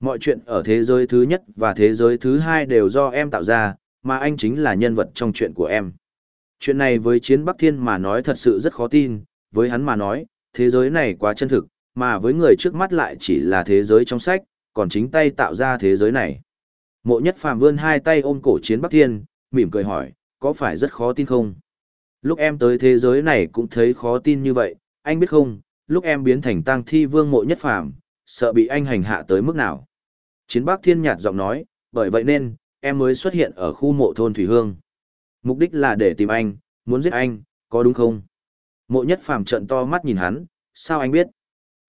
Mọi chuyện ở thế giới thứ nhất và thế giới thứ hai đều do em tạo ra, mà anh chính là nhân vật trong chuyện của em. Chuyện này với chiến Bắc Thiên mà nói thật sự rất khó tin, với hắn mà nói, thế giới này quá chân thực, mà với người trước mắt lại chỉ là thế giới trong sách, còn chính tay tạo ra thế giới này. Mộ nhất phàm vươn hai tay ôm cổ chiến Bắc Thiên, mỉm cười hỏi, có phải rất khó tin không? Lúc em tới thế giới này cũng thấy khó tin như vậy, anh biết không, lúc em biến thành tang thi vương mộ nhất phàm, sợ bị anh hành hạ tới mức nào. Chiến Bắc Thiên nhạt giọng nói, bởi vậy nên, em mới xuất hiện ở khu mộ thôn Thủy Hương. Mục đích là để tìm anh, muốn giết anh, có đúng không? Mộ nhất phàm trận to mắt nhìn hắn, sao anh biết?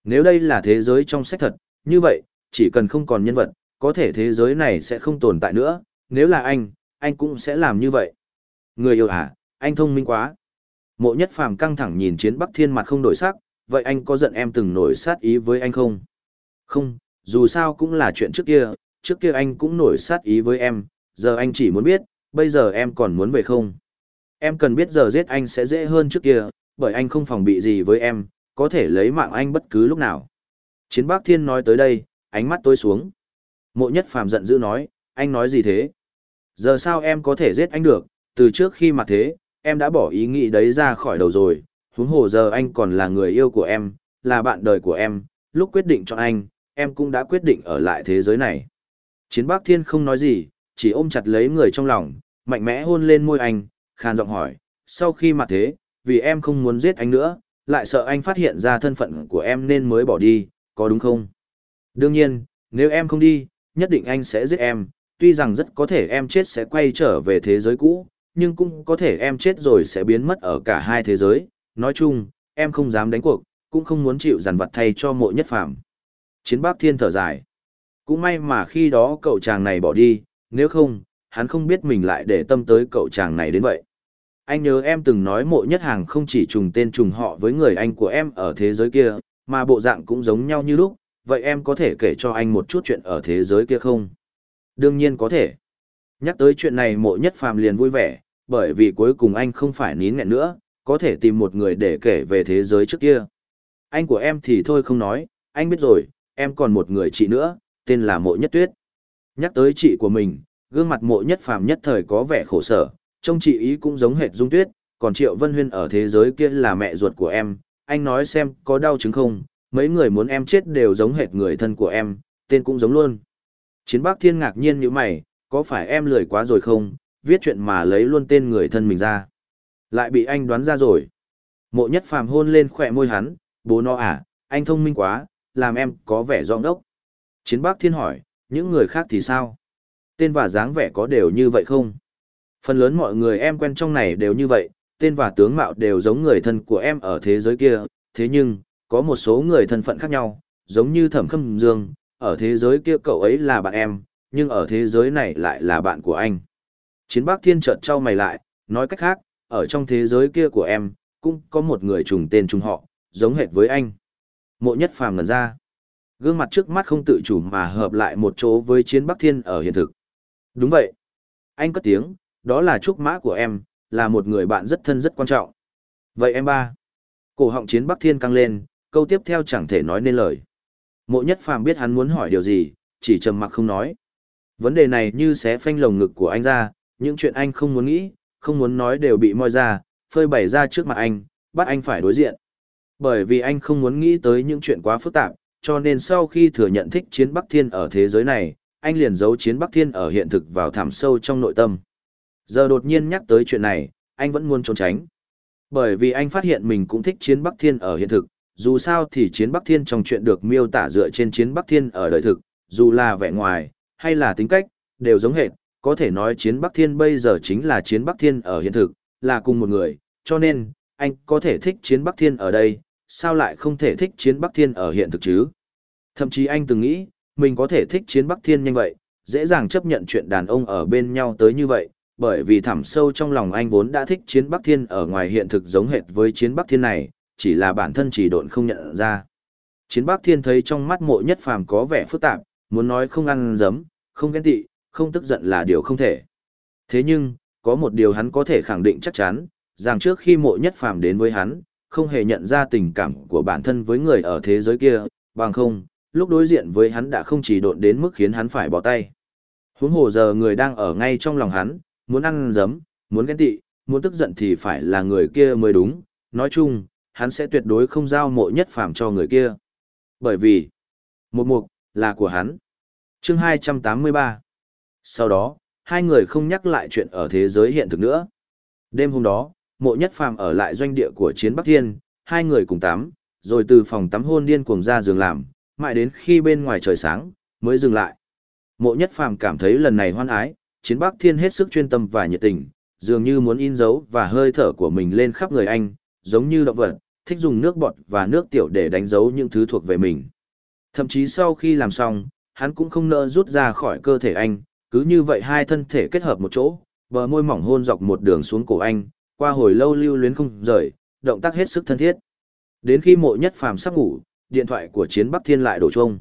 Nếu đây là thế giới trong sách thật, như vậy, chỉ cần không còn nhân vật, có thể thế giới này sẽ không tồn tại nữa, nếu là anh, anh cũng sẽ làm như vậy. Người yêu à, anh thông minh quá. Mộ nhất phàm căng thẳng nhìn chiến bắc thiên mặt không đổi sắc, vậy anh có giận em từng nổi sát ý với anh không? Không, dù sao cũng là chuyện trước kia, trước kia anh cũng nổi sát ý với em, giờ anh chỉ muốn biết, bây giờ em còn muốn về không? Em cần biết giờ giết anh sẽ dễ hơn trước kia, bởi anh không phòng bị gì với em, có thể lấy mạng anh bất cứ lúc nào. Chiến Bác Thiên nói tới đây, ánh mắt tối xuống. Mộ nhất phàm giận dữ nói, anh nói gì thế? Giờ sao em có thể giết anh được, từ trước khi mà thế, em đã bỏ ý nghĩ đấy ra khỏi đầu rồi, huống hồ giờ anh còn là người yêu của em, là bạn đời của em, lúc quyết định chọn anh, em cũng đã quyết định ở lại thế giới này. Chiến Bác Thiên không nói gì, chỉ ôm chặt lấy người trong lòng, mạnh mẽ hôn lên môi anh, khàn giọng hỏi, sau khi mà thế, vì em không muốn giết anh nữa, lại sợ anh phát hiện ra thân phận của em nên mới bỏ đi, có đúng không? Đương nhiên, nếu em không đi, nhất định anh sẽ giết em, tuy rằng rất có thể em chết sẽ quay trở về thế giới cũ, nhưng cũng có thể em chết rồi sẽ biến mất ở cả hai thế giới. Nói chung, em không dám đánh cuộc, cũng không muốn chịu giàn vật thay cho mộ nhất phạm. Chiến bác thiên thở dài. Cũng may mà khi đó cậu chàng này bỏ đi, nếu không, hắn không biết mình lại để tâm tới cậu chàng này đến vậy. Anh nhớ em từng nói mộ nhất hàng không chỉ trùng tên trùng họ với người anh của em ở thế giới kia, mà bộ dạng cũng giống nhau như lúc, vậy em có thể kể cho anh một chút chuyện ở thế giới kia không? Đương nhiên có thể. Nhắc tới chuyện này mộ nhất phàm liền vui vẻ, bởi vì cuối cùng anh không phải nín nghẹn nữa, có thể tìm một người để kể về thế giới trước kia. Anh của em thì thôi không nói, anh biết rồi, em còn một người chị nữa, tên là mộ nhất tuyết. Nhắc tới chị của mình, gương mặt mộ nhất phàm nhất thời có vẻ khổ sở, trông chị ý cũng giống hệt dung tuyết, còn triệu vân huyên ở thế giới kia là mẹ ruột của em, anh nói xem có đau chứng không, mấy người muốn em chết đều giống hệt người thân của em, tên cũng giống luôn. Chiến bác thiên ngạc nhiên như mày, có phải em lười quá rồi không, viết chuyện mà lấy luôn tên người thân mình ra. Lại bị anh đoán ra rồi. Mộ nhất phàm hôn lên khỏe môi hắn, bố nó à, anh thông minh quá, làm em có vẻ rong đốc. Chiến bác thiên hỏi, những người khác thì sao? Tên và dáng vẻ có đều như vậy không? Phần lớn mọi người em quen trong này đều như vậy, tên và tướng mạo đều giống người thân của em ở thế giới kia, thế nhưng, có một số người thân phận khác nhau, giống như thẩm khâm dương, ở thế giới kia cậu ấy là bạn em, nhưng ở thế giới này lại là bạn của anh. Chiến bác thiên chợt trao mày lại, nói cách khác, ở trong thế giới kia của em, cũng có một người trùng tên trùng họ, giống hệt với anh. Mộ nhất phàm ngần ra. Gương mặt trước mắt không tự chủ mà hợp lại một chỗ với chiến bắc thiên ở hiện thực. Đúng vậy. Anh cất tiếng, đó là trúc mã của em, là một người bạn rất thân rất quan trọng. Vậy em ba. Cổ họng chiến bắc thiên căng lên, câu tiếp theo chẳng thể nói nên lời. Mộ nhất phàm biết hắn muốn hỏi điều gì, chỉ trầm mặc không nói. Vấn đề này như xé phanh lồng ngực của anh ra, những chuyện anh không muốn nghĩ, không muốn nói đều bị moi ra, phơi bày ra trước mặt anh, bắt anh phải đối diện. Bởi vì anh không muốn nghĩ tới những chuyện quá phức tạp, cho nên sau khi thừa nhận thích chiến Bắc Thiên ở thế giới này, anh liền giấu chiến Bắc Thiên ở hiện thực vào thẳm sâu trong nội tâm. Giờ đột nhiên nhắc tới chuyện này, anh vẫn muốn trốn tránh. Bởi vì anh phát hiện mình cũng thích chiến Bắc Thiên ở hiện thực, dù sao thì chiến Bắc Thiên trong chuyện được miêu tả dựa trên chiến Bắc Thiên ở đời thực, dù là vẻ ngoài, hay là tính cách, đều giống hệt, có thể nói chiến Bắc Thiên bây giờ chính là chiến Bắc Thiên ở hiện thực, là cùng một người, cho nên, anh có thể thích chiến Bắc Thiên ở đây, sao lại không thể thích chiến Bắc Thiên ở hiện thực chứ? Thậm chí anh từng nghĩ, mình có thể thích chiến Bắc Thiên nhanh vậy, dễ dàng chấp nhận chuyện đàn ông ở bên nhau tới như vậy, bởi vì thẳm sâu trong lòng anh vốn đã thích chiến Bắc Thiên ở ngoài hiện thực giống hệt với chiến Bắc Thiên này, chỉ là bản thân chỉ độn không nhận ra. Chiến Bắc Thiên thấy trong mắt mộ nhất phàm có vẻ phức tạp, muốn nói không ăn dấm, không ghen tị, không tức giận là điều không thể. Thế nhưng, có một điều hắn có thể khẳng định chắc chắn, rằng trước khi mộ nhất phàm đến với hắn, không hề nhận ra tình cảm của bản thân với người ở thế giới kia, bằng không, lúc đối diện với hắn đã không chỉ độn đến mức khiến hắn phải bỏ tay. Huống hồ giờ người đang ở ngay trong lòng hắn, muốn ăn dấm, muốn ghen tị, muốn tức giận thì phải là người kia mới đúng, nói chung, hắn sẽ tuyệt đối không giao mộ nhất phàm cho người kia. Bởi vì, một mục, là của hắn. chương 283 Sau đó, hai người không nhắc lại chuyện ở thế giới hiện thực nữa. Đêm hôm đó, mộ nhất phàm ở lại doanh địa của chiến Bắc Thiên, hai người cùng tắm, rồi từ phòng tắm hôn điên cuồng ra giường làm, mãi đến khi bên ngoài trời sáng, mới dừng lại. Mộ nhất phàm cảm thấy lần này hoan ái, chiến Bắc Thiên hết sức chuyên tâm và nhiệt tình, dường như muốn in dấu và hơi thở của mình lên khắp người anh, giống như động vật, thích dùng nước bọt và nước tiểu để đánh dấu những thứ thuộc về mình. Thậm chí sau khi làm xong, hắn cũng không nỡ rút ra khỏi cơ thể anh, cứ như vậy hai thân thể kết hợp một chỗ, bờ môi mỏng hôn dọc một đường xuống cổ anh, qua hồi lâu lưu luyến không rời, động tác hết sức thân thiết. Đến khi mộ nhất phàm sắp ngủ, điện thoại của chiến Bắc Thiên lại đổ chuông.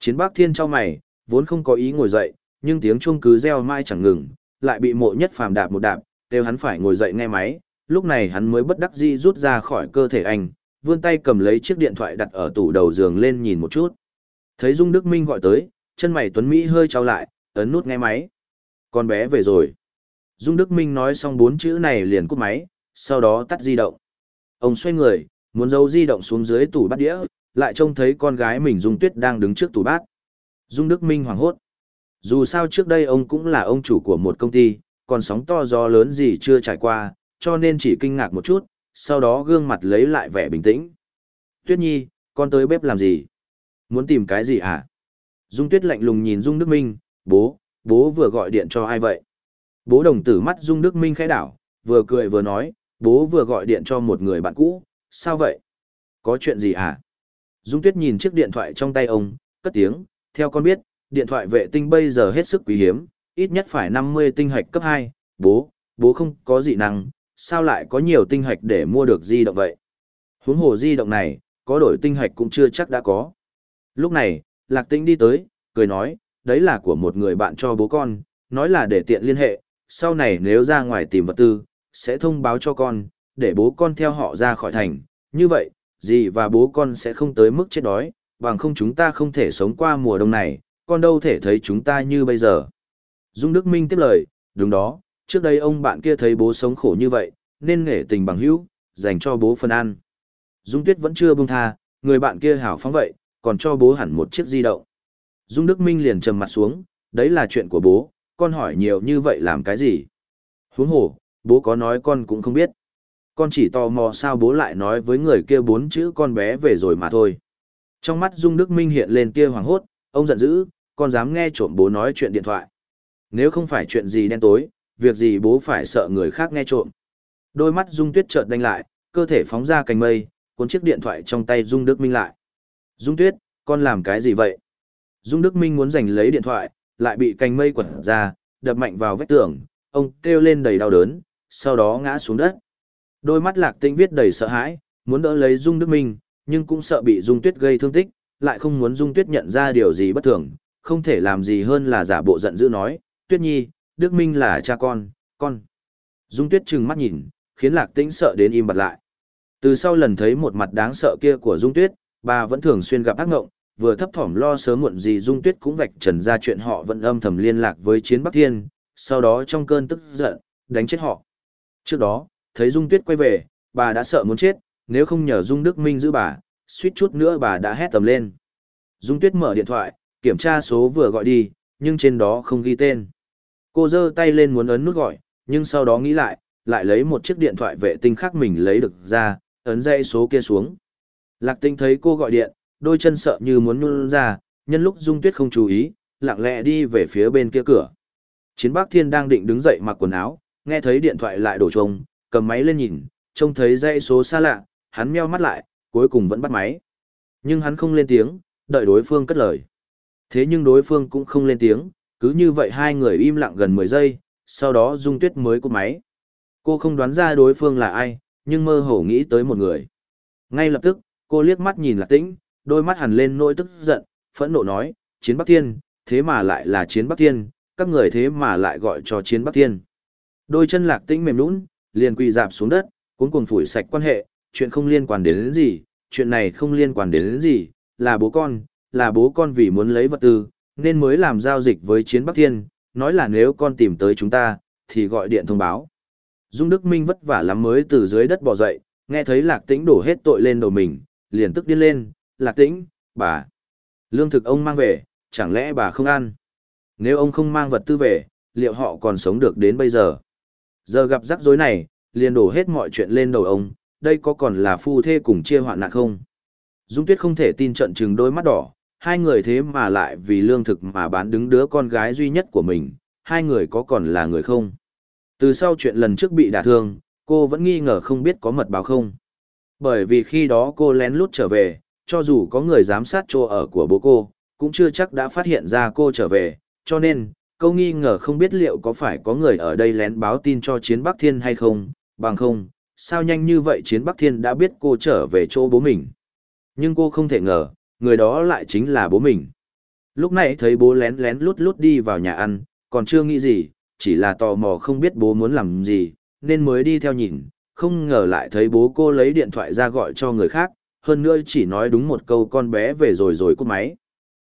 Chiến Bắc Thiên cho mày, vốn không có ý ngồi dậy, nhưng tiếng chuông cứ reo mãi chẳng ngừng, lại bị mộ nhất phàm đạp một đạp, đều hắn phải ngồi dậy nghe máy, lúc này hắn mới bất đắc dĩ rút ra khỏi cơ thể anh, vươn tay cầm lấy chiếc điện thoại đặt ở tủ đầu giường lên nhìn một chút. Thấy Dung Đức Minh gọi tới, chân mày Tuấn Mỹ hơi trao lại, ấn nút nghe máy. Con bé về rồi. Dung Đức Minh nói xong bốn chữ này liền cúp máy, sau đó tắt di động. Ông xoay người, muốn giấu di động xuống dưới tủ bát đĩa, lại trông thấy con gái mình Dung Tuyết đang đứng trước tủ bát. Dung Đức Minh hoảng hốt. Dù sao trước đây ông cũng là ông chủ của một công ty, còn sóng to gió lớn gì chưa trải qua, cho nên chỉ kinh ngạc một chút, sau đó gương mặt lấy lại vẻ bình tĩnh. Tuyết Nhi, con tới bếp làm gì? Muốn tìm cái gì hả? Dung Tuyết lạnh lùng nhìn Dung Đức Minh, bố, bố vừa gọi điện cho ai vậy? Bố đồng tử mắt Dung Đức Minh khẽ đảo, vừa cười vừa nói, bố vừa gọi điện cho một người bạn cũ, sao vậy? Có chuyện gì hả? Dung Tuyết nhìn chiếc điện thoại trong tay ông, cất tiếng, theo con biết, điện thoại vệ tinh bây giờ hết sức quý hiếm, ít nhất phải 50 tinh hạch cấp 2, bố, bố không có dị năng, sao lại có nhiều tinh hạch để mua được di động vậy? Huống hồ di động này, có đổi tinh hạch cũng chưa chắc đã có. Lúc này, Lạc Tĩnh đi tới, cười nói, đấy là của một người bạn cho bố con, nói là để tiện liên hệ, sau này nếu ra ngoài tìm vật tư, sẽ thông báo cho con, để bố con theo họ ra khỏi thành. Như vậy, dì và bố con sẽ không tới mức chết đói, bằng không chúng ta không thể sống qua mùa đông này, con đâu thể thấy chúng ta như bây giờ. Dung Đức Minh tiếp lời, đúng đó, trước đây ông bạn kia thấy bố sống khổ như vậy, nên nghệ tình bằng hữu, dành cho bố phần ăn. Dung Tuyết vẫn chưa buông tha, người bạn kia hảo phóng vậy, còn cho bố hẳn một chiếc di động. Dung Đức Minh liền trầm mặt xuống, đấy là chuyện của bố, con hỏi nhiều như vậy làm cái gì? Huống hồ, bố có nói con cũng không biết. Con chỉ tò mò sao bố lại nói với người kia bốn chữ con bé về rồi mà thôi. Trong mắt Dung Đức Minh hiện lên kia hoàng hốt, ông giận dữ, con dám nghe trộm bố nói chuyện điện thoại. Nếu không phải chuyện gì đen tối, việc gì bố phải sợ người khác nghe trộm. Đôi mắt Dung Tuyết chợt đánh lại, cơ thể phóng ra cành mây, cuốn chiếc điện thoại trong tay Dung Đức Minh lại. Dung Tuyết, con làm cái gì vậy? Dung Đức Minh muốn giành lấy điện thoại, lại bị cành mây quật ra, đập mạnh vào vách tường, ông kêu lên đầy đau đớn, sau đó ngã xuống đất. Đôi mắt lạc tinh viết đầy sợ hãi, muốn đỡ lấy Dung Đức Minh, nhưng cũng sợ bị Dung Tuyết gây thương tích, lại không muốn Dung Tuyết nhận ra điều gì bất thường, không thể làm gì hơn là giả bộ giận dữ nói, Tuyết Nhi, Đức Minh là cha con, con. Dung Tuyết trừng mắt nhìn, khiến Lạc Tĩnh sợ đến im bặt lại. Từ sau lần thấy một mặt đáng sợ kia của Dung Tuyết, bà vẫn thường xuyên gặp ác ngộng, vừa thấp thỏm lo sớm muộn gì Dung Tuyết cũng vạch trần ra chuyện họ vẫn âm thầm liên lạc với Chiến Bắc Thiên, sau đó trong cơn tức giận, đánh chết họ. Trước đó, thấy Dung Tuyết quay về, bà đã sợ muốn chết, nếu không nhờ Dung Đức Minh giữ bà, suýt chút nữa bà đã hét tầm lên. Dung Tuyết mở điện thoại, kiểm tra số vừa gọi đi, nhưng trên đó không ghi tên. Cô giơ tay lên muốn ấn nút gọi, nhưng sau đó nghĩ lại, lại lấy một chiếc điện thoại vệ tinh khác mình lấy được ra, ấn dây số kia xuống. Lạc tinh thấy cô gọi điện, đôi chân sợ như muốn nhún ra, nhân lúc Dung Tuyết không chú ý, lặng lẽ đi về phía bên kia cửa. Chiến Bắc Thiên đang định đứng dậy mặc quần áo, nghe thấy điện thoại lại đổ trông, cầm máy lên nhìn, trông thấy dây số xa lạ, hắn meo mắt lại, cuối cùng vẫn bắt máy. Nhưng hắn không lên tiếng, đợi đối phương cất lời. Thế nhưng đối phương cũng không lên tiếng, cứ như vậy hai người im lặng gần 10 giây, sau đó Dung Tuyết mới cúp máy. Cô không đoán ra đối phương là ai, nhưng mơ hồ nghĩ tới một người. Ngay lập tức, cô liếc mắt nhìn Lạc Tĩnh, đôi mắt hằn lên nỗi tức giận, phẫn nộ nói, Chiến Bắc Thiên, thế mà lại là Chiến Bắc Thiên, các người thế mà lại gọi cho Chiến Bắc Thiên. Đôi chân Lạc Tĩnh mềm nũng, liền quỳ dạp xuống đất, cuốn cuồng phủi sạch quan hệ, chuyện không liên quan đến, đến gì, chuyện này không liên quan đến, đến gì, là bố con, là bố con vì muốn lấy vật tư, nên mới làm giao dịch với Chiến Bắc Thiên, nói là nếu con tìm tới chúng ta, thì gọi điện thông báo. Dung Đức Minh vất vả lắm mới từ dưới đất bò dậy, nghe thấy Lạc Tĩnh đổ hết tội lên đầu mình, liền tức điên lên, Lạc Tĩnh, bà. Lương thực ông mang về, chẳng lẽ bà không ăn? Nếu ông không mang vật tư về, liệu họ còn sống được đến bây giờ? Giờ gặp rắc rối này, liền đổ hết mọi chuyện lên đầu ông, đây có còn là phu thê cùng chia hoạn nạn không? Dung Tuyết không thể tin trận trừng đôi mắt đỏ, hai người thế mà lại vì lương thực mà bán đứng đứa con gái duy nhất của mình, hai người có còn là người không? Từ sau chuyện lần trước bị đả thương, cô vẫn nghi ngờ không biết có mật báo không. Bởi vì khi đó cô lén lút trở về, cho dù có người giám sát chỗ ở của bố cô, cũng chưa chắc đã phát hiện ra cô trở về, cho nên, câu nghi ngờ không biết liệu có phải có người ở đây lén báo tin cho Chiến Bắc Thiên hay không, bằng không, sao nhanh như vậy Chiến Bắc Thiên đã biết cô trở về chỗ bố mình. Nhưng cô không thể ngờ, người đó lại chính là bố mình. Lúc này thấy bố lén lén lút lút đi vào nhà ăn, còn chưa nghĩ gì, chỉ là tò mò không biết bố muốn làm gì, nên mới đi theo nhìn, không ngờ lại thấy bố cô lấy điện thoại ra gọi cho người khác, hơn nữa chỉ nói đúng một câu con bé về rồi rồi cúp máy.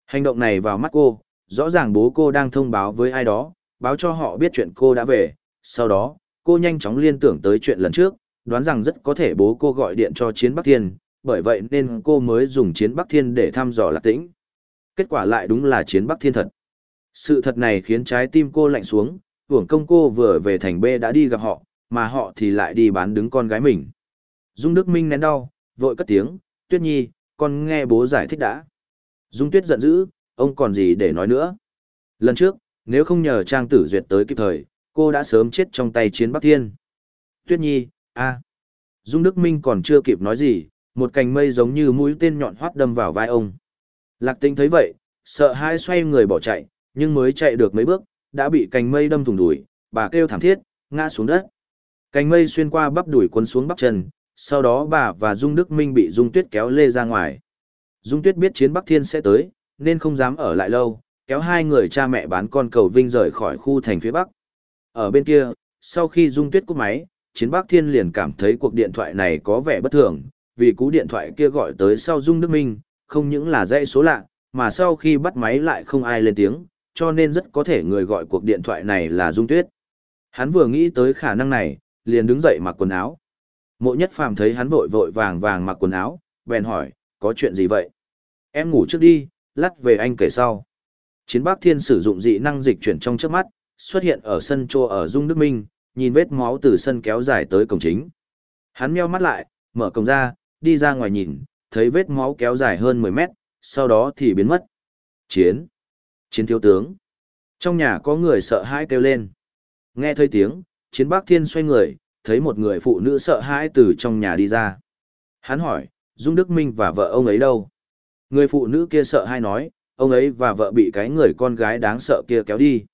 Hành động này vào mắt cô, rõ ràng bố cô đang thông báo với ai đó, báo cho họ biết chuyện cô đã về, sau đó, cô nhanh chóng liên tưởng tới chuyện lần trước, đoán rằng rất có thể bố cô gọi điện cho Chiến Bắc Thiên, bởi vậy nên cô mới dùng Chiến Bắc Thiên để thăm dò lạc tĩnh. Kết quả lại đúng là Chiến Bắc Thiên thật. Sự thật này khiến trái tim cô lạnh xuống, hưởng công cô vừa về thành B đã đi gặp họ, mà họ thì lại đi bán đứng con gái mình. Dung Đức Minh nén đau, vội cất tiếng, Tuyết Nhi, con nghe bố giải thích đã. Dung Tuyết giận dữ, ông còn gì để nói nữa. Lần trước, nếu không nhờ Trang Tử Duyệt tới kịp thời, cô đã sớm chết trong tay chiến Bắc Thiên. Tuyết Nhi, a. Dung Đức Minh còn chưa kịp nói gì, một cành mây giống như mũi tên nhọn hoắt đâm vào vai ông. Lạc Tinh thấy vậy, sợ hãi xoay người bỏ chạy, nhưng mới chạy được mấy bước, đã bị cành mây đâm thủng đùi, bà kêu thảm thiết, ngã xuống đất. Cành mây xuyên qua bắp đùi cuốn xuống bắp chân, sau đó bà và Dung Đức Minh bị Dung Tuyết kéo lê ra ngoài. Dung Tuyết biết chiến Bắc Thiên sẽ tới, nên không dám ở lại lâu, kéo hai người cha mẹ bán con cầu vinh rời khỏi khu thành phía Bắc. Ở bên kia, sau khi Dung Tuyết cúp máy, chiến Bắc Thiên liền cảm thấy cuộc điện thoại này có vẻ bất thường, vì cú điện thoại kia gọi tới sau Dung Đức Minh, không những là dãy số lạ, mà sau khi bắt máy lại không ai lên tiếng, cho nên rất có thể người gọi cuộc điện thoại này là Dung Tuyết. Hắn vừa nghĩ tới khả năng này, liền đứng dậy mặc quần áo. Mộ nhất phàm thấy hắn vội vội vàng vàng mặc quần áo, bèn hỏi, có chuyện gì vậy? Em ngủ trước đi, lát về anh kể sau. Chiến Bác Thiên sử dụng dị năng dịch chuyển trong trước mắt, xuất hiện ở sân trô ở Dung Đức Minh, nhìn vết máu từ sân kéo dài tới cổng chính. Hắn meo mắt lại, mở cổng ra, đi ra ngoài nhìn, thấy vết máu kéo dài hơn 10 mét, sau đó thì biến mất. Chiến! Chiến thiếu tướng! Trong nhà có người sợ hãi kêu lên. Nghe thấy tiếng, chiến Bác Thiên xoay người, thấy một người phụ nữ sợ hãi từ trong nhà đi ra. Hắn hỏi, Dung Đức Minh và vợ ông ấy đâu? Người phụ nữ kia sợ hãi nói, ông ấy và vợ bị cái người con gái đáng sợ kia kéo đi.